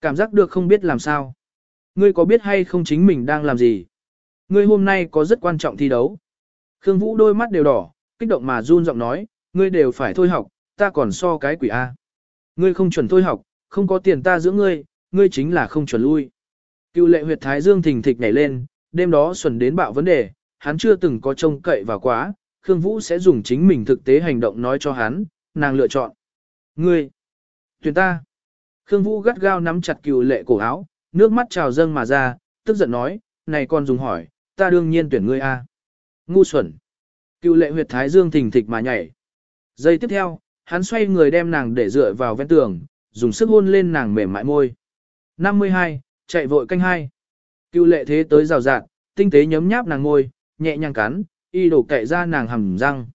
Cảm giác được không biết làm sao. Ngươi có biết hay không chính mình đang làm gì? Ngươi hôm nay có rất quan trọng thi đấu. Khương Vũ đôi mắt đều đỏ, kích động mà run giọng nói, ngươi đều phải thôi học, ta còn so cái quỷ A. Ngươi không chuẩn thôi học, không có tiền ta giữ ngươi, ngươi chính là không chuẩn lui. Cựu lệ huyệt thái dương thình thịch nhảy lên, đêm đó xuẩn đến bạo vấn đề, hắn chưa từng có trông cậy vào quá, Khương Vũ sẽ dùng chính mình thực tế hành động nói cho hắn, nàng lựa chọn. Ngươi, tuyển ta. Khương Vũ gắt gao nắm chặt cựu lệ cổ áo, nước mắt trào dâng mà ra, tức giận nói, này con dùng hỏi, ta đương nhiên tuyển ngươi a. Ngu xuẩn. Cựu lệ huyệt thái dương thình thịch mà nhảy. Giây tiếp theo, hắn xoay người đem nàng để dựa vào ven tường, dùng sức hôn lên nàng mềm mại môi. 52, chạy vội canh hai. Cựu lệ thế tới rào rạt, tinh tế nhấm nháp nàng môi, nhẹ nhàng cắn, y đổ kệ ra nàng hầm răng.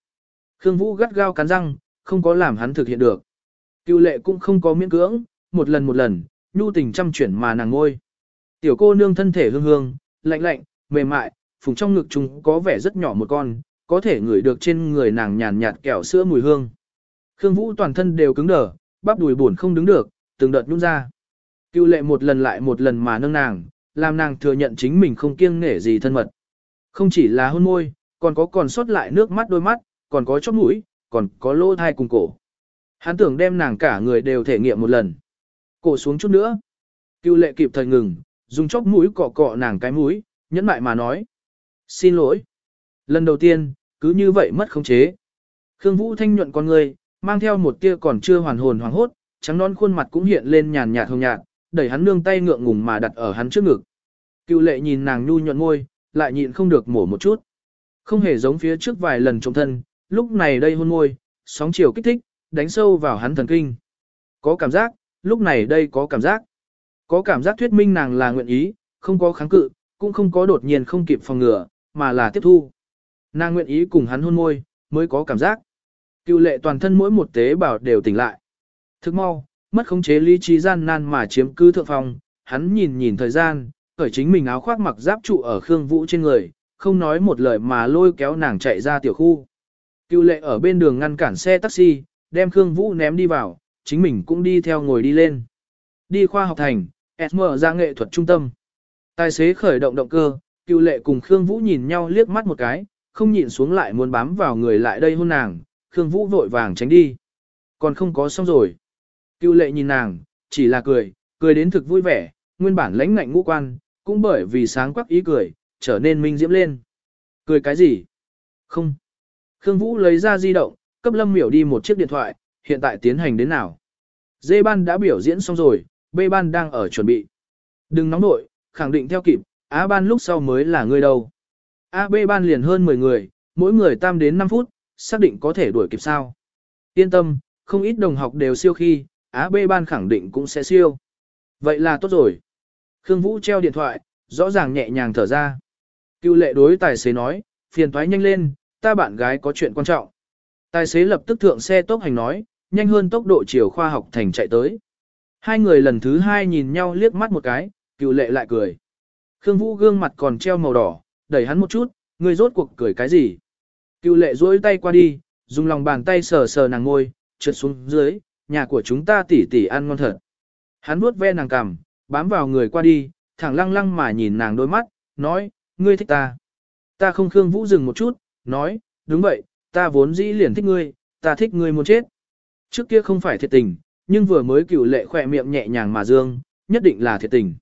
Khương Vũ gắt gao cắn răng, không có làm hắn thực hiện được. Cựu lệ cũng không có miễn cưỡng, một lần một lần, nhu tình chăm chuyển mà nàng ngôi. Tiểu cô nương thân thể hương hương, lạnh lạnh, mềm mại, phùng trong ngực chúng có vẻ rất nhỏ một con, có thể ngửi được trên người nàng nhàn nhạt kẹo sữa mùi hương. Khương Vũ toàn thân đều cứng đờ, bắp đùi buồn không đứng được, từng đợt nhún ra. cưu lệ một lần lại một lần mà nâng nàng, làm nàng thừa nhận chính mình không kiêng nể gì thân mật. Không chỉ là hôn môi, còn có còn sót lại nước mắt đôi mắt, còn có chóp mũi, còn có lỗ thai cùng cổ. Hắn tưởng đem nàng cả người đều thể nghiệm một lần. Cổ xuống chút nữa. cưu lệ kịp thời ngừng, dùng chóp mũi cọ cọ nàng cái mũi, nhẫn mại mà nói. Xin lỗi. Lần đầu tiên, cứ như vậy mất khống chế. Khương Vũ thanh nhuận con người, mang theo một tia còn chưa hoàn hồn hoàng hốt, trắng non khuôn mặt cũng hiện lên nhàn nhạt hồng nhạt, đẩy hắn nương tay ngượng ngùng mà đặt ở hắn trước ngực. Cựu lệ nhìn nàng nhu nhuận môi, lại nhịn không được mổ một chút. Không hề giống phía trước vài lần trông thân, lúc này đây hôn môi, sóng chiều kích thích, đánh sâu vào hắn thần kinh. Có cảm giác, lúc này đây có cảm giác. Có cảm giác thuyết minh nàng là nguyện ý, không có kháng cự, cũng không có đột nhiên không kịp phòng ngừa, mà là tiếp thu. Nàng nguyện ý cùng hắn hôn môi, mới có cảm giác. Cựu lệ toàn thân mỗi một tế bào đều tỉnh lại. Thức mau, mất khống chế lý trí gian nan mà chiếm cứ thượng phòng, hắn nhìn nhìn thời gian, khởi chính mình áo khoác mặc giáp trụ ở Khương Vũ trên người, không nói một lời mà lôi kéo nàng chạy ra tiểu khu. Cựu lệ ở bên đường ngăn cản xe taxi, đem Khương Vũ ném đi vào, chính mình cũng đi theo ngồi đi lên. Đi khoa học thành, SM ra nghệ thuật trung tâm. Tài xế khởi động động cơ, cựu lệ cùng Khương Vũ nhìn nhau liếc mắt một cái, không nhịn xuống lại muốn bám vào người lại đây hôn nàng, Khương Vũ vội vàng tránh đi. Còn không có xong rồi. Cựu lệ nhìn nàng, chỉ là cười, cười đến thực vui vẻ, nguyên bản lãnh ngạnh ngũ quan, cũng bởi vì sáng quắc ý cười, trở nên minh diễm lên. Cười cái gì? Không. Khương Vũ lấy ra di động, cấp Lâm Miểu đi một chiếc điện thoại, hiện tại tiến hành đến nào? D ban đã biểu diễn xong rồi, B ban đang ở chuẩn bị. Đừng nóng nội, khẳng định theo kịp, A ban lúc sau mới là người đâu. A B ban liền hơn 10 người, mỗi người tam đến 5 phút, xác định có thể đuổi kịp sao. Yên tâm, không ít đồng học đều siêu khi, A B ban khẳng định cũng sẽ siêu. Vậy là tốt rồi. Khương Vũ treo điện thoại, rõ ràng nhẹ nhàng thở ra. Cựu lệ đối tài xế nói, phiền thoái nhanh lên, ta bạn gái có chuyện quan trọng. Tài xế lập tức thượng xe tốc hành nói, nhanh hơn tốc độ chiều khoa học thành chạy tới. Hai người lần thứ hai nhìn nhau liếc mắt một cái, cựu lệ lại cười. Khương Vũ gương mặt còn treo màu đỏ, đẩy hắn một chút, người rốt cuộc cười cái gì. Cựu lệ duỗi tay qua đi, dùng lòng bàn tay sờ sờ nàng ngôi, trượt xuống dưới, nhà của chúng ta tỉ tỉ ăn ngon thật. Hắn vuốt ve nàng cằm, bám vào người qua đi, thẳng lăng lăng mà nhìn nàng đôi mắt, nói, ngươi thích ta. Ta không Khương Vũ dừng một chút, nói, đúng vậy, ta vốn dĩ liền thích ngươi, ta thích ngươi muốn chết. Trước kia không phải thiệt tình, nhưng vừa mới cựu lệ khỏe miệng nhẹ nhàng mà dương, nhất định là thiệt tình.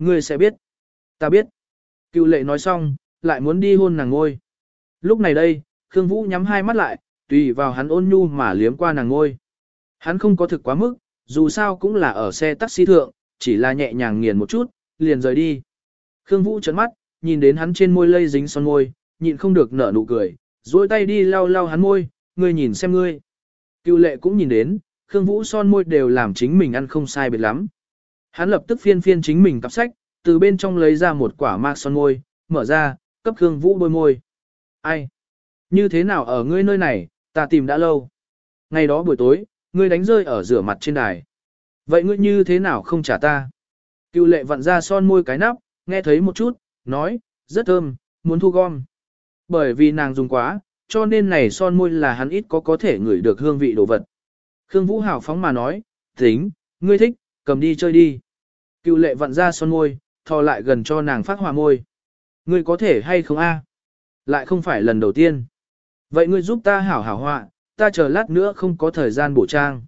Ngươi sẽ biết. Ta biết. Cựu lệ nói xong, lại muốn đi hôn nàng ngôi. Lúc này đây, Khương Vũ nhắm hai mắt lại, tùy vào hắn ôn nhu mà liếm qua nàng ngôi. Hắn không có thực quá mức, dù sao cũng là ở xe taxi thượng, chỉ là nhẹ nhàng nghiền một chút, liền rời đi. Khương Vũ trấn mắt, nhìn đến hắn trên môi lây dính son môi, nhịn không được nở nụ cười, duỗi tay đi lau lau hắn môi, ngươi nhìn xem ngươi. Cựu lệ cũng nhìn đến, Khương Vũ son môi đều làm chính mình ăn không sai biệt lắm. Hắn lập tức phiên phiên chính mình cặp sách, từ bên trong lấy ra một quả mạc son môi, mở ra, cấp Khương Vũ bôi môi. Ai? Như thế nào ở ngươi nơi này, ta tìm đã lâu. Ngày đó buổi tối, ngươi đánh rơi ở rửa mặt trên đài. Vậy ngươi như thế nào không trả ta? Cựu lệ vặn ra son môi cái nắp, nghe thấy một chút, nói, rất thơm, muốn thu gom. Bởi vì nàng dùng quá, cho nên này son môi là hắn ít có có thể ngửi được hương vị đồ vật. Khương Vũ hào phóng mà nói, tính, ngươi thích, cầm đi chơi đi. Cựu lệ vặn ra son môi, thò lại gần cho nàng phát hòa môi. Ngươi có thể hay không a? Lại không phải lần đầu tiên. Vậy ngươi giúp ta hảo hảo họa, ta chờ lát nữa không có thời gian bổ trang.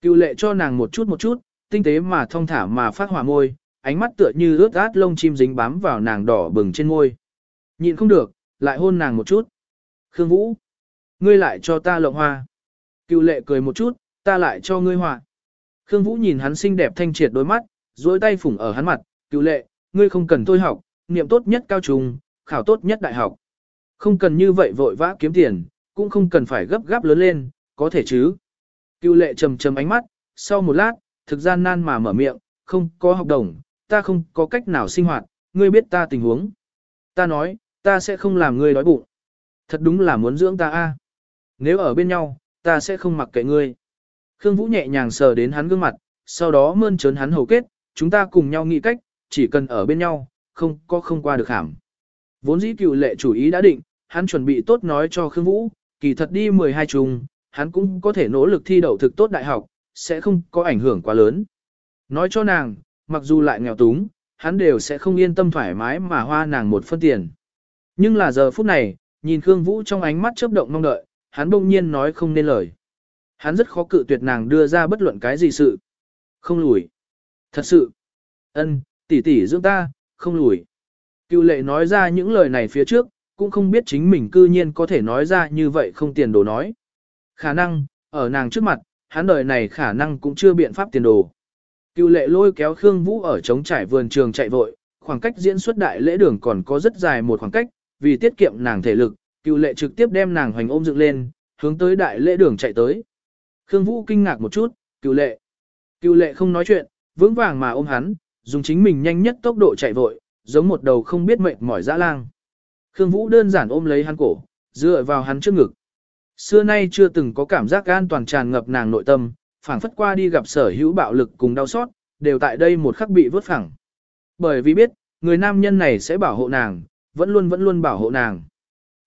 Cựu lệ cho nàng một chút một chút, tinh tế mà thong thả mà phát hỏa môi, ánh mắt tựa như ướt át lông chim dính bám vào nàng đỏ bừng trên môi. Nhịn không được, lại hôn nàng một chút. Khương Vũ, ngươi lại cho ta lộng hoa. Cựu lệ cười một chút, ta lại cho ngươi họa. Khương Vũ nhìn hắn xinh đẹp thanh triệt đôi mắt, duỗi tay phủng ở hắn mặt, Cửu lệ, ngươi không cần tôi học, niệm tốt nhất cao trung, khảo tốt nhất đại học. Không cần như vậy vội vã kiếm tiền, cũng không cần phải gấp gáp lớn lên, có thể chứ. Cửu lệ trầm trầm ánh mắt, sau một lát, thực gian nan mà mở miệng, không có học đồng, ta không có cách nào sinh hoạt, ngươi biết ta tình huống. Ta nói, ta sẽ không làm ngươi đói bụng. Thật đúng là muốn dưỡng ta a. Nếu ở bên nhau, ta sẽ không mặc kệ ngươi. Khương Vũ nhẹ nhàng sờ đến hắn gương mặt, sau đó mơn trớn hắn hầu kết, chúng ta cùng nhau nghĩ cách, chỉ cần ở bên nhau, không có không qua được hàm. Vốn dĩ cựu lệ chủ ý đã định, hắn chuẩn bị tốt nói cho Khương Vũ, kỳ thật đi 12 trùng, hắn cũng có thể nỗ lực thi đậu thực tốt đại học, sẽ không có ảnh hưởng quá lớn. Nói cho nàng, mặc dù lại nghèo túng, hắn đều sẽ không yên tâm thoải mái mà hoa nàng một phân tiền. Nhưng là giờ phút này, nhìn Khương Vũ trong ánh mắt chớp động mong đợi, hắn bỗng nhiên nói không nên lời. Hắn rất khó cự tuyệt nàng đưa ra bất luận cái gì sự. Không lùi. Thật sự. ân, tỷ tỷ dưỡng ta, không lùi. Cựu lệ nói ra những lời này phía trước, cũng không biết chính mình cư nhiên có thể nói ra như vậy không tiền đồ nói. Khả năng, ở nàng trước mặt, hắn đời này khả năng cũng chưa biện pháp tiền đồ. Cựu lệ lôi kéo Khương Vũ ở trống trải vườn trường chạy vội, khoảng cách diễn xuất đại lễ đường còn có rất dài một khoảng cách, vì tiết kiệm nàng thể lực, cựu lệ trực tiếp đem nàng hoành ôm dựng lên, hướng tới đại lễ đường chạy tới. Khương Vũ kinh ngạc một chút, cựu lệ. Cựu lệ không nói chuyện, vững vàng mà ôm hắn, dùng chính mình nhanh nhất tốc độ chạy vội, giống một đầu không biết mệt mỏi dã lang. Khương Vũ đơn giản ôm lấy hắn cổ, dựa vào hắn trước ngực. Xưa nay chưa từng có cảm giác an toàn tràn ngập nàng nội tâm, phảng phất qua đi gặp sở hữu bạo lực cùng đau xót, đều tại đây một khắc bị vớt phẳng. Bởi vì biết, người nam nhân này sẽ bảo hộ nàng, vẫn luôn vẫn luôn bảo hộ nàng.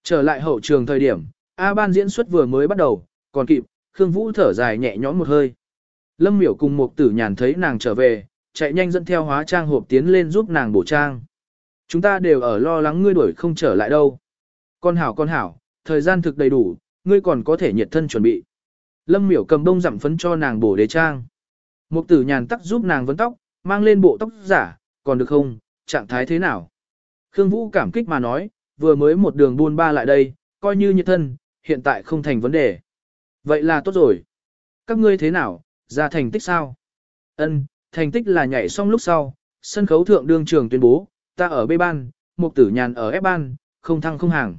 Trở lại hậu trường thời điểm, A ban diễn xuất vừa mới bắt đầu, còn kịp, Khương Vũ thở dài nhẹ nhõm một hơi. Lâm miểu cùng một tử nhàn thấy nàng trở về, chạy nhanh dẫn theo hóa trang hộp tiến lên giúp nàng bổ trang. Chúng ta đều ở lo lắng ngươi đuổi không trở lại đâu. Con hảo con hảo, thời gian thực đầy đủ, ngươi còn có thể nhiệt thân chuẩn bị. Lâm miểu cầm đông giảm phấn cho nàng bổ đế trang. Mục tử nhàn tắc giúp nàng vấn tóc, mang lên bộ tóc giả, còn được không, trạng thái thế nào? Khương Vũ cảm kích mà nói, vừa mới một đường buôn ba lại đây, coi như nhiệt thân, hiện tại không thành vấn đề. Vậy là tốt rồi. Các ngươi thế nào, ra thành tích sao? Ân, thành tích là nhảy xong lúc sau, sân khấu thượng đương trường tuyên bố, ta ở B ban, mục tử nhàn ở F ban, không thăng không hàng.